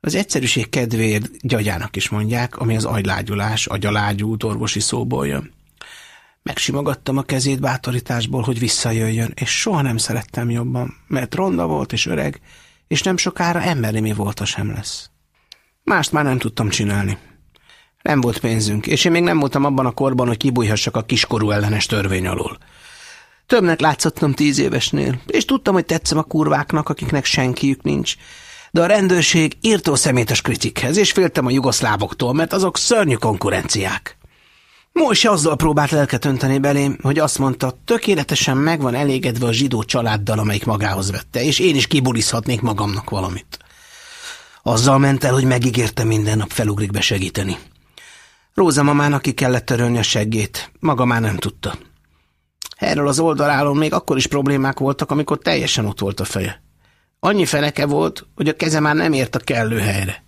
Az egyszerűség kedvéért gyagyának is mondják, ami az agylágyulás, agyalágyút orvosi szóból jön. Megsimogattam a kezét bátorításból, hogy visszajöjjön, és soha nem szerettem jobban, mert ronda volt és öreg, és nem sokára emberi mi volt, sem lesz. Mást már nem tudtam csinálni. Nem volt pénzünk, és én még nem voltam abban a korban, hogy kibújhassak a kiskorú ellenes törvény alól. Többnek látszottam tíz évesnél, és tudtam, hogy tetszem a kurváknak, akiknek senkiük nincs. De a rendőrség írtó szemétes kritikhez, és féltem a jugoszlávoktól, mert azok szörnyű konkurenciák. Most azzal próbált lelket önteni belém, hogy azt mondta, tökéletesen meg van elégedve a zsidó családdal, amelyik magához vette, és én is kibulizhatnék magamnak valamit. Azzal ment el, hogy megígérte minden nap felugrik besegíteni. Róza mamának ki kellett törölni a seggét, maga már nem tudta. Erről az oldaláról még akkor is problémák voltak, amikor teljesen ott volt a feje. Annyi feneke volt, hogy a keze már nem ért a kellő helyre.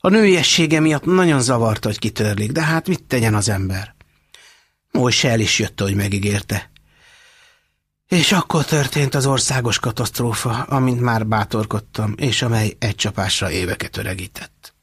A nőiessége miatt nagyon zavarta, hogy kitörlik, de hát mit tegyen az ember? Most el is jött, hogy megígérte. És akkor történt az országos katasztrófa, amint már bátorkodtam, és amely egy csapásra éveket öregített.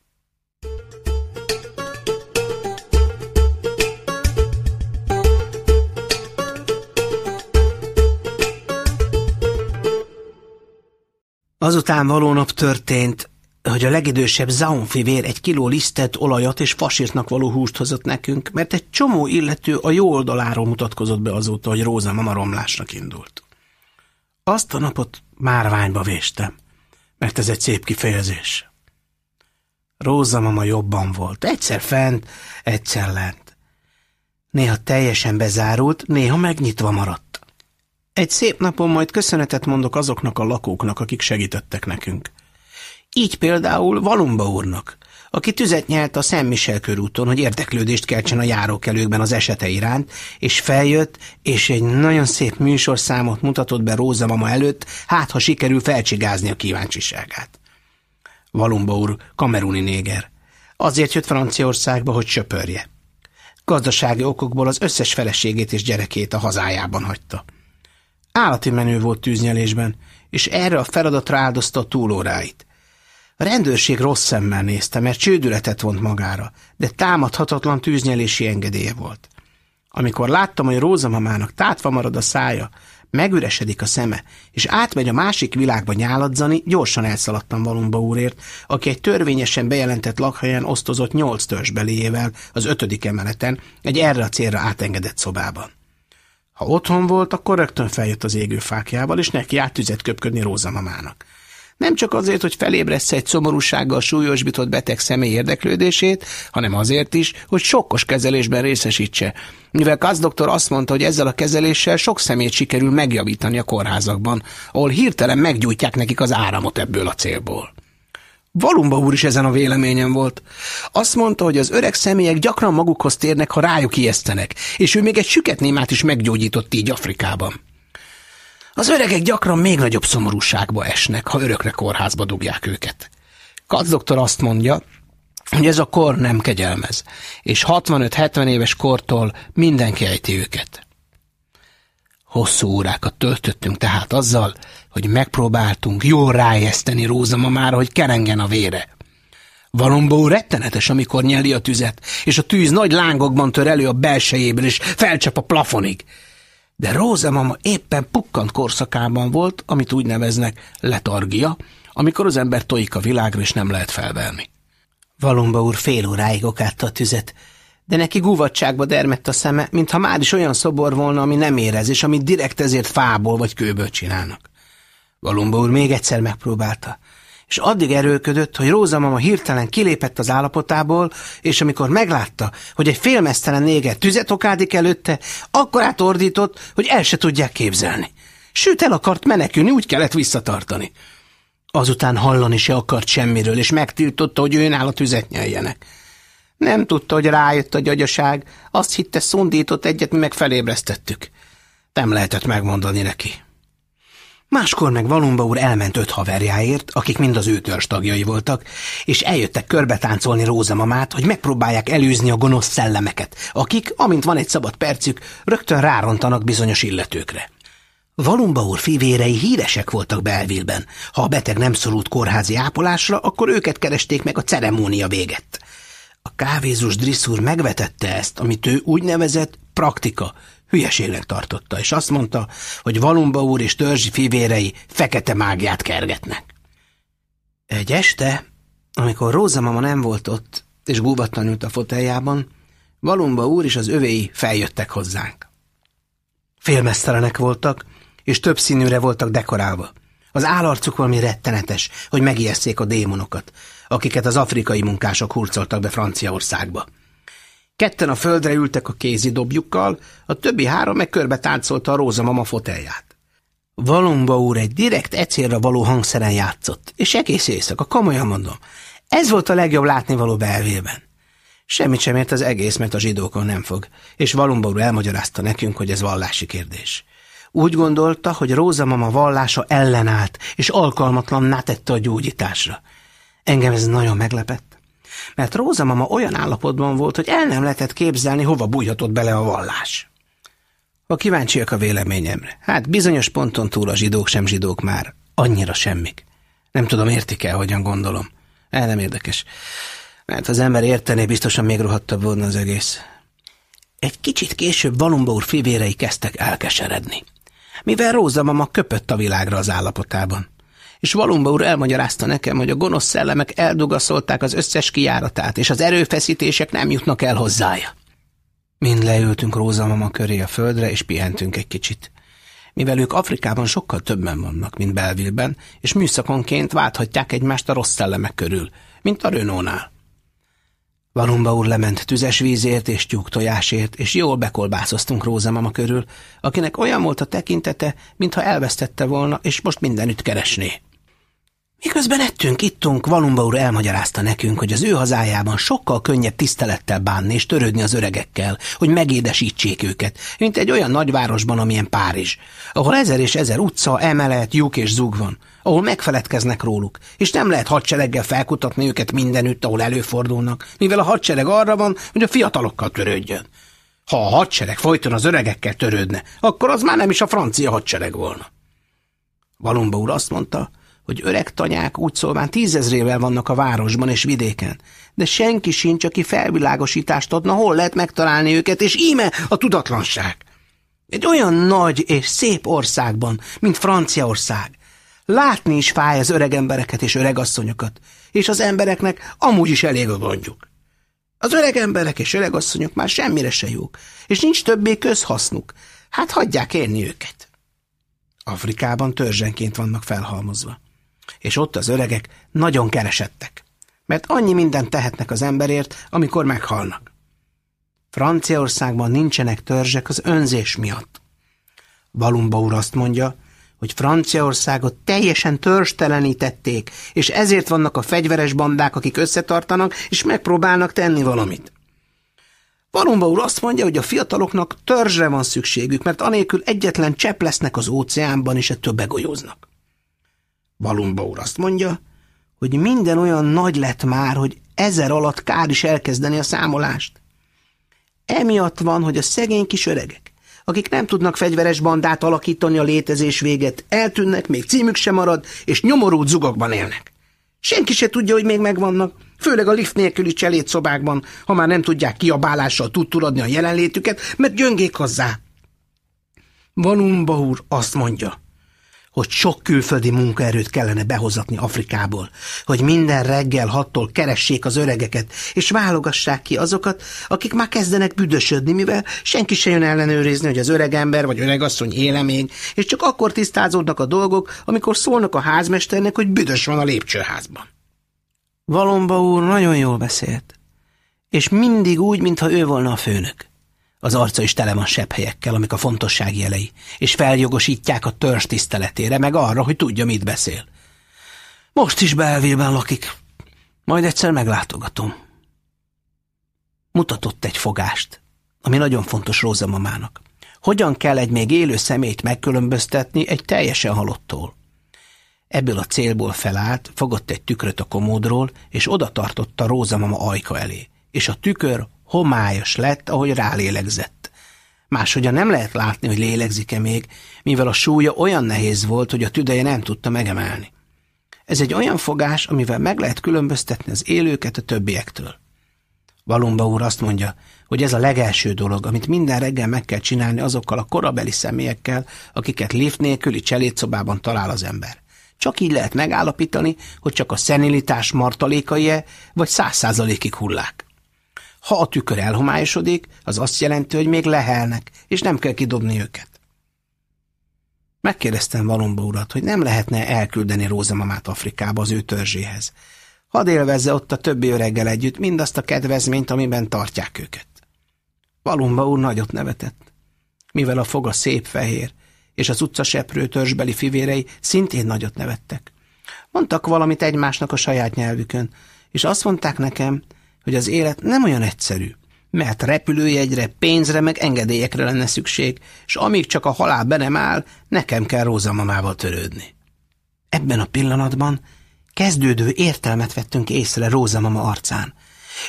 Azután való nap történt, hogy a legidősebb zaunfivér egy kiló lisztet, olajat és fasírtnak való húst hozott nekünk, mert egy csomó illető a jó oldaláról mutatkozott be azóta, hogy Róza mama romlásnak indult. Azt a napot márványba véstem, mert ez egy szép kifejezés. Róza mama jobban volt, egyszer fent, egyszer lent. Néha teljesen bezárult, néha megnyitva maradt. Egy szép napon majd köszönetet mondok azoknak a lakóknak, akik segítettek nekünk. Így például Valumba úrnak, aki tüzet nyelt a Szent körúton, hogy érdeklődést keltsen a járókelőkben az esete iránt, és feljött, és egy nagyon szép műsorszámot mutatott be Róza mama előtt, hát ha sikerül felcsigázni a kíváncsiságát. Valumba úr kameruni néger. Azért jött Franciaországba, hogy söpörje. Gazdasági okokból az összes feleségét és gyerekét a hazájában hagyta. Állati menő volt tűznyelésben, és erre a feladatra áldozta a túlóráit. A rendőrség rossz szemmel nézte, mert csődületet vont magára, de támadhatatlan tűznyelési engedélye volt. Amikor láttam, hogy Róza mamának tátva marad a szája, megüresedik a szeme, és átmegy a másik világba nyáladzani, gyorsan elszaladtam Valumba úrért, aki egy törvényesen bejelentett lakhelyen osztozott nyolc törzsbeléjével az ötödik emeleten, egy erre a célra átengedett szobában. Ha otthon volt, akkor rögtön feljött az égőfákjával, és neki át tüzet köpködni Róza mamának. Nem csak azért, hogy felébressze egy szomorúsággal súlyosbított beteg személy érdeklődését, hanem azért is, hogy sokkos kezelésben részesítse. Mivel Kasz doktor azt mondta, hogy ezzel a kezeléssel sok szemét sikerül megjavítani a kórházakban, ahol hirtelen meggyújtják nekik az áramot ebből a célból. Valumba úr is ezen a véleményen volt. Azt mondta, hogy az öreg személyek gyakran magukhoz térnek, ha rájuk ijesztenek, és ő még egy süketnémát is meggyógyított így Afrikában. Az öregek gyakran még nagyobb szomorúságba esnek, ha örökre kórházba dugják őket. Kac doktor azt mondja, hogy ez a kor nem kegyelmez, és 65-70 éves kortól mindenki ejti őket. Hosszú órákat töltöttünk tehát azzal, hogy megpróbáltunk jól rájeszteni Róza mamára, hogy kerengen a vére. Valomba rettenetes, amikor nyeli a tüzet, és a tűz nagy lángokban tör elő a belsejéből, és felcsap a plafonig. De Róza mama éppen pukkant korszakában volt, amit úgy neveznek letargia, amikor az ember tojik a világra, és nem lehet felvelni. Valomba úr fél óráig okátta a tüzet, de neki gúvatságba dermett a szeme, mintha már is olyan szobor volna, ami nem érez, és amit direkt ezért fából vagy kőből csinálnak. Valomba úr még egyszer megpróbálta, és addig erőködött, hogy Róza mama hirtelen kilépett az állapotából, és amikor meglátta, hogy egy félmesztelen néger tüzet okádik előtte, akkor átordított, hogy el se tudják képzelni. Sőt, el akart menekülni, úgy kellett visszatartani. Azután hallani se akart semmiről, és megtiltotta, hogy ő a tüzet nyeljenek. Nem tudta, hogy rájött a gyagyaság, azt hitte szundított egyet, mi meg felébresztettük. Nem lehetett megmondani neki. Máskor meg Valumba úr elment öt haverjáért, akik mind az ő törzs tagjai voltak, és eljöttek körbetáncolni Rózamamát, hogy megpróbálják előzni a gonosz szellemeket, akik, amint van egy szabad percük, rögtön rárontanak bizonyos illetőkre. Valumba úr fivérei híresek voltak Belvilben. Ha a beteg nem szorult kórházi ápolásra, akkor őket keresték meg a ceremónia véget. A kávézus drisszúr megvetette ezt, amit ő úgy nevezett praktika, hülyeségnek tartotta, és azt mondta, hogy Valumba úr és törzsi fivérei fekete mágiát kergetnek. Egy este, amikor Róza mama nem volt ott, és gúvatlan ült a foteljában, Valumba úr és az övéi feljöttek hozzánk. Félmesztelenek voltak, és több színűre voltak dekorálva. Az állarcuk valami rettenetes, hogy megijesszék a démonokat, akiket az afrikai munkások hurcoltak be Franciaországba. Ketten a földre ültek a kézi dobjukkal, a többi három meg körbe táncolta a rózamama fotelját. Valomba úr egy direkt ecélre való hangszeren játszott, és egész éjszaka, komolyan mondom, ez volt a legjobb látnivaló belvében. Semmit sem ért az egész, mert a zsidókon nem fog, és Valumba úr elmagyarázta nekünk, hogy ez vallási kérdés. Úgy gondolta, hogy Róza mama vallása ellenállt, és alkalmatlanná tette a gyógyításra. Engem ez nagyon meglepett mert Róza mama olyan állapotban volt, hogy el nem lehetett képzelni, hova bújhatott bele a vallás. Ha kíváncsiak a véleményemre, hát bizonyos ponton túl a zsidók sem zsidók már, annyira semmik. Nem tudom, értik el, hogyan gondolom. El nem érdekes. Mert az ember értené, biztosan még rohadtabb volna az egész. Egy kicsit később Valumba úr fivérei kezdtek elkeseredni. Mivel Róza mama köpött a világra az állapotában és Valumba úr elmagyarázta nekem, hogy a gonosz szellemek eldugaszolták az összes kijáratát, és az erőfeszítések nem jutnak el hozzája. Mind leültünk Róza mama köré a földre, és pihentünk egy kicsit. Mivel ők Afrikában sokkal többen vannak, mint Belvilben, és műszakonként válthatják egymást a rossz szellemek körül, mint a Renault-nál. Valumba úr lement tüzes vízért és tyúktojásért, és jól bekolbászoztunk Róza mama körül, akinek olyan volt a tekintete, mintha elvesztette volna, és most mindenütt keresné. Miközben ettünk, ittunk, Valumba úr elmagyarázta nekünk, hogy az ő hazájában sokkal könnyebb tisztelettel bánni és törődni az öregekkel, hogy megédesítsék őket, mint egy olyan nagyvárosban, amilyen Párizs, ahol ezer és ezer utca, emelet, lyuk és zug van, ahol megfeledkeznek róluk, és nem lehet hadsereggel felkutatni őket mindenütt, ahol előfordulnak, mivel a hadsereg arra van, hogy a fiatalokkal törődjön. Ha a hadsereg folyton az öregekkel törődne, akkor az már nem is a francia hadsereg volna. Valumba úr azt mondta, hogy öreg tanyák úgy szólván tízezrével vannak a városban és vidéken, de senki sincs, aki felvilágosítást adna, hol lehet megtalálni őket, és íme a tudatlanság. Egy olyan nagy és szép országban, mint Franciaország, látni is fáj az öreg embereket és öregasszonyokat, és az embereknek amúgy is elég a gondjuk. Az öreg emberek és öregasszonyok már semmire se jók, és nincs többé közhasznuk, hát hagyják élni őket. Afrikában törzsenként vannak felhalmozva és ott az öregek nagyon keresettek, mert annyi mindent tehetnek az emberért, amikor meghalnak. Franciaországban nincsenek törzsek az önzés miatt. Balumba úr azt mondja, hogy Franciaországot teljesen törstelenítették, és ezért vannak a fegyveres bandák, akik összetartanak, és megpróbálnak tenni valamit. Balumba úr azt mondja, hogy a fiataloknak törzsre van szükségük, mert anélkül egyetlen csepp lesznek az óceánban, és ettől begolyóznak. Balumba úr azt mondja, hogy minden olyan nagy lett már, hogy ezer alatt kár is elkezdeni a számolást. Emiatt van, hogy a szegény kis öregek, akik nem tudnak fegyveres bandát alakítani a létezés véget, eltűnnek, még címük sem marad, és nyomorult zugokban élnek. Senki se tudja, hogy még megvannak, főleg a lift nélküli cselédszobákban, ha már nem tudják kiabálással tudturadni a jelenlétüket, mert gyöngék hozzá. Vanumba úr azt mondja, hogy sok külföldi munkaerőt kellene behozatni Afrikából, hogy minden reggel hattól keressék az öregeket, és válogassák ki azokat, akik már kezdenek büdösödni, mivel senki se jön ellenőrizni, hogy az öreg ember vagy öregasszony éle még, és csak akkor tisztázódnak a dolgok, amikor szólnak a házmesternek, hogy büdös van a lépcsőházban. Valomba úr nagyon jól beszélt, és mindig úgy, mintha ő volna a főnök. Az arca is tele van helyekkel, amik a fontosság jelei, és feljogosítják a törzs tiszteletére, meg arra, hogy tudja, mit beszél. Most is belvében lakik. Majd egyszer meglátogatom. Mutatott egy fogást, ami nagyon fontos Róza mamának. Hogyan kell egy még élő szemét megkülönböztetni egy teljesen halottól? Ebből a célból felállt, fogott egy tükröt a komódról, és oda tartotta Róza mama ajka elé, és a tükör homályos lett, ahogy rálélegzett. Máshogyan nem lehet látni, hogy lélegzik-e még, mivel a súlya olyan nehéz volt, hogy a tüdeje nem tudta megemelni. Ez egy olyan fogás, amivel meg lehet különböztetni az élőket a többiektől. Valumba úr azt mondja, hogy ez a legelső dolog, amit minden reggel meg kell csinálni azokkal a korabeli személyekkel, akiket lift nélküli cselédszobában talál az ember. Csak így lehet megállapítani, hogy csak a szenilitás martalékai-e, vagy száz százalékig hullák. Ha a tükör elhomályosodik, az azt jelenti, hogy még lehelnek, és nem kell kidobni őket. Megkérdeztem Valomba urat, hogy nem lehetne elküldeni Rózamamát Afrikába az ő törzséhez. Hadd élvezze ott a többi öreggel együtt mindazt a kedvezményt, amiben tartják őket. Valumba úr nagyot nevetett. Mivel a foga szép fehér, és az utcaseprő törzsbeli fivérei szintén nagyot nevettek. Mondtak valamit egymásnak a saját nyelvükön, és azt mondták nekem, hogy az élet nem olyan egyszerű, mert repülőjegyre, pénzre, meg engedélyekre lenne szükség, és amíg csak a halál be nem áll, nekem kell Rózamamával törődni. Ebben a pillanatban kezdődő értelmet vettünk észre Rózamama arcán,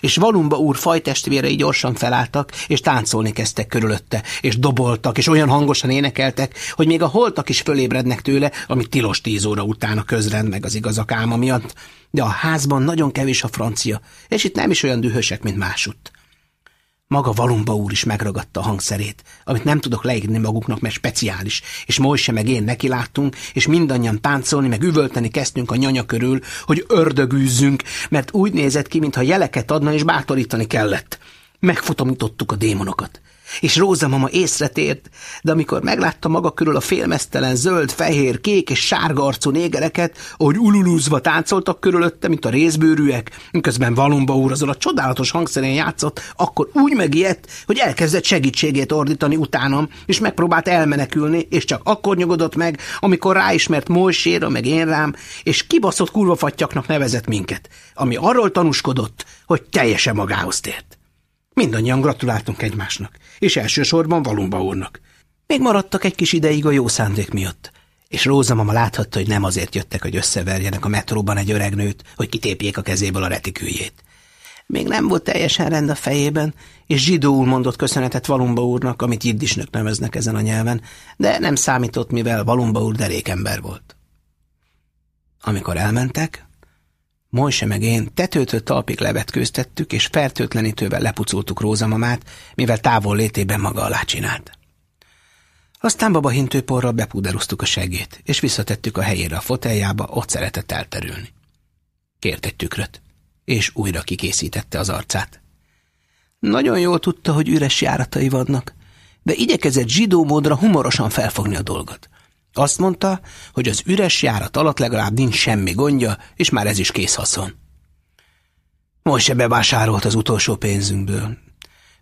és Valumba úr fajtestvérei gyorsan felálltak, és táncolni kezdtek körülötte, és doboltak, és olyan hangosan énekeltek, hogy még a holtak is fölébrednek tőle, ami tilos tíz óra után a közrend meg az igazak álma miatt, de a házban nagyon kevés a francia, és itt nem is olyan dühösek, mint másutt. Maga Valumba úr is megragadta a hangszerét, amit nem tudok leírni maguknak, mert speciális, és Mojse meg én neki láttunk, és mindannyian táncolni, meg üvölteni kezdtünk a nyanya körül, hogy ördögűzzünk, mert úgy nézett ki, mintha jeleket adna, és bátorítani kellett. Megfotomítottuk a démonokat. És Róza mama észre tért, de amikor meglátta maga körül a félmeztelen zöld, fehér, kék és sárga arcú négereket, ahogy ululúzva táncoltak körülötte, mint a részbőrűek, miközben Valomba úr azon a csodálatos hangszerén játszott, akkor úgy megijedt, hogy elkezdett segítségét ordítani utánam, és megpróbált elmenekülni, és csak akkor nyugodott meg, amikor ráismert Mojséra, meg én rám, és kibaszott kurvafattyaknak nevezett minket, ami arról tanúskodott, hogy teljesen magához tért. Mindannyian gratuláltunk egymásnak, és elsősorban Valumba úrnak. Még maradtak egy kis ideig a jó szándék miatt, és Róza mama láthatta, hogy nem azért jöttek, hogy összeverjenek a metróban egy öreg nőt, hogy kitépjék a kezéből a retiküljét. Még nem volt teljesen rend a fejében, és zsidóul mondott köszönetet Valumba úrnak, amit jiddisnök neveznek ezen a nyelven, de nem számított, mivel Valumba úr derékember volt. Amikor elmentek, Mojse meg én tetőtől talpig levetkőztettük, és fertőtlenítővel lepucoltuk Rózamamát, mivel távol létében maga alá csinált. Aztán baba hintőporral bepúderoztuk a segét, és visszatettük a helyére a foteljába, ott szeretett elterülni. Kért egy tükröt, és újra kikészítette az arcát. Nagyon jól tudta, hogy üres járatai vannak, de igyekezett zsidó módra humorosan felfogni a dolgot. Azt mondta, hogy az üres járat alatt legalább nincs semmi gondja, és már ez is kész haszon. Most se bevásárolt az utolsó pénzünkből.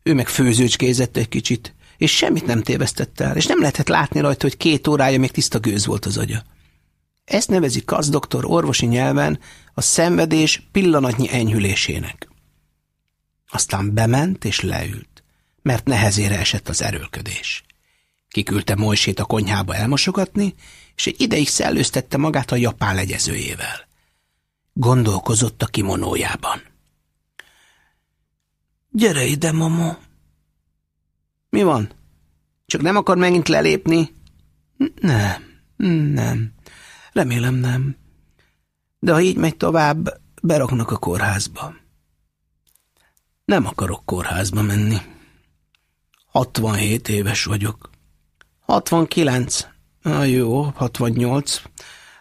Ő meg főzőcskézett egy kicsit, és semmit nem tévesztett el, és nem lehetett látni rajta, hogy két órája még tiszta gőz volt az agya. Ezt nevezi kazdoktor orvosi nyelven a szenvedés pillanatnyi enyhülésének. Aztán bement és leült, mert nehezére esett az erőlködés. Kiküldte Mojsét a konyhába elmosogatni, és egy ideig szellőztette magát a japán legyezőjével. Gondolkozott a kimonójában. Gyere ide, mamó! Mi van? Csak nem akar megint lelépni? Nem, nem. Remélem nem. De ha így megy tovább, beraknak a kórházba. Nem akarok kórházba menni. 67 éves vagyok. 69. Ah, jó, 68.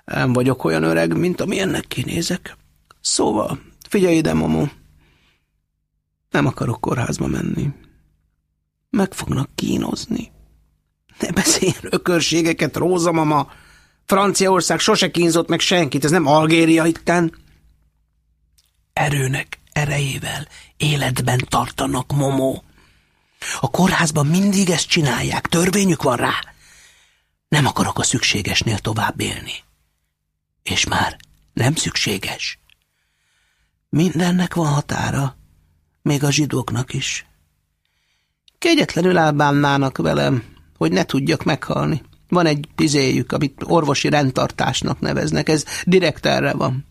Nem vagyok olyan öreg, mint amilyennek kinézek. Szóval, figyelj ide, mamó. Nem akarok kórházba menni. Meg fognak kínozni. Ne beszélj ökörségeket, Róza mama. Franciaország sose kínzott meg senkit, ez nem Algéria itten. Erőnek erejével életben tartanak, momó. A kórházban mindig ezt csinálják, törvényük van rá. Nem akarok a szükségesnél tovább élni. És már nem szükséges. Mindennek van határa, még a zsidóknak is. Kegyetlenül elbánnának velem, hogy ne tudjak meghalni. Van egy pizéjük, amit orvosi rendtartásnak neveznek, ez direkt erre van.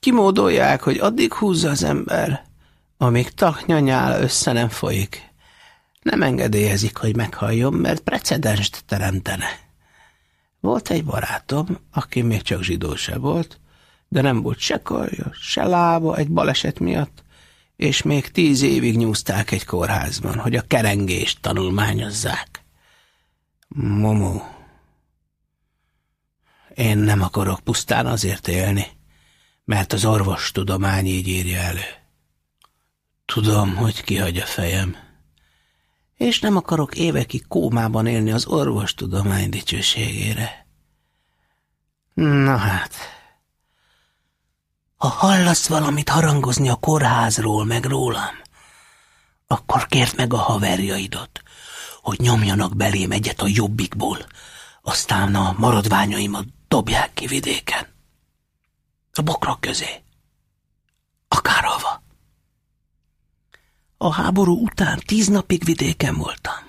Kimódolják, hogy addig húzza az ember, amíg taknyanyál össze nem folyik. Nem engedélyezik, hogy meghalljon, mert precedenst teremtene. Volt egy barátom, aki még csak zsidó se volt, de nem volt se karja, se lába egy baleset miatt, és még tíz évig nyúzták egy kórházban, hogy a kerengést tanulmányozzák. Momo, én nem akarok pusztán azért élni, mert az orvostudomány így írja elő. Tudom, hogy kihagy a fejem, és nem akarok évekig kómában élni az orvostudomány dicsőségére. Na hát, ha hallasz valamit harangozni a kórházról, meg rólam, akkor kérd meg a haverjaidat, hogy nyomjanak belém egyet a jobbikból, aztán a maradványaimat dobják ki vidéken. A bokrak közé. Akárhova. A háború után tíz napig vidéken voltam.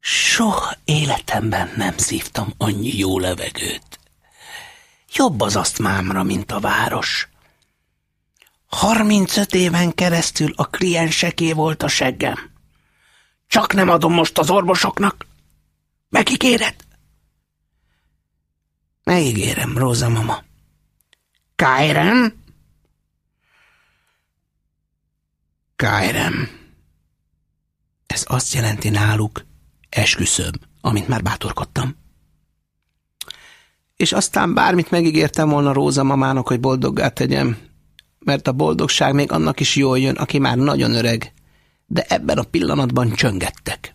Soha életemben nem szívtam annyi jó levegőt. Jobb az azt mámra, mint a város. Harmincöt éven keresztül a klienseké volt a seggem. Csak nem adom most az orvosoknak. Megígéred? Megígérem, Róza mama. Kárem? Kárem. Ez azt jelenti náluk, esküszöm, amint már bátorkodtam. És aztán bármit megígértem volna Róza mamának, hogy boldoggá tegyem, mert a boldogság még annak is jól jön, aki már nagyon öreg, de ebben a pillanatban csöngettek.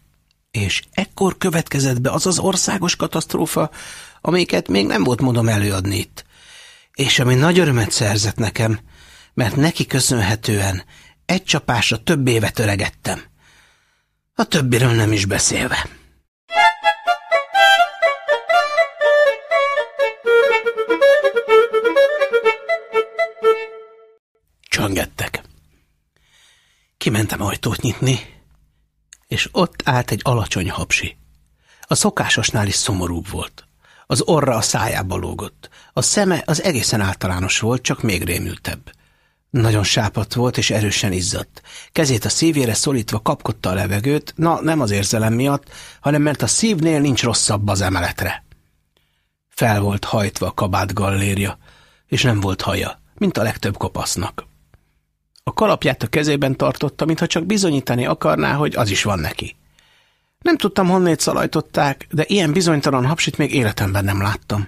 És ekkor következett be az az országos katasztrófa, amiket még nem volt módom előadni itt. És ami nagy örömet szerzett nekem, mert neki köszönhetően egy csapásra több évet öregettem. A többiről nem is beszélve. Csöngettek. Kimentem ajtót nyitni, és ott állt egy alacsony hapsi. A szokásosnál is szomorúbb volt. Az orra a szájába lógott. A szeme az egészen általános volt, csak még rémültebb. Nagyon sápat volt, és erősen izzadt. Kezét a szívére szorítva kapkodta a levegőt, na nem az érzelem miatt, hanem mert a szívnél nincs rosszabb az emeletre. Fel volt hajtva a kabát gallérja, és nem volt haja, mint a legtöbb kopasznak. A kalapját a kezében tartotta, mintha csak bizonyítani akarná, hogy az is van neki. Nem tudtam, honnét szalajtották, de ilyen bizonytalan hapsit még életemben nem láttam.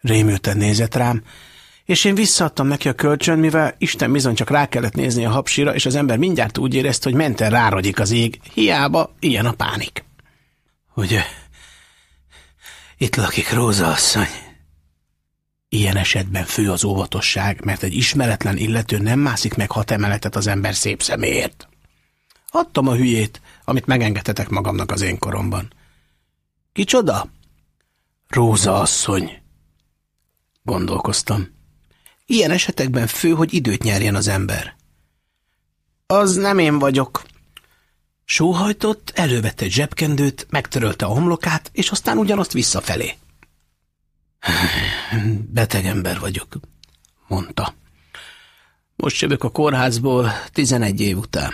Rémülten nézett rám, és én visszaadtam neki a kölcsön, mivel Isten bizony csak rá kellett nézni a hapsira, és az ember mindjárt úgy érezte, hogy menten ráragyik az ég. Hiába ilyen a pánik. Ugye, itt lakik Róza asszony. Ilyen esetben fő az óvatosság, mert egy ismeretlen illető nem mászik meg hat emeletet az ember szép szeméért. Adtam a hülyét, amit megengedhetek magamnak az én koromban. Kicsoda? Róza asszony. Gondolkoztam. Ilyen esetekben fő, hogy időt nyerjen az ember. Az nem én vagyok. Sóhajtott, elővette egy zsebkendőt, megtörölte a homlokát, és aztán ugyanazt visszafelé. Beteg ember vagyok, mondta. Most jövök a kórházból tizenegy év után.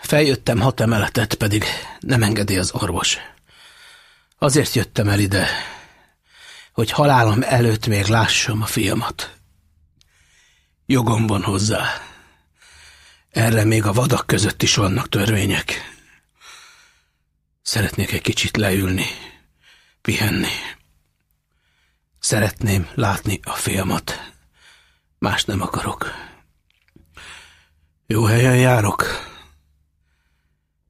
Feljöttem hat emeletet, pedig nem engedi az orvos. Azért jöttem el ide, hogy halálom előtt még lássam a fiamat. Jogom van hozzá. Erre még a vadak között is vannak törvények. Szeretnék egy kicsit leülni, pihenni. Szeretném látni a fiamat. Más nem akarok. Jó helyen járok.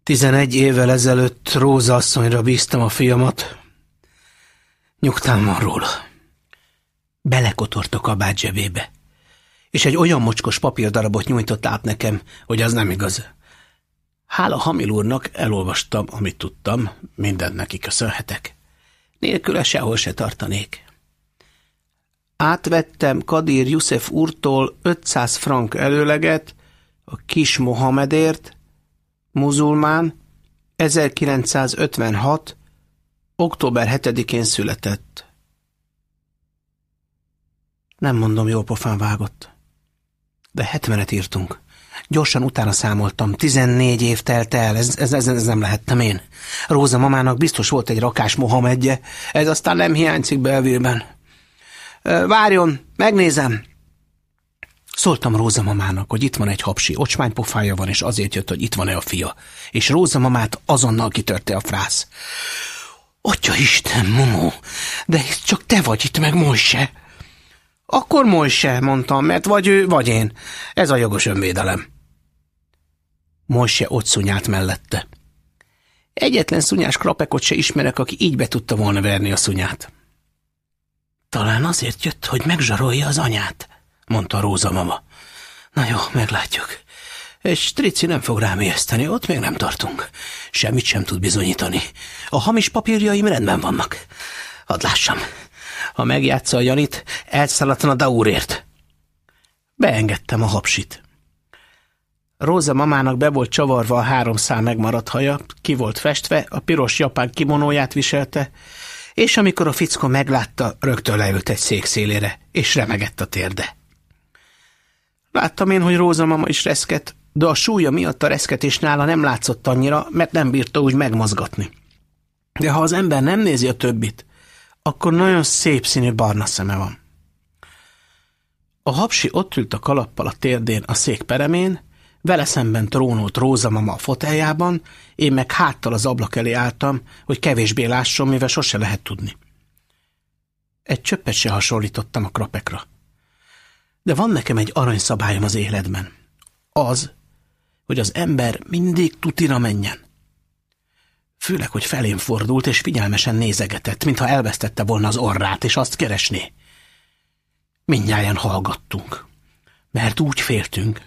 Tizenegy évvel ezelőtt Róza asszonyra bíztam a fiamat. Nyugtán van róla. Belekotort a kabát zsebébe, és egy olyan mocskos papírdarabot nyújtott át nekem, hogy az nem igaz. Hála Hamil úrnak elolvastam, amit tudtam, mindent neki köszönhetek. Nélküle sehol se tartanék. Átvettem Kadir Youssef úrtól 500 frank előleget a kis Mohamedért, muzulmán, 1956. október 7-én született. Nem mondom, jó pofán vágott. De hetvenet írtunk. Gyorsan utána számoltam. Tizennégy év telt el, ez, ez, ez, ez nem lehettem én. Róza mamának biztos volt egy rakás Mohamedje, ez aztán nem hiányzik belvérben. Várjon, megnézem. Szóltam Róza mamának, hogy itt van egy hapsi, ocsmánypofája van, és azért jött, hogy itt van-e a fia. És Róza mamát azonnal kitörte a frász. Atya Isten, Momó, de csak te vagy itt, meg Mojse. Akkor Mojse, mondtam, mert vagy ő, vagy én. Ez a jogos önvédelem. Mojse ott szunyált mellette. Egyetlen szunyás krapekot se ismerek, aki így be tudta volna verni a szunyát. Talán azért jött, hogy megzsarolja az anyát, mondta Róza mama. Na jó, meglátjuk. És Trici nem fog rám ijeszteni, ott még nem tartunk. Semmit sem tud bizonyítani. A hamis papírjaim rendben vannak. Hadd lássam. Ha megjátsza a Janit, elszaladtan a Daurért. Beengedtem a hapsit. Róza mamának be volt csavarva a három szál megmaradt haja, ki volt festve, a piros japán kimonóját viselte, és amikor a fickó meglátta, rögtön leült egy szék szélére, és remegett a térde. Láttam én, hogy Róza mama is reszket, de a súlya miatt a reszketés nála nem látszott annyira, mert nem bírta úgy megmozgatni. De ha az ember nem nézi a többit, akkor nagyon szép színű barna szeme van. A hapsi ott ült a kalappal a térdén a szék peremén, vele szemben trónolt Róza mama a foteljában, én meg háttal az ablak elé álltam, hogy kevésbé lásson, mivel sose lehet tudni. Egy csöppet se hasonlítottam a krapekra. De van nekem egy aranyszabályom az életben. Az, hogy az ember mindig tutira menjen. Főleg, hogy felém fordult, és figyelmesen nézegetett, mintha elvesztette volna az orrát, és azt keresné. Mindnyáján hallgattunk, mert úgy féltünk.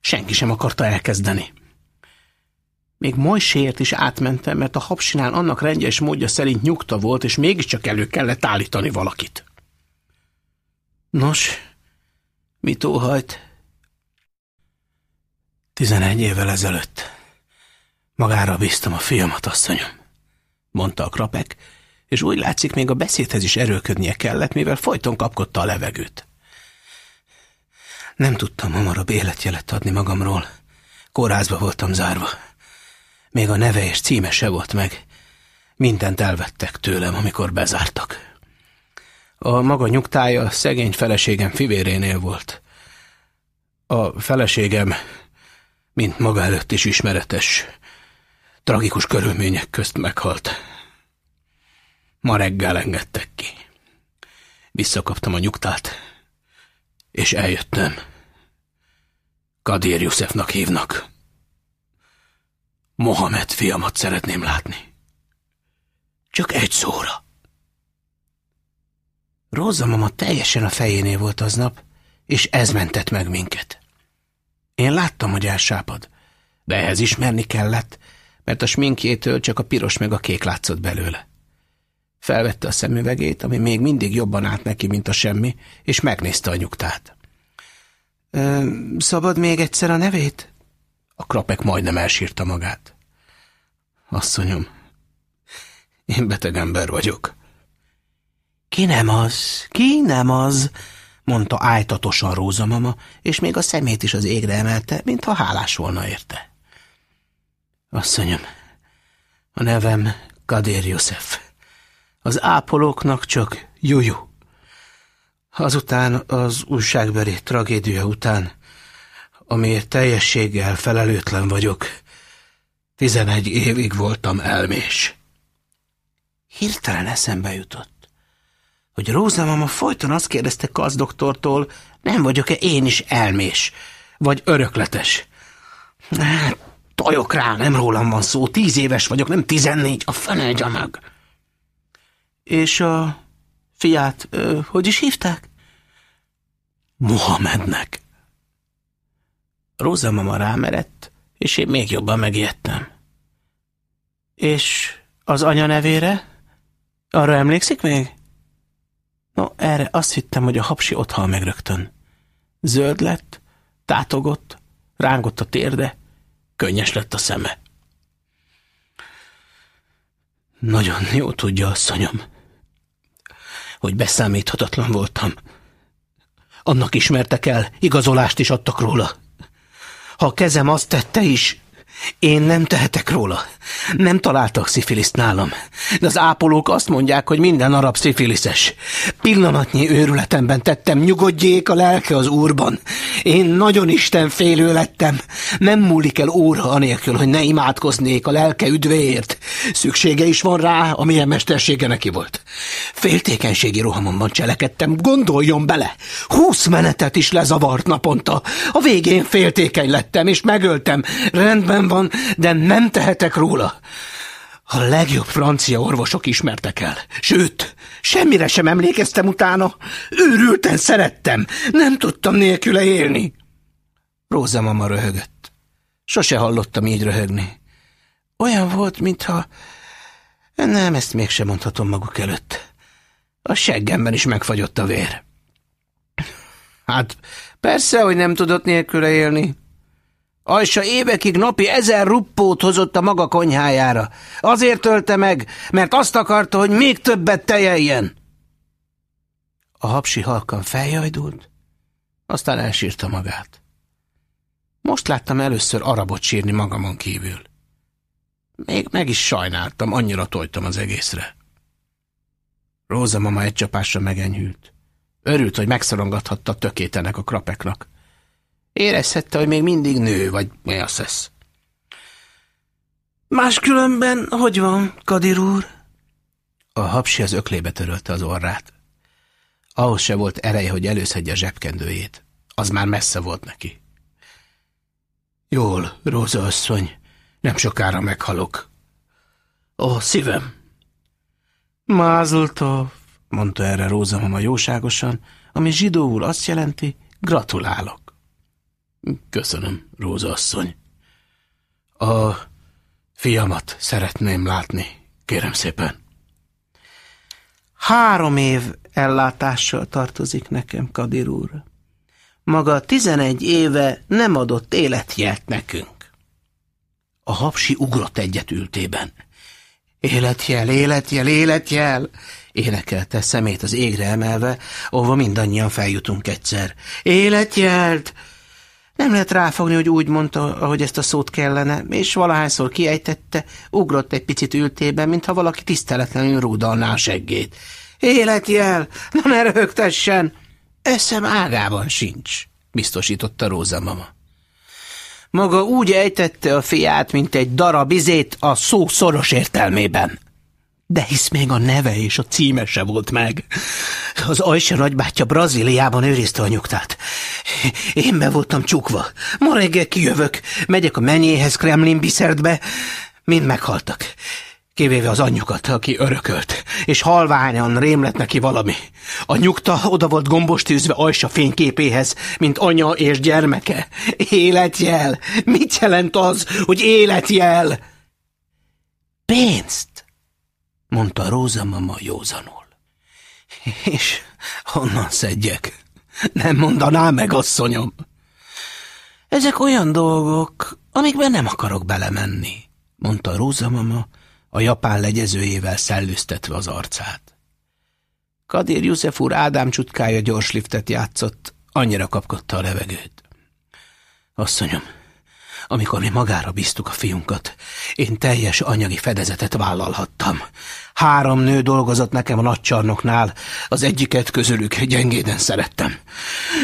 Senki sem akarta elkezdeni. Még Mojsért is átmentem, mert a hapsinál annak rendje és módja szerint nyugta volt, és mégiscsak elő kellett állítani valakit. Nos, mit óhajt? Tizenegy évvel ezelőtt. Magára bíztam a fiamat, asszonyom, mondta a krapek, és úgy látszik, még a beszédhez is erőködnie kellett, mivel folyton kapkodta a levegőt. Nem tudtam hamarabb életjelet adni magamról. Kórházba voltam zárva. Még a neve és címe se volt meg. Mindent elvettek tőlem, amikor bezártak. A maga nyugtája szegény feleségem fivérénél volt. A feleségem, mint maga előtt is ismeretes, tragikus körülmények közt meghalt. Ma reggel engedtek ki. Visszakaptam a nyugtát, és eljöttem. Kadir Jusefnak hívnak. Mohamed fiamat szeretném látni. Csak egy szóra. Róza mama teljesen a fejénél volt aznap, és ez mentett meg minket. Én láttam, hogy elsápad, de ehhez ismerni kellett, mert a sminkjétől csak a piros meg a kék látszott belőle. Felvette a szemüvegét, ami még mindig jobban állt neki, mint a semmi, és megnézte a nyugtát. Szabad még egyszer a nevét? A krapek majdnem elsírta magát. Asszonyom, én beteg ember vagyok. Ki nem az? Ki nem az? Mondta ájtatosan Róza mama, és még a szemét is az égre emelte, mintha hálás volna érte. Asszonyom, a nevem Kadir József. Az ápolóknak csak Juju. Azután az újságbeli tragédia után, amiért teljességgel felelőtlen vagyok, tizenegy évig voltam elmés. Hirtelen eszembe jutott, hogy Róza mama folyton azt kérdezte doktortól, nem vagyok-e én is elmés, vagy örökletes. Hát, tojok rá, nem rólam van szó, tíz éves vagyok, nem tizennégy, a fene meg. És a fiát, ö, hogy is hívták? Mohamednek. Róza mama rámerett, és én még jobban megijedtem. És az anya nevére? Arra emlékszik még? No, erre azt hittem, hogy a hapsi ott hal meg rögtön. Zöld lett, tátogott, rángott a térde, könnyes lett a szeme. Nagyon jó tudja, asszonyom, hogy beszámíthatatlan voltam. Annak ismertek el, igazolást is adtak róla. Ha a kezem azt tette is, én nem tehetek róla. Nem találtak szifiliszt nálam. De az ápolók azt mondják, hogy minden arab szifiliszes. Pillanatnyi őrületemben tettem, nyugodjék a lelke az úrban. Én nagyon Isten félő lettem. Nem múlik el óra anélkül, hogy ne imádkoznék a lelke üdvéért. Szüksége is van rá, amilyen mestersége neki volt. Féltékenységi rohamomban cselekedtem, gondoljon bele. Húsz menetet is lezavart naponta. A végén féltékeny lettem, és megöltem. Rendben van, de nem tehetek róla. A legjobb francia orvosok ismertek el. Sőt, semmire sem emlékeztem utána. Őrülten szerettem. Nem tudtam nélküle élni. Róza mama röhögött. Sose hallottam így röhögni. Olyan volt, mintha... Nem, ezt mégsem mondhatom maguk előtt. A seggemben is megfagyott a vér. Hát persze, hogy nem tudott nélküle élni. Ajsa évekig napi ezer ruppót hozott a maga konyhájára. Azért ölte meg, mert azt akarta, hogy még többet tejeljen. A hapsi halkan feljajdult, aztán elsírta magát. Most láttam először arabot sírni magamon kívül. Még meg is sajnáltam, annyira tojtam az egészre. Róza mama egy csapásra megenyhült. Örült, hogy megszorongathatta a tökét ennek a krapeknak. Érezhette, hogy még mindig nő, vagy mi az ez. Máskülönben hogy van, Kadir úr? A hapsi az öklébe törölte az orrát. Ahhoz se volt ereje, hogy előszedje a zsebkendőjét. Az már messze volt neki. Jól, Róza asszony, nem sokára meghalok. Ó, szívem! Mázultov, mondta erre Róza mama jóságosan, ami zsidóul azt jelenti, gratulálok. Köszönöm, Róza asszony. A fiamat szeretném látni, kérem szépen. Három év ellátással tartozik nekem, Kadir úr. Maga tizenegy éve nem adott életjelt nekünk. A hapsi ugrott egyet ültében. Életjel, életjel, életjel! Énekelte szemét az égre emelve, ahova mindannyian feljutunk egyszer. Életjelt! Nem lehet ráfogni, hogy úgy mondta, ahogy ezt a szót kellene, és valahányszor kiejtette, ugrott egy picit ültében, mintha valaki tiszteletlenül rúdalná a seggét. Életjel! Na ne röhögtessen! Eszem ágában sincs, biztosította Róza mama. Maga úgy ejtette a fiát, mint egy darab izét a szó szoros értelmében. De hisz még a neve és a címe se volt meg. Az Ajsa nagybátyja Brazíliában őrizte a nyugtát. Én be voltam csukva. Ma reggel kijövök, megyek a menyéhez Kremlin biszertbe. Mind meghaltak kivéve az anyjukat, aki örökölt, és halványan rém lett neki valami. A nyugta oda volt gombos tűzve Ajsa fényképéhez, mint anya és gyermeke. Életjel! Mit jelent az, hogy életjel? Pénzt, mondta Róza mama józanul. És honnan szedjek? Nem mondaná meg, asszonyom. Ezek olyan dolgok, amikben nem akarok belemenni, mondta Róza mama, a japán legyezőjével szellőztetve az arcát. Kadir József úr Ádám csutkája gyors liftet játszott, annyira kapkodta a levegőt. Asszonyom, amikor mi magára bíztuk a fiunkat, én teljes anyagi fedezetet vállalhattam. Három nő dolgozott nekem a nagycsarnoknál, az egyiket közülük gyengéden szerettem.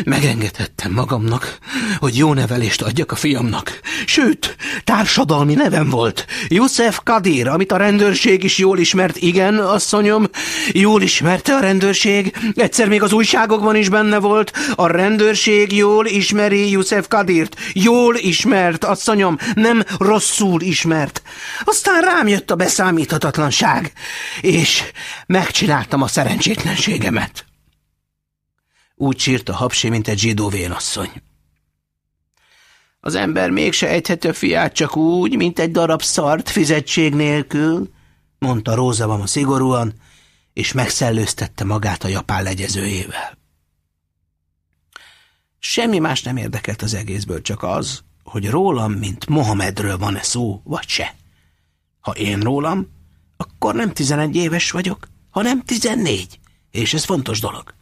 Megengedhettem magamnak, hogy jó nevelést adjak a fiamnak. Sőt, társadalmi nevem volt. József Kadir, amit a rendőrség is jól ismert. Igen, asszonyom, jól ismerte a rendőrség. Egyszer még az újságokban is benne volt. A rendőrség jól ismeri József Kadirt. Jól ismert, asszonyom, nem rosszul ismert. Aztán rám jött a beszámíthatatlanság és megcsináltam a szerencsétlenségemet. Úgy sírt a hapsi, mint egy zsidó vénasszony. Az ember mégse ejtheti a fiát csak úgy, mint egy darab szart fizetség nélkül, mondta Rózavama szigorúan, és megszellőztette magát a japán legyezőjével. Semmi más nem érdekelt az egészből, csak az, hogy rólam, mint Mohamedről van-e szó, vagy se. Ha én rólam, akkor nem tizenegy éves vagyok, hanem tizennégy. És ez fontos dolog.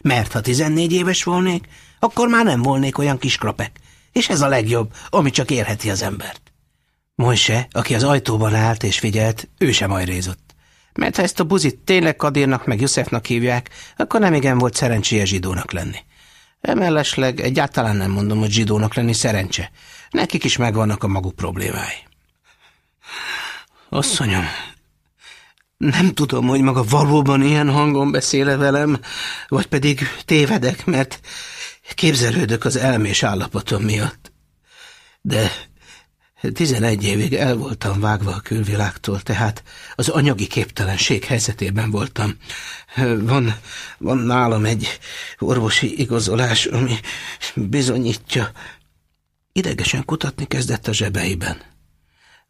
Mert ha tizennégy éves volnék, akkor már nem volnék olyan kiskrapek. És ez a legjobb, ami csak érheti az embert. Mojse, aki az ajtóban állt és figyelt, ő sem ajrézott. Mert ha ezt a buzit tényleg Kadirnak meg Jussefnak hívják, akkor nem igen volt szerencséje zsidónak lenni. Emellesleg egyáltalán nem mondom, hogy zsidónak lenni szerencse. Nekik is megvannak a maguk problémái. Asszonyom, nem tudom, hogy maga valóban ilyen hangon beszéle velem, vagy pedig tévedek, mert képzelődök az elmés állapotom miatt. De tizenegy évig el voltam vágva a külvilágtól, tehát az anyagi képtelenség helyzetében voltam. Van, van nálam egy orvosi igazolás, ami bizonyítja. Idegesen kutatni kezdett a zsebeiben.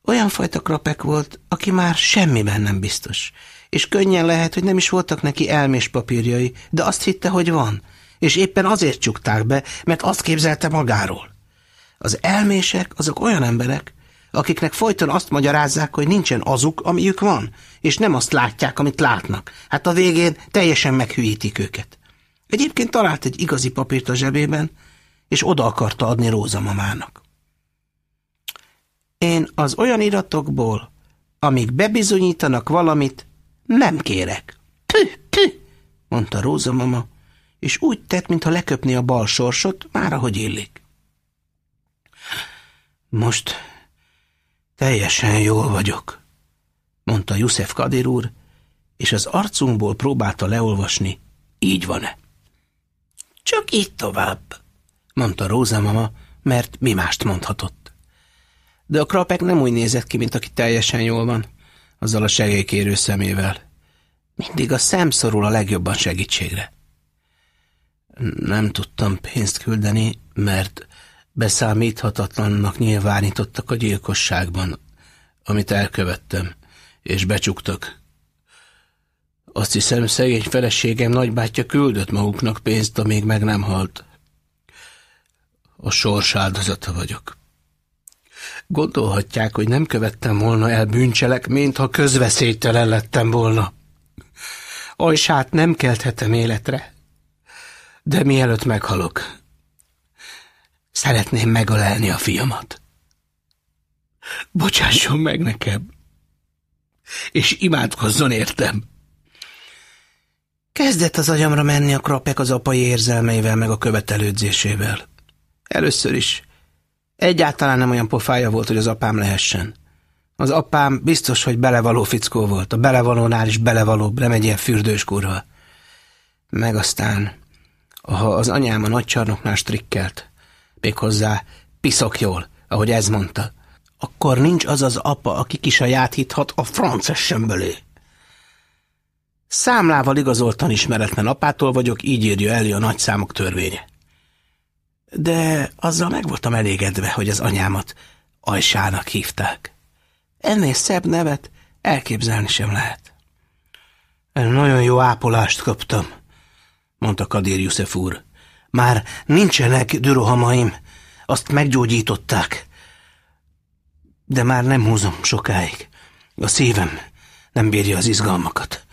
Olyan fajta krapek volt, aki már semmiben nem biztos, és könnyen lehet, hogy nem is voltak neki elmés papírjai, de azt hitte, hogy van, és éppen azért csukták be, mert azt képzelte magáról. Az elmések azok olyan emberek, akiknek folyton azt magyarázzák, hogy nincsen azuk, amiük van, és nem azt látják, amit látnak. Hát a végén teljesen meghűítik őket. Egyébként talált egy igazi papírt a zsebében, és oda akarta adni Róza mamának. Én az olyan iratokból, amik bebizonyítanak valamit, nem kérek. Pü, pü, mondta Róza mama, és úgy tett, mintha leköpni a bal sorsot, már ahogy illik. Most teljesen jól vagyok, mondta Jussef Kadir úr, és az arcunkból próbálta leolvasni, így van-e. Csak így tovább, mondta Róza mama, mert mi mást mondhatott. De a krapek nem úgy nézett ki, mint aki teljesen jól van, azzal a segélykérő szemével. Mindig a szem szorul a legjobban segítségre. Nem tudtam pénzt küldeni, mert beszámíthatatlannak nyilvánítottak a gyilkosságban, amit elkövettem, és becsuktak. Azt hiszem, szegény feleségem nagybátyja küldött maguknak pénzt, amíg meg nem halt. A sors áldozata vagyok. Gondolhatják, hogy nem követtem volna el bűncselekményt, ha közveszélytelen lettem volna. Ajsát nem kelthetem életre. De mielőtt meghalok, szeretném megölelni a fiamat. Bocsásson meg nekem, és imádkozzon értem. Kezdett az agyamra menni a krapek az apai érzelmeivel, meg a követelődzésével. Először is. Egyáltalán nem olyan pofája volt, hogy az apám lehessen. Az apám biztos, hogy belevaló fickó volt. A belevalónál is belevalóbb, nem egy ilyen fürdős kurva. Meg aztán, ha az anyám a nagy csarnoknál strikkelt, méghozzá piszok jól, ahogy ez mondta, akkor nincs az az apa, aki kisajátíthat a francessembölé. Számlával igazoltan ismeretlen apától vagyok, így írja elő a nagyszámok törvénye. De azzal meg voltam elégedve, hogy az anyámat Ajsának hívták. Ennél szebb nevet elképzelni sem lehet. Nagyon jó ápolást kaptam, mondta Kadir Jussef úr. Már nincsenek dürohamaim, azt meggyógyították. De már nem húzom sokáig. A szívem nem bírja az izgalmakat.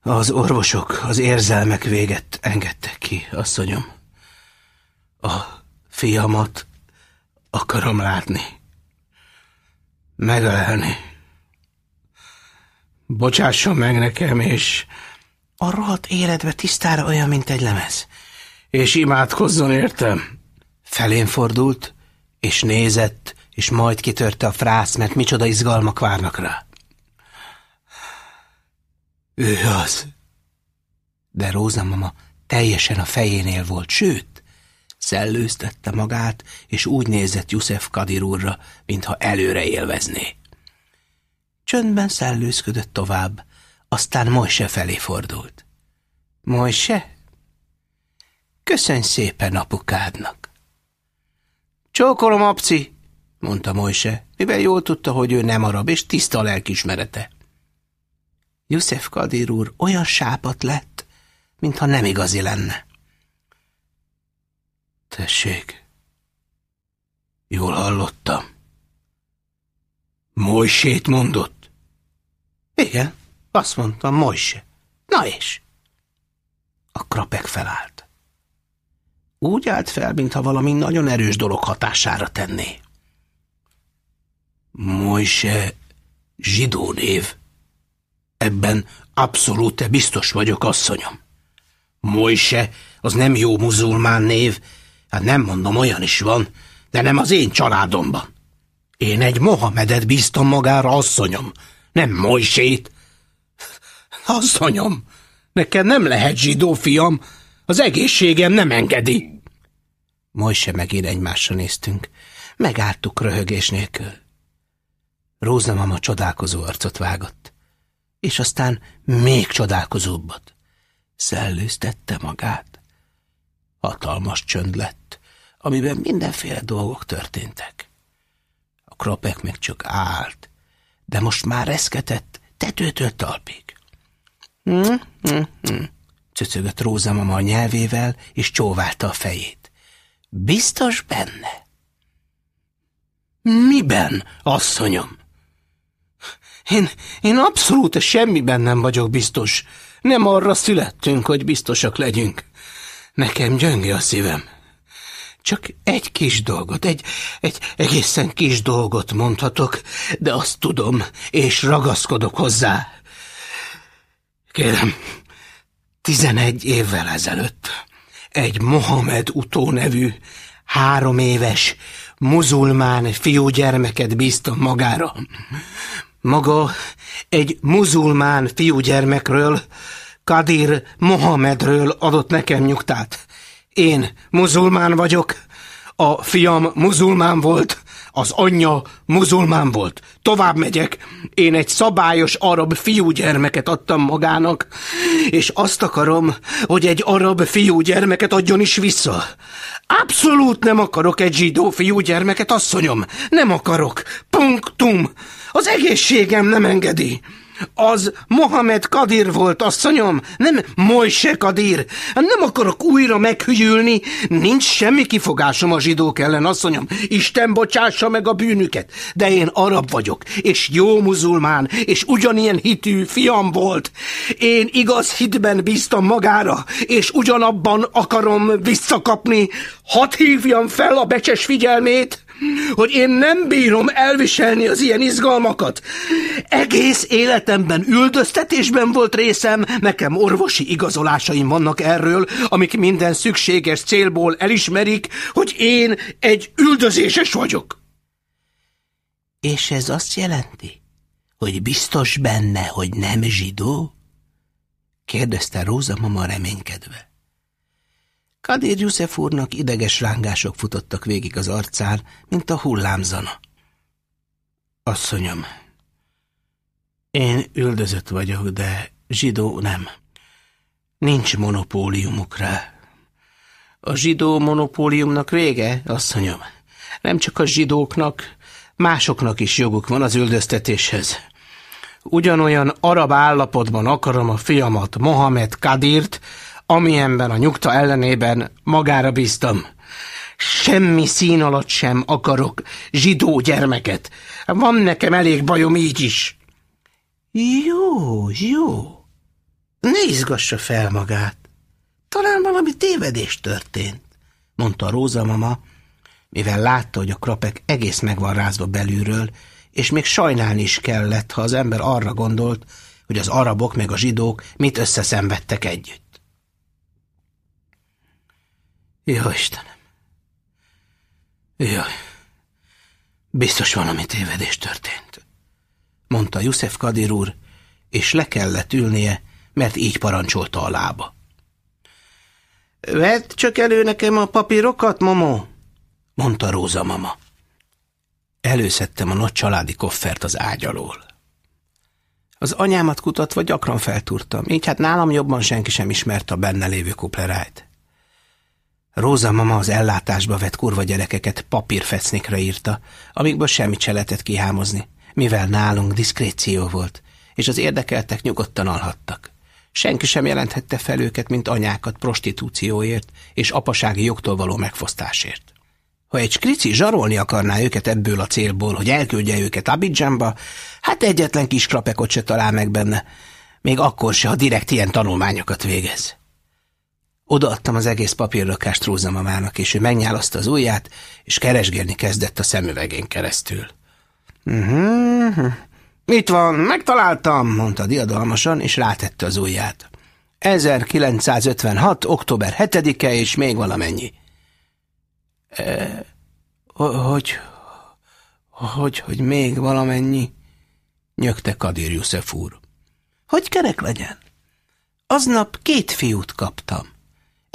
Az orvosok az érzelmek véget engedtek ki, asszonyom. A fiamat akarom látni. Megölelni. Bocsásson meg nekem, és a rohadt életbe tisztára olyan, mint egy lemez. És imádkozzon értem. Felén fordult, és nézett, és majd kitörte a frász, mert micsoda izgalmak várnak rá. Ő az. De Róza mama teljesen a fejénél volt, sőt, szellőztette magát, és úgy nézett Jussef Kadir úrra, mintha előre élvezné. Csöndben szellőzködött tovább, aztán Mojse felé fordult. Mojse? Köszönj szépen apukádnak. Csókolom, apci, mondta Mojse, mivel jól tudta, hogy ő nem arab, és tiszta a lelkismerete. Jussef Kadir úr olyan sápat lett, mintha nem igazi lenne. Tessék, jól hallottam. Mojsét mondott? Igen, azt mondtam, Mojse. Na és? A krapek felállt. Úgy állt fel, mintha valami nagyon erős dolog hatására tenné. Mojse zsidó név. Ebben abszolút biztos vagyok, asszonyom. Mojse, az nem jó muzulmán név. Hát nem mondom, olyan is van, de nem az én családomban. Én egy Mohamedet bíztam magára, asszonyom, nem Mojsét. Asszonyom, nekem nem lehet zsidó fiam, az egészségem nem engedi. Mojse megint egymásra néztünk. Megálltuk röhögés nélkül. Róza mama csodálkozó arcot vágott és aztán még csodálkozóbbat. Szellőztette magát. Hatalmas csönd lett, amiben mindenféle dolgok történtek. A kropek még csak állt, de most már reszketett tetőtől talpig. Hm, hm, hm, cöcögött Rózamama a nyelvével, és csóválta a fejét. Biztos benne? Miben, asszonyom? Én, én abszolút semmiben nem vagyok biztos. Nem arra születtünk, hogy biztosak legyünk. Nekem gyönge a szívem. Csak egy kis dolgot, egy, egy egészen kis dolgot mondhatok, de azt tudom, és ragaszkodok hozzá. Kérem, tizenegy évvel ezelőtt egy Mohamed Utó nevű három éves muzulmán fiúgyermeket bíztam magára. Maga egy muzulmán fiúgyermekről, Kadir Mohamedről adott nekem nyugtát. Én muzulmán vagyok, a fiam muzulmán volt, Az anyja muzulmán volt. Tovább megyek. Én egy szabályos arab fiúgyermeket adtam magának, és azt akarom, hogy egy arab fiúgyermeket adjon is vissza. Abszolút nem akarok egy zsidó fiúgyermeket, asszonyom. Nem akarok. Punktum. Az egészségem nem engedi. Az Mohamed Kadir volt, asszonyom, nem Mojse Kadir. Nem akarok újra meghügyülni, nincs semmi kifogásom a zsidók ellen, asszonyom. Isten bocsássa meg a bűnüket, de én arab vagyok, és jó muzulmán, és ugyanilyen hitű fiam volt. Én igaz hitben bíztam magára, és ugyanabban akarom visszakapni. Hadd hívjam fel a becses figyelmét, hogy én nem bírom elviselni az ilyen izgalmakat. Egész életemben üldöztetésben volt részem, nekem orvosi igazolásaim vannak erről, amik minden szükséges célból elismerik, hogy én egy üldözéses vagyok. És ez azt jelenti, hogy biztos benne, hogy nem zsidó? kérdezte Róza mama reménykedve. Kadir József úrnak ideges rángások futottak végig az arcán, mint a hullámzana. Asszonyom, én üldözött vagyok, de zsidó nem. Nincs monopóliumuk rá. A zsidó monopóliumnak vége, asszonyom. Nem csak a zsidóknak, másoknak is joguk van az üldöztetéshez. Ugyanolyan arab állapotban akarom a fiamat, Mohamed Kadirt, amilyenben a nyugta ellenében magára bíztam. Semmi szín alatt sem akarok zsidó gyermeket. Van nekem elég bajom így is. Jó, jó. Ne izgassa fel magát. Talán valami tévedés történt, mondta Róza mama, mivel látta, hogy a krapek egész meg van rázva belülről, és még sajnálni is kellett, ha az ember arra gondolt, hogy az arabok meg a zsidók mit összeszenvedtek együtt. Jó Istenem! Jaj, biztos valami tévedés történt, mondta Jussef Kadir úr, és le kellett ülnie, mert így parancsolta a lába. Vedd csak elő nekem a papírokat, mamó, mondta Róza mama. Előszedtem a nagy családi koffert az ágy alól. Az anyámat kutatva gyakran feltúrtam, így hát nálam jobban senki sem ismerte a benne lévő kuplerájt. Róza mama az ellátásba vett kurva gyerekeket papírfecnikre írta, amikből semmit se lehetett kihámozni, mivel nálunk diszkréció volt, és az érdekeltek nyugodtan alhattak. Senki sem jelenthette fel őket, mint anyákat prostitúcióért és apasági jogtól való megfosztásért. Ha egy skrici zsarolni akarná őket ebből a célból, hogy elküldje őket Abidjanba, hát egyetlen kis krapekot se talál meg benne, még akkor se, ha direkt ilyen tanulmányokat végez. Odaadtam az egész papírlökást Róza mamának, és ő megnyálaszta az ujját, és keresgélni kezdett a szemüvegén keresztül. Uh-huh. Itt van, megtaláltam, mondta diadalmasan, és rátette az ujját. 1956. október 7-e, és még valamennyi. E, hogy, hogy, hogy még valamennyi? Nyögte Kadir Jussef úr. Hogy kerek legyen? Aznap két fiút kaptam.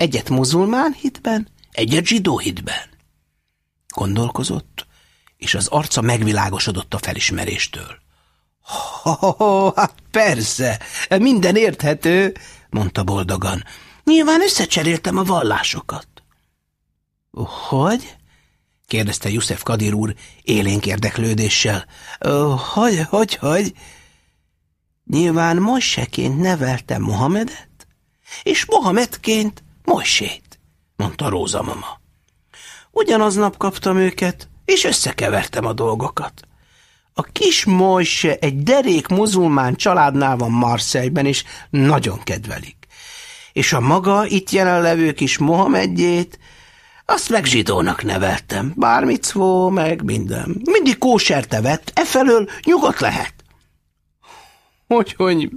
Egyet muzulmán hitben, egyet zsidó hitben. Gondolkozott, és az arca megvilágosodott a felismeréstől. Ha, ha, ha, hát persze, minden érthető, mondta boldogan. Nyilván összecseréltem a vallásokat. Hogy? kérdezte Jussef Kadir úr élénk érdeklődéssel. Hogy, hogy, hogy? Nyilván Moseként neveltem Mohamedet, és Mohamedként Mojsét, mondta Róza mama. Ugyanaznap kaptam őket, és összekevertem a dolgokat. A kis Mojse egy derék muzulmán családnál van Marseille-ben, és nagyon kedvelik. És a maga itt jelenlevő kis Mohamedjét, azt meg zsidónak neveltem. Bármicvó, meg minden. Mindig kóserte vett, e felől nyugodt lehet. Hogy, hogy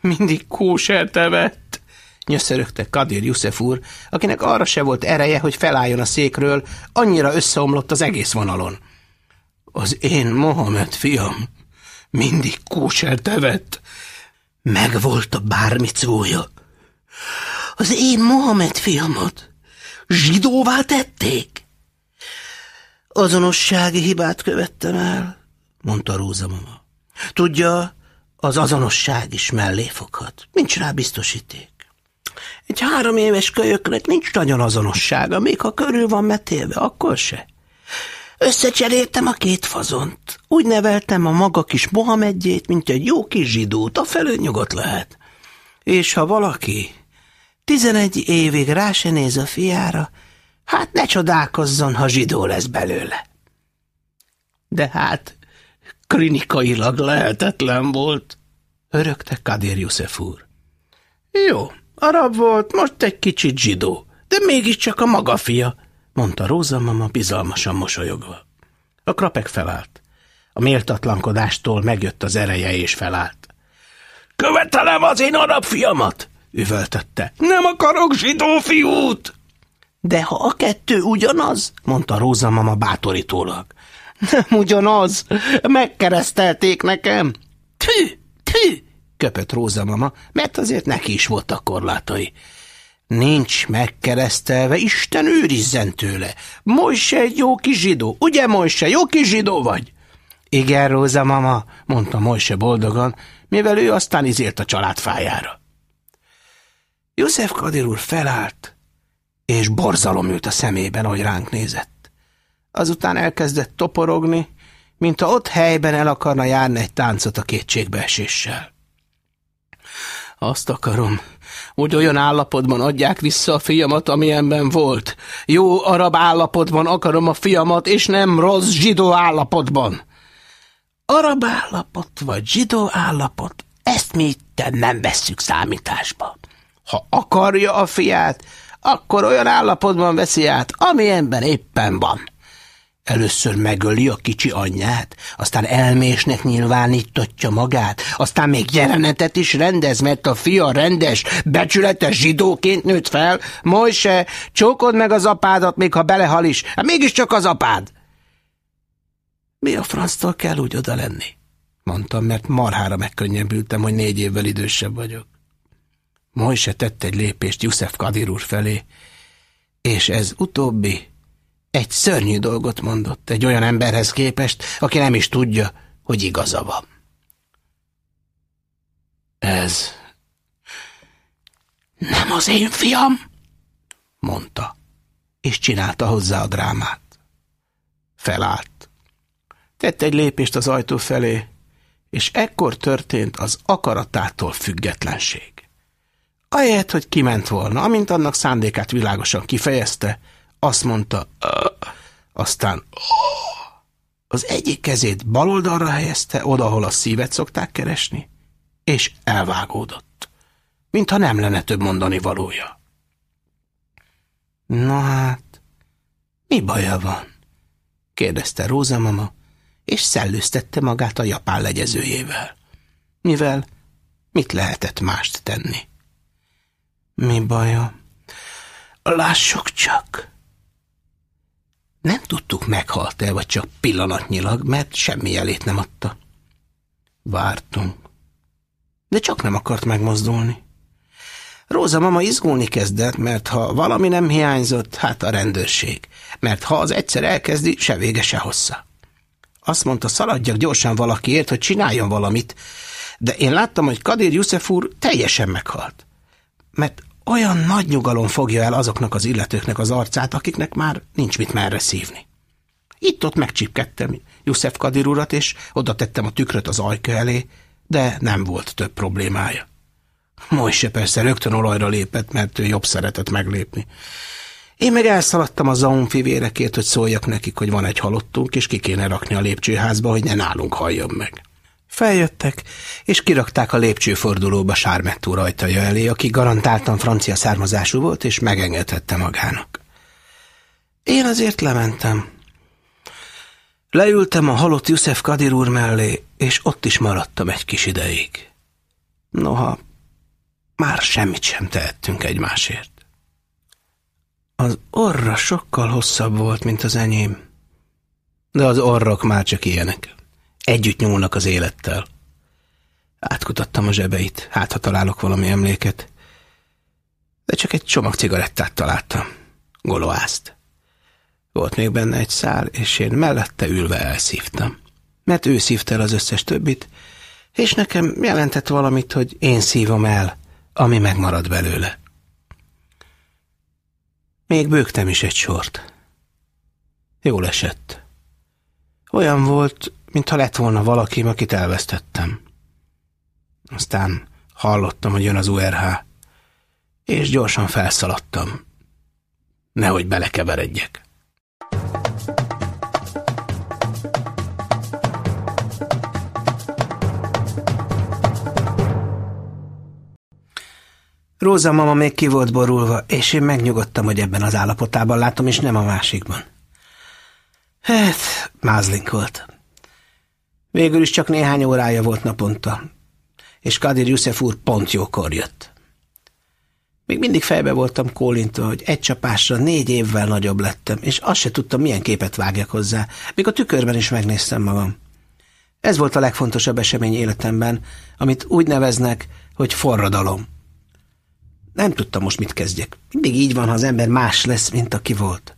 mindig kóserte vett? Nyöszörögte Kadir Jussef úr, akinek arra se volt ereje, hogy felálljon a székről, annyira összeomlott az egész vonalon. Az én Mohamed fiam mindig kóser tevett. Megvolt a bármicója. Az én Mohamed fiamat zsidóvá tették? Azonossági hibát követtem el, mondta Róza mama. Tudja, az azonosság is mellé foghat. Nincs rá biztosíték. Egy három éves kölyöknek nincs nagyon azonossága, még ha körül van metélve, akkor se. Összecseréltem a két fazont. Úgy neveltem a maga kis Mohamedjét, mint egy jó kis zsidót, a felő nyugodt lehet. És ha valaki tizenegy évig rá se néz a fiára, hát ne csodálkozzon, ha zsidó lesz belőle. De hát klinikailag lehetetlen volt, örökte Kadir József úr. Jó, arab volt, most egy kicsit zsidó, de mégiscsak a maga fia, mondta Róza mama bizalmasan mosolyogva. A krapek felállt. A méltatlankodástól megjött az ereje és felállt. Követelem az én arab fiamat, üvöltötte. Nem akarok zsidó fiút! De ha a kettő ugyanaz, mondta Róza mama bátorítólag. Nem ugyanaz, megkeresztelték nekem. Tű, köpött Róza mama, mert azért neki is voltak korlátai. Nincs megkeresztelve, Isten őrizzen tőle. Mojse egy jó kis zsidó, ugye Mojse, jó kis zsidó vagy? Igen, Róza mama, mondta Mojse boldogan, mivel ő aztán izélt a család fájára. József Kadir úr felállt, és borzalom ült a szemében, ahogy ránk nézett. Azután elkezdett toporogni, mint ha ott helyben el akarna járni egy táncot a kétségbeeséssel. Azt akarom, hogy olyan állapotban adják vissza a fiamat, amilyenben volt. Jó arab állapotban akarom a fiamat, és nem rossz zsidó állapotban. Arab állapot vagy zsidó állapot, ezt mi itt nem vesszük számításba. Ha akarja a fiát, akkor olyan állapotban veszi át, amilyenben éppen van. Először megöli a kicsi anyját, aztán elmésnek nyilvánítatja magát, aztán még jelenetet is rendez, mert a fia rendes, becsületes zsidóként nőtt fel. Mojse, csókod meg az apádat, még ha belehal is, hát mégiscsak az apád. Mi a franctól kell úgy oda lenni? Mondtam, mert marhára megkönnyebbültem, hogy négy évvel idősebb vagyok. Mojse tett egy lépést Jussef Kadir úr felé, és ez utóbbi egy szörnyű dolgot mondott egy olyan emberhez képest, aki nem is tudja, hogy igaza van. Ez nem az én fiam, mondta, és csinálta hozzá a drámát. Felállt. Tett egy lépést az ajtó felé, és ekkor történt az akaratától függetlenség. Ahelyett, hogy kiment volna, amint annak szándékát világosan kifejezte, azt mondta, aztán az egyik kezét bal oldalra helyezte, oda, ahol a szívet szokták keresni, és elvágódott, mintha nem lenne több mondani valója. Na hát, mi baja van? kérdezte Róza mama, és szellőztette magát a japán legyezőjével. Mivel mit lehetett mást tenni? Mi baja? Lássuk csak! Nem tudtuk, meghalt-e, vagy csak pillanatnyilag, mert semmi jelét nem adta. Vártunk. De csak nem akart megmozdulni. Róza mama izgulni kezdett, mert ha valami nem hiányzott, hát a rendőrség. Mert ha az egyszer elkezdi, se vége, se hossza. Azt mondta, szaladjak gyorsan valakiért, hogy csináljon valamit, de én láttam, hogy Kadir Jussef úr teljesen meghalt. Mert olyan nagy nyugalom fogja el azoknak az illetőknek az arcát, akiknek már nincs mit merre szívni. Itt-ott megcsipkedtem Jussef Kadir urat, és oda tettem a tükröt az ajka elé, de nem volt több problémája. Mojse persze rögtön olajra lépett, mert ő jobb szeretett meglépni. Én meg elszaladtam a Zaun fivérekért, hogy szóljak nekik, hogy van egy halottunk, és ki kéne rakni a lépcsőházba, hogy ne nálunk halljon meg. Feljöttek, és kirakták a lépcsőfordulóba Sármettó rajtaja elé, aki garantáltan francia származású volt, és megengedhette magának. Én azért lementem. Leültem a halott Jussef Kadir úr mellé, és ott is maradtam egy kis ideig. Noha, már semmit sem tehettünk egymásért. Az orra sokkal hosszabb volt, mint az enyém, de az orrok már csak ilyenek. Együtt nyúlnak az élettel. Átkutattam a zsebeit, hát ha találok valami emléket. De csak egy csomag cigarettát találtam. Goloászt. Volt még benne egy szál, és én mellette ülve elszívtam. Mert ő szívta el az összes többit, és nekem jelentett valamit, hogy én szívom el, ami megmarad belőle. Még bőgtem is egy sort. Jól esett. Olyan volt, mintha lett volna valaki, akit elvesztettem. Aztán hallottam, hogy jön az URH, és gyorsan felszaladtam. Nehogy belekeveredjek. Róza mama még ki volt borulva, és én megnyugodtam, hogy ebben az állapotában látom, és nem a másikban. Hát, mázlink volt. Végül is csak néhány órája volt naponta, és Kadir Youssef úr pont jókor jött. Még mindig fejbe voltam kólintva, hogy egy csapásra négy évvel nagyobb lettem, és azt se tudtam, milyen képet vágjak hozzá, még a tükörben is megnéztem magam. Ez volt a legfontosabb esemény életemben, amit úgy neveznek, hogy forradalom. Nem tudtam most mit kezdjek. Mindig így van, ha az ember más lesz, mint aki volt.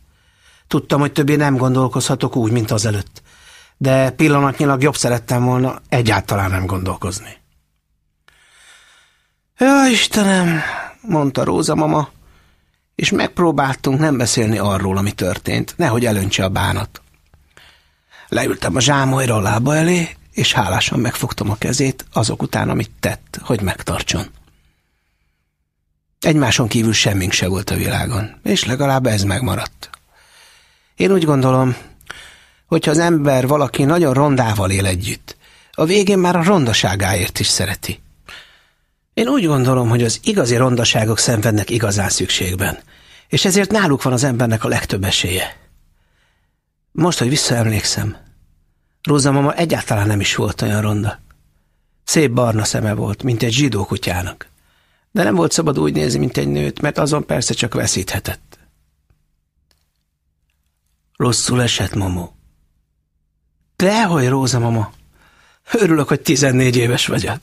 Tudtam, hogy többé nem gondolkozhatok úgy, mint azelőtt. De pillanatnyilag jobb szerettem volna egyáltalán nem gondolkozni. Ja, Istenem, mondta Róza mama, és megpróbáltunk nem beszélni arról, ami történt, nehogy elöntse a bánat. Leültem a zsámolyra a lába elé, és hálásan megfogtam a kezét azok után, amit tett, hogy megtartson. Egymáson kívül semmink se volt a világon, és legalább ez megmaradt. Én úgy gondolom, hogyha az ember valaki nagyon rondával él együtt, a végén már a rondaságáért is szereti. Én úgy gondolom, hogy az igazi rondaságok szenvednek igazán szükségben, és ezért náluk van az embernek a legtöbb esélye. Most, hogy visszaemlékszem, Róza mama egyáltalán nem is volt olyan ronda. Szép barna szeme volt, mint egy zsidó kutyának de nem volt szabad úgy nézni, mint egy nőt, mert azon persze csak veszíthetett. Rosszul esett, mamó. Dehogy, Róza mama. Örülök, hogy tizennégy éves vagyok.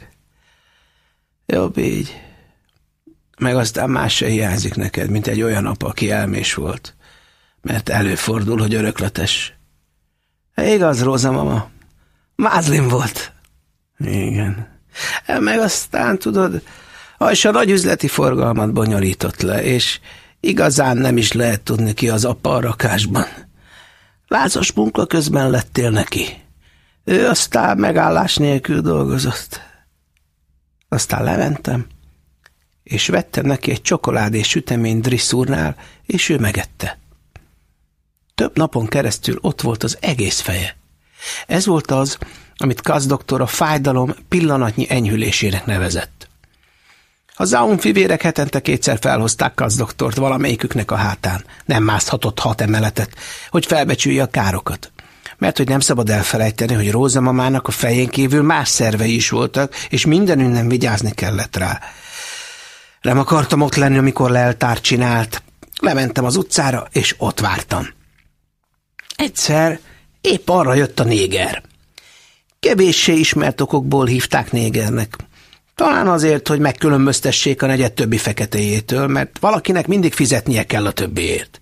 Jobb így. Meg aztán más se hiányzik neked, mint egy olyan apa, aki elmés volt. Mert előfordul, hogy örökletes. Igaz, Róza mama. Mázlim volt. Igen. Meg aztán, tudod, és a nagy üzleti forgalmat bonyolított le, és igazán nem is lehet tudni ki az apa a rakásban. Lázas munka közben lettél neki. Ő aztán megállás nélkül dolgozott. Aztán lementem, és vettem neki egy csokoládés sütemény drisszúrnál, és ő megette. Több napon keresztül ott volt az egész feje. Ez volt az, amit Kasz doktor a fájdalom pillanatnyi enyhülésének nevezett. A Zaun fivérek hetente kétszer felhozták az doktort valamelyiküknek a hátán. Nem mászhatott hat emeletet, hogy felbecsülje a károkat. Mert hogy nem szabad elfelejteni, hogy Róza mamának a fején kívül más szervei is voltak, és mindenünnen vigyázni kellett rá. Nem akartam ott lenni, amikor leltár csinált. Lementem az utcára, és ott vártam. Egyszer épp arra jött a néger. Kevéssé ismert okokból hívták négernek. Talán azért, hogy megkülönböztessék a negyed többi feketéjétől, mert valakinek mindig fizetnie kell a többiért.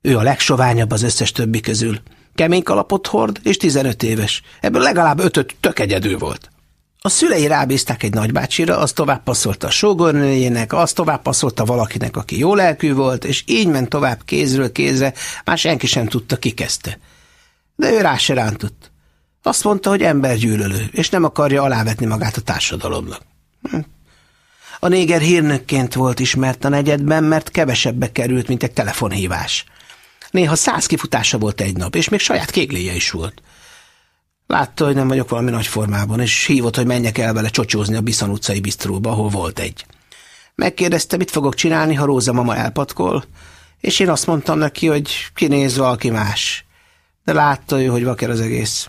Ő a legsoványabb az összes többi közül. Kemény kalapot hord, és 15 éves. Ebből legalább ötöt tök egyedül volt. A szülei rábízták egy nagybácsira, az tovább passzolta a sógornőjének, az tovább passzolta valakinek, aki jó lelkű volt, és így ment tovább kézről kézre, már senki sem tudta, ki kezdte. De ő rá se rántott. Azt mondta, hogy embergyűlölő, és nem akarja alávetni magát a társadalomnak. Hm. A néger hírnökként volt ismert a negyedben, mert kevesebbe került, mint egy telefonhívás. Néha száz kifutása volt egy nap, és még saját kégléje is volt. Látta, hogy nem vagyok valami nagy formában, és hívott, hogy menjek el vele csocsózni a Biszan utcai bisztróba, ahol volt egy. Megkérdezte, mit fogok csinálni, ha Róza mama elpatkol, és én azt mondtam neki, hogy kinéz valaki más. De látta ő, hogy vaker az egész.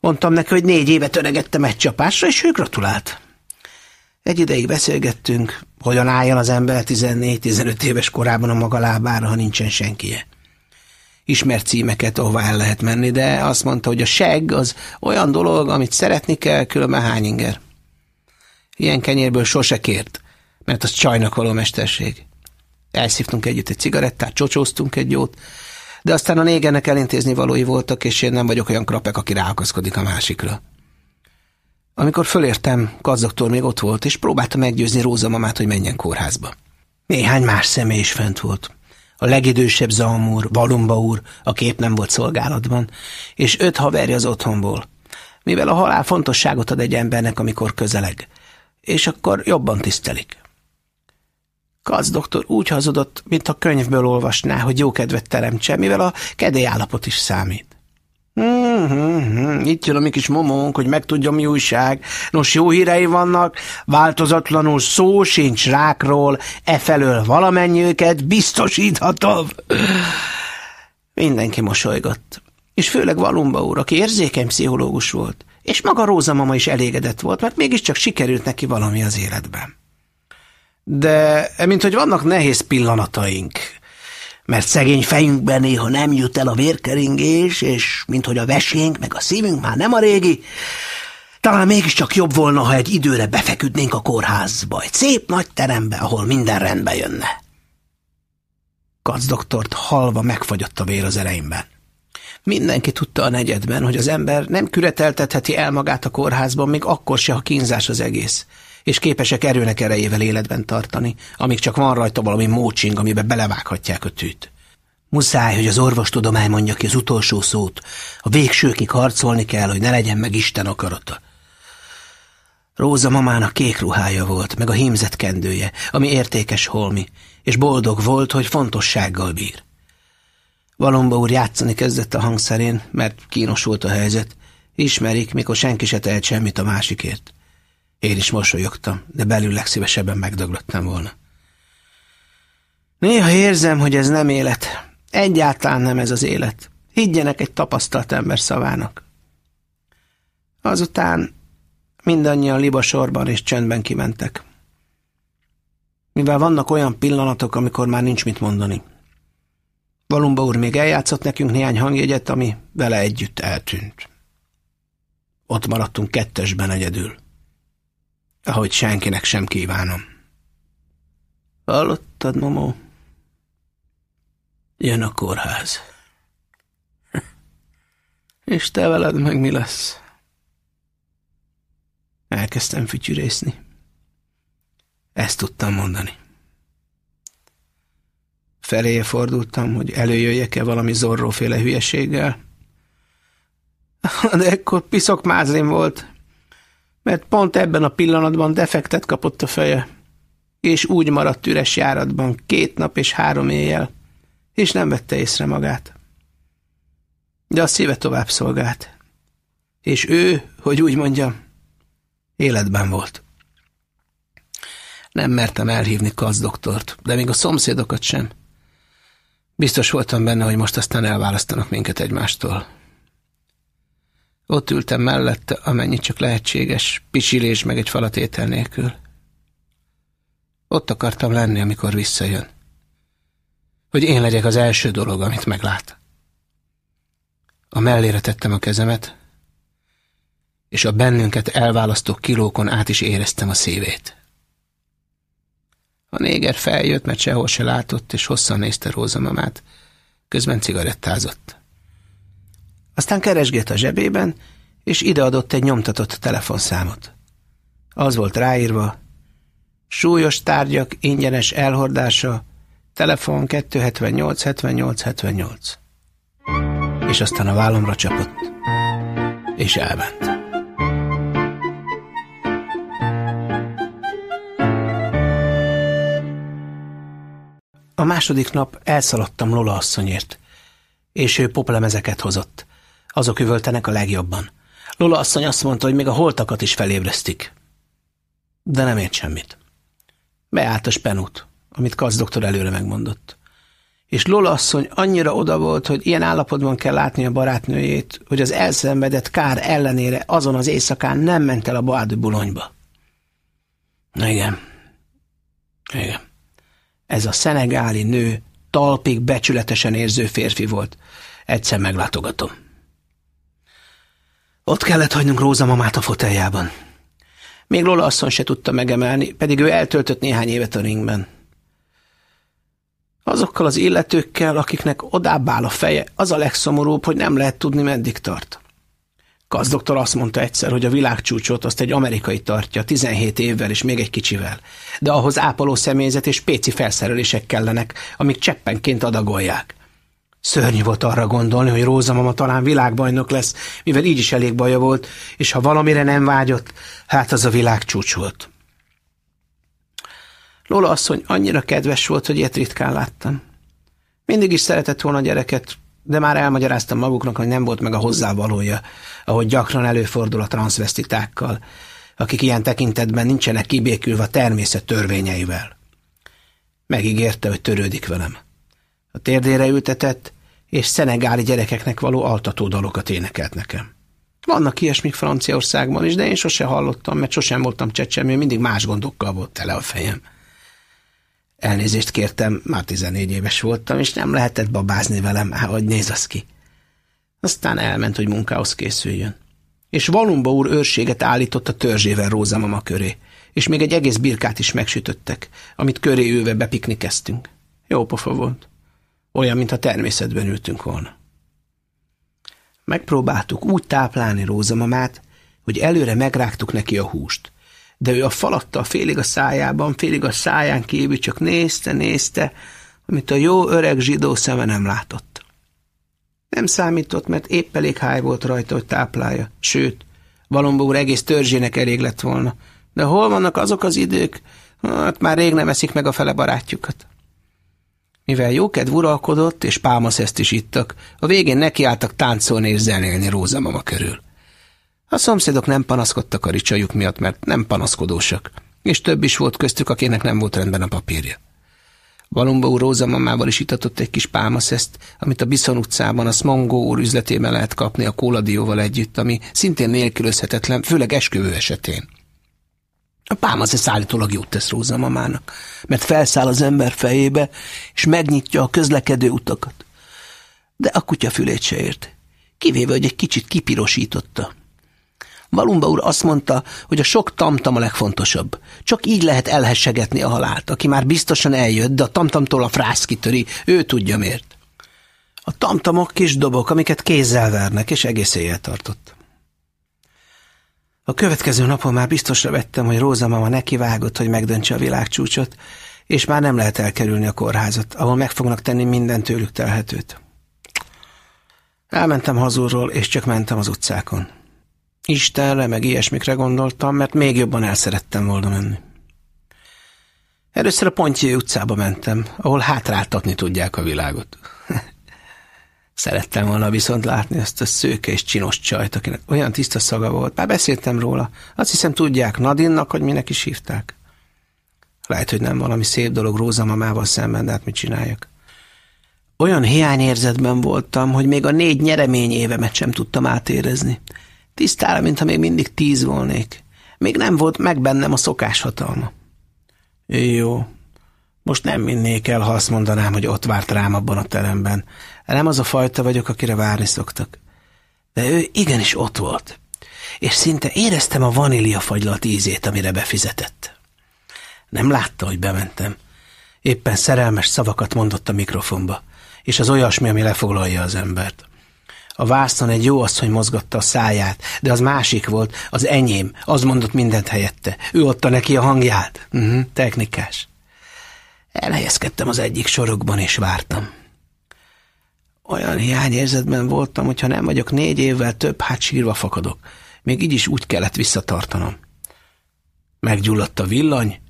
Mondtam neki, hogy négy évet öregettem egy csapásra, és ő gratulált. Egy ideig beszélgettünk, hogyan álljon az ember 14-15 éves korában a maga lábára, ha nincsen senkije. Ismert címeket, ahová el lehet menni, de azt mondta, hogy a seg az olyan dolog, amit szeretni kell, különben hány inger. Ilyen kenyérből sose kért, mert az csajnak való mesterség. Elszívtunk együtt egy cigarettát, csocsóztunk egy jót, De aztán a négernek elintézni valói voltak, és én nem vagyok olyan krapek, aki ráakaszkodik a másikra. Amikor fölértem, kazdoktor még ott volt, és próbálta meggyőzni Róza mamát, hogy menjen kórházba. Néhány más személy is fent volt. A legidősebb Zalmúr, Valumba úr, a kép nem volt szolgálatban, és öt haverja az otthonból. Mivel a halál fontosságot ad egy embernek, amikor közeleg, és akkor jobban tisztelik. Kac doktor úgy hazudott, mint a könyvből olvasná, hogy jó kedvet teremtse, mivel a kedély állapot is számít. Hmm, itt jön a mi kis momónk, hogy megtudja, mi újság. Nos, jó hírei vannak, változatlanul szó sincs rákról, e felől valamennyi őket biztosíthatom. Mindenki mosolygott. És főleg Valumba úr, aki érzékeny pszichológus volt. És maga Róza mama is elégedett volt, mert mégiscsak sikerült neki valami az életben. De, mint hogy vannak nehéz pillanataink, mert szegény fejünkben néha nem jut el a vérkeringés, és minthogy a vesénk meg a szívünk már nem a régi, talán mégiscsak jobb volna, ha egy időre befeküdnénk a kórházba, egy szép nagy terembe, ahol minden rendbe jönne. Kac doktort halva megfagyott a vér az ereimben. Mindenki tudta a negyedben, hogy az ember nem küreteltetheti el magát a kórházban, még akkor se, ha kínzás az egész és képesek erőnek erejével életben tartani, amíg csak van rajta valami mócsing, amiben belevághatják a tűt. Muszáj, hogy az orvostudomány mondja ki az utolsó szót. A végsőkig harcolni kell, hogy ne legyen meg Isten akarata. Róza mamának kék ruhája volt, meg a hímzett kendője, ami értékes holmi, és boldog volt, hogy fontossággal bír. Valomba úr játszani kezdett a hangszerén, mert kínos volt a helyzet. Ismerik, mikor senki se tehet semmit a másikért. Én is mosolyogtam, de belül legszívesebben megdöglöttem volna. Néha érzem, hogy ez nem élet. Egyáltalán nem ez az élet. Higgyenek egy tapasztalt ember szavának. Azután mindannyian libasorban és csöndben kimentek. Mivel vannak olyan pillanatok, amikor már nincs mit mondani. Valumba úr még eljátszott nekünk néhány hangjegyet, ami vele együtt eltűnt. Ott maradtunk kettesben egyedül ahogy senkinek sem kívánom. Hallottad, Momó? Jön a kórház. És te veled meg mi lesz? Elkezdtem fütyűrészni. Ezt tudtam mondani. Feléje fordultam, hogy előjöjjek-e valami zorróféle hülyeséggel. De ekkor piszok mázlim volt mert pont ebben a pillanatban defektet kapott a feje, és úgy maradt üres járatban két nap és három éjjel, és nem vette észre magát. De a szíve tovább szolgált, és ő, hogy úgy mondjam, életben volt. Nem mertem elhívni doktort, de még a szomszédokat sem. Biztos voltam benne, hogy most aztán elválasztanak minket egymástól. Ott ültem mellette, amennyi csak lehetséges, pisilés meg egy falatétel nélkül. Ott akartam lenni, amikor visszajön. Hogy én legyek az első dolog, amit meglát. A mellére tettem a kezemet, és a bennünket elválasztó kilókon át is éreztem a szívét. A néger feljött, mert sehol se látott, és hosszan nézte Róza mamát, közben cigarettázott. Aztán keresgélt a zsebében, és ideadott egy nyomtatott telefonszámot. Az volt ráírva, súlyos tárgyak ingyenes elhordása, telefon 278 78 78. És aztán a vállomra csapott, és elment. A második nap elszaladtam Lola asszonyért, és ő poplemezeket hozott. Azok üvöltenek a legjobban. Lola asszony azt mondta, hogy még a holtakat is felébresztik. De nem ért semmit. Beállt a spenút, amit Kasz doktor előre megmondott. És Lola asszony annyira oda volt, hogy ilyen állapotban kell látni a barátnőjét, hogy az elszenvedett kár ellenére azon az éjszakán nem ment el a Boádő bulonyba. Igen. Igen. Ez a szenegáli nő talpig becsületesen érző férfi volt. Egyszer meglátogatom. Ott kellett hagynunk Róza mamát a foteljában. Még Lola asszony se tudta megemelni, pedig ő eltöltött néhány évet a ringben. Azokkal az illetőkkel, akiknek odább áll a feje, az a legszomorúbb, hogy nem lehet tudni, meddig tart. Kazdoktor azt mondta egyszer, hogy a világcsúcsot azt egy amerikai tartja, 17 évvel és még egy kicsivel. De ahhoz ápoló személyzet és péci felszerelések kellenek, amik cseppenként adagolják. Szörnyű volt arra gondolni, hogy Róza mama talán világbajnok lesz, mivel így is elég baja volt, és ha valamire nem vágyott, hát az a világcsúcs volt. Lola asszony annyira kedves volt, hogy ilyet ritkán láttam. Mindig is szeretett volna gyereket, de már elmagyaráztam maguknak, hogy nem volt meg a hozzávalója, ahogy gyakran előfordul a transzvestitákkal, akik ilyen tekintetben nincsenek kibékülve a természet törvényeivel. Megígérte, hogy törődik velem. A térdére ültetett, és szenegáli gyerekeknek való altató énekelt nekem. Vannak ilyesmik Franciaországban is, de én sose hallottam, mert sosem voltam csecsemő, mindig más gondokkal volt tele a fejem. Elnézést kértem, már 14 éves voltam, és nem lehetett babázni velem, hogy néz az ki. Aztán elment, hogy munkához készüljön. És Valumba úr őrséget állított a törzsével Róza mama köré, és még egy egész birkát is megsütöttek, amit köré ülve bepiknikeztünk. Jó pofa volt. Olyan, mintha természetben ültünk volna. Megpróbáltuk úgy táplálni Rózamamát, hogy előre megrágtuk neki a húst, de ő a falatta félig a szájában, félig a száján kívül csak nézte, nézte, amit a jó öreg zsidó szeme nem látott. Nem számított, mert épp elég háj volt rajta, hogy táplálja. Sőt, Valomba úr egész törzsének elég lett volna. De hol vannak azok az idők? Hát már rég nem eszik meg a fele barátjukat. Mivel jókedv uralkodott, és pálmaszeszt is ittak, a végén nekiálltak táncolni és zenélni Róza mama körül. A szomszédok nem panaszkodtak a ricsajuk miatt, mert nem panaszkodósak, és több is volt köztük, akinek nem volt rendben a papírja. Valumba úr Róza mamával is itatott egy kis pálmaszeszt, amit a Biszon utcában a Smongó úr üzletében lehet kapni a kóladióval együtt, ami szintén nélkülözhetetlen, főleg esküvő esetén. A pálmaszesz állítólag jót tesz Róza mamának, mert felszáll az ember fejébe, és megnyitja a közlekedő utakat. De a kutya fülét se ért, kivéve, hogy egy kicsit kipirosította. Valumba úr azt mondta, hogy a sok tamtam a legfontosabb. Csak így lehet elhessegetni a halált, aki már biztosan eljött, de a tamtamtól a frász kitöri, ő tudja miért. A tamtamok kis dobok, amiket kézzel vernek, és egész éjjel tartott. A következő napon már biztosra vettem, hogy Róza mama nekivágott, hogy megdöntse a világcsúcsot, és már nem lehet elkerülni a kórházat, ahol meg fognak tenni minden tőlük telhetőt. Elmentem hazulról, és csak mentem az utcákon. Istenre, meg ilyesmikre gondoltam, mert még jobban el szerettem volna menni. Először a Pontjé utcába mentem, ahol hátráltatni tudják a világot. Szerettem volna viszont látni ezt a szőke és csinos csajt, akinek olyan tiszta szaga volt. Már beszéltem róla. Azt hiszem tudják Nadinnak, hogy minek is hívták. Lehet, hogy nem valami szép dolog Róza mamával szemben, de hát mit csináljak? Olyan hiányérzetben voltam, hogy még a négy nyeremény évemet sem tudtam átérezni. Tisztára, mintha még mindig tíz volnék. Még nem volt meg bennem a szokás hatalma. Jó, most nem minnék el, ha azt mondanám, hogy ott várt rám abban a teremben. Nem az a fajta vagyok, akire várni szoktak. De ő igenis ott volt. És szinte éreztem a vanília fagylat ízét, amire befizetett. Nem látta, hogy bementem. Éppen szerelmes szavakat mondott a mikrofonba, és az olyasmi, ami lefoglalja az embert. A vászon egy jó asszony mozgatta a száját, de az másik volt, az enyém, az mondott mindent helyette. Ő adta neki a hangját. Uh-huh, technikás. Elhelyezkedtem az egyik sorokban, és vártam. Olyan hiányérzetben voltam, hogyha nem vagyok négy évvel több, hát sírva fakadok. Még így is úgy kellett visszatartanom. Meggyulladt a villany,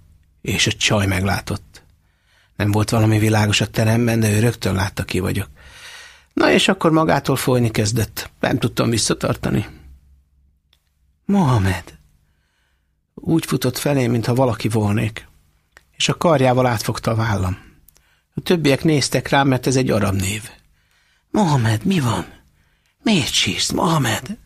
és a csaj meglátott. Nem volt valami világos a teremben, de ő rögtön látta, ki vagyok. Na és akkor magától folyni kezdett. Nem tudtam visszatartani. Mohamed. Úgy futott felé, mintha valaki volnék, és a karjával átfogta a vállam. A többiek néztek rám, mert ez egy arab név. Mohamed, mi van? Miért sírsz, Mohamed?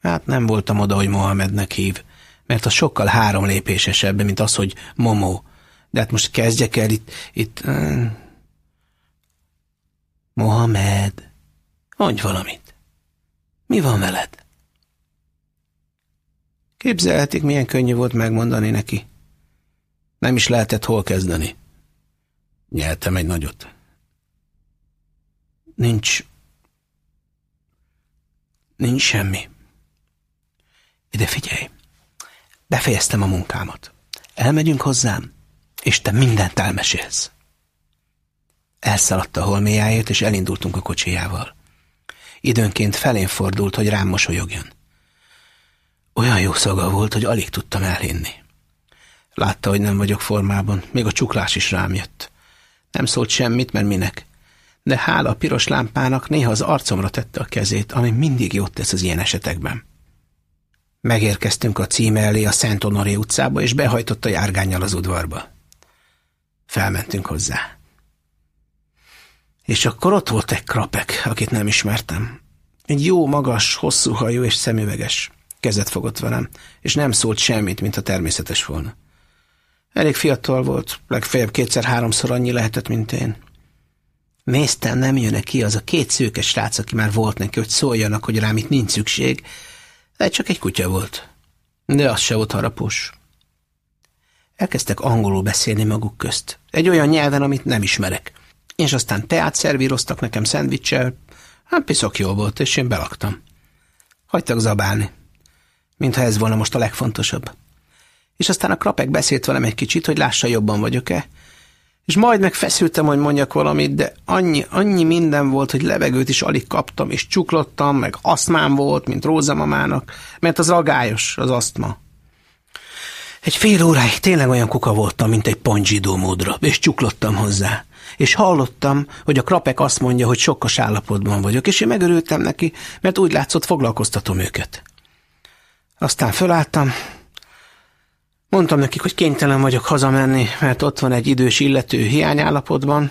Hát nem voltam oda, hogy Mohamednek hív, mert az sokkal három lépésesebb, mint az, hogy Momo. De hát most kezdjek el itt, itt... Mohamed, mondj valamit. Mi van veled? Képzelhetik, milyen könnyű volt megmondani neki. Nem is lehetett hol kezdeni. Nyeltem egy nagyot. Nincs... Nincs semmi. Ide figyelj. Befejeztem a munkámat. Elmegyünk hozzám, és te mindent elmesélsz. Elszaladt a holméjáért, és elindultunk a kocsijával. Időnként felén fordult, hogy rám mosolyogjon. Olyan jó szaga volt, hogy alig tudtam elhinni. Látta, hogy nem vagyok formában, még a csuklás is rám jött. Nem szólt semmit, mert minek. De hála a piros lámpának néha az arcomra tette a kezét, ami mindig jót tesz az ilyen esetekben. Megérkeztünk a címe elé a Szent Honoré utcába, és behajtott a járgányjal az udvarba. Felmentünk hozzá. És akkor ott volt egy krapek, akit nem ismertem. Egy jó, magas, hosszú hajú és szemüveges. Kezet fogott velem, és nem szólt semmit, mint a természetes volna. Elég fiatal volt, legfeljebb kétszer-háromszor annyi lehetett, mint én. Néztem, nem jön ki az a két szőkes srác, aki már volt neki, hogy szóljanak, hogy rám itt nincs szükség, de csak egy kutya volt. De az se volt harapós. Elkezdtek angolul beszélni maguk közt. Egy olyan nyelven, amit nem ismerek. És aztán teát szervíroztak nekem szendvicsel. Hát piszok jó volt, és én belaktam. Hagytak zabálni. Mintha ez volna most a legfontosabb. És aztán a krapek beszélt velem egy kicsit, hogy lássa jobban vagyok-e. És majd megfeszültem, hogy mondjak valamit, de annyi, annyi minden volt, hogy levegőt is alig kaptam, és csuklottam, meg asztmám volt, mint rózamamának, mert az ragályos, az asztma. Egy fél óráig tényleg olyan kuka voltam, mint egy pondzsidó módra, és csuklottam hozzá. És hallottam, hogy a krapek azt mondja, hogy sokkos állapotban vagyok, és én megörültem neki, mert úgy látszott, foglalkoztatom őket. Aztán fölálltam, mondtam nekik, hogy kénytelen vagyok hazamenni, mert ott van egy idős illető hiányállapotban,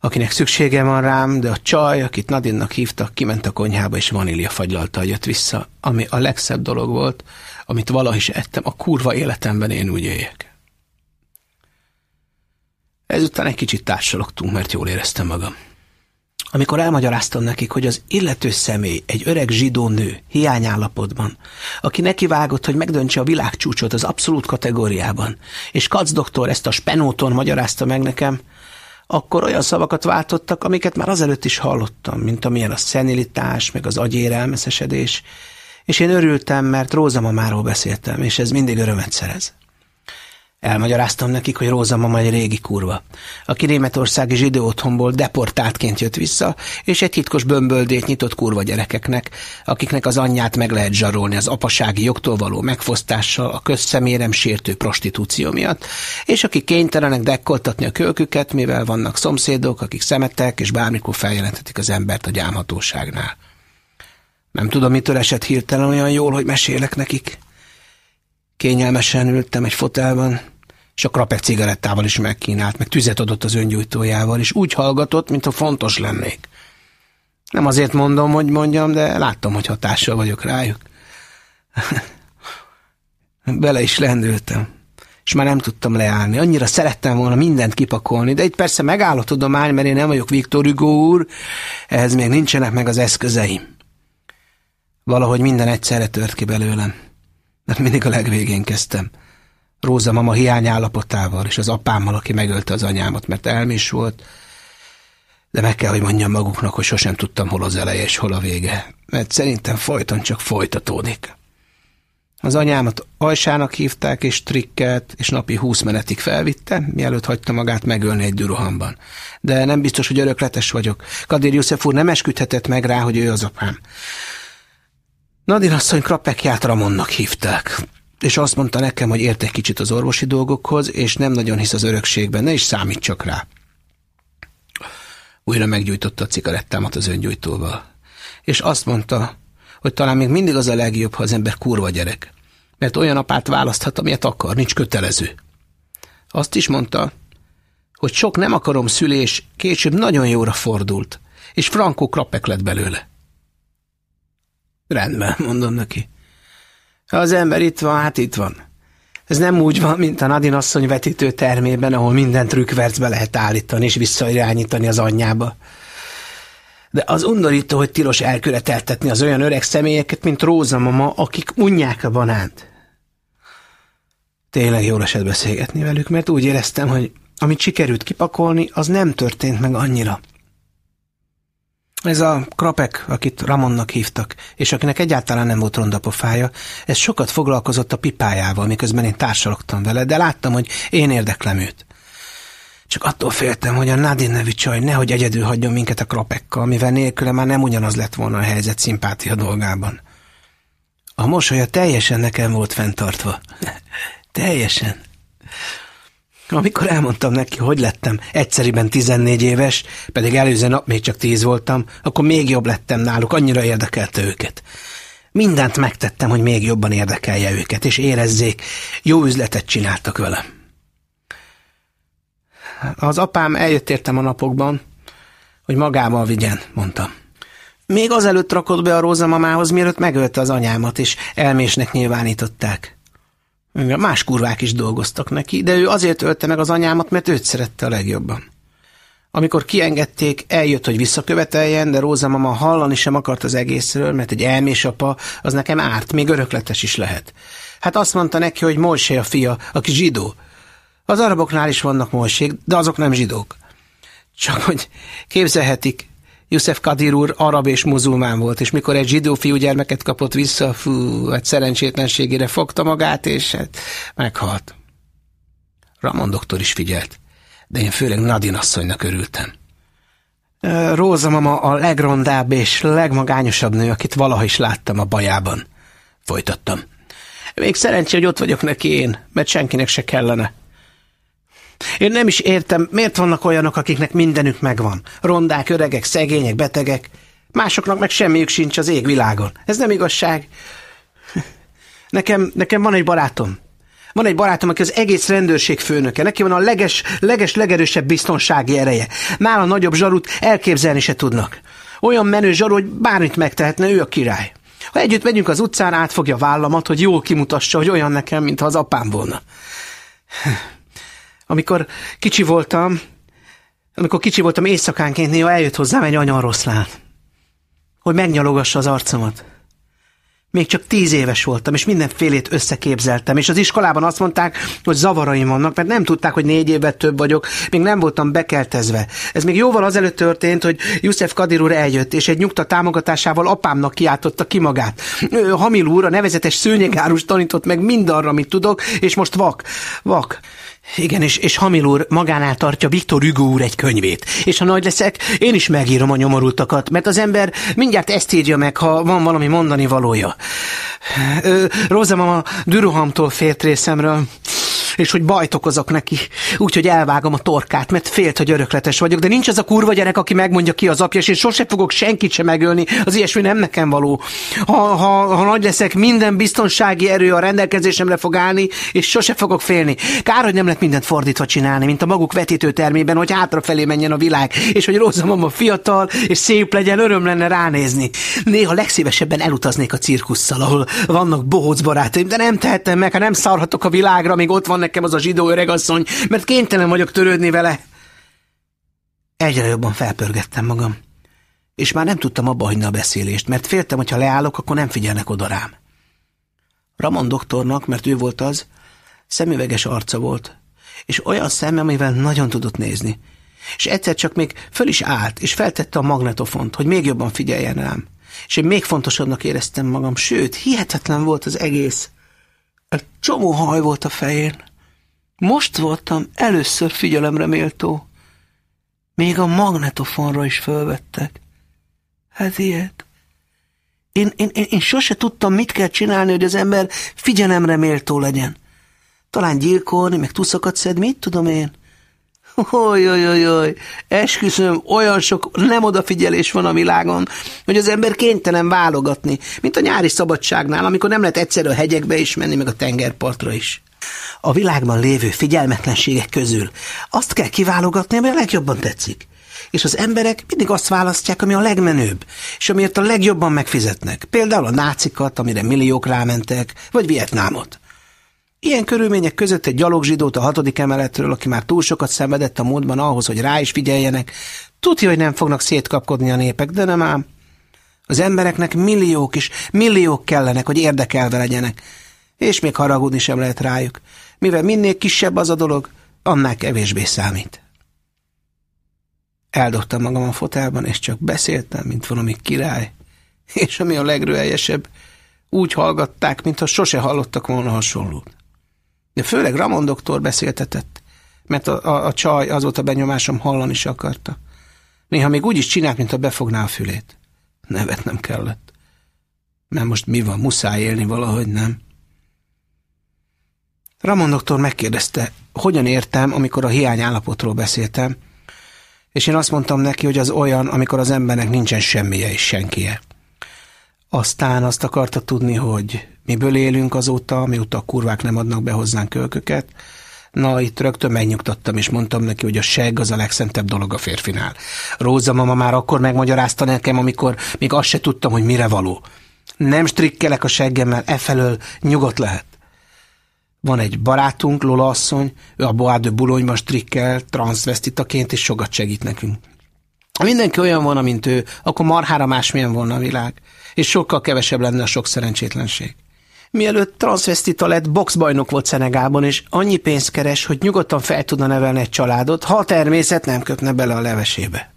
akinek szüksége van rám, de a csaj, akit Nadinnak hívtak, kiment a konyhába, és vaníliafagylalt jött vissza, ami a legszebb dolog volt, amit valahogy is ettem, a kurva életemben én úgy éljek. Ezután egy kicsit társalogtunk, mert jól éreztem magam. Amikor elmagyaráztam nekik, hogy az illető személy egy öreg zsidó nő hiányállapotban, aki nekivágott, hogy megdöntse a világcsúcsot az abszolút kategóriában, és Kac doktor ezt a spenóton magyarázta meg nekem, akkor olyan szavakat váltottak, amiket már azelőtt is hallottam, mint amilyen a szenilitás, meg az agyérelmeszesedés, és én örültem, mert Róza mamáról beszéltem, és ez mindig örömet szerez. Elmagyaráztam nekik, hogy Róza mama egy régi kurva, aki németországi zsidó otthonból deportáltként jött vissza, és egy titkos bömböldét nyitott kurva gyerekeknek, akiknek az anyját meg lehet zsarolni az apasági jogtól való megfosztással a közszemérem sértő prostitúció miatt, és akik kénytelenek dekkoltatni a kölküket, mivel vannak szomszédok, akik szemetek, és bármikor feljelenthetik az embert a gyámhatóságnál. Nem tudom, mitől esett hirtelen olyan jól, hogy mesélek nekik. Kényelmesen ültem egy fotelban, és a krapek cigarettával is megkínált, meg tüzet adott az öngyújtójával, és úgy hallgatott, mintha fontos lennék. Nem azért mondom, hogy mondjam, de láttam, hogy hatással vagyok rájuk. Bele is lendültem, és már nem tudtam leállni. Annyira szerettem volna mindent kipakolni, de itt persze megáll a tudomány, mert én nem vagyok Viktor Hugo úr, ehhez még nincsenek meg az eszközeim. Valahogy minden egyszerre tört ki belőlem, mert mindig a legvégén kezdtem. Róza mama hiányállapotával, és az apámmal, aki megölte az anyámat, mert elmés volt, de meg kell, hogy mondjam maguknak, hogy sosem tudtam, hol az eleje és hol a vége, mert szerintem folyton csak folytatódik. Az anyámat Ajsának hívták, és trikket, és napi húsz menetig felvitte, mielőtt hagyta magát megölni egy dürohamban. De nem biztos, hogy örökletes vagyok. Kadir József úr nem esküdhetett meg rá, hogy ő az apám. Nadin asszony Krapekját Ramonnak hívták, és azt mondta nekem, hogy ért egy kicsit az orvosi dolgokhoz, és nem nagyon hisz az örökségben, ne is számítsak rá. Újra meggyújtotta a cigarettámat az öngyújtóval. És azt mondta, hogy talán még mindig az a legjobb, ha az ember kurva gyerek. Mert olyan apát választhat, amilyet akar, nincs kötelező. Azt is mondta, hogy sok nem akarom szülés később nagyon jóra fordult, és Frankó krapek lett belőle. Rendben, mondom neki. Ha az ember itt van, hát itt van. Ez nem úgy van, mint a Nadine asszony vetítő termében, ahol minden trükkvercbe lehet állítani és visszairányítani az anyjába. De az undorító, hogy tilos elköreteltetni az olyan öreg személyeket, mint Róza mama, akik unják a banánt. Tényleg jól esett beszélgetni velük, mert úgy éreztem, hogy amit sikerült kipakolni, az nem történt meg annyira. Ez a Krapek, akit Ramonnak hívtak, és akinek egyáltalán nem volt ronda pofája, ez sokat foglalkozott a pipájával, miközben én társalogtam vele, de láttam, hogy én érdeklem őt. Csak attól féltem, hogy a Nadine nevű csaj nehogy egyedül hagyjon minket a Krapekkal, mivel nélküle már nem ugyanaz lett volna a helyzet szimpátia dolgában. A mosolya teljesen nekem volt fenntartva. teljesen. Amikor elmondtam neki, hogy lettem egyszeriben 14 éves, pedig előző nap még csak 10 voltam, akkor még jobb lettem náluk, annyira érdekelte őket. Mindent megtettem, hogy még jobban érdekelje őket, és érezzék, jó üzletet csináltak vele. Az apám eljött értem a napokban, hogy magával vigyen, mondta. Még azelőtt rakott be a rózamamához, mielőtt megölte az anyámat, és elmésnek nyilvánították. Más kurvák is dolgoztak neki, de ő azért ölte meg az anyámat, mert őt szerette a legjobban. Amikor kiengedték, eljött, hogy visszaköveteljen, de Róza mama hallani sem akart az egészről, mert egy elmés apa az nekem árt, még örökletes is lehet. Hát azt mondta neki, hogy Moshe a fia, aki zsidó. Az araboknál is vannak Mossék, de azok nem zsidók. Csak hogy képzelhetik, Yusuf Kadir úr arab és muzulmán volt, és mikor egy zsidó fiúgyermeket kapott vissza, fú, egy szerencsétlenségére fogta magát, és hát meghalt. Ramon doktor is figyelt, de én főleg Nadine asszonynak örültem. Róza mama a legrondább és legmagányosabb nő, akit valaha is láttam a bajában. Folytattam. Még szerencsé, hogy ott vagyok neki én, mert senkinek se kellene. Én nem is értem, miért vannak olyanok, akiknek mindenük megvan. Rondák, öregek, szegények, betegek. Másoknak meg semmiük sincs az égvilágon. Ez nem igazság. Nekem, nekem van egy barátom. Van egy barátom, aki az egész rendőrség főnöke. Neki van a leges, leges, legerősebb biztonsági ereje. Nála nagyobb zsarut elképzelni se tudnak. Olyan menő zsaru, hogy bármit megtehetne, ő a király. Ha együtt megyünk az utcán, átfogja vállamat, hogy jól kimutassa, hogy olyan nekem, mintha az apám volna. Amikor kicsi voltam, amikor kicsi voltam éjszakánként, néha eljött hozzám egy anyarroszlán, hogy megnyalogassa az arcomat. Még csak tíz éves voltam, és mindenfélét összeképzeltem, és az iskolában azt mondták, hogy zavaraim vannak, mert nem tudták, hogy négy évet több vagyok, még nem voltam bekeltezve. Ez még jóval azelőtt történt, hogy Yusuf Kadir úr eljött, és egy nyugta támogatásával apámnak kiáltotta ki magát. Hamil úr, a nevezetes szőnyegárus tanított meg mindarra, amit tudok, és most vak, vak. Igen, és, és Hamil úr magánál tartja Viktor Hugo úr egy könyvét. És ha nagy leszek, én is megírom a nyomorultakat, mert az ember mindjárt ezt írja meg, ha van valami mondani valója. Róza mama Düruhamtól fért részemről és hogy bajt okozok neki, úgyhogy elvágom a torkát, mert félt, hogy örökletes vagyok, de nincs az a kurva gyerek, aki megmondja ki az apja, és én sose fogok senkit sem megölni, az ilyesmi nem nekem való. Ha, ha, ha nagy leszek, minden biztonsági erő a rendelkezésemre fog állni, és sose fogok félni. Kár, hogy nem lehet mindent fordítva csinálni, mint a maguk vetítőtermében, hogy hátrafelé menjen a világ, és hogy mama fiatal, és szép legyen, öröm lenne ránézni. Néha legszívesebben elutaznék a cirkusszal, ahol vannak bohóc barátaim, de nem tehetem meg, ha nem szarhatok a világra, még ott van nekem az a zsidó öregasszony, mert kénytelen vagyok törődni vele. Egyre jobban felpörgettem magam, és már nem tudtam abba hagyni a beszélést, mert féltem, hogy ha leállok, akkor nem figyelnek oda rám. Ramon doktornak, mert ő volt az, szemüveges arca volt, és olyan szeme, amivel nagyon tudott nézni. És egyszer csak még föl is állt, és feltette a magnetofont, hogy még jobban figyeljen rám. És én még fontosabbnak éreztem magam, sőt, hihetetlen volt az egész. Egy csomó haj volt a fején. Most voltam először figyelemre méltó. Még a magnetofonra is fölvettek. Hát ilyet. Én, én, én, én sose tudtam, mit kell csinálni, hogy az ember figyelemre méltó legyen. Talán gyilkolni, meg tuszokat szedni, mit tudom én. Ojojojoj, esküszöm, olyan sok nem odafigyelés van a világon, hogy az ember kénytelen válogatni, mint a nyári szabadságnál, amikor nem lehet egyszerű a hegyekbe is menni, meg a tengerpartra is a világban lévő figyelmetlenségek közül azt kell kiválogatni, ami a legjobban tetszik. És az emberek mindig azt választják, ami a legmenőbb, és amiért a legjobban megfizetnek. Például a nácikat, amire milliók rámentek, vagy Vietnámot. Ilyen körülmények között egy gyalogzsidót a hatodik emeletről, aki már túl sokat szenvedett a módban ahhoz, hogy rá is figyeljenek, tudja, hogy nem fognak szétkapkodni a népek, de nem ám. Az embereknek milliók is, milliók kellenek, hogy érdekelve legyenek, és még haragudni sem lehet rájuk. Mivel minél kisebb az a dolog, annál kevésbé számít. Eldobtam magam a fotelban, és csak beszéltem, mint valami király. És ami a legrőelyesebb, úgy hallgatták, mintha sose hallottak volna hasonlót. De főleg Ramon doktor beszéltetett, mert a, a, a csaj azóta benyomásom hallani is akarta. Néha még úgy is csinált, mintha befogná a fülét. Nevet nem kellett. Mert most mi van, muszáj élni valahogy, nem? Ramon doktor megkérdezte, hogyan értem, amikor a hiányállapotról beszéltem, és én azt mondtam neki, hogy az olyan, amikor az embernek nincsen semmije és senkie. Aztán azt akarta tudni, hogy miből élünk azóta, mióta a kurvák nem adnak be hozzánk kölköket. Na, itt rögtön megnyugtattam, és mondtam neki, hogy a seg az a legszentebb dolog a férfinál. Róza mama már akkor megmagyarázta nekem, amikor még azt se tudtam, hogy mire való. Nem strikkelek a seggemmel, efelől nyugodt lehet. Van egy barátunk, Lola asszony, ő a Bois de Boulogne-ban strikkel, transvestitaként, és sokat segít nekünk. Ha mindenki olyan volna, mint ő, akkor marhára másmilyen volna a világ, és sokkal kevesebb lenne a sok szerencsétlenség. Mielőtt transvestita lett, boxbajnok volt Szenegában, és annyi pénzt keres, hogy nyugodtan fel tudna nevelni egy családot, ha a természet nem kötne bele a levesébe.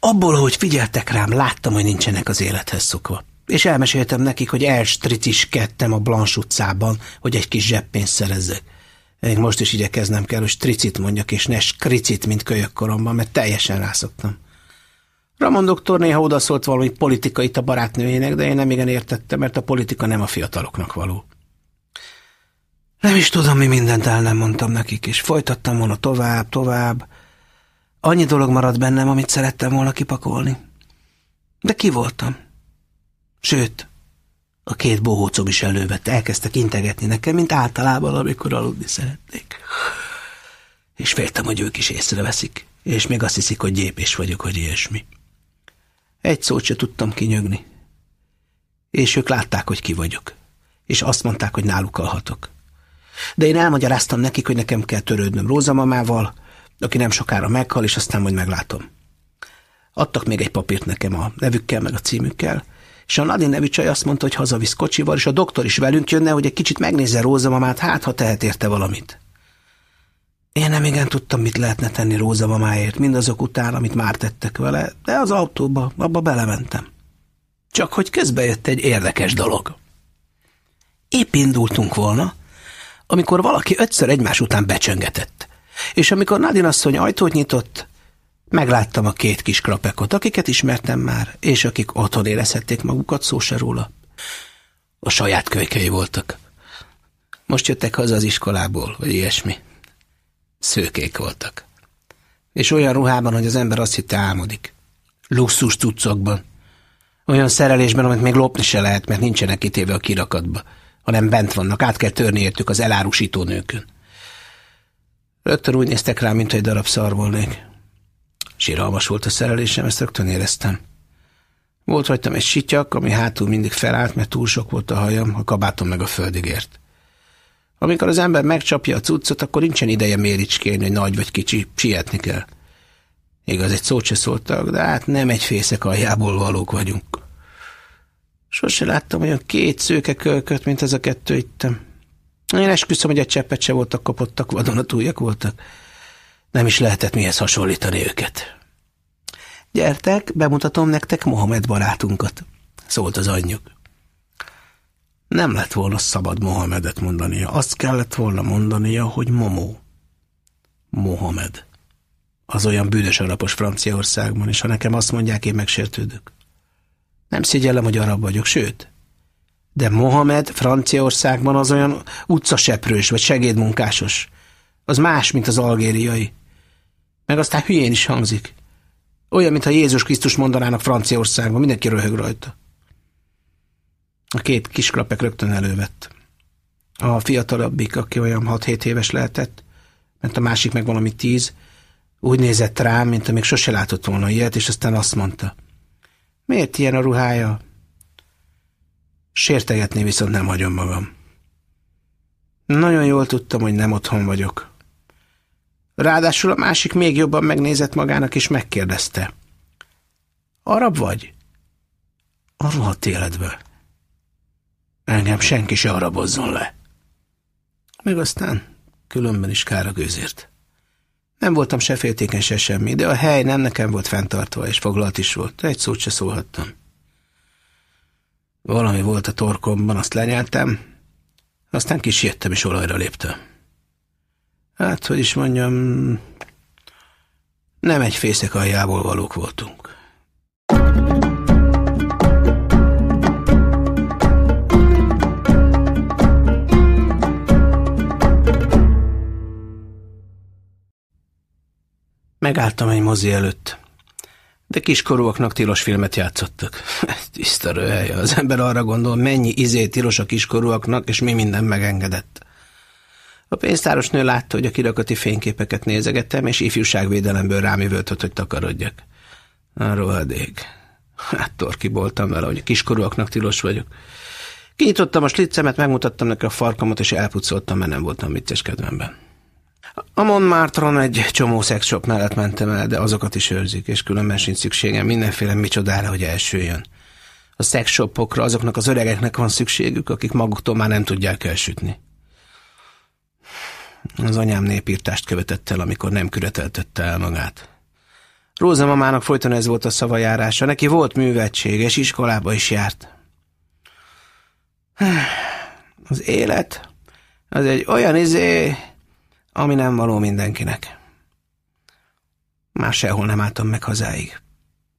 Abból, hogy figyeltek rám, láttam, hogy nincsenek az élethez szokva és elmeséltem nekik, hogy elstriciskedtem a Blanche utcában, hogy egy kis zseppénzt szerezzek. Még most is igyekeznem kell, hogy stricit mondjak, és ne skricit, mint kölyök koromban, mert teljesen rászoktam. Ramon doktor néha odaszólt valami politikait a barátnőjének, de én nem igen értettem, mert a politika nem a fiataloknak való. Nem is tudom, mi mindent el nem mondtam nekik, és folytattam volna tovább, tovább. Annyi dolog maradt bennem, amit szerettem volna kipakolni. De ki voltam? Sőt, a két bohócom is elővette, elkezdtek integetni nekem, mint általában, amikor aludni szeretnék. És féltem, hogy ők is észreveszik, és még azt hiszik, hogy gyépés vagyok, hogy ilyesmi. Egy szót se tudtam kinyögni. És ők látták, hogy ki vagyok. És azt mondták, hogy náluk alhatok. De én elmagyaráztam nekik, hogy nekem kell törődnöm Rózamamával, aki nem sokára meghal, és aztán majd meglátom. Adtak még egy papírt nekem a nevükkel, meg a címükkel, és a Nadine nevű csaj azt mondta, hogy hazavisz kocsival, és a doktor is velünk jönne, hogy egy kicsit megnézze Róza mamát, hát ha tehet érte valamit. Én nem igen tudtam, mit lehetne tenni Róza mamáért, mindazok után, amit már tettek vele, de az autóba, abba belementem. Csak hogy közbe jött egy érdekes dolog. Épp indultunk volna, amikor valaki ötször egymás után becsöngetett. És amikor Nadine asszony ajtót nyitott, Megláttam a két kis krapekot, akiket ismertem már, és akik otthon érezhették magukat, szó se róla. A saját kölykei voltak. Most jöttek haza az iskolából, vagy ilyesmi. Szőkék voltak. És olyan ruhában, hogy az ember azt hitte álmodik. Luxus cuccokban. Olyan szerelésben, amit még lopni se lehet, mert nincsenek kitéve a kirakatba, hanem bent vannak, át kell törni értük az elárusító nőkön. Rögtön úgy néztek rám, mint egy darab szar volnék. Síralmas volt a szerelésem, ezt rögtön éreztem. Volt rajtam egy sityak, ami hátul mindig felállt, mert túl sok volt a hajam, a kabátom meg a földig ért. Amikor az ember megcsapja a cuccot, akkor nincsen ideje méricskélni, hogy nagy vagy kicsi, sietni kell. Igaz, egy szót se szóltak, de hát nem egy fészek aljából valók vagyunk. Sose láttam olyan két szőke kölköt, mint ez a kettő ittem. Én esküszöm, hogy egy cseppet se voltak kapottak, vadonatújak voltak. Nem is lehetett mihez hasonlítani őket. Gyertek, bemutatom nektek Mohamed barátunkat, szólt az anyjuk. Nem lett volna szabad Mohamedet mondania, azt kellett volna mondania, hogy Momó. Mohamed. Az olyan bűnös arapos Franciaországban, és ha nekem azt mondják, én megsértődök. Nem szégyellem, hogy arab vagyok, sőt. De Mohamed Franciaországban az olyan utcaseprős vagy segédmunkásos. Az más, mint az algériai. Meg aztán hülyén is hangzik. Olyan, mintha Jézus Krisztus mondanának Franciaországban, mindenki röhög rajta. A két kisklapek rögtön elővett. A fiatalabbik, aki olyan 6-7 éves lehetett, mert a másik meg valami tíz, úgy nézett rám, mint amíg sose látott volna ilyet, és aztán azt mondta. Miért ilyen a ruhája? Sértegetni viszont nem hagyom magam. Nagyon jól tudtam, hogy nem otthon vagyok. Ráadásul a másik még jobban megnézett magának, és megkérdezte. Arab vagy? A rohadt életből. Engem senki se arabozzon le. Meg aztán különben is kár a gőzért. Nem voltam se féltékeny, se semmi, de a hely nem nekem volt fenntartva, és foglalt is volt. Egy szót se szólhattam. Valami volt a torkomban, azt lenyeltem, aztán kisiettem és olajra léptem. Hát, hogy is mondjam, nem egy fészek aljából valók voltunk. Megálltam egy mozi előtt, de kiskorúaknak tilos filmet játszottak. Tiszta röhelye, az ember arra gondol, mennyi izé tilos a kiskorúaknak, és mi minden megengedett. A pénztáros nő látta, hogy a kirakati fényképeket nézegettem, és ifjúságvédelemből rám üvöltött, hogy takarodjak. A rohadék. Hát torkiboltam vele, hogy a kiskorúaknak tilos vagyok. Kinyitottam a sliccemet, megmutattam neki a farkamot, és elpucoltam, mert nem voltam vicces kedvemben. A Montmartron egy csomó szexshop mellett mentem el, de azokat is őrzik, és különben sincs szükségem mindenféle micsodára, hogy elsőjön. A szexshopokra azoknak az öregeknek van szükségük, akik maguktól már nem tudják elsütni. Az anyám népírtást követett el, amikor nem küreteltette el magát. Róza mamának folyton ez volt a szavajárása. Neki volt művetség, és iskolába is járt. Az élet, az egy olyan izé, ami nem való mindenkinek. Már sehol nem álltam meg hazáig.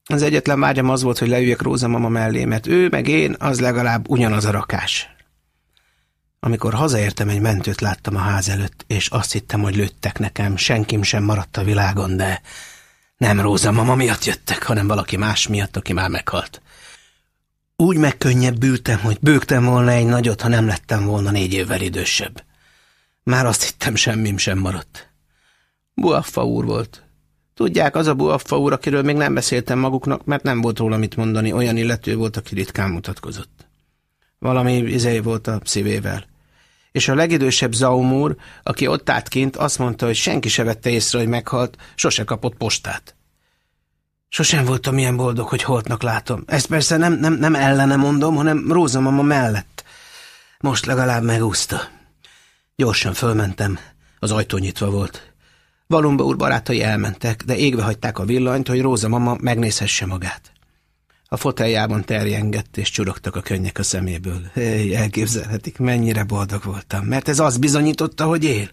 Az egyetlen vágyam az volt, hogy leüljek Róza mama mellé, mert ő meg én az legalább ugyanaz a rakás. Amikor hazaértem, egy mentőt láttam a ház előtt, és azt hittem, hogy lőttek nekem, senkim sem maradt a világon, de nem Róza mama miatt jöttek, hanem valaki más miatt, aki már meghalt. Úgy megkönnyebbültem, hogy bőgtem volna egy nagyot, ha nem lettem volna négy évvel idősebb. Már azt hittem, semmim sem maradt. Buaffa úr volt. Tudják, az a Buaffa úr, akiről még nem beszéltem maguknak, mert nem volt róla mit mondani, olyan illető volt, aki ritkán mutatkozott. Valami izé volt a szívével. És a legidősebb Zaum úr, aki ott állt kint, azt mondta, hogy senki se vette észre, hogy meghalt, sose kapott postát. Sosem voltam ilyen boldog, hogy holtnak látom. Ezt persze nem, nem, nem ellene mondom, hanem Róza mama mellett. Most legalább megúszta. Gyorsan fölmentem. Az ajtó nyitva volt. Valumba úr barátai elmentek, de égve hagyták a villanyt, hogy Róza mama megnézhesse magát. A foteljában terjengett, és csurogtak a könnyek a szeméből. Hé, elképzelhetik, mennyire boldog voltam, mert ez azt bizonyította, hogy él.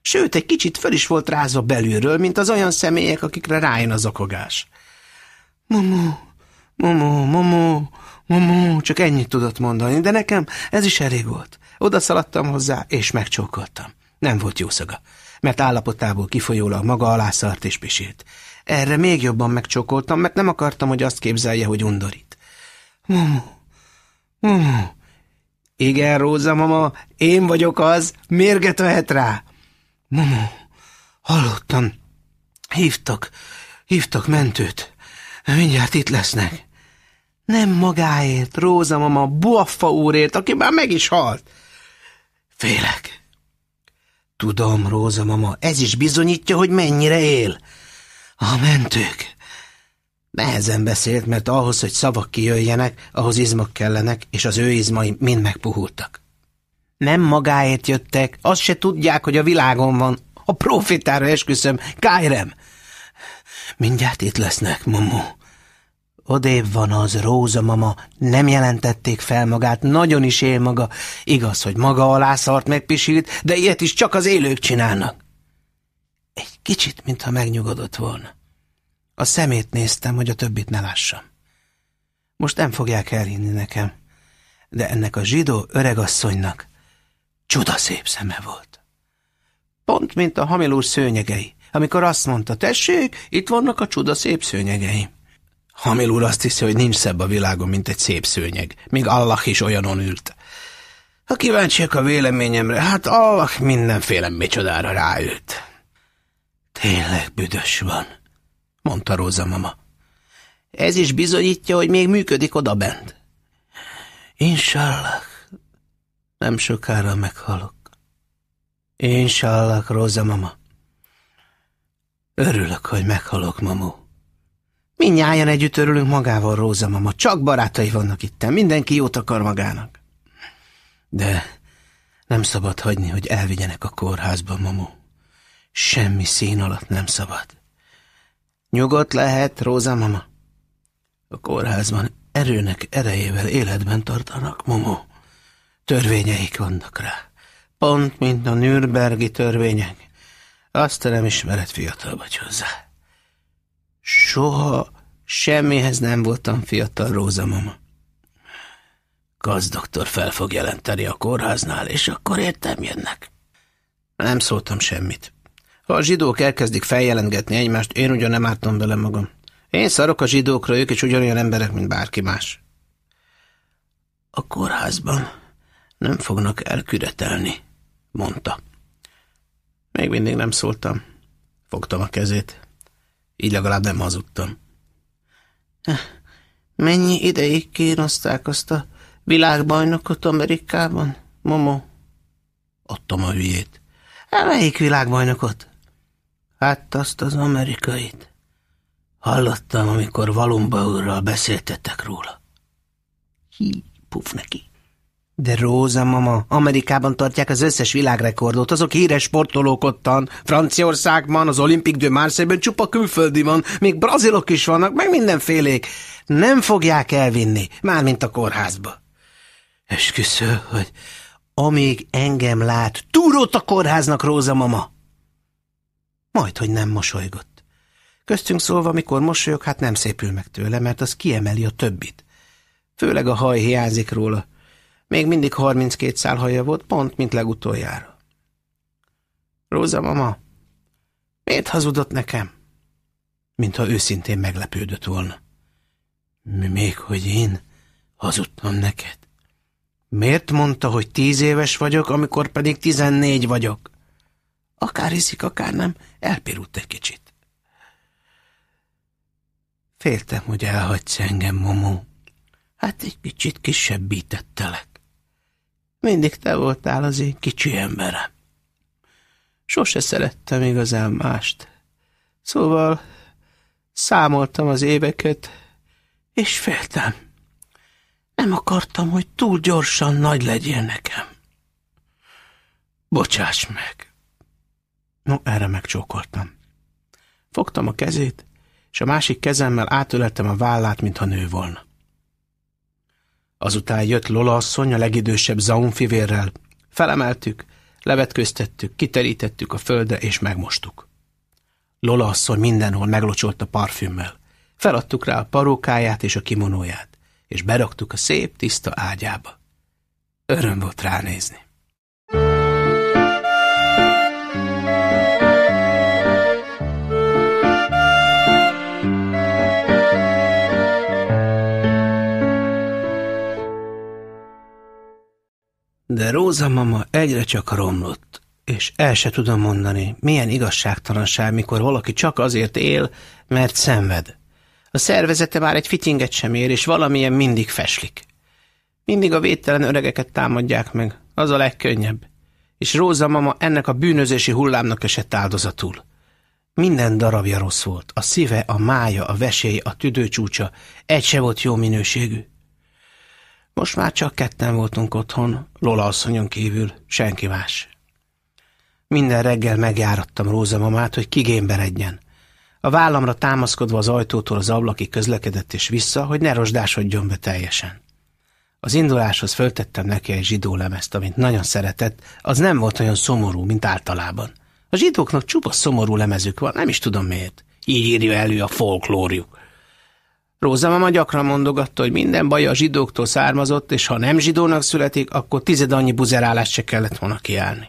Sőt, egy kicsit föl is volt rázva belülről, mint az olyan személyek, akikre rájön az okogás. Momó, momó, momó, momó, csak ennyit tudott mondani, de nekem ez is elég volt. Oda szaladtam hozzá, és megcsókoltam. Nem volt jó szaga, mert állapotából kifolyólag maga alá szart és pisilt. Erre még jobban megcsókoltam, mert nem akartam, hogy azt képzelje, hogy undorít. Momo, Momo. Igen, Róza, mama, én vagyok az, mérget vehet rá. Momo, hallottam. Hívtak, hívtak mentőt. Mindjárt itt lesznek. Nem magáért, Róza mama, Buaffa úrért, aki már meg is halt. Félek. Tudom, Róza mama, ez is bizonyítja, hogy mennyire él. A mentők. Nehezen beszélt, mert ahhoz, hogy szavak kijöjjenek, ahhoz izmok kellenek, és az ő izmai mind megpuhultak. Nem magáért jöttek, azt se tudják, hogy a világon van. A profitára esküszöm, Kárem. Mindjárt itt lesznek, Momo. Odébb van az, Róza mama, nem jelentették fel magát, nagyon is él maga. Igaz, hogy maga alá szart megpisilt, de ilyet is csak az élők csinálnak. Kicsit, mintha megnyugodott volna. A szemét néztem, hogy a többit ne lássam. Most nem fogják elhinni nekem, de ennek a zsidó öregasszonynak csuda szép szeme volt. Pont, mint a hamilúr szőnyegei, amikor azt mondta, tessék, itt vannak a csuda szép szőnyegeim. Hamil úr azt hiszi, hogy nincs szebb a világon, mint egy szép szőnyeg, míg Allah is olyanon ült. Ha kíváncsiak a véleményemre, hát Allah mindenféle micsodára ráült. Tényleg büdös van, mondta Róza mama. Ez is bizonyítja, hogy még működik oda bent. Inshallah, nem sokára meghalok. Inshallah, Róza mama. Örülök, hogy meghalok, mamó. Mindnyájan együtt örülünk magával, Róza mama. Csak barátai vannak itt, mindenki jót akar magának. De Nem szabad hagyni, hogy elvigyenek a kórházba, Momo. Semmi szín alatt nem szabad. Nyugodt lehet, Róza mama. A kórházban erőnek erejével életben tartanak, Momo. Törvényeik vannak rá. Pont, mint a Nürnbergi törvények. Azt te nem ismered, fiatal vagy hozzá. Soha semmihez nem voltam fiatal, Róza mama. Gazdoktor fel fog jelenteni a kórháznál, és akkor értem jönnek. Nem szóltam semmit. Ha a zsidók elkezdik feljelentgetni egymást, én ugyan nem ártom bele magam. Én szarok a zsidókra, ők is ugyanolyan emberek, mint bárki más. A kórházban nem fognak elküretelni, mondta. Még mindig nem szóltam. Fogtam a kezét. Így legalább nem hazudtam. Mennyi ideig kínozták azt a világbajnokot Amerikában, Momo? Adtam a hülyét. Melyik világbajnokot? Hát azt az amerikait. Hallottam, amikor Valumba úrral beszéltettek róla. Hí, puf neki. De Róza mama, Amerikában tartják az összes világrekordot, azok híres sportolók ottan, Franciaországban, az Olympique de Marseille-ben csupa külföldi van, még brazilok is vannak, meg mindenfélék. Nem fogják elvinni, mármint a kórházba. Esküszöl, hogy amíg engem lát, túrót a kórháznak, Róza mama. Majd, hogy nem mosolygott. Köztünk szólva, mikor mosolyog, hát nem szépül meg tőle, mert az kiemeli a többit. Főleg a haj hiányzik róla. Még mindig 32 szál haja volt, pont, mint legutoljára. Róza mama, miért hazudott nekem? Mintha őszintén meglepődött volna. Még hogy én hazudtam neked? Miért mondta, hogy tíz éves vagyok, amikor pedig tizennégy vagyok? Akár hiszik, akár nem, elpirult egy kicsit. Féltem, hogy elhagysz engem, Momó. Hát egy kicsit kisebbítettelek. Mindig te voltál az én kicsi emberem. Sose szerettem igazán mást. Szóval számoltam az éveket, és féltem. Nem akartam, hogy túl gyorsan nagy legyél nekem. Bocsáss meg. No, erre megcsókoltam. Fogtam a kezét, és a másik kezemmel átöleltem a vállát, mintha nő volna. Azután jött Lola asszony a legidősebb zaunfivérrel. Felemeltük, levetköztettük, kiterítettük a földre, és megmostuk. Lola asszony mindenhol meglocsolt a parfümmel. Feladtuk rá a parókáját és a kimonóját, és beraktuk a szép, tiszta ágyába. Öröm volt ránézni. De Róza mama egyre csak romlott, és el se tudom mondani, milyen igazságtalanság, mikor valaki csak azért él, mert szenved. A szervezete már egy fitinget sem ér, és valamilyen mindig feslik. Mindig a védtelen öregeket támadják meg, az a legkönnyebb. És Róza mama ennek a bűnözési hullámnak esett áldozatul. Minden darabja rossz volt, a szíve, a mája, a vesély, a tüdőcsúcsa, egy se volt jó minőségű. Most már csak ketten voltunk otthon, Lola asszonyon kívül, senki más. Minden reggel megjárattam Róza mamát, hogy kigémberedjen. A vállamra támaszkodva az ajtótól az ablakig közlekedett és vissza, hogy ne rozsdásodjon be teljesen. Az induláshoz föltettem neki egy zsidó lemezt, amit nagyon szeretett, az nem volt olyan szomorú, mint általában. A zsidóknak csupa szomorú lemezük van, nem is tudom miért. Így írja elő a folklórjuk. Róza mama gyakran mondogatta, hogy minden baj a zsidóktól származott, és ha nem zsidónak születik, akkor tized annyi buzerálást se kellett volna kiállni.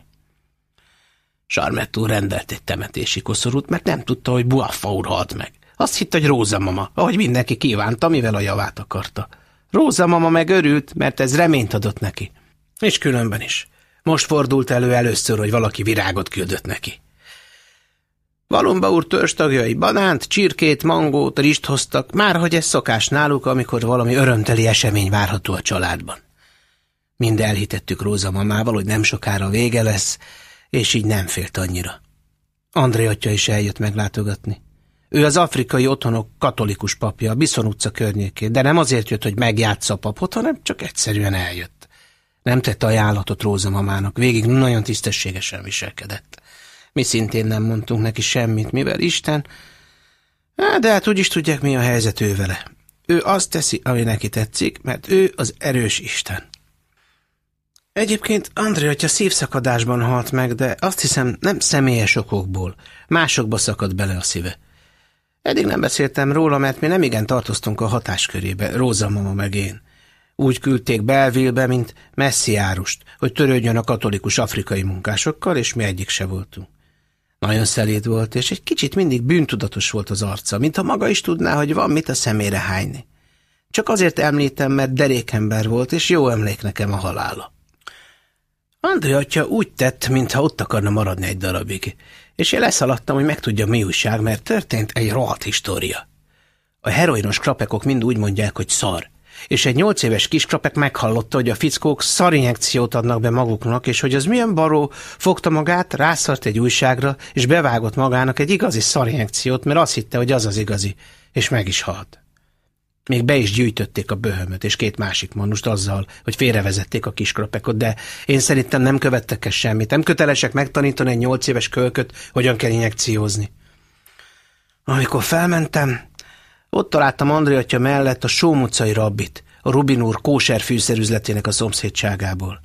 Sarmettú rendelt egy temetési koszorút, mert nem tudta, hogy Buaffa úr halt meg. Azt hitte, hogy Róza mama, ahogy mindenki kívánta, mivel a javát akarta. Róza mama meg mert ez reményt adott neki. És különben is. Most fordult elő először, hogy valaki virágot küldött neki. Valomba úr törstagjai banánt, csirkét, mangót, rist hoztak, már hogy ez szokás náluk, amikor valami örömteli esemény várható a családban. Mind elhitettük Róza mamával, hogy nem sokára vége lesz, és így nem félt annyira. André atya is eljött meglátogatni. Ő az afrikai otthonok katolikus papja, a Biszon utca környékén, de nem azért jött, hogy megjátsza a papot, hanem csak egyszerűen eljött. Nem tette ajánlatot Róza mamának, végig nagyon tisztességesen viselkedett. Mi szintén nem mondtunk neki semmit, mivel Isten... De hát úgy is tudják, mi a helyzet ő vele. Ő azt teszi, ami neki tetszik, mert ő az erős Isten. Egyébként André atya szívszakadásban halt meg, de azt hiszem nem személyes okokból. Másokba szakadt bele a szíve. Eddig nem beszéltem róla, mert mi nem igen tartoztunk a hatáskörébe, Róza mama meg én. Úgy küldték Belville-be, mint messziárust, hogy törődjön a katolikus afrikai munkásokkal, és mi egyik se voltunk. Nagyon szelíd volt, és egy kicsit mindig bűntudatos volt az arca, mintha maga is tudná, hogy van mit a szemére hányni. Csak azért említem, mert derékember volt, és jó emlék nekem a halála. André atya úgy tett, mintha ott akarna maradni egy darabig, és én leszaladtam, hogy megtudja mi újság, mert történt egy rohadt história. A heroinos krapekok mind úgy mondják, hogy szar, és egy nyolc éves kiskrapek meghallotta, hogy a fickók szarinjekciót adnak be maguknak, és hogy az milyen baró fogta magát, rászart egy újságra, és bevágott magának egy igazi szarinjekciót, mert azt hitte, hogy az az igazi, és meg is halt. Még be is gyűjtötték a böhömöt és két másik manust azzal, hogy félrevezették a kiskrapekot, de én szerintem nem követtek el semmit. Nem kötelesek megtanítani egy nyolc éves kölköt, hogyan kell injekciózni. Amikor felmentem, ott találtam André atya mellett a Sóm utcai rabbit, a Rubin úr kóser fűszerüzletének a szomszédságából.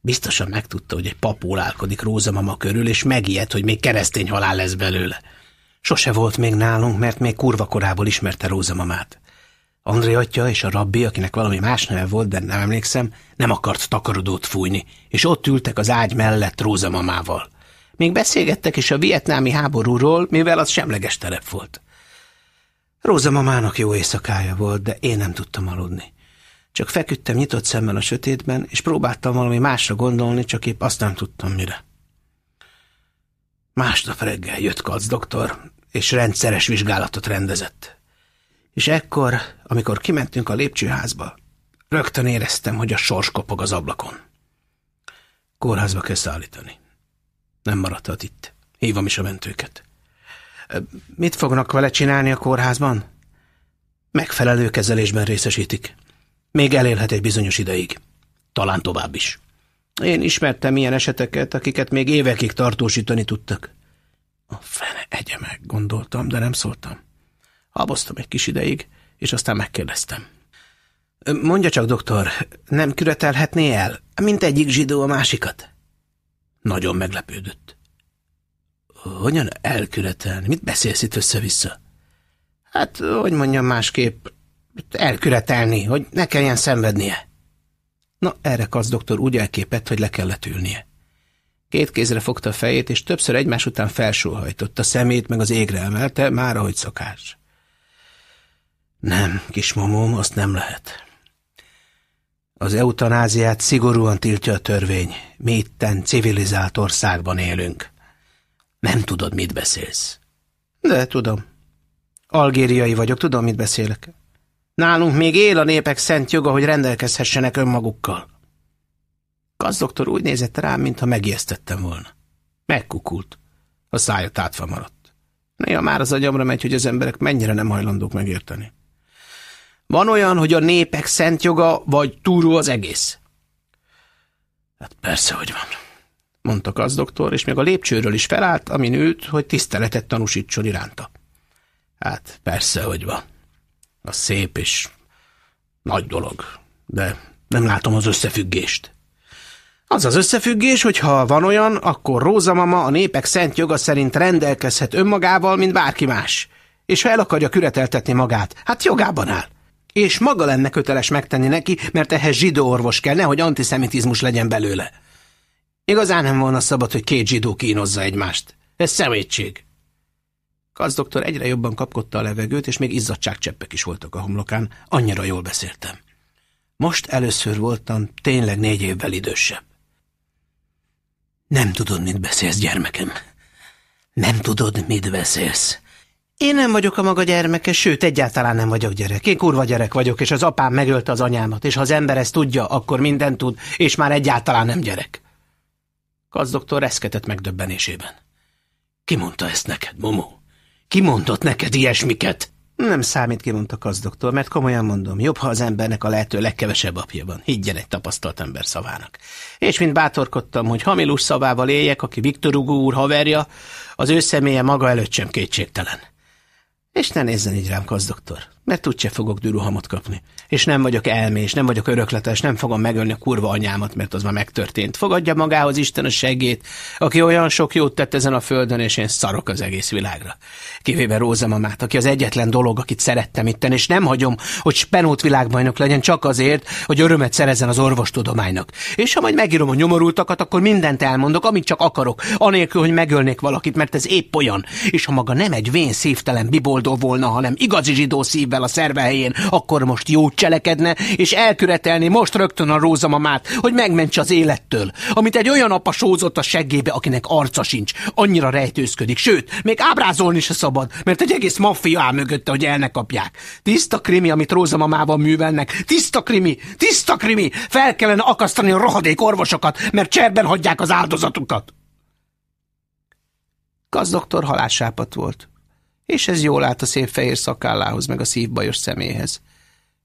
Biztosan megtudta, hogy egy papól álkodik Rózamama körül, és megijedt, hogy még keresztény halál lesz belőle. Sose volt még nálunk, mert még kurva korából ismerte Rózamamát. André atya és a rabbi, akinek valami más neve volt, de nem emlékszem, nem akart takarodót fújni, és ott ültek az ágy mellett Rózamamával. Még beszélgettek is a vietnámi háborúról, mivel az semleges terep volt. Róza mamának jó éjszakája volt, de én nem tudtam aludni. Csak feküdtem nyitott szemmel a sötétben, és próbáltam valami másra gondolni, csak épp azt nem tudtam mire. Másnap reggel jött Kac doktor, és rendszeres vizsgálatot rendezett. És ekkor, amikor kimentünk a lépcsőházba, rögtön éreztem, hogy a sors kopog az ablakon. Kórházba kell szállítani. Nem maradhat itt. Hívom is a mentőket. Mit fognak vele csinálni a kórházban? Megfelelő kezelésben részesítik. Még elélhet egy bizonyos ideig. Talán tovább is. Én ismertem ilyen eseteket, akiket még évekig tartósítani tudtak. A fene egye meg, gondoltam, de nem szóltam. Haboztam egy kis ideig, és aztán megkérdeztem. Mondja csak, doktor, nem küretelhetné el, mint egyik zsidó a másikat? Nagyon meglepődött. Hogyan elküretelni? Mit beszélsz itt össze-vissza? Hát, hogy mondjam másképp, elküretelni, hogy ne kelljen szenvednie. Na, erre Kac doktor úgy elképett, hogy le kellett ülnie. Két kézre fogta a fejét, és többször egymás után felsóhajtott, a szemét meg az égre emelte, már ahogy szokás. Nem, kismomóm, azt nem lehet. Az eutanáziát szigorúan tiltja a törvény. Mi itten civilizált országban élünk. Nem tudod, mit beszélsz. De tudom. Algériai vagyok, tudom, mit beszélek. Nálunk még él a népek szent joga, hogy rendelkezhessenek önmagukkal. Gazdoktor úgy nézett rám, mintha megijesztettem volna. Megkukult. A szája tátva maradt. Néha már az agyamra megy, hogy az emberek mennyire nem hajlandók megérteni. Van olyan, hogy a népek szent joga, vagy túró az egész? Hát persze, hogy van mondta az doktor, és még a lépcsőről is felállt, amin ült, hogy tiszteletet tanúsítson iránta. Hát persze, hogy van. Az szép és nagy dolog, de nem látom az összefüggést. Az az összefüggés, hogy ha van olyan, akkor Róza mama a népek szent joga szerint rendelkezhet önmagával, mint bárki más. És ha el akarja küreteltetni magát, hát jogában áll. És maga lenne köteles megtenni neki, mert ehhez zsidó orvos kell, nehogy antiszemitizmus legyen belőle. Igazán nem volna szabad, hogy két zsidó kínozza egymást. Ez szemétség. Kasz doktor egyre jobban kapkodta a levegőt, és még izzadságcseppek is voltak a homlokán. Annyira jól beszéltem. Most először voltam tényleg négy évvel idősebb. Nem tudod, mit beszélsz, gyermekem. Nem tudod, mit beszélsz. Én nem vagyok a maga gyermeke, sőt, egyáltalán nem vagyok gyerek. Én kurva gyerek vagyok, és az apám megölte az anyámat, és ha az ember ezt tudja, akkor mindent tud, és már egyáltalán nem gyerek. Kazdoktor reszketett megdöbbenésében. Ki mondta ezt neked, Momo? Ki mondott neked ilyesmiket? Nem számít, kimondta doktor, mert komolyan mondom, jobb, ha az embernek a lehető legkevesebb apja van. Higgyen egy tapasztalt ember szavának. És mint bátorkodtam, hogy Hamilus szavával éljek, aki Viktor Hugo úr haverja, az ő személye maga előtt sem kétségtelen. És ne nézzen így rám, doktor, mert úgyse fogok düruhamot kapni. És nem vagyok elmés, nem vagyok örökletes, nem fogom megölni a kurva anyámat, mert az már megtörtént. Fogadja magához Isten a segét, aki olyan sok jót tett ezen a földön, és én szarok az egész világra. Kivéve Róza mamát, aki az egyetlen dolog, akit szerettem itten, és nem hagyom, hogy Spenót világbajnok legyen csak azért, hogy örömet szerezzen az orvostudománynak. És ha majd megírom a nyomorultakat, akkor mindent elmondok, amit csak akarok, anélkül, hogy megölnék valakit, mert ez épp olyan. És ha maga nem egy vén szívtelen biboldó volna, hanem igazi zsidó szívvel a szerve helyén, akkor most jót cselekedne, és elküretelni most rögtön a rózamamát, hogy megmentse az élettől, amit egy olyan apa sózott a seggébe, akinek arca sincs, annyira rejtőzködik, sőt, még ábrázolni se szabad, mert egy egész maffia áll mögötte, hogy el ne kapják. Tiszta krimi, amit rózamamával művelnek, tiszta krimi, tiszta krimi, fel kellene akasztani a rohadék orvosokat, mert cserben hagyják az áldozatukat. Gazdoktor halássápat volt és ez jól állt a szép fehér szakállához, meg a szívbajos szeméhez.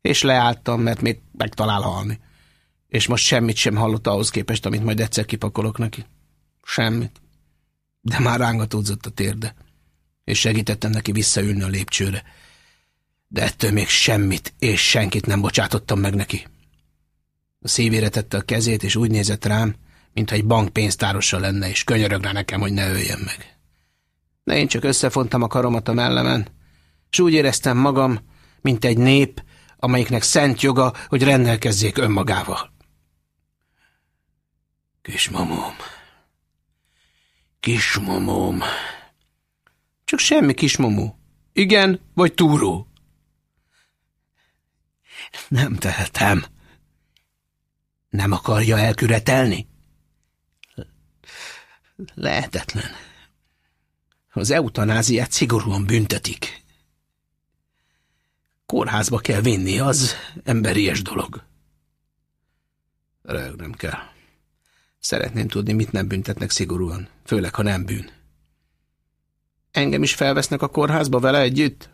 És leálltam, mert még megtalál halni. És most semmit sem hallott ahhoz képest, amit majd egyszer kipakolok neki. Semmit. De már rángatódzott a térde, és segítettem neki visszaülni a lépcsőre. De ettől még semmit és senkit nem bocsátottam meg neki. A szívére tette a kezét, és úgy nézett rám, mintha egy bank pénztárosa lenne, és könyörögne nekem, hogy ne öljen meg de én csak összefontam a karomat a mellemen, és úgy éreztem magam, mint egy nép, amelyiknek szent joga, hogy rendelkezzék önmagával. Kismamom, kismamom, csak semmi kismamó. Igen, vagy túró? Nem tehetem. Nem akarja elküretelni? Lehetetlen. Az eutanáziát szigorúan büntetik. Kórházba kell vinni, az emberies dolog. Rög nem kell. Szeretném tudni, mit nem büntetnek szigorúan, főleg, ha nem bűn. Engem is felvesznek a kórházba vele együtt?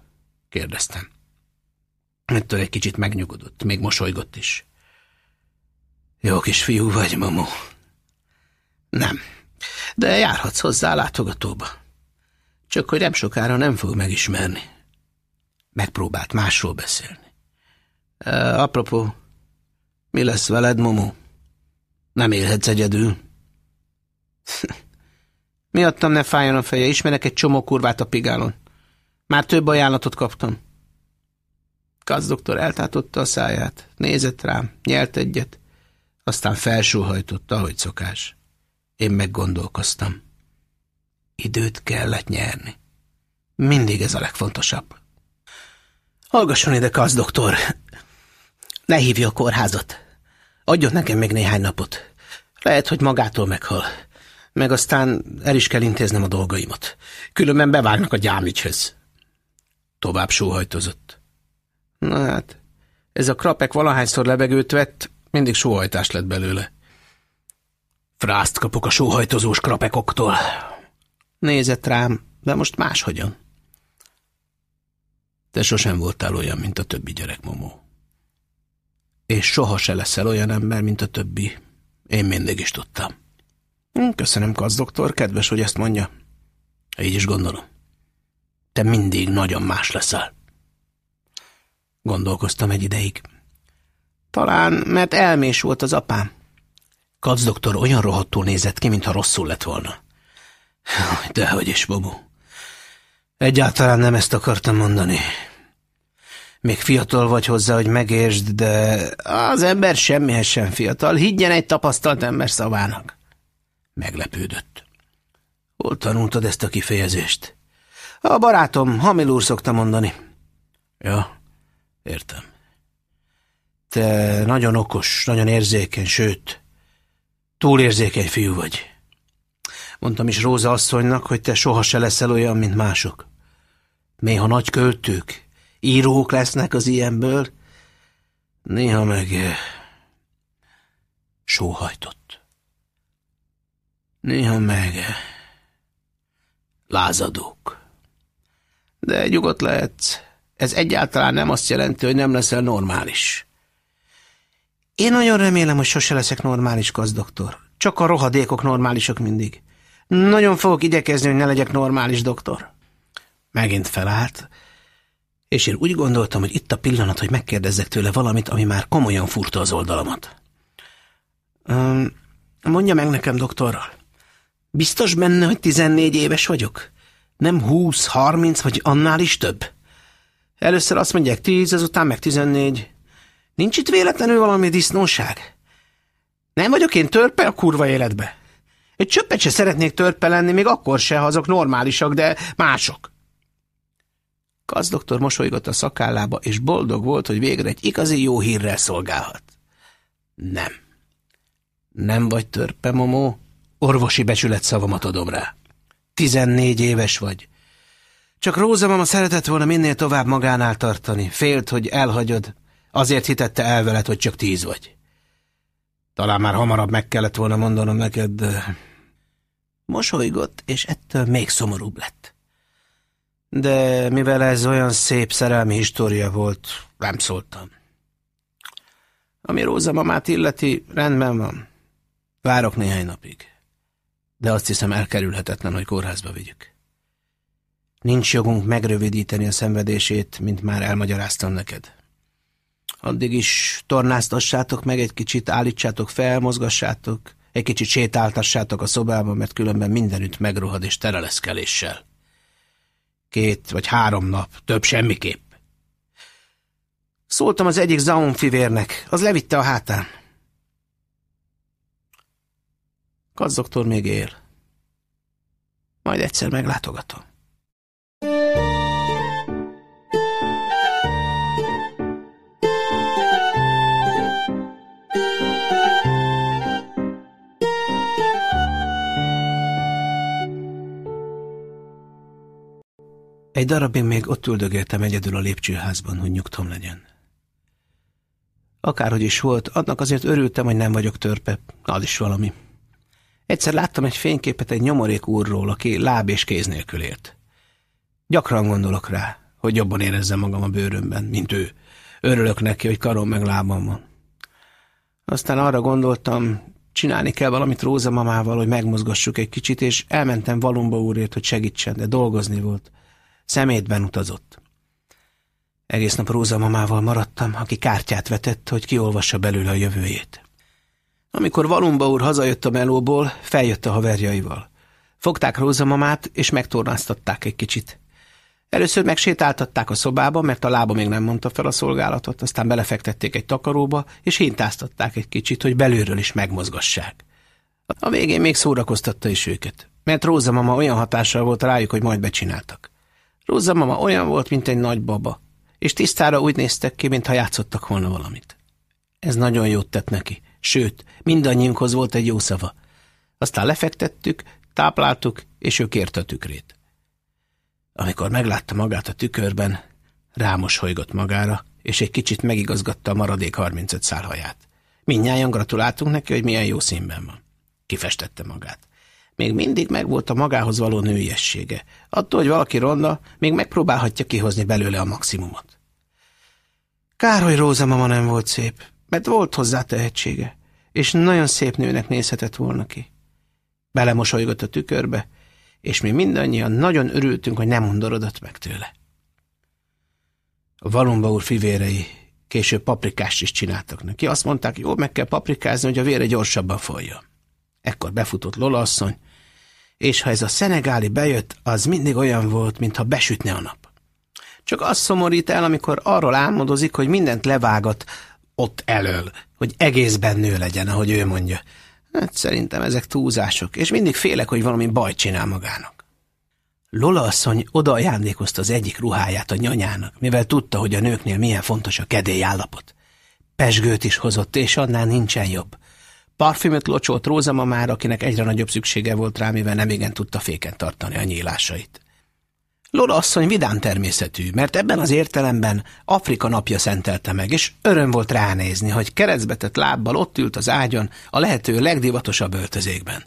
Kérdeztem. Ettől egy kicsit megnyugodott, még mosolygott is. Jó kis fiú vagy, mamó. Nem, de járhatsz hozzá a látogatóba. Csak hogy nem sokára nem fog megismerni. Megpróbált másról beszélni. E, apropó, mi lesz veled, Momo? Nem élhetsz egyedül. Miattam ne fájjon a feje, ismerek egy csomó kurvát a pigálon. Már több ajánlatot kaptam. Kasz doktor eltátotta a száját, nézett rám, nyelt egyet, aztán felsóhajtotta, ahogy szokás. Én meggondolkoztam. Időt kellett nyerni. Mindig ez a legfontosabb. Hallgasson ide, kasz doktor. Ne hívja a kórházat. Adjon nekem még néhány napot. Lehet, hogy magától meghal. Meg aztán el is kell intéznem a dolgaimat. Különben bevágnak a gyámügyhöz. Tovább sóhajtozott. Na hát, ez a krapek valahányszor levegőt vett, mindig sóhajtás lett belőle. Frászt kapok a sóhajtozós krapekoktól. Nézett rám, de most máshogyan. Te sosem voltál olyan, mint a többi gyerek, Momó. És soha se leszel olyan ember, mint a többi. Én mindig is tudtam. Hm, köszönöm, Kasz doktor, kedves, hogy ezt mondja. Így is gondolom. Te mindig nagyon más leszel. Gondolkoztam egy ideig. Talán, mert elmés volt az apám. Kac doktor olyan rohadtul nézett ki, mintha rosszul lett volna. Dehogy is, Bobo. Egyáltalán nem ezt akartam mondani. Még fiatal vagy hozzá, hogy megértsd, de az ember semmihez sem fiatal. Higgyen egy tapasztalt ember szavának. Meglepődött. Hol tanultad ezt a kifejezést? A barátom, Hamil úr szokta mondani. Ja, értem. Te nagyon okos, nagyon érzékeny, sőt, túlérzékeny fiú vagy. Mondtam is Róza asszonynak, hogy te soha se leszel olyan, mint mások. Néha nagy költők, írók lesznek az ilyenből, néha meg sóhajtott. Néha meg lázadók. De nyugodt lehetsz, ez egyáltalán nem azt jelenti, hogy nem leszel normális. Én nagyon remélem, hogy sose leszek normális, gazdoktor. Csak a rohadékok normálisok mindig. Nagyon fogok igyekezni, hogy ne legyek normális, doktor. Megint felállt, és én úgy gondoltam, hogy itt a pillanat, hogy megkérdezzek tőle valamit, ami már komolyan furta az oldalamat. Mondja meg nekem, doktorral, biztos benne, hogy 14 éves vagyok? Nem 20, 30, vagy annál is több? Először azt mondják 10, ezután meg 14. Nincs itt véletlenül valami disznóság? Nem vagyok én törpe a kurva életbe? Egy csöppet se szeretnék törpe lenni, még akkor se, ha azok normálisak, de mások. Kazdoktor mosolygott a szakállába, és boldog volt, hogy végre egy igazi jó hírrel szolgálhat. Nem. Nem vagy törpe, Momó? Orvosi becsület szavamat adom rá. Tizennégy éves vagy. Csak Róza szeretett volna minél tovább magánál tartani. Félt, hogy elhagyod. Azért hitette el veled, hogy csak tíz vagy. Talán már hamarabb meg kellett volna mondanom neked, de... Mosolygott, és ettől még szomorúbb lett. De mivel ez olyan szép szerelmi história volt, nem szóltam. Ami Róza mamát illeti, rendben van. Várok néhány napig. De azt hiszem elkerülhetetlen, hogy kórházba vigyük. Nincs jogunk megrövidíteni a szenvedését, mint már elmagyaráztam neked. Addig is tornáztassátok meg egy kicsit, állítsátok fel, mozgassátok, egy kicsit sétáltassátok a szobába, mert különben mindenütt megrohad és tele. Két vagy három nap, több semmiképp. Szóltam az egyik Zaun fivérnek, az levitte a hátán. Kazdoktor még él. Majd egyszer meglátogatom. Egy darabig még ott üldögéltem egyedül a lépcsőházban, hogy nyugtom legyen. Akárhogy is volt, annak azért örültem, hogy nem vagyok törpe, az is valami. Egyszer láttam egy fényképet egy nyomorék úrról, aki láb és kéz nélkül élt. Gyakran gondolok rá, hogy jobban érezzem magam a bőrömben, mint ő. Örülök neki, hogy karom meg lábam van. Aztán arra gondoltam, csinálni kell valamit Róza mamával, hogy megmozgassuk egy kicsit, és elmentem Valumba úrért, hogy segítsen, de dolgozni volt. Szemétben utazott. Egész nap Róza mamával maradtam, aki kártyát vetett, hogy kiolvassa belőle a jövőjét. Amikor Valumba úr hazajött a melóból, feljött a haverjaival. Fogták Róza mamát, és megtornáztatták egy kicsit. Először megsétáltatták a szobába, mert a lába még nem mondta fel a szolgálatot, aztán belefektették egy takaróba, és hintáztatták egy kicsit, hogy belülről is megmozgassák. A végén még szórakoztatta is őket, mert Róza mama olyan hatással volt rájuk, hogy majd becsináltak. Róza mama olyan volt, mint egy nagy baba, és tisztára úgy néztek ki, mintha játszottak volna valamit. Ez nagyon jót tett neki, sőt, mindannyiunkhoz volt egy jó szava. Aztán lefektettük, tápláltuk, és ő kért a tükrét. Amikor meglátta magát a tükörben, rámosolygott magára, és egy kicsit megigazgatta a maradék 35 szálhaját. Mindnyájan gratuláltunk neki, hogy milyen jó színben van. Kifestette magát. Még mindig megvolt a magához való nőiessége. Attól, hogy valaki ronda, még megpróbálhatja kihozni belőle a maximumot. Kár, hogy Róza mama nem volt szép, mert volt hozzá tehetsége, és nagyon szép nőnek nézhetett volna ki. Belemosolygott a tükörbe, és mi mindannyian nagyon örültünk, hogy nem undorodott meg tőle. A Valumba úr fivérei később paprikást is csináltak neki. Azt mondták, jó, meg kell paprikázni, hogy a vére gyorsabban folyjon. Ekkor befutott Lola asszony, és ha ez a szenegáli bejött, az mindig olyan volt, mintha besütne a nap. Csak az szomorít el, amikor arról álmodozik, hogy mindent levágat ott elől, hogy egészben nő legyen, ahogy ő mondja. Hát szerintem ezek túlzások, és mindig félek, hogy valami bajt csinál magának. Lola asszony oda az egyik ruháját a nyanyának, mivel tudta, hogy a nőknél milyen fontos a kedély állapot. Pesgőt is hozott, és annál nincsen jobb. Parfümöt locsolt Rózama már, akinek egyre nagyobb szüksége volt rá, mivel nem igen tudta féken tartani a nyílásait. Lola asszony vidám természetű, mert ebben az értelemben Afrika napja szentelte meg, és öröm volt ránézni, hogy keresztbetett lábbal ott ült az ágyon a lehető legdivatosabb öltözékben.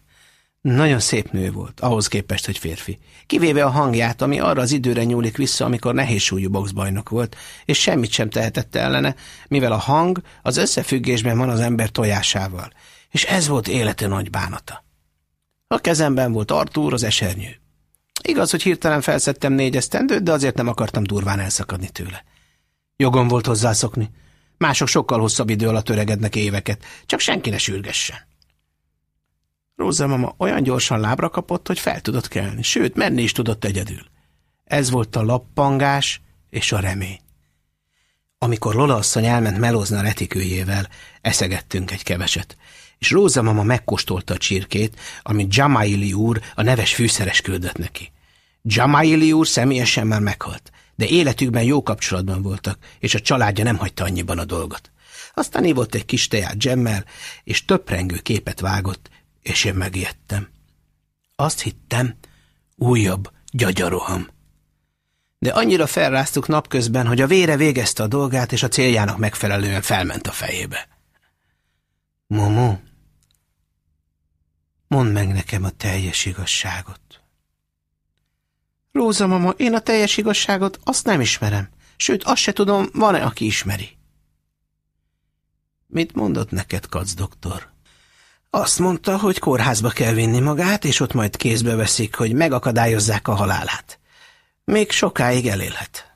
Nagyon szép nő volt, ahhoz képest, hogy férfi. Kivéve a hangját, ami arra az időre nyúlik vissza, amikor nehézsúlyú boxbajnok volt, és semmit sem tehetett ellene, mivel a hang az összefüggésben van az ember tojásával. És ez volt élete nagy bánata. A kezemben volt Artúr, az esernyő. Igaz, hogy hirtelen felszettem négy esztendőt, de azért nem akartam durván elszakadni tőle. Jogom volt hozzászokni. Mások sokkal hosszabb idő alatt öregednek éveket, csak senki ne sürgessen. Róza mama olyan gyorsan lábra kapott, hogy fel tudott kelni, sőt, menni is tudott egyedül. Ez volt a lappangás és a remény. Amikor Lola asszony elment melózni a retikőjével, eszegettünk egy keveset, és Róza mama megkóstolta a csirkét, amit Jamaili úr, a neves fűszeres küldött neki. Jamaili úr személyesen már meghalt, de életükben jó kapcsolatban voltak, és a családja nem hagyta annyiban a dolgot. Aztán ívott egy kis teát dzsemmel, és töprengő képet vágott, és én megijedtem. Azt hittem, újabb gyagyaroham. De annyira felráztuk napközben, hogy a vére végezte a dolgát, és a céljának megfelelően felment a fejébe. Momo, mondd meg nekem a teljes igazságot. Róza mama, én a teljes igazságot azt nem ismerem. Sőt, azt se tudom, van-e, aki ismeri. Mit mondott neked, kac doktor? Azt mondta, hogy kórházba kell vinni magát, és ott majd kézbe veszik, hogy megakadályozzák a halálát. Még sokáig elélhet.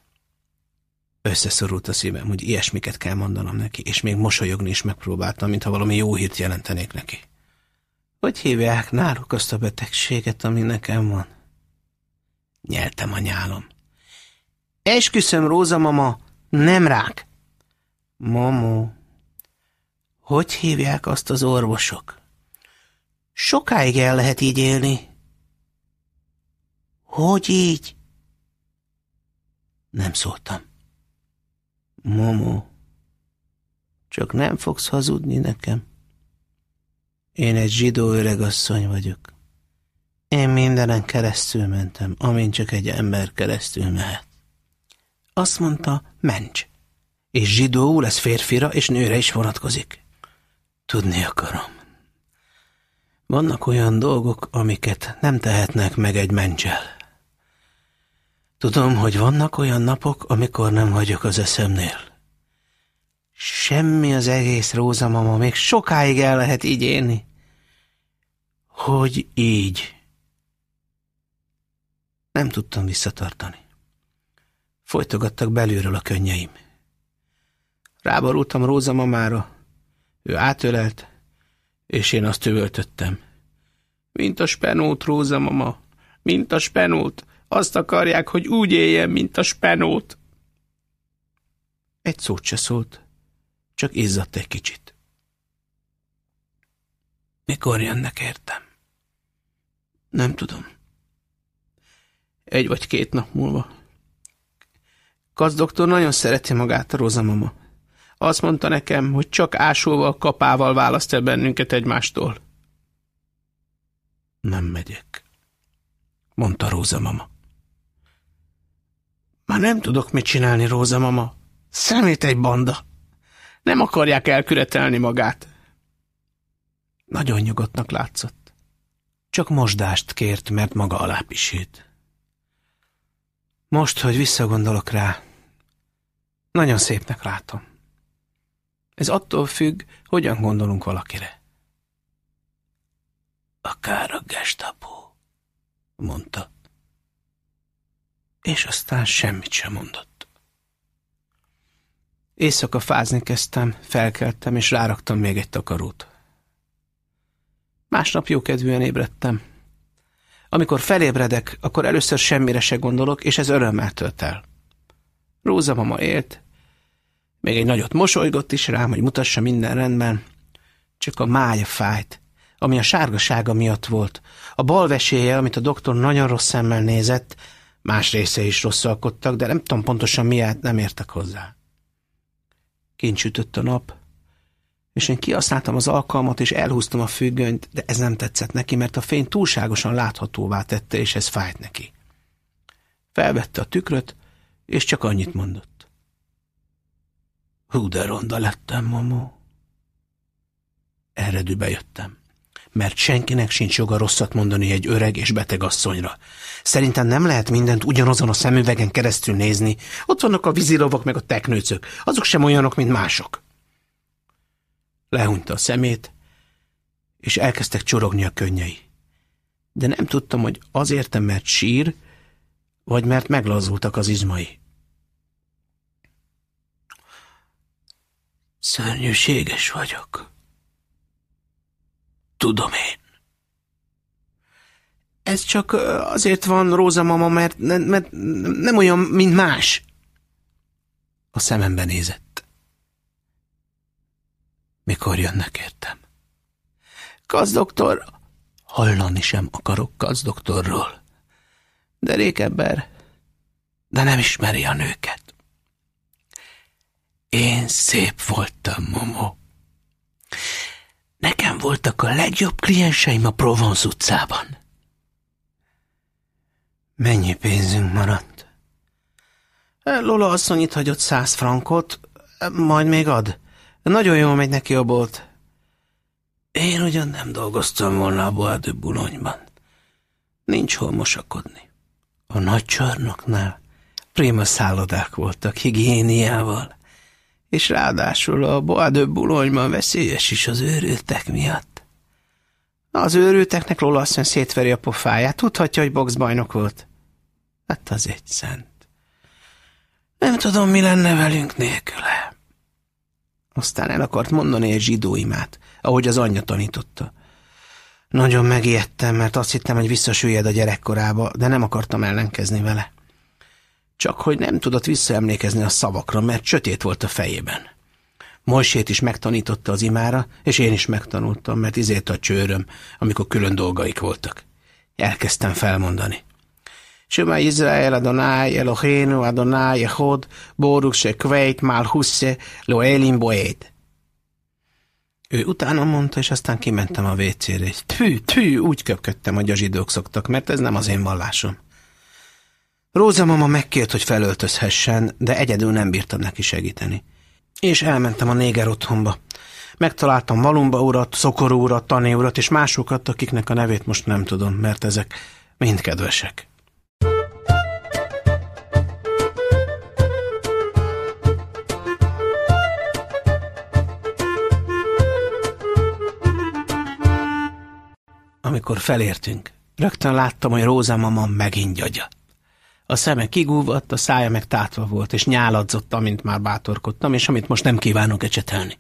Összeszorult a szívem, hogy ilyesmiket kell mondanom neki, és még mosolyogni is megpróbáltam, mintha valami jó hírt jelentenék neki. Hogy hívják náluk azt a betegséget, ami nekem van? Nyeltem a nyálom. Esküszöm, Róza mama, nem rák. Mamó, hogy hívják azt az orvosok? Sokáig el lehet így élni. Hogy így? Nem szóltam. Momo, csak nem fogsz hazudni nekem. Én egy zsidó öregasszony vagyok. Én mindenen keresztül mentem, amint csak egy ember keresztül mehet. Azt mondta, mencs. És zsidóul ez férfira és nőre is vonatkozik. Tudni akarom. Vannak olyan dolgok, amiket nem tehetnek meg egy mencsel. Tudom, hogy vannak olyan napok, amikor nem vagyok az eszemnél. Semmi az egész rózamama, még sokáig el lehet így élni. Hogy így? Nem tudtam visszatartani. Folytogattak belülről a könnyeim. Ráborultam Róza mamára, ő átölelt, és én azt üvöltöttem. Mint a spenót, Róza mama, mint a spenót, azt akarják, hogy úgy éljen, mint a spenót. Egy szót se szólt, csak izzadt egy kicsit. Mikor jönnek értem? Nem tudom egy vagy két nap múlva. Kasz doktor nagyon szereti magát a rozamama. Azt mondta nekem, hogy csak ásóval, kapával választ el bennünket egymástól. Nem megyek, mondta Róza mama. Már nem tudok mit csinálni, Róza mama. Szemét egy banda. Nem akarják elküretelni magát. Nagyon nyugodtnak látszott. Csak mosdást kért, mert maga alá pisít. Most, hogy visszagondolok rá, nagyon szépnek látom. Ez attól függ, hogyan gondolunk valakire. Akár a gestapo, mondta. És aztán semmit sem mondott. Éjszaka fázni kezdtem, felkeltem, és ráraktam még egy takarót. Másnap jókedvűen ébredtem, amikor felébredek, akkor először semmire se gondolok, és ez örömmel tölt el. Róza mama élt, még egy nagyot mosolygott is rám, hogy mutassa minden rendben, csak a mája fájt, ami a sárgasága miatt volt. A bal veséje, amit a doktor nagyon rossz szemmel nézett, más része is rosszalkodtak, de nem tudom pontosan miért nem értek hozzá. Kincsütött a nap, és én kihasználtam az alkalmat, és elhúztam a függönyt, de ez nem tetszett neki, mert a fény túlságosan láthatóvá tette, és ez fájt neki. Felvette a tükröt, és csak annyit mondott. Hú, de ronda lettem, mamó. Erre jöttem. Mert senkinek sincs joga rosszat mondani egy öreg és beteg asszonyra. Szerintem nem lehet mindent ugyanazon a szemüvegen keresztül nézni. Ott vannak a vízilovak meg a teknőcök. Azok sem olyanok, mint mások. Lehunta a szemét, és elkezdtek csorogni a könnyei. De nem tudtam, hogy azért, mert sír, vagy mert meglazultak az izmai. Szörnyűséges vagyok. Tudom én. Ez csak azért van, Róza mama, mert, mert nem olyan, mint más. A szemembe nézett. Mikor jönnek értem? Kazdoktor, hallani sem akarok kazdoktorról. De rékebber, de nem ismeri a nőket. Én szép voltam, Momo. Nekem voltak a legjobb klienseim a Provence utcában. Mennyi pénzünk maradt? Lola asszony itt hagyott száz frankot, majd még ad. Nagyon jól megy neki a bolt. Én ugyan nem dolgoztam volna a Bois de Boulogne-ban. Nincs hol mosakodni. A nagy csarnoknál prima szállodák voltak higiéniával, és ráadásul a Bois de Boulogne-ban veszélyes is az őrültek miatt. Az őrülteknek Lola szétveri a pofáját, tudhatja, hogy boxbajnok volt. Hát az egy szent. Nem tudom, mi lenne velünk nélküle. Aztán el akart mondani egy zsidó imát, ahogy az anyja tanította. Nagyon megijedtem, mert azt hittem, hogy visszasüllyed a gyerekkorába, de nem akartam ellenkezni vele. Csak hogy nem tudott visszaemlékezni a szavakra, mert sötét volt a fejében. Mojsét is megtanította az imára, és én is megtanultam, mert izért a csőröm, amikor külön dolgaik voltak. Elkezdtem felmondani. Shema Israel Adonai Eloheinu Adonai Echod Boruk se kveit mal husse lo elim boed. Ő utána mondta, és aztán kimentem a vécére. Tű, tű, úgy köpködtem, hogy a zsidók szoktak, mert ez nem az én vallásom. Róza mama megkért, hogy felöltözhessen, de egyedül nem bírtam neki segíteni. És elmentem a néger otthonba. Megtaláltam Malumba urat, Szokor urat, Tané urat és másokat, akiknek a nevét most nem tudom, mert ezek mind kedvesek. Amikor felértünk, rögtön láttam, hogy Róza mama megint gyagya. A szeme kigúvadt, a szája meg tátva volt, és nyáladzott, amint már bátorkodtam, és amit most nem kívánok ecsetelni.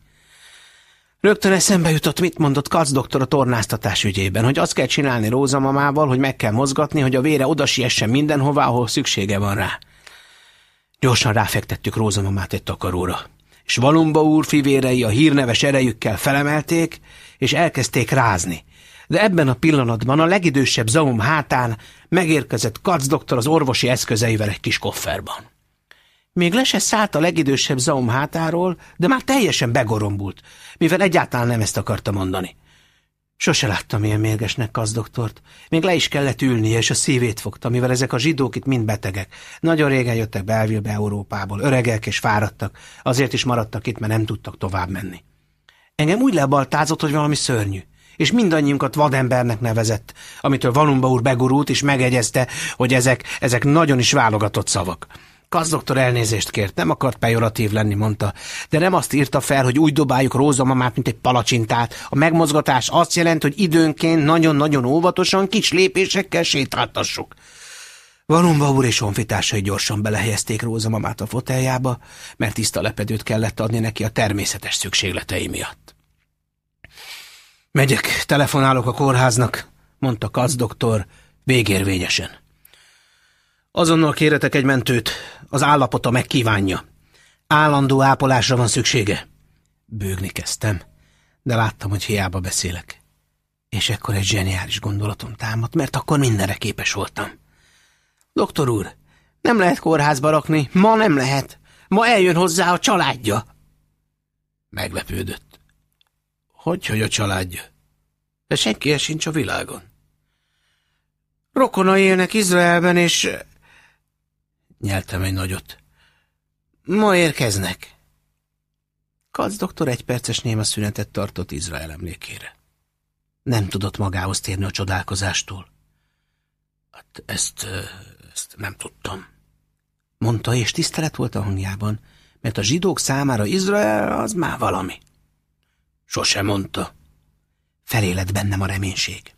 Rögtön eszembe jutott, mit mondott Kac doktor a tornáztatás ügyében, hogy azt kell csinálni Róza mamával, hogy meg kell mozgatni, hogy a vére oda siessen mindenhová, ahol szüksége van rá. Gyorsan ráfektettük Róza mamát egy takaróra, és Valumba úr fivérei a hírneves erejükkel felemelték, és elkezdték rázni, de ebben a pillanatban a legidősebb Zaum hátán megérkezett Kac doktor az orvosi eszközeivel egy kis kofferban. Még le se szállt a legidősebb Zaum hátáról, de már teljesen begorombult, mivel egyáltalán nem ezt akarta mondani. Sose láttam ilyen mérgesnek doktort. Még le is kellett ülnie, és a szívét fogta, mivel ezek a zsidók itt mind betegek. Nagyon régen jöttek Belvilbe Európából, öregek és fáradtak, azért is maradtak itt, mert nem tudtak tovább menni. Engem úgy lebaltázott, hogy valami szörnyű és mindannyiunkat vadembernek nevezett, amitől Valumba úr begurult, és megegyezte, hogy ezek, ezek nagyon is válogatott szavak. Kazdoktor elnézést kért, nem akart pejoratív lenni, mondta, de nem azt írta fel, hogy úgy dobáljuk rózamamát, mint egy palacsintát. A megmozgatás azt jelenti, hogy időnként nagyon-nagyon óvatosan, kis lépésekkel sétáltassuk. Valumba úr és honfitársai gyorsan belehelyezték rózamamát a foteljába, mert tiszta lepedőt kellett adni neki a természetes szükségletei miatt. Megyek, telefonálok a kórháznak, mondta Kasz doktor végérvényesen. Azonnal kéretek egy mentőt, az állapota megkívánja. Állandó ápolásra van szüksége. Bőgni kezdtem, de láttam, hogy hiába beszélek. És ekkor egy zseniális gondolatom támadt, mert akkor mindenre képes voltam. Doktor úr, nem lehet kórházba rakni, ma nem lehet. Ma eljön hozzá a családja. Meglepődött. Hogy, hogy a családja? De senki sincs a világon. Rokona élnek Izraelben, és... Nyeltem egy nagyot. Ma érkeznek. Kac doktor egy perces néma szünetet tartott Izrael emlékére. Nem tudott magához térni a csodálkozástól. Hát ezt, ezt nem tudtam. Mondta, és tisztelet volt a hangjában, mert a zsidók számára Izrael az már valami. Sose mondta. Felélet bennem a reménység.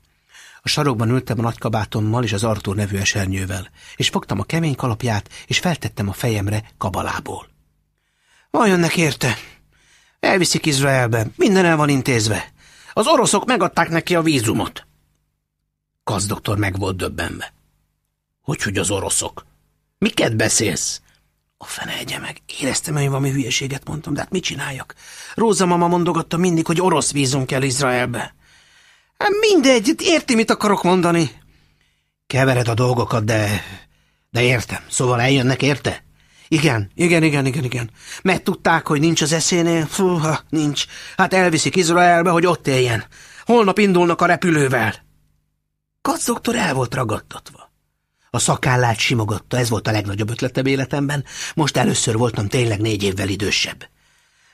A sarokban ültem a nagykabátommal és az Artur nevű esernyővel, és fogtam a kemény kalapját, és feltettem a fejemre kabalából. Van jönnek érte. Elviszik Izraelbe, minden el van intézve. Az oroszok megadták neki a vízumot. Kazdoktor meg volt döbbenve. Hogy, hogy az oroszok? Miket beszélsz? A fene egye meg. Éreztem, hogy valami hülyeséget mondtam, de hát mit csináljak? Róza mama mondogatta mindig, hogy orosz vízum kell Izraelbe. Hát mindegy, érti, mit akarok mondani? Kevered a dolgokat, de... De értem. Szóval eljönnek, érte? Igen, igen, igen, igen, igen. Mert tudták, hogy nincs az eszénél. Fúha, nincs. Hát elviszik Izraelbe, hogy ott éljen. Holnap indulnak a repülővel. Kac doktor el volt ragadtatva. A szakállát simogatta, ez volt a legnagyobb ötletem életemben. Most először voltam tényleg négy évvel idősebb.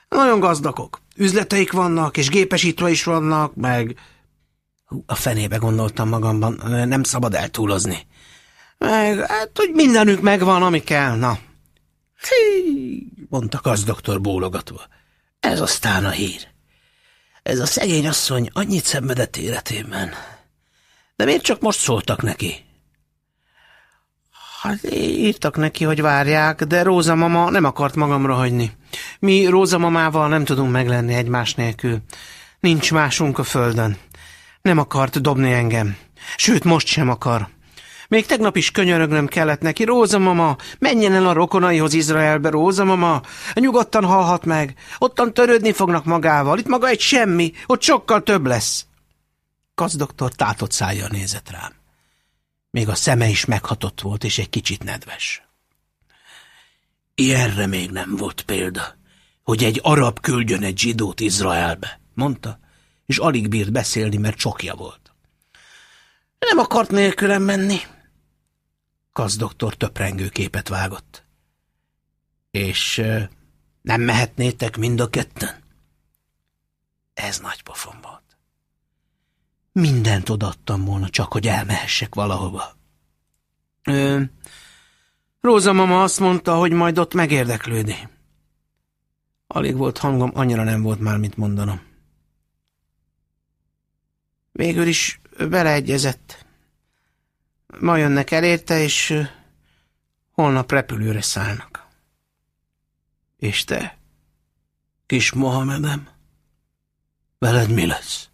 Nagyon gazdagok. Üzleteik vannak, és gépesítve is vannak, meg... A fenébe gondoltam magamban, nem szabad eltúlozni. Meg, hát, hogy mindenük megvan, ami kell, na. Hí, mondta doktor bólogatva. Ez aztán a hír. Ez a szegény asszony annyit szenvedett életében. De miért csak most szóltak neki? Hát írtak neki, hogy várják, de Róza mama nem akart magamra hagyni. Mi Róza mamával nem tudunk meglenni egymás nélkül. Nincs másunk a földön. Nem akart dobni engem. Sőt, most sem akar. Még tegnap is könyörögnöm kellett neki. Róza mama, menjen el a rokonaihoz Izraelbe, Róza mama. Nyugodtan halhat meg. Ottan törődni fognak magával. Itt maga egy semmi. Ott sokkal több lesz. Kazdoktor tátott szájjal nézett rám. Még a szeme is meghatott volt, és egy kicsit nedves. Ilyenre még nem volt példa, hogy egy arab küldjön egy zsidót Izraelbe, mondta, és alig bírt beszélni, mert csokja volt. Nem akart nélkülem menni. Kasz doktor töprengő képet vágott. És nem mehetnétek mind a ketten? Ez nagy pofon. Mindent odaadtam volna, csak hogy elmehessek valahova. Ö, Róza mama azt mondta, hogy majd ott megérdeklődi. Alig volt hangom, annyira nem volt már, mit mondanom. Végül is beleegyezett. Ma jönnek elérte, és holnap repülőre szállnak. És te, kis Mohamedem, veled mi lesz?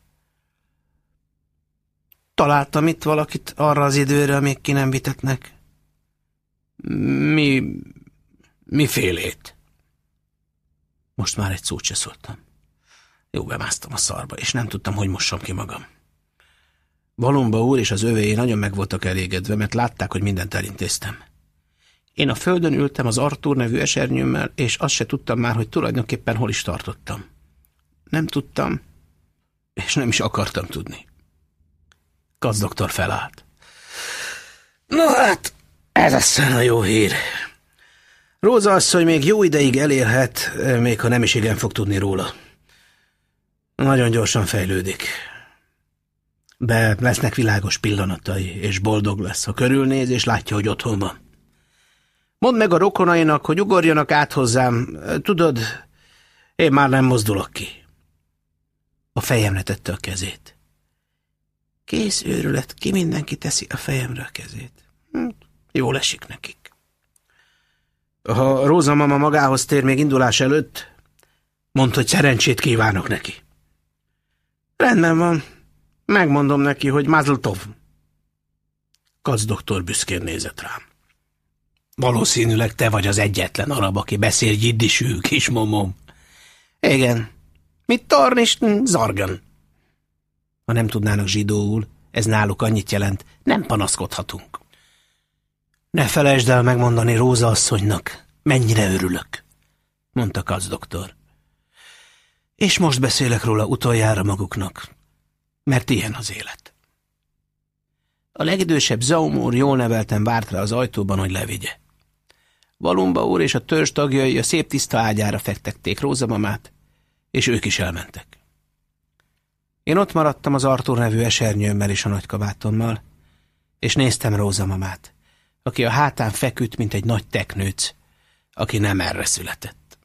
Találtam itt valakit arra az időre, amíg ki nem vitetnek. Mi... mifélét? Most már egy szót se szóltam. Jó, bemásztam a szarba, és nem tudtam, hogy mossam ki magam. Valomba úr és az övéi nagyon meg voltak elégedve, mert látták, hogy mindent elintéztem. Én a földön ültem az Artúr nevű esernyőmmel, és azt se tudtam már, hogy tulajdonképpen hol is tartottam. Nem tudtam, és nem is akartam tudni. Gazdoktor felállt. No hát, ez aztán a jó hír. Róza asszony még jó ideig elérhet, még ha nem is igen fog tudni róla. Nagyon gyorsan fejlődik. De lesznek világos pillanatai, és boldog lesz, ha körülnéz, és látja, hogy otthon van. Mondd meg a rokonainak, hogy ugorjanak át hozzám. Tudod, én már nem mozdulok ki. A fejemre tette a kezét. Kész őrület, ki mindenki teszi a fejemre a kezét. Hm, jól esik nekik. Ha Róza mama magához tér még indulás előtt, mondd, hogy szerencsét kívánok neki. Rendben van. Megmondom neki, hogy Mazltov. Kac doktor büszkén nézett rám. Valószínűleg te vagy az egyetlen arab, aki beszél jiddisű, kis momom. Igen. Mit tarnis, zargan. Ha nem tudnának zsidóul, ez náluk annyit jelent, nem panaszkodhatunk. Ne felejtsd el megmondani Róza asszonynak, mennyire örülök, mondta Kac doktor. És most beszélek róla utoljára maguknak, mert ilyen az élet. A legidősebb Zaumúr jól nevelten várt rá az ajtóban, hogy levigye. Valumba úr és a törzs tagjai a szép tiszta ágyára fektették Rózamamát, és ők is elmentek. Én ott maradtam az Artur nevű esernyőmmel és a nagykabátommal, és néztem Róza mamát, aki a hátán feküdt, mint egy nagy teknőc, aki nem erre született.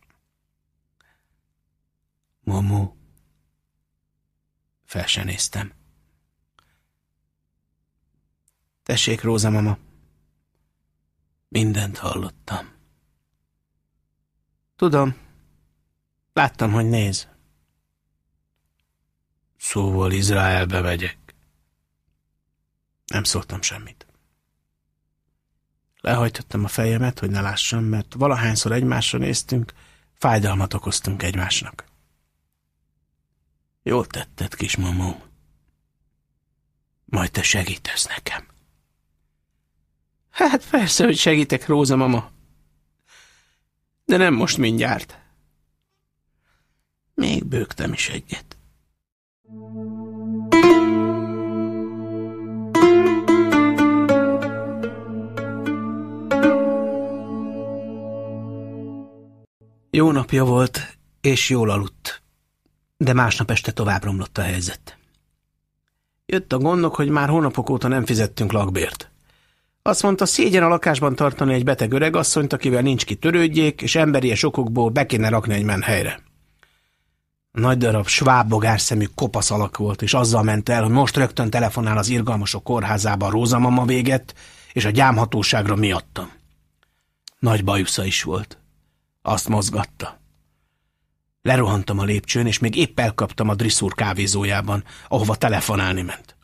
Momo. Fel se néztem. Tessék, Róza mama. Mindent hallottam. Tudom. Láttam, hogy néz. Szóval Izraelbe megyek. Nem szóltam semmit. Lehajtottam a fejemet, hogy ne lássam, mert valahányszor egymásra néztünk, fájdalmat okoztunk egymásnak. Jól tetted, kismamó. Majd te segítesz nekem. Hát persze, hogy segítek, Róza mama. De nem most mindjárt. Még bőgtem is egyet. Jó napja volt, és jól aludt, de másnap este tovább romlott a helyzet. Jött a gondok, hogy már hónapok óta nem fizettünk lakbért. Azt mondta, szégyen a lakásban tartani egy beteg öregasszonyt, akivel nincs ki törődjék, és emberies okokból be kéne rakni egy menhelyre. Nagy darab svábbogár szemű kopasz alak volt, és azzal ment el, hogy most rögtön telefonál az irgalmasok kórházába a Rózamama véget, és a gyámhatóságra miattam. Nagy bajusza is volt. Azt mozgatta. Lerohantam a lépcsőn, és még épp elkaptam a drisszúr kávézójában, ahova telefonálni ment.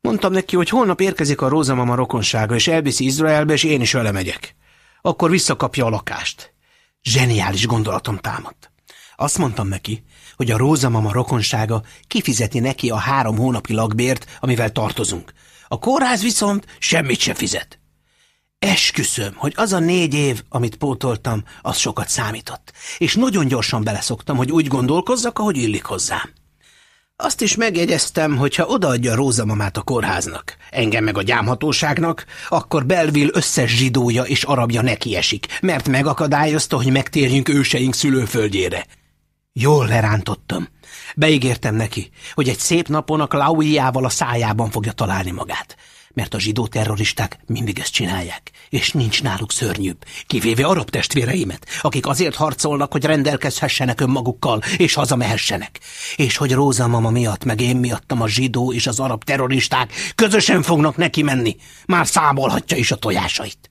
Mondtam neki, hogy holnap érkezik a Rózamama rokonsága, és elviszi Izraelbe, és én is vele megyek. Akkor visszakapja a lakást. Zseniális gondolatom támadt. Azt mondtam neki, hogy a Rózamama rokonsága kifizeti neki a három hónapi lakbért, amivel tartozunk. A kórház viszont semmit se fizet. Esküszöm, hogy az a négy év, amit pótoltam, az sokat számított, és nagyon gyorsan beleszoktam, hogy úgy gondolkozzak, ahogy illik hozzám. Azt is megjegyeztem, hogy ha odaadja Róza mamát a kórháznak, engem meg a gyámhatóságnak, akkor Belville összes zsidója és arabja nekiesik, mert megakadályozta, hogy megtérjünk őseink szülőföldjére. Jól lerántottam. Beígértem neki, hogy egy szép napon a Klauiával a szájában fogja találni magát mert a zsidó terroristák mindig ezt csinálják, és nincs náluk szörnyűbb, kivéve arab testvéreimet, akik azért harcolnak, hogy rendelkezhessenek önmagukkal, és hazamehessenek, és hogy Róza mama miatt, meg én miattam a zsidó és az arab terroristák közösen fognak neki menni, már számolhatja is a tojásait.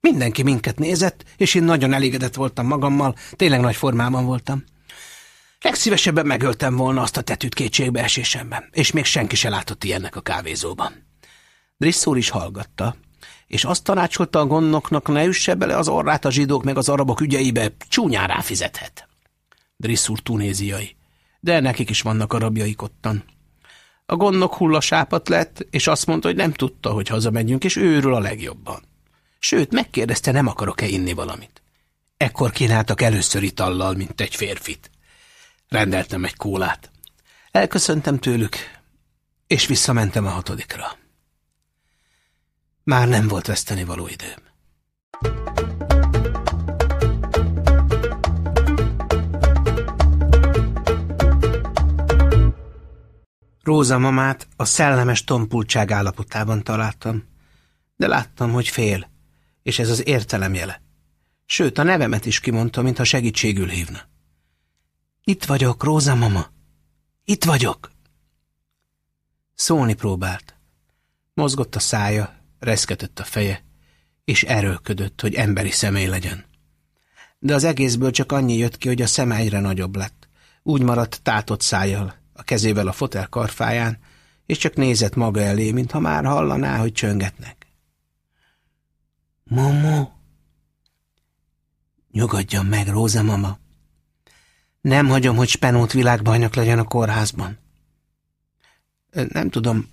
Mindenki minket nézett, és én nagyon elégedett voltam magammal, tényleg nagy formában voltam. Legszívesebben megöltem volna azt a tetűt kétségbeesésemben, és még senki se látott ilyennek a kávézóban. Drisszúr is hallgatta, és azt tanácsolta a gondnoknak, ne üsse bele az orrát a zsidók meg az arabok ügyeibe, csúnyán ráfizethet. Drisszúr tunéziai, de nekik is vannak arabjaik ottan. A gondnok hullasápat lett, és azt mondta, hogy nem tudta, hogy hazamegyünk, és őről a legjobban. Sőt, megkérdezte, nem akarok-e inni valamit. Ekkor kínáltak először itallal, mint egy férfit. Rendeltem egy kólát. Elköszöntem tőlük, és visszamentem a hatodikra. Már nem volt veszteni való időm. Róza mamát a szellemes tompultság állapotában találtam, de láttam, hogy fél, és ez az értelem jele. Sőt, a nevemet is kimondta, mintha segítségül hívna. Itt vagyok, Róza mama. Itt vagyok. Szólni próbált. Mozgott a szája, reszketett a feje, és erőlködött, hogy emberi személy legyen. De az egészből csak annyi jött ki, hogy a szeme egyre nagyobb lett. Úgy maradt tátott szájjal, a kezével a fotel karfáján, és csak nézett maga elé, mintha már hallaná, hogy csöngetnek. Momo! Nyugodjon meg, Róza mama! Nem hagyom, hogy Spenót világbajnok legyen a kórházban. Nem tudom,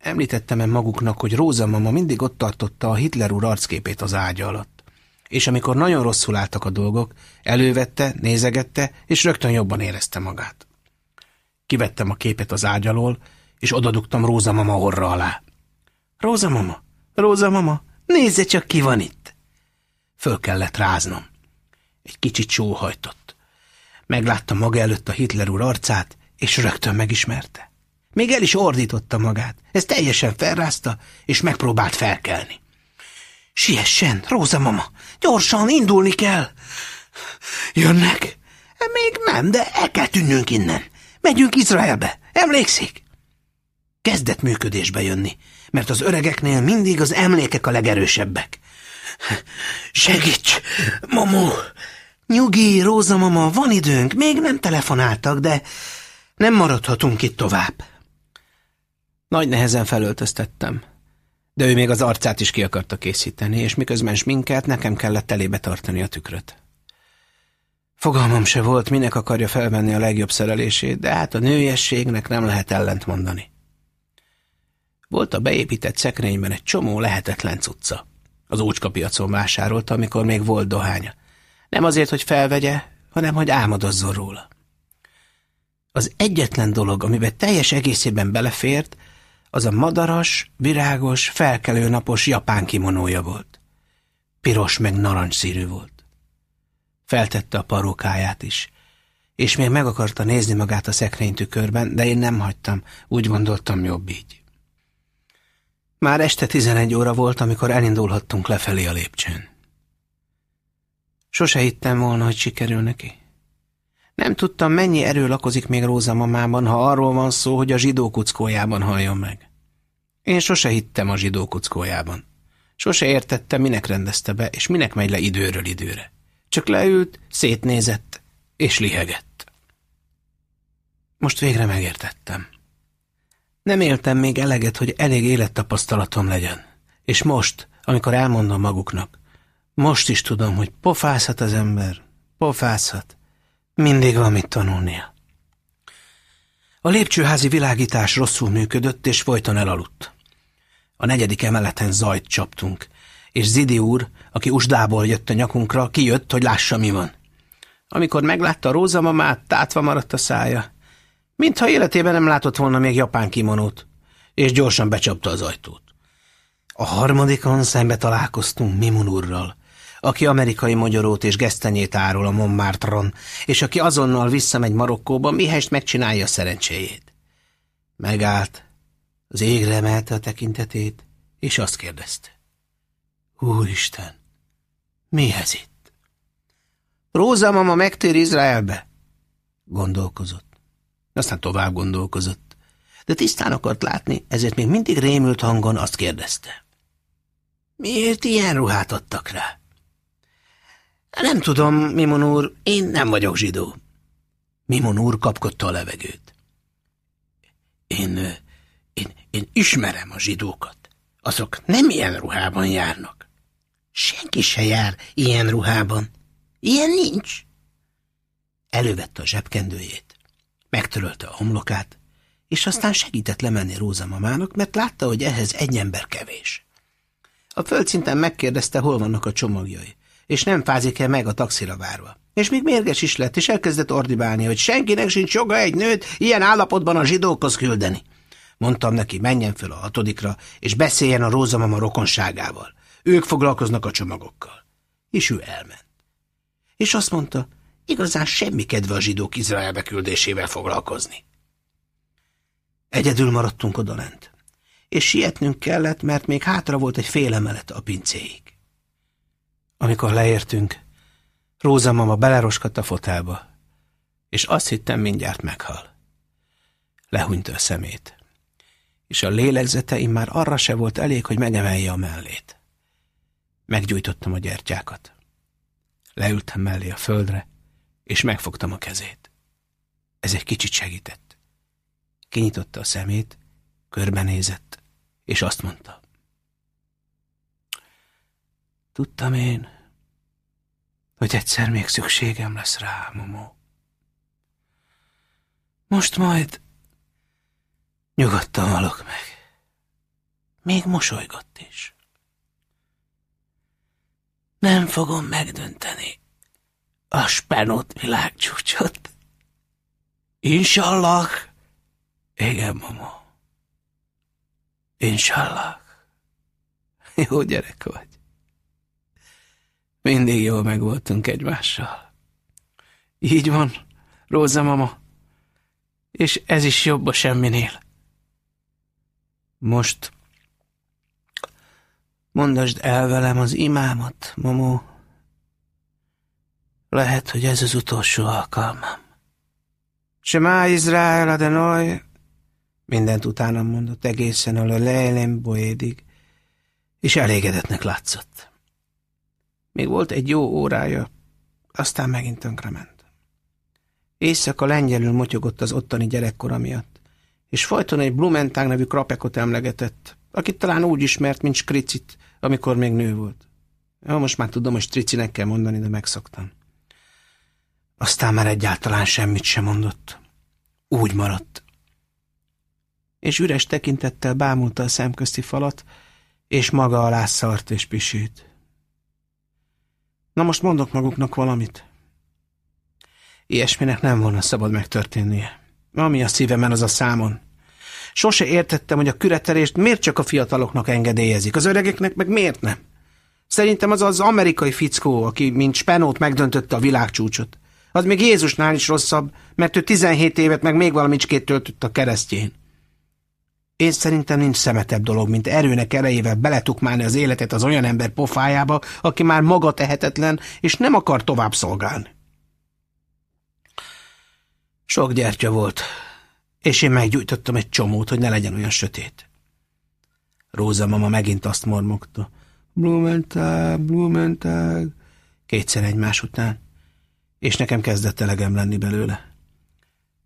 Említettem-e maguknak, hogy Róza mama mindig ott tartotta a Hitler úr arcképét az ágya alatt. És amikor nagyon rosszul álltak a dolgok, elővette, nézegette, és rögtön jobban érezte magát. Kivettem a képet az ágy alól, és odadugtam Róza mama orra alá. Róza mama, Róza mama, nézze csak ki van itt! Föl kellett ráznom. Egy kicsit sóhajtott. Meglátta maga előtt a Hitler úr arcát, és rögtön megismerte. Még el is ordította magát. Ez teljesen felrázta, és megpróbált felkelni. Siessen, Róza mama, gyorsan, indulni kell. Jönnek? Még nem, de el kell tűnnünk innen. Megyünk Izraelbe, emlékszik? Kezdett működésbe jönni, mert az öregeknél mindig az emlékek a legerősebbek. Segíts, mamó! Nyugi, Róza mama, van időnk, még nem telefonáltak, de nem maradhatunk itt tovább. Nagy nehezen felöltöztettem, de ő még az arcát is ki akarta készíteni, és miközben sminket, nekem kellett elébe tartani a tükröt. Fogalmam se volt, minek akarja felvenni a legjobb szerelését, de hát a nőiességnek nem lehet ellent mondani. Volt a beépített szekrényben egy csomó lehetetlen cucca. Az ócskapiacon vásárolta, amikor még volt dohánya. Nem azért, hogy felvegye, hanem hogy álmodozzon róla. Az egyetlen dolog, amiben teljes egészében belefért, az a madaras, virágos, felkelő napos japán kimonója volt. Piros meg narancsszínű volt. Feltette a parókáját is, és még meg akarta nézni magát a szekrénytükörben, de én nem hagytam, úgy gondoltam jobb így. Már este tizenegy óra volt, amikor elindulhattunk lefelé a lépcsőn. Sose hittem volna, hogy sikerül neki. Nem tudtam, mennyi erő lakozik még Róza mamában, ha arról van szó, hogy a zsidó kuckójában halljon meg. Én sose hittem a zsidó kuckójában. Sose értettem, minek rendezte be, és minek megy le időről időre. Csak leült, szétnézett, és lihegett. Most végre megértettem. Nem éltem még eleget, hogy elég élettapasztalatom legyen. És most, amikor elmondom maguknak, most is tudom, hogy pofázhat az ember, pofázhat. Mindig van mit tanulnia. A lépcsőházi világítás rosszul működött, és folyton elaludt. A negyedik emeleten zajt csaptunk, és Zidi úr, aki usdából jött a nyakunkra, kijött, hogy lássa, mi van. Amikor meglátta a rózamamát, tátva maradt a szája, mintha életében nem látott volna még japán kimonót, és gyorsan becsapta az ajtót. A harmadikon szembe találkoztunk Mimun úrral, aki amerikai magyarót és gesztenyét árul a Montmartron, és aki azonnal visszamegy Marokkóba, mihelyest megcsinálja a szerencséjét. Megállt, az égre emelte a tekintetét, és azt kérdezte. Úristen, mi ez itt? Róza mama megtér Izraelbe, gondolkozott. Aztán tovább gondolkozott, de tisztán akart látni, ezért még mindig rémült hangon azt kérdezte. Miért ilyen ruhát adtak rá? Nem tudom, Mimon úr, én nem vagyok zsidó. Mimon úr kapkodta a levegőt. Én, én, én ismerem a zsidókat. Azok nem ilyen ruhában járnak. Senki se jár ilyen ruhában. Ilyen nincs. Elővette a zsebkendőjét, megtörölte a homlokát, és aztán segített lemenni Róza mamának, mert látta, hogy ehhez egy ember kevés. A földszinten megkérdezte, hol vannak a csomagjai és nem fázik-e meg a taxira várva. És még mérges is lett, és elkezdett ordibálni, hogy senkinek sincs joga egy nőt ilyen állapotban a zsidókhoz küldeni. Mondtam neki, menjen föl a hatodikra, és beszéljen a rózamama rokonságával. Ők foglalkoznak a csomagokkal. És ő elment. És azt mondta, igazán semmi kedve a zsidók Izraelbe küldésével foglalkozni. Egyedül maradtunk odalent, és sietnünk kellett, mert még hátra volt egy fél emelet a pincéig. Amikor leértünk, Róza mama beleroskadt a fotelba, és azt hittem mindjárt meghal. Lehúnyta a szemét, és a lélegzete már arra se volt elég, hogy megemelje a mellét. Meggyújtottam a gyertyákat. Leültem mellé a földre, és megfogtam a kezét. Ez egy kicsit segített. Kinyitotta a szemét, körbenézett, és azt mondta. Tudtam én, hogy egyszer még szükségem lesz rá, Momó. Most majd nyugodtan halok meg. Még mosolygott is. Nem fogom megdönteni a spenót világcsúcsot. Insallah. Igen, Momó. Insallah. Jó gyerek vagy. Mindig jól megvoltunk egymással. Így van, Róza mama. És ez is jobb a semminél. Most mondasd el velem az imámat, Momó. Lehet, hogy ez az utolsó alkalmam. Semá Izrael Adenoj, mindent utánam mondott egészen a lejlem boédig, és elégedetnek látszott. Még volt egy jó órája, aztán megint tönkrement. Éjszaka lengyelül motyogott az ottani gyerekkora miatt, és folyton egy Blumentag nevű krapekot emlegetett, akit talán úgy ismert, mint Skricit, amikor még nő volt. Ja, most már tudom, hogy Stricinek kell mondani, de megszoktam. Aztán már egyáltalán semmit sem mondott. Úgy maradt. És üres tekintettel bámulta a szemközti falat, és maga alá szart és pisít. Na most mondok maguknak valamit. Ilyesminek nem volna szabad megtörténnie. Ami a szívemen, az a számon. Sose értettem, hogy a küretelést miért csak a fiataloknak engedélyezik, az öregeknek meg miért nem. Szerintem az az amerikai fickó, aki mint spenót megdöntötte a világcsúcsot. Az még Jézusnál is rosszabb, mert ő 17 évet meg még valamicskét töltött a keresztjén. Én szerintem nincs szemetebb dolog, mint erőnek erejével beletukmálni az életet az olyan ember pofájába, aki már maga tehetetlen, és nem akar tovább szolgálni. Sok gyertya volt, és én meggyújtottam egy csomót, hogy ne legyen olyan sötét. Róza mama megint azt mormogta. Blumentag, Blumentag, kétszer egymás után, és nekem kezdett elegem lenni belőle.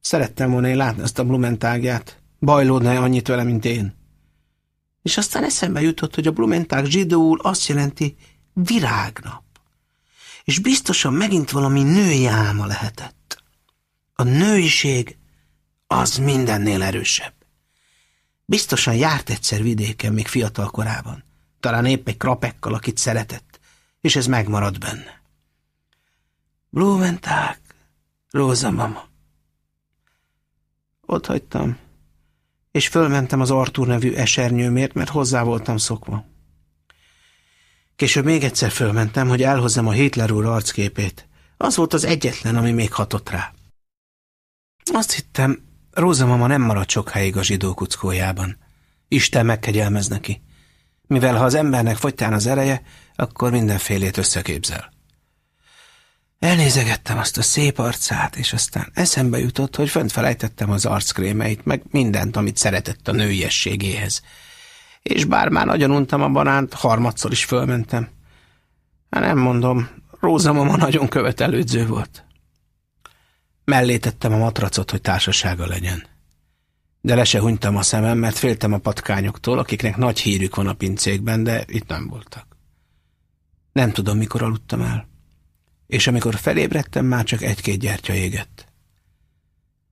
Szerettem volna én látni azt a Blumentágját, bajlódna annyit vele, mint én. És aztán eszembe jutott, hogy a Blumentág zsidóul azt jelenti virágnap. És biztosan megint valami női álma lehetett. A nőiség az mindennél erősebb. Biztosan járt egyszer vidéken, még fiatal korában. Talán épp egy krapekkal, akit szeretett, és ez megmaradt benne. Blumentág, Róza mama. Ott hagytam, és fölmentem az Artur nevű esernyőmért, mert hozzá voltam szokva. Később még egyszer fölmentem, hogy elhozzam a Hitler úr arcképét. Az volt az egyetlen, ami még hatott rá. Azt hittem, Róza mama nem marad sokáig a zsidó kuckójában. Isten megkegyelmez neki. Mivel ha az embernek fogytán az ereje, akkor mindenfélét összeképzel. Elnézegettem azt a szép arcát, és aztán eszembe jutott, hogy fönt felejtettem az arckrémeit, meg mindent, amit szeretett a nőiességéhez. És bár már nagyon untam a banánt, harmadszor is fölmentem. Hát nem mondom, Róza mama nagyon követelődző volt. Mellé tettem a matracot, hogy társasága legyen. De le se hunytam a szemem, mert féltem a patkányoktól, akiknek nagy hírük van a pincékben, de itt nem voltak. Nem tudom, mikor aludtam el. És amikor felébredtem, már csak egy-két gyertya égett.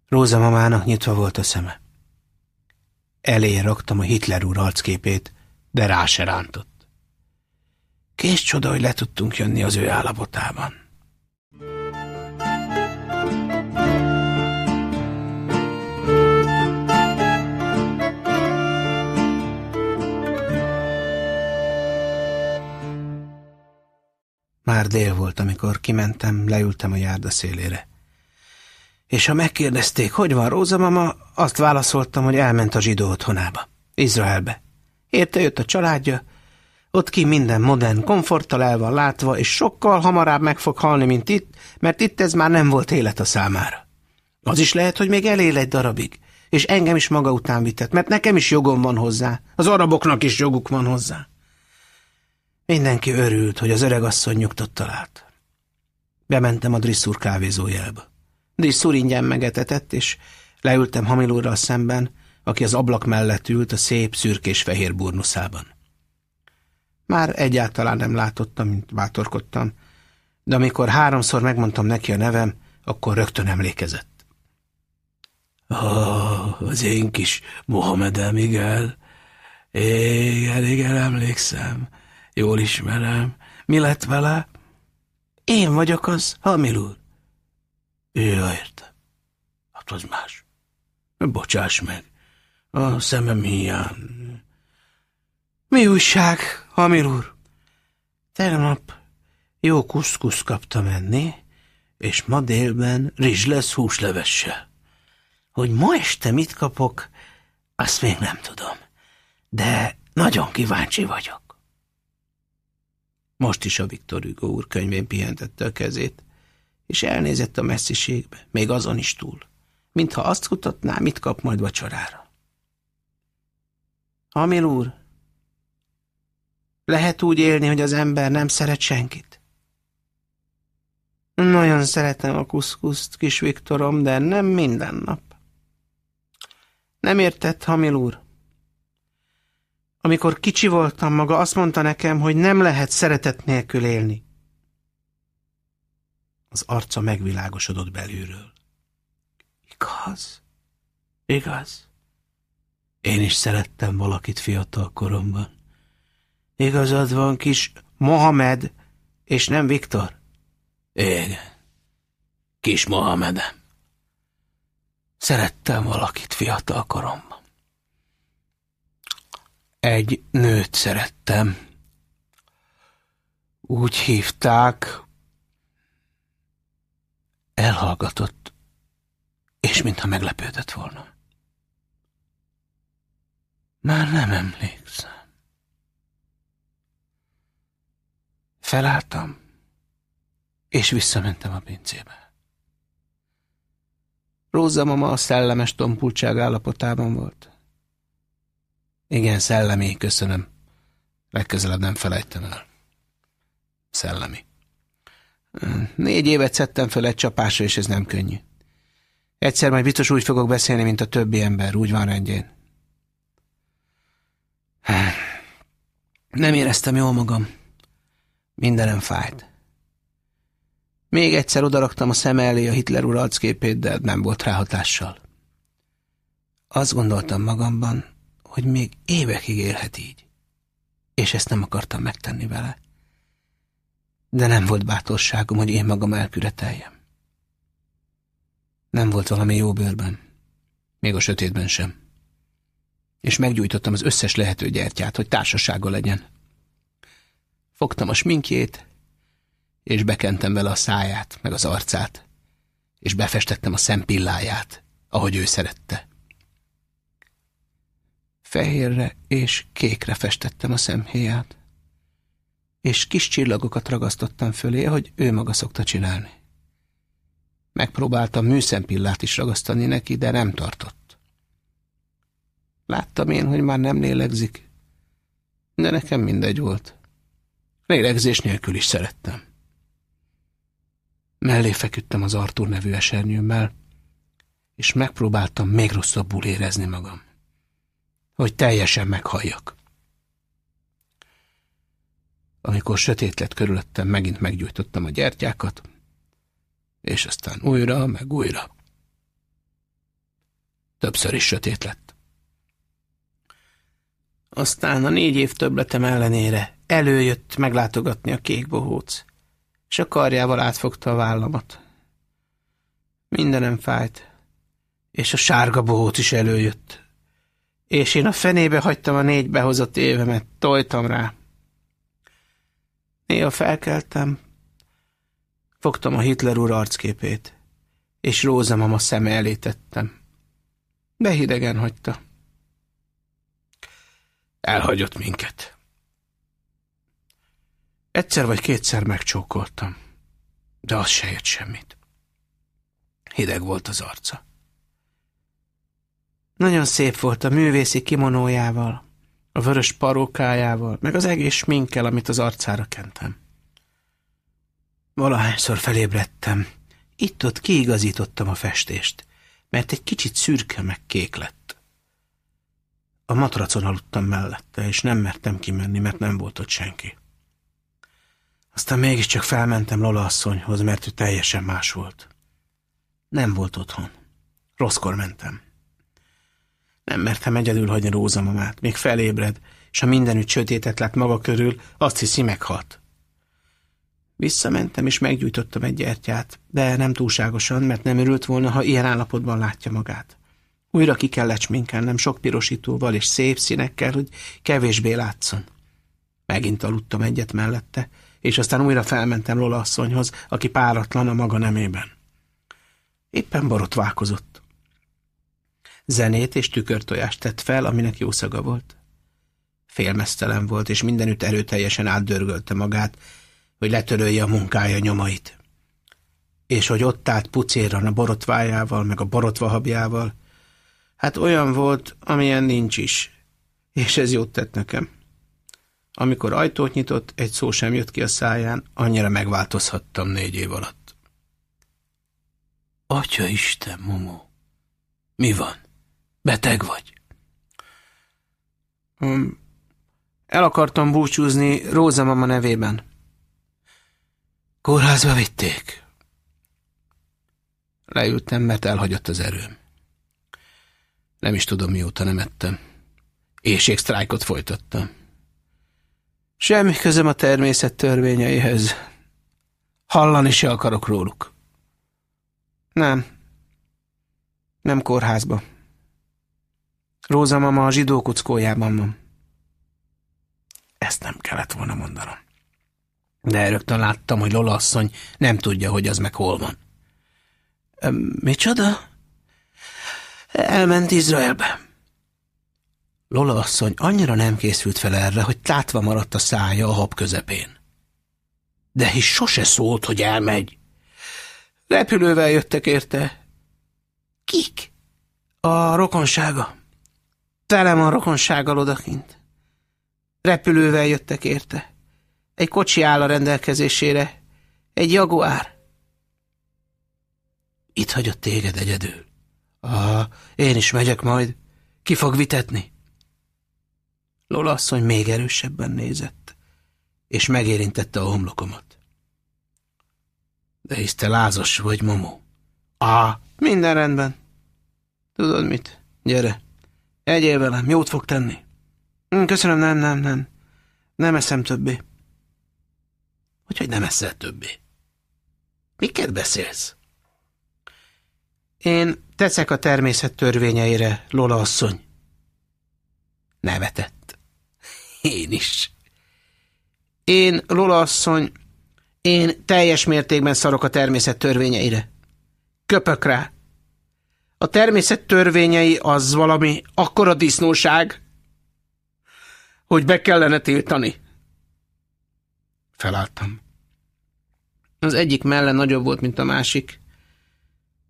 Róza mamának nyitva volt a szeme. Elé raktam a Hitler úr arcképét, de rá se rántott. Kés csoda, hogy le tudtunk jönni az ő állapotában. Már dél volt, amikor kimentem, leültem a járda szélére. És ha megkérdezték, hogy van Róza mama, azt válaszoltam, hogy elment a zsidó otthonába, Izraelbe. Érte jött a családja, ott ki minden modern komforttal el van látva, és sokkal hamarabb meg fog halni, mint itt, mert itt ez már nem volt élet a számára. Az is lehet, hogy még elél egy darabig, és engem is maga után vitett, mert nekem is jogom van hozzá, az araboknak is joguk van hozzá. Mindenki örült, hogy az öregasszony nyugtot talált. Bementem a Drisszúr kávézójába. Drisszúr ingyen megetetett, és leültem Hamilúrral szemben, aki az ablak mellett ült a szép szürkés-fehér burnuszában. Már egyáltalán nem látottam, mint bátorkodtam, de amikor háromszor megmondtam neki a nevem, akkor rögtön emlékezett. Oh, az én kis Mohamed Miguel. Igen, igen, emlékszem. Jól ismerem. Mi lett vele? Én vagyok az, Hamil úr. Ja, értem. Hát az más. Bocsáss meg. A szemem hiány. Mi újság, Hamil úr? Tegnap jó kuszkusz kaptam enni, és ma délben rizs lesz húslevessel. Hogy ma este mit kapok, azt még nem tudom, de nagyon kíváncsi vagyok. Most is a Viktor Hugo úr könyvén pihentette a kezét, és elnézett a messziségbe, még azon is túl, mintha azt kutatná, mit kap majd vacsorára. Hamil úr, lehet úgy élni, hogy az ember nem szeret senkit? Nagyon szeretem a kuszkuszt, kis Viktorom, de nem minden nap. Nem értett, Hamil úr? Amikor kicsi voltam, maga azt mondta nekem, hogy nem lehet szeretet nélkül élni. Az arca megvilágosodott belülről. Igaz? Igaz? Én is szerettem valakit fiatal koromban. Igazad van, kis Mohamed, és nem Viktor? Igen. Kis Mohamedem. Szerettem valakit fiatal koromban. Egy nőt szerettem. Úgy hívták. Elhallgatott, és mintha meglepődött volna. Már nem emlékszem. Felálltam, és visszamentem a pincébe. Róza mama a szellemes tompultság állapotában volt. Igen, szellemi, köszönöm. Legközelebb nem felejtem el. Szellemi. Négy évet szedtem föl egy csapásra, és ez nem könnyű. Egyszer majd biztos úgy fogok beszélni, mint a többi ember, úgy van rendjén. Nem éreztem jól magam. Mindenem fájt. Még egyszer odaraktam a szem elé a Hitler úr arcképét, de nem volt rá hatással. Azt gondoltam magamban, hogy még évekig élhet így, és ezt nem akartam megtenni vele. De nem volt bátorságom, hogy én magam elküreteljem. Nem volt valami jó bőrben, még a sötétben sem. És meggyújtottam az összes lehető gyertyát, hogy társasága legyen. Fogtam a sminkjét, és bekentem vele a száját, meg az arcát, és befestettem a szempilláját, ahogy ő szerette. Fehérre és kékre festettem a szemhéját, és kis csillagokat ragasztottam fölé, hogy ő maga szokta csinálni. Megpróbáltam műszempillát is ragasztani neki, de nem tartott. Láttam én, hogy már nem lélegzik, de nekem mindegy volt. Lélegzés nélkül is szerettem. Mellé feküdtem az Artur nevű esernyőmmel, és megpróbáltam még rosszabbul érezni magam. Hogy teljesen meghalljak. Amikor sötét lett körülöttem, megint meggyújtottam a gyertyákat, és aztán újra, meg újra. Többször is sötét lett. Aztán a négy év többletem ellenére előjött meglátogatni a kék bohóc, és a karjával átfogta a vállamat. Mindenem fájt, és a sárga bohóc is előjött. És én a fenébe hagytam a négy behozott évemet, tojtam rá. Néha felkeltem, fogtam a Hitler úr arcképét, és Rózamam a szeme elé tettem. De hidegen hagyta. Elhagyott minket. Egyszer vagy kétszer megcsókoltam, de az se ért semmit. Hideg volt az arca. Nagyon szép volt a művészi kimonójával, a vörös parókájával, meg az egész sminkkel, amit az arcára kentem. Valahányszor felébredtem, itt-ott kiigazítottam a festést, mert egy kicsit szürke meg kék lett. A matracon aludtam mellette, és nem mertem kimenni, mert nem volt ott senki. Aztán mégiscsak felmentem Lola asszonyhoz, mert ő teljesen más volt. Nem volt otthon. Rosszkor mentem. Nem mertem egyedül hagyni Róza mamát. Még felébred, és a mindenütt sötétet lát maga körül, azt hiszi meghalt. Visszamentem, és meggyújtottam egy gyertyát, de nem túlságosan, mert nem örült volna, ha ilyen állapotban látja magát. Újra ki kellett sminkelnem sok pirosítóval és szép színekkel, hogy kevésbé látszon. Megint aludtam egyet mellette, és aztán újra felmentem Lola asszonyhoz, aki páratlan a maga nemében. Éppen borotválkozott. Zenét és tükörtojást tett fel, aminek jó szaga volt. Félmeztelen volt, és mindenütt erőteljesen átdörgölte magát, hogy letörölje a munkája nyomait. És hogy ott állt pucéran a borotvájával, meg a borotvahabjával, hát olyan volt, amilyen nincs is, és ez jót tett nekem. Amikor ajtót nyitott, egy szó sem jött ki a száján, annyira megváltozhattam négy év alatt. Atya Isten, Momo, mi van? Beteg vagy? Um, el akartam búcsúzni Róza mama nevében. Kórházba vitték. Leültem, mert elhagyott az erőm. Nem is tudom, mióta nem ettem. Éjségsztrájkot folytattam. Semmi közöm a természet törvényeihez. Hallani se akarok róluk. Nem. Nem kórházba. Róza mama a zsidó kuckójában van. Ezt nem kellett volna mondanom. De rögtön láttam, hogy Lola asszony nem tudja, hogy az meg hol van. Micsoda? Elment Izraelbe. Lola asszony annyira nem készült fel erre, hogy tátva maradt a szája a hab közepén. De hisz sose szólt, hogy elmegy. Repülővel jöttek érte. Kik? A rokonsága. Tele van rokonsággal odakint. Repülővel jöttek érte. Egy kocsi áll a rendelkezésére. Egy jaguár. Itt hagyott téged egyedül. Ah, én is megyek majd. Ki fog vitetni? Lola asszony még erősebben nézett, és megérintette a homlokomat. De hisz te lázas vagy, Momo. Á, minden rendben. Tudod mit? Gyere, egyél velem, jót fog tenni. Hm, köszönöm, nem, nem, nem. Nem eszem többé. Hogy, hogy nem eszel többé? Miket beszélsz? Én tetszek a természet törvényeire, Lola asszony. Nevetett. Én is. Én, Lola asszony, én teljes mértékben szarok a természet törvényeire. Köpök rá. A természet törvényei az valami akkora disznóság, hogy be kellene tiltani. Felálltam. Az egyik melle nagyobb volt, mint a másik,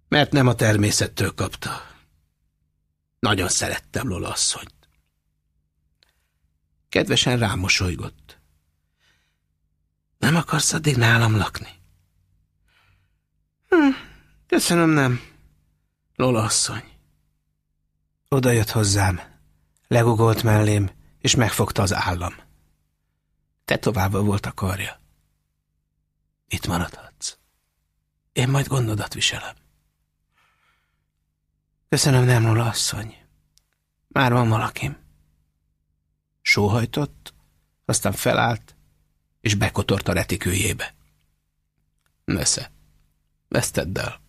mert nem a természettől kapta. Nagyon szerettem Lola asszonyt. Kedvesen rámosolygott. Nem akarsz addig nálam lakni? Hm, köszönöm, nem. Lola asszony. Oda jött hozzám, legugolt mellém, és megfogta az állam. Tetoválva volt a karja. Itt maradhatsz. Én majd gondodat viselem. Köszönöm, nem, Lola asszony. Már van valakim. Sóhajtott, aztán felállt, és bekotort a retikőjébe. Nesze, vesztedd el.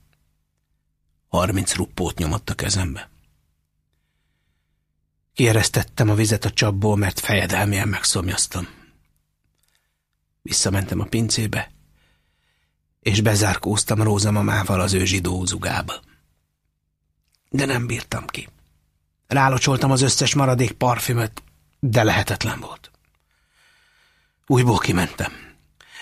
Harminc ruppót nyomott a kezembe. Kieresztettem a vizet a csapból, mert fejedelmien megszomjaztam. Visszamentem a pincébe, és bezárkóztam rózamamával az ő zsidó zugába. De nem bírtam ki. Rálocsoltam az összes maradék parfümöt, de lehetetlen volt. Újból kimentem.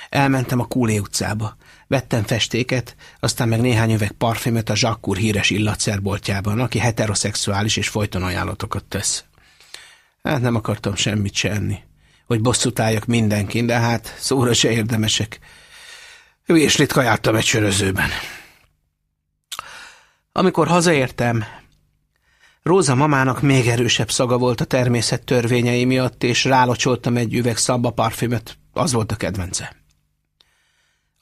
Elmentem a Kúlé utcába. Vettem festéket, aztán meg néhány üveg parfümöt a Zsakkur híres illatszerboltjában, aki heteroszexuális és folyton ajánlatokat tesz. Hát nem akartam semmit se enni, hogy bosszút álljak mindenkin, de hát szóra se érdemesek. Véslit kajáltam egy sörözőben. Amikor hazaértem, Róza mamának még erősebb szaga volt a természet törvényei miatt, és rálocsoltam egy üveg szabba parfümöt, az volt a kedvence.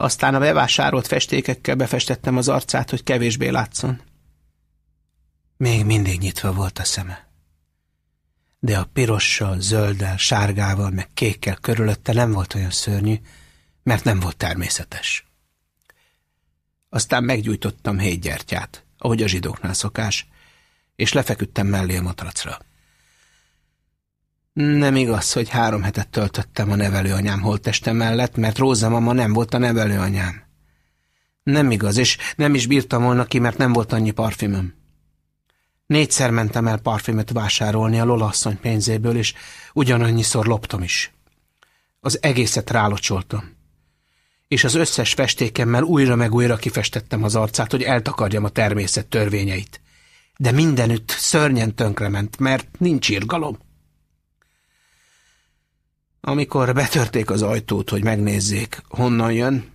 Aztán a bevásárolt festékekkel befestettem az arcát, hogy kevésbé látszon. Még mindig nyitva volt a szeme. De a pirossal, zölddel, sárgával, meg kékkel körülötte nem volt olyan szörnyű, mert nem volt természetes. Aztán meggyújtottam hétgyertyát, ahogy a zsidóknál szokás, és lefeküdtem mellé a matracra. Nem igaz, hogy három hetet töltöttem a nevelőanyám holteste mellett, mert Róza mama nem volt a nevelőanyám. Nem igaz, és nem is bírtam volna ki, mert nem volt annyi parfümöm. Négyszer mentem el parfümöt vásárolni a Lola asszony pénzéből, és ugyanannyiszor loptam is. Az egészet rálocsoltam. És az összes festékemmel újra meg újra kifestettem az arcát, hogy eltakarjam a természet törvényeit. De mindenütt szörnyen tönkrement, mert nincs irgalom. Amikor betörték az ajtót, hogy megnézzék, honnan jön,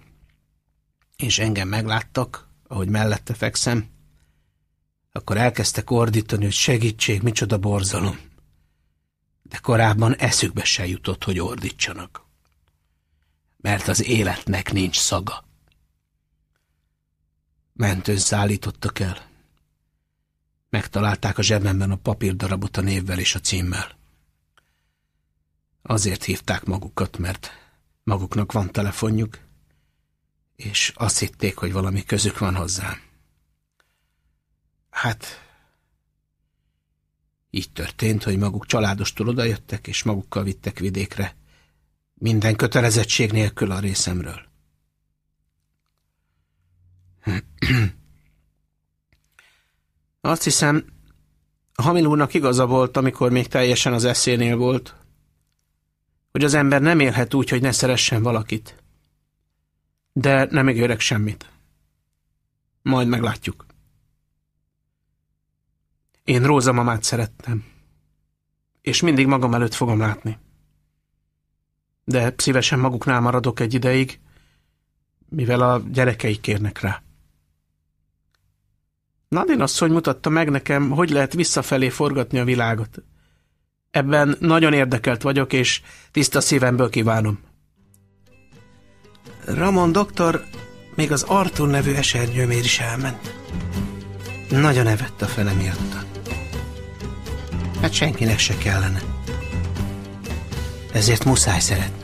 és engem megláttak, ahogy mellette fekszem, akkor elkezdtek ordítani, hogy segítség, micsoda borzalom. De korábban eszükbe se jutott, hogy ordítsanak. Mert az életnek nincs szaga. Mentőn szállítottak el. Megtalálták a zsebemben a papírdarabot a névvel és a címmel. Azért hívták magukat, mert maguknak van telefonjuk, és azt hitték, hogy valami közük van hozzám. Hát, így történt, hogy maguk családostól odajöttek, és magukkal vittek vidékre, minden kötelezettség nélkül a részemről. Azt hiszem, Hamil úrnak igaza volt, amikor még teljesen az eszénél volt, hogy az ember nem élhet úgy, hogy ne szeressen valakit. De nem ígérek semmit. Majd meglátjuk. Én Róza mamát szerettem. És mindig magam előtt fogom látni. De szívesen maguknál maradok egy ideig, mivel a gyerekeik kérnek rá. Nadine asszony mutatta meg nekem, hogy lehet visszafelé forgatni a világot. Ebben nagyon érdekelt vagyok, és tiszta szívemből kívánom. Ramon doktor még az Arthur nevű esernyőmér is elment. Nagyon evett a fele miatta. Hát senkinek se kellene. Ezért muszáj szeretni.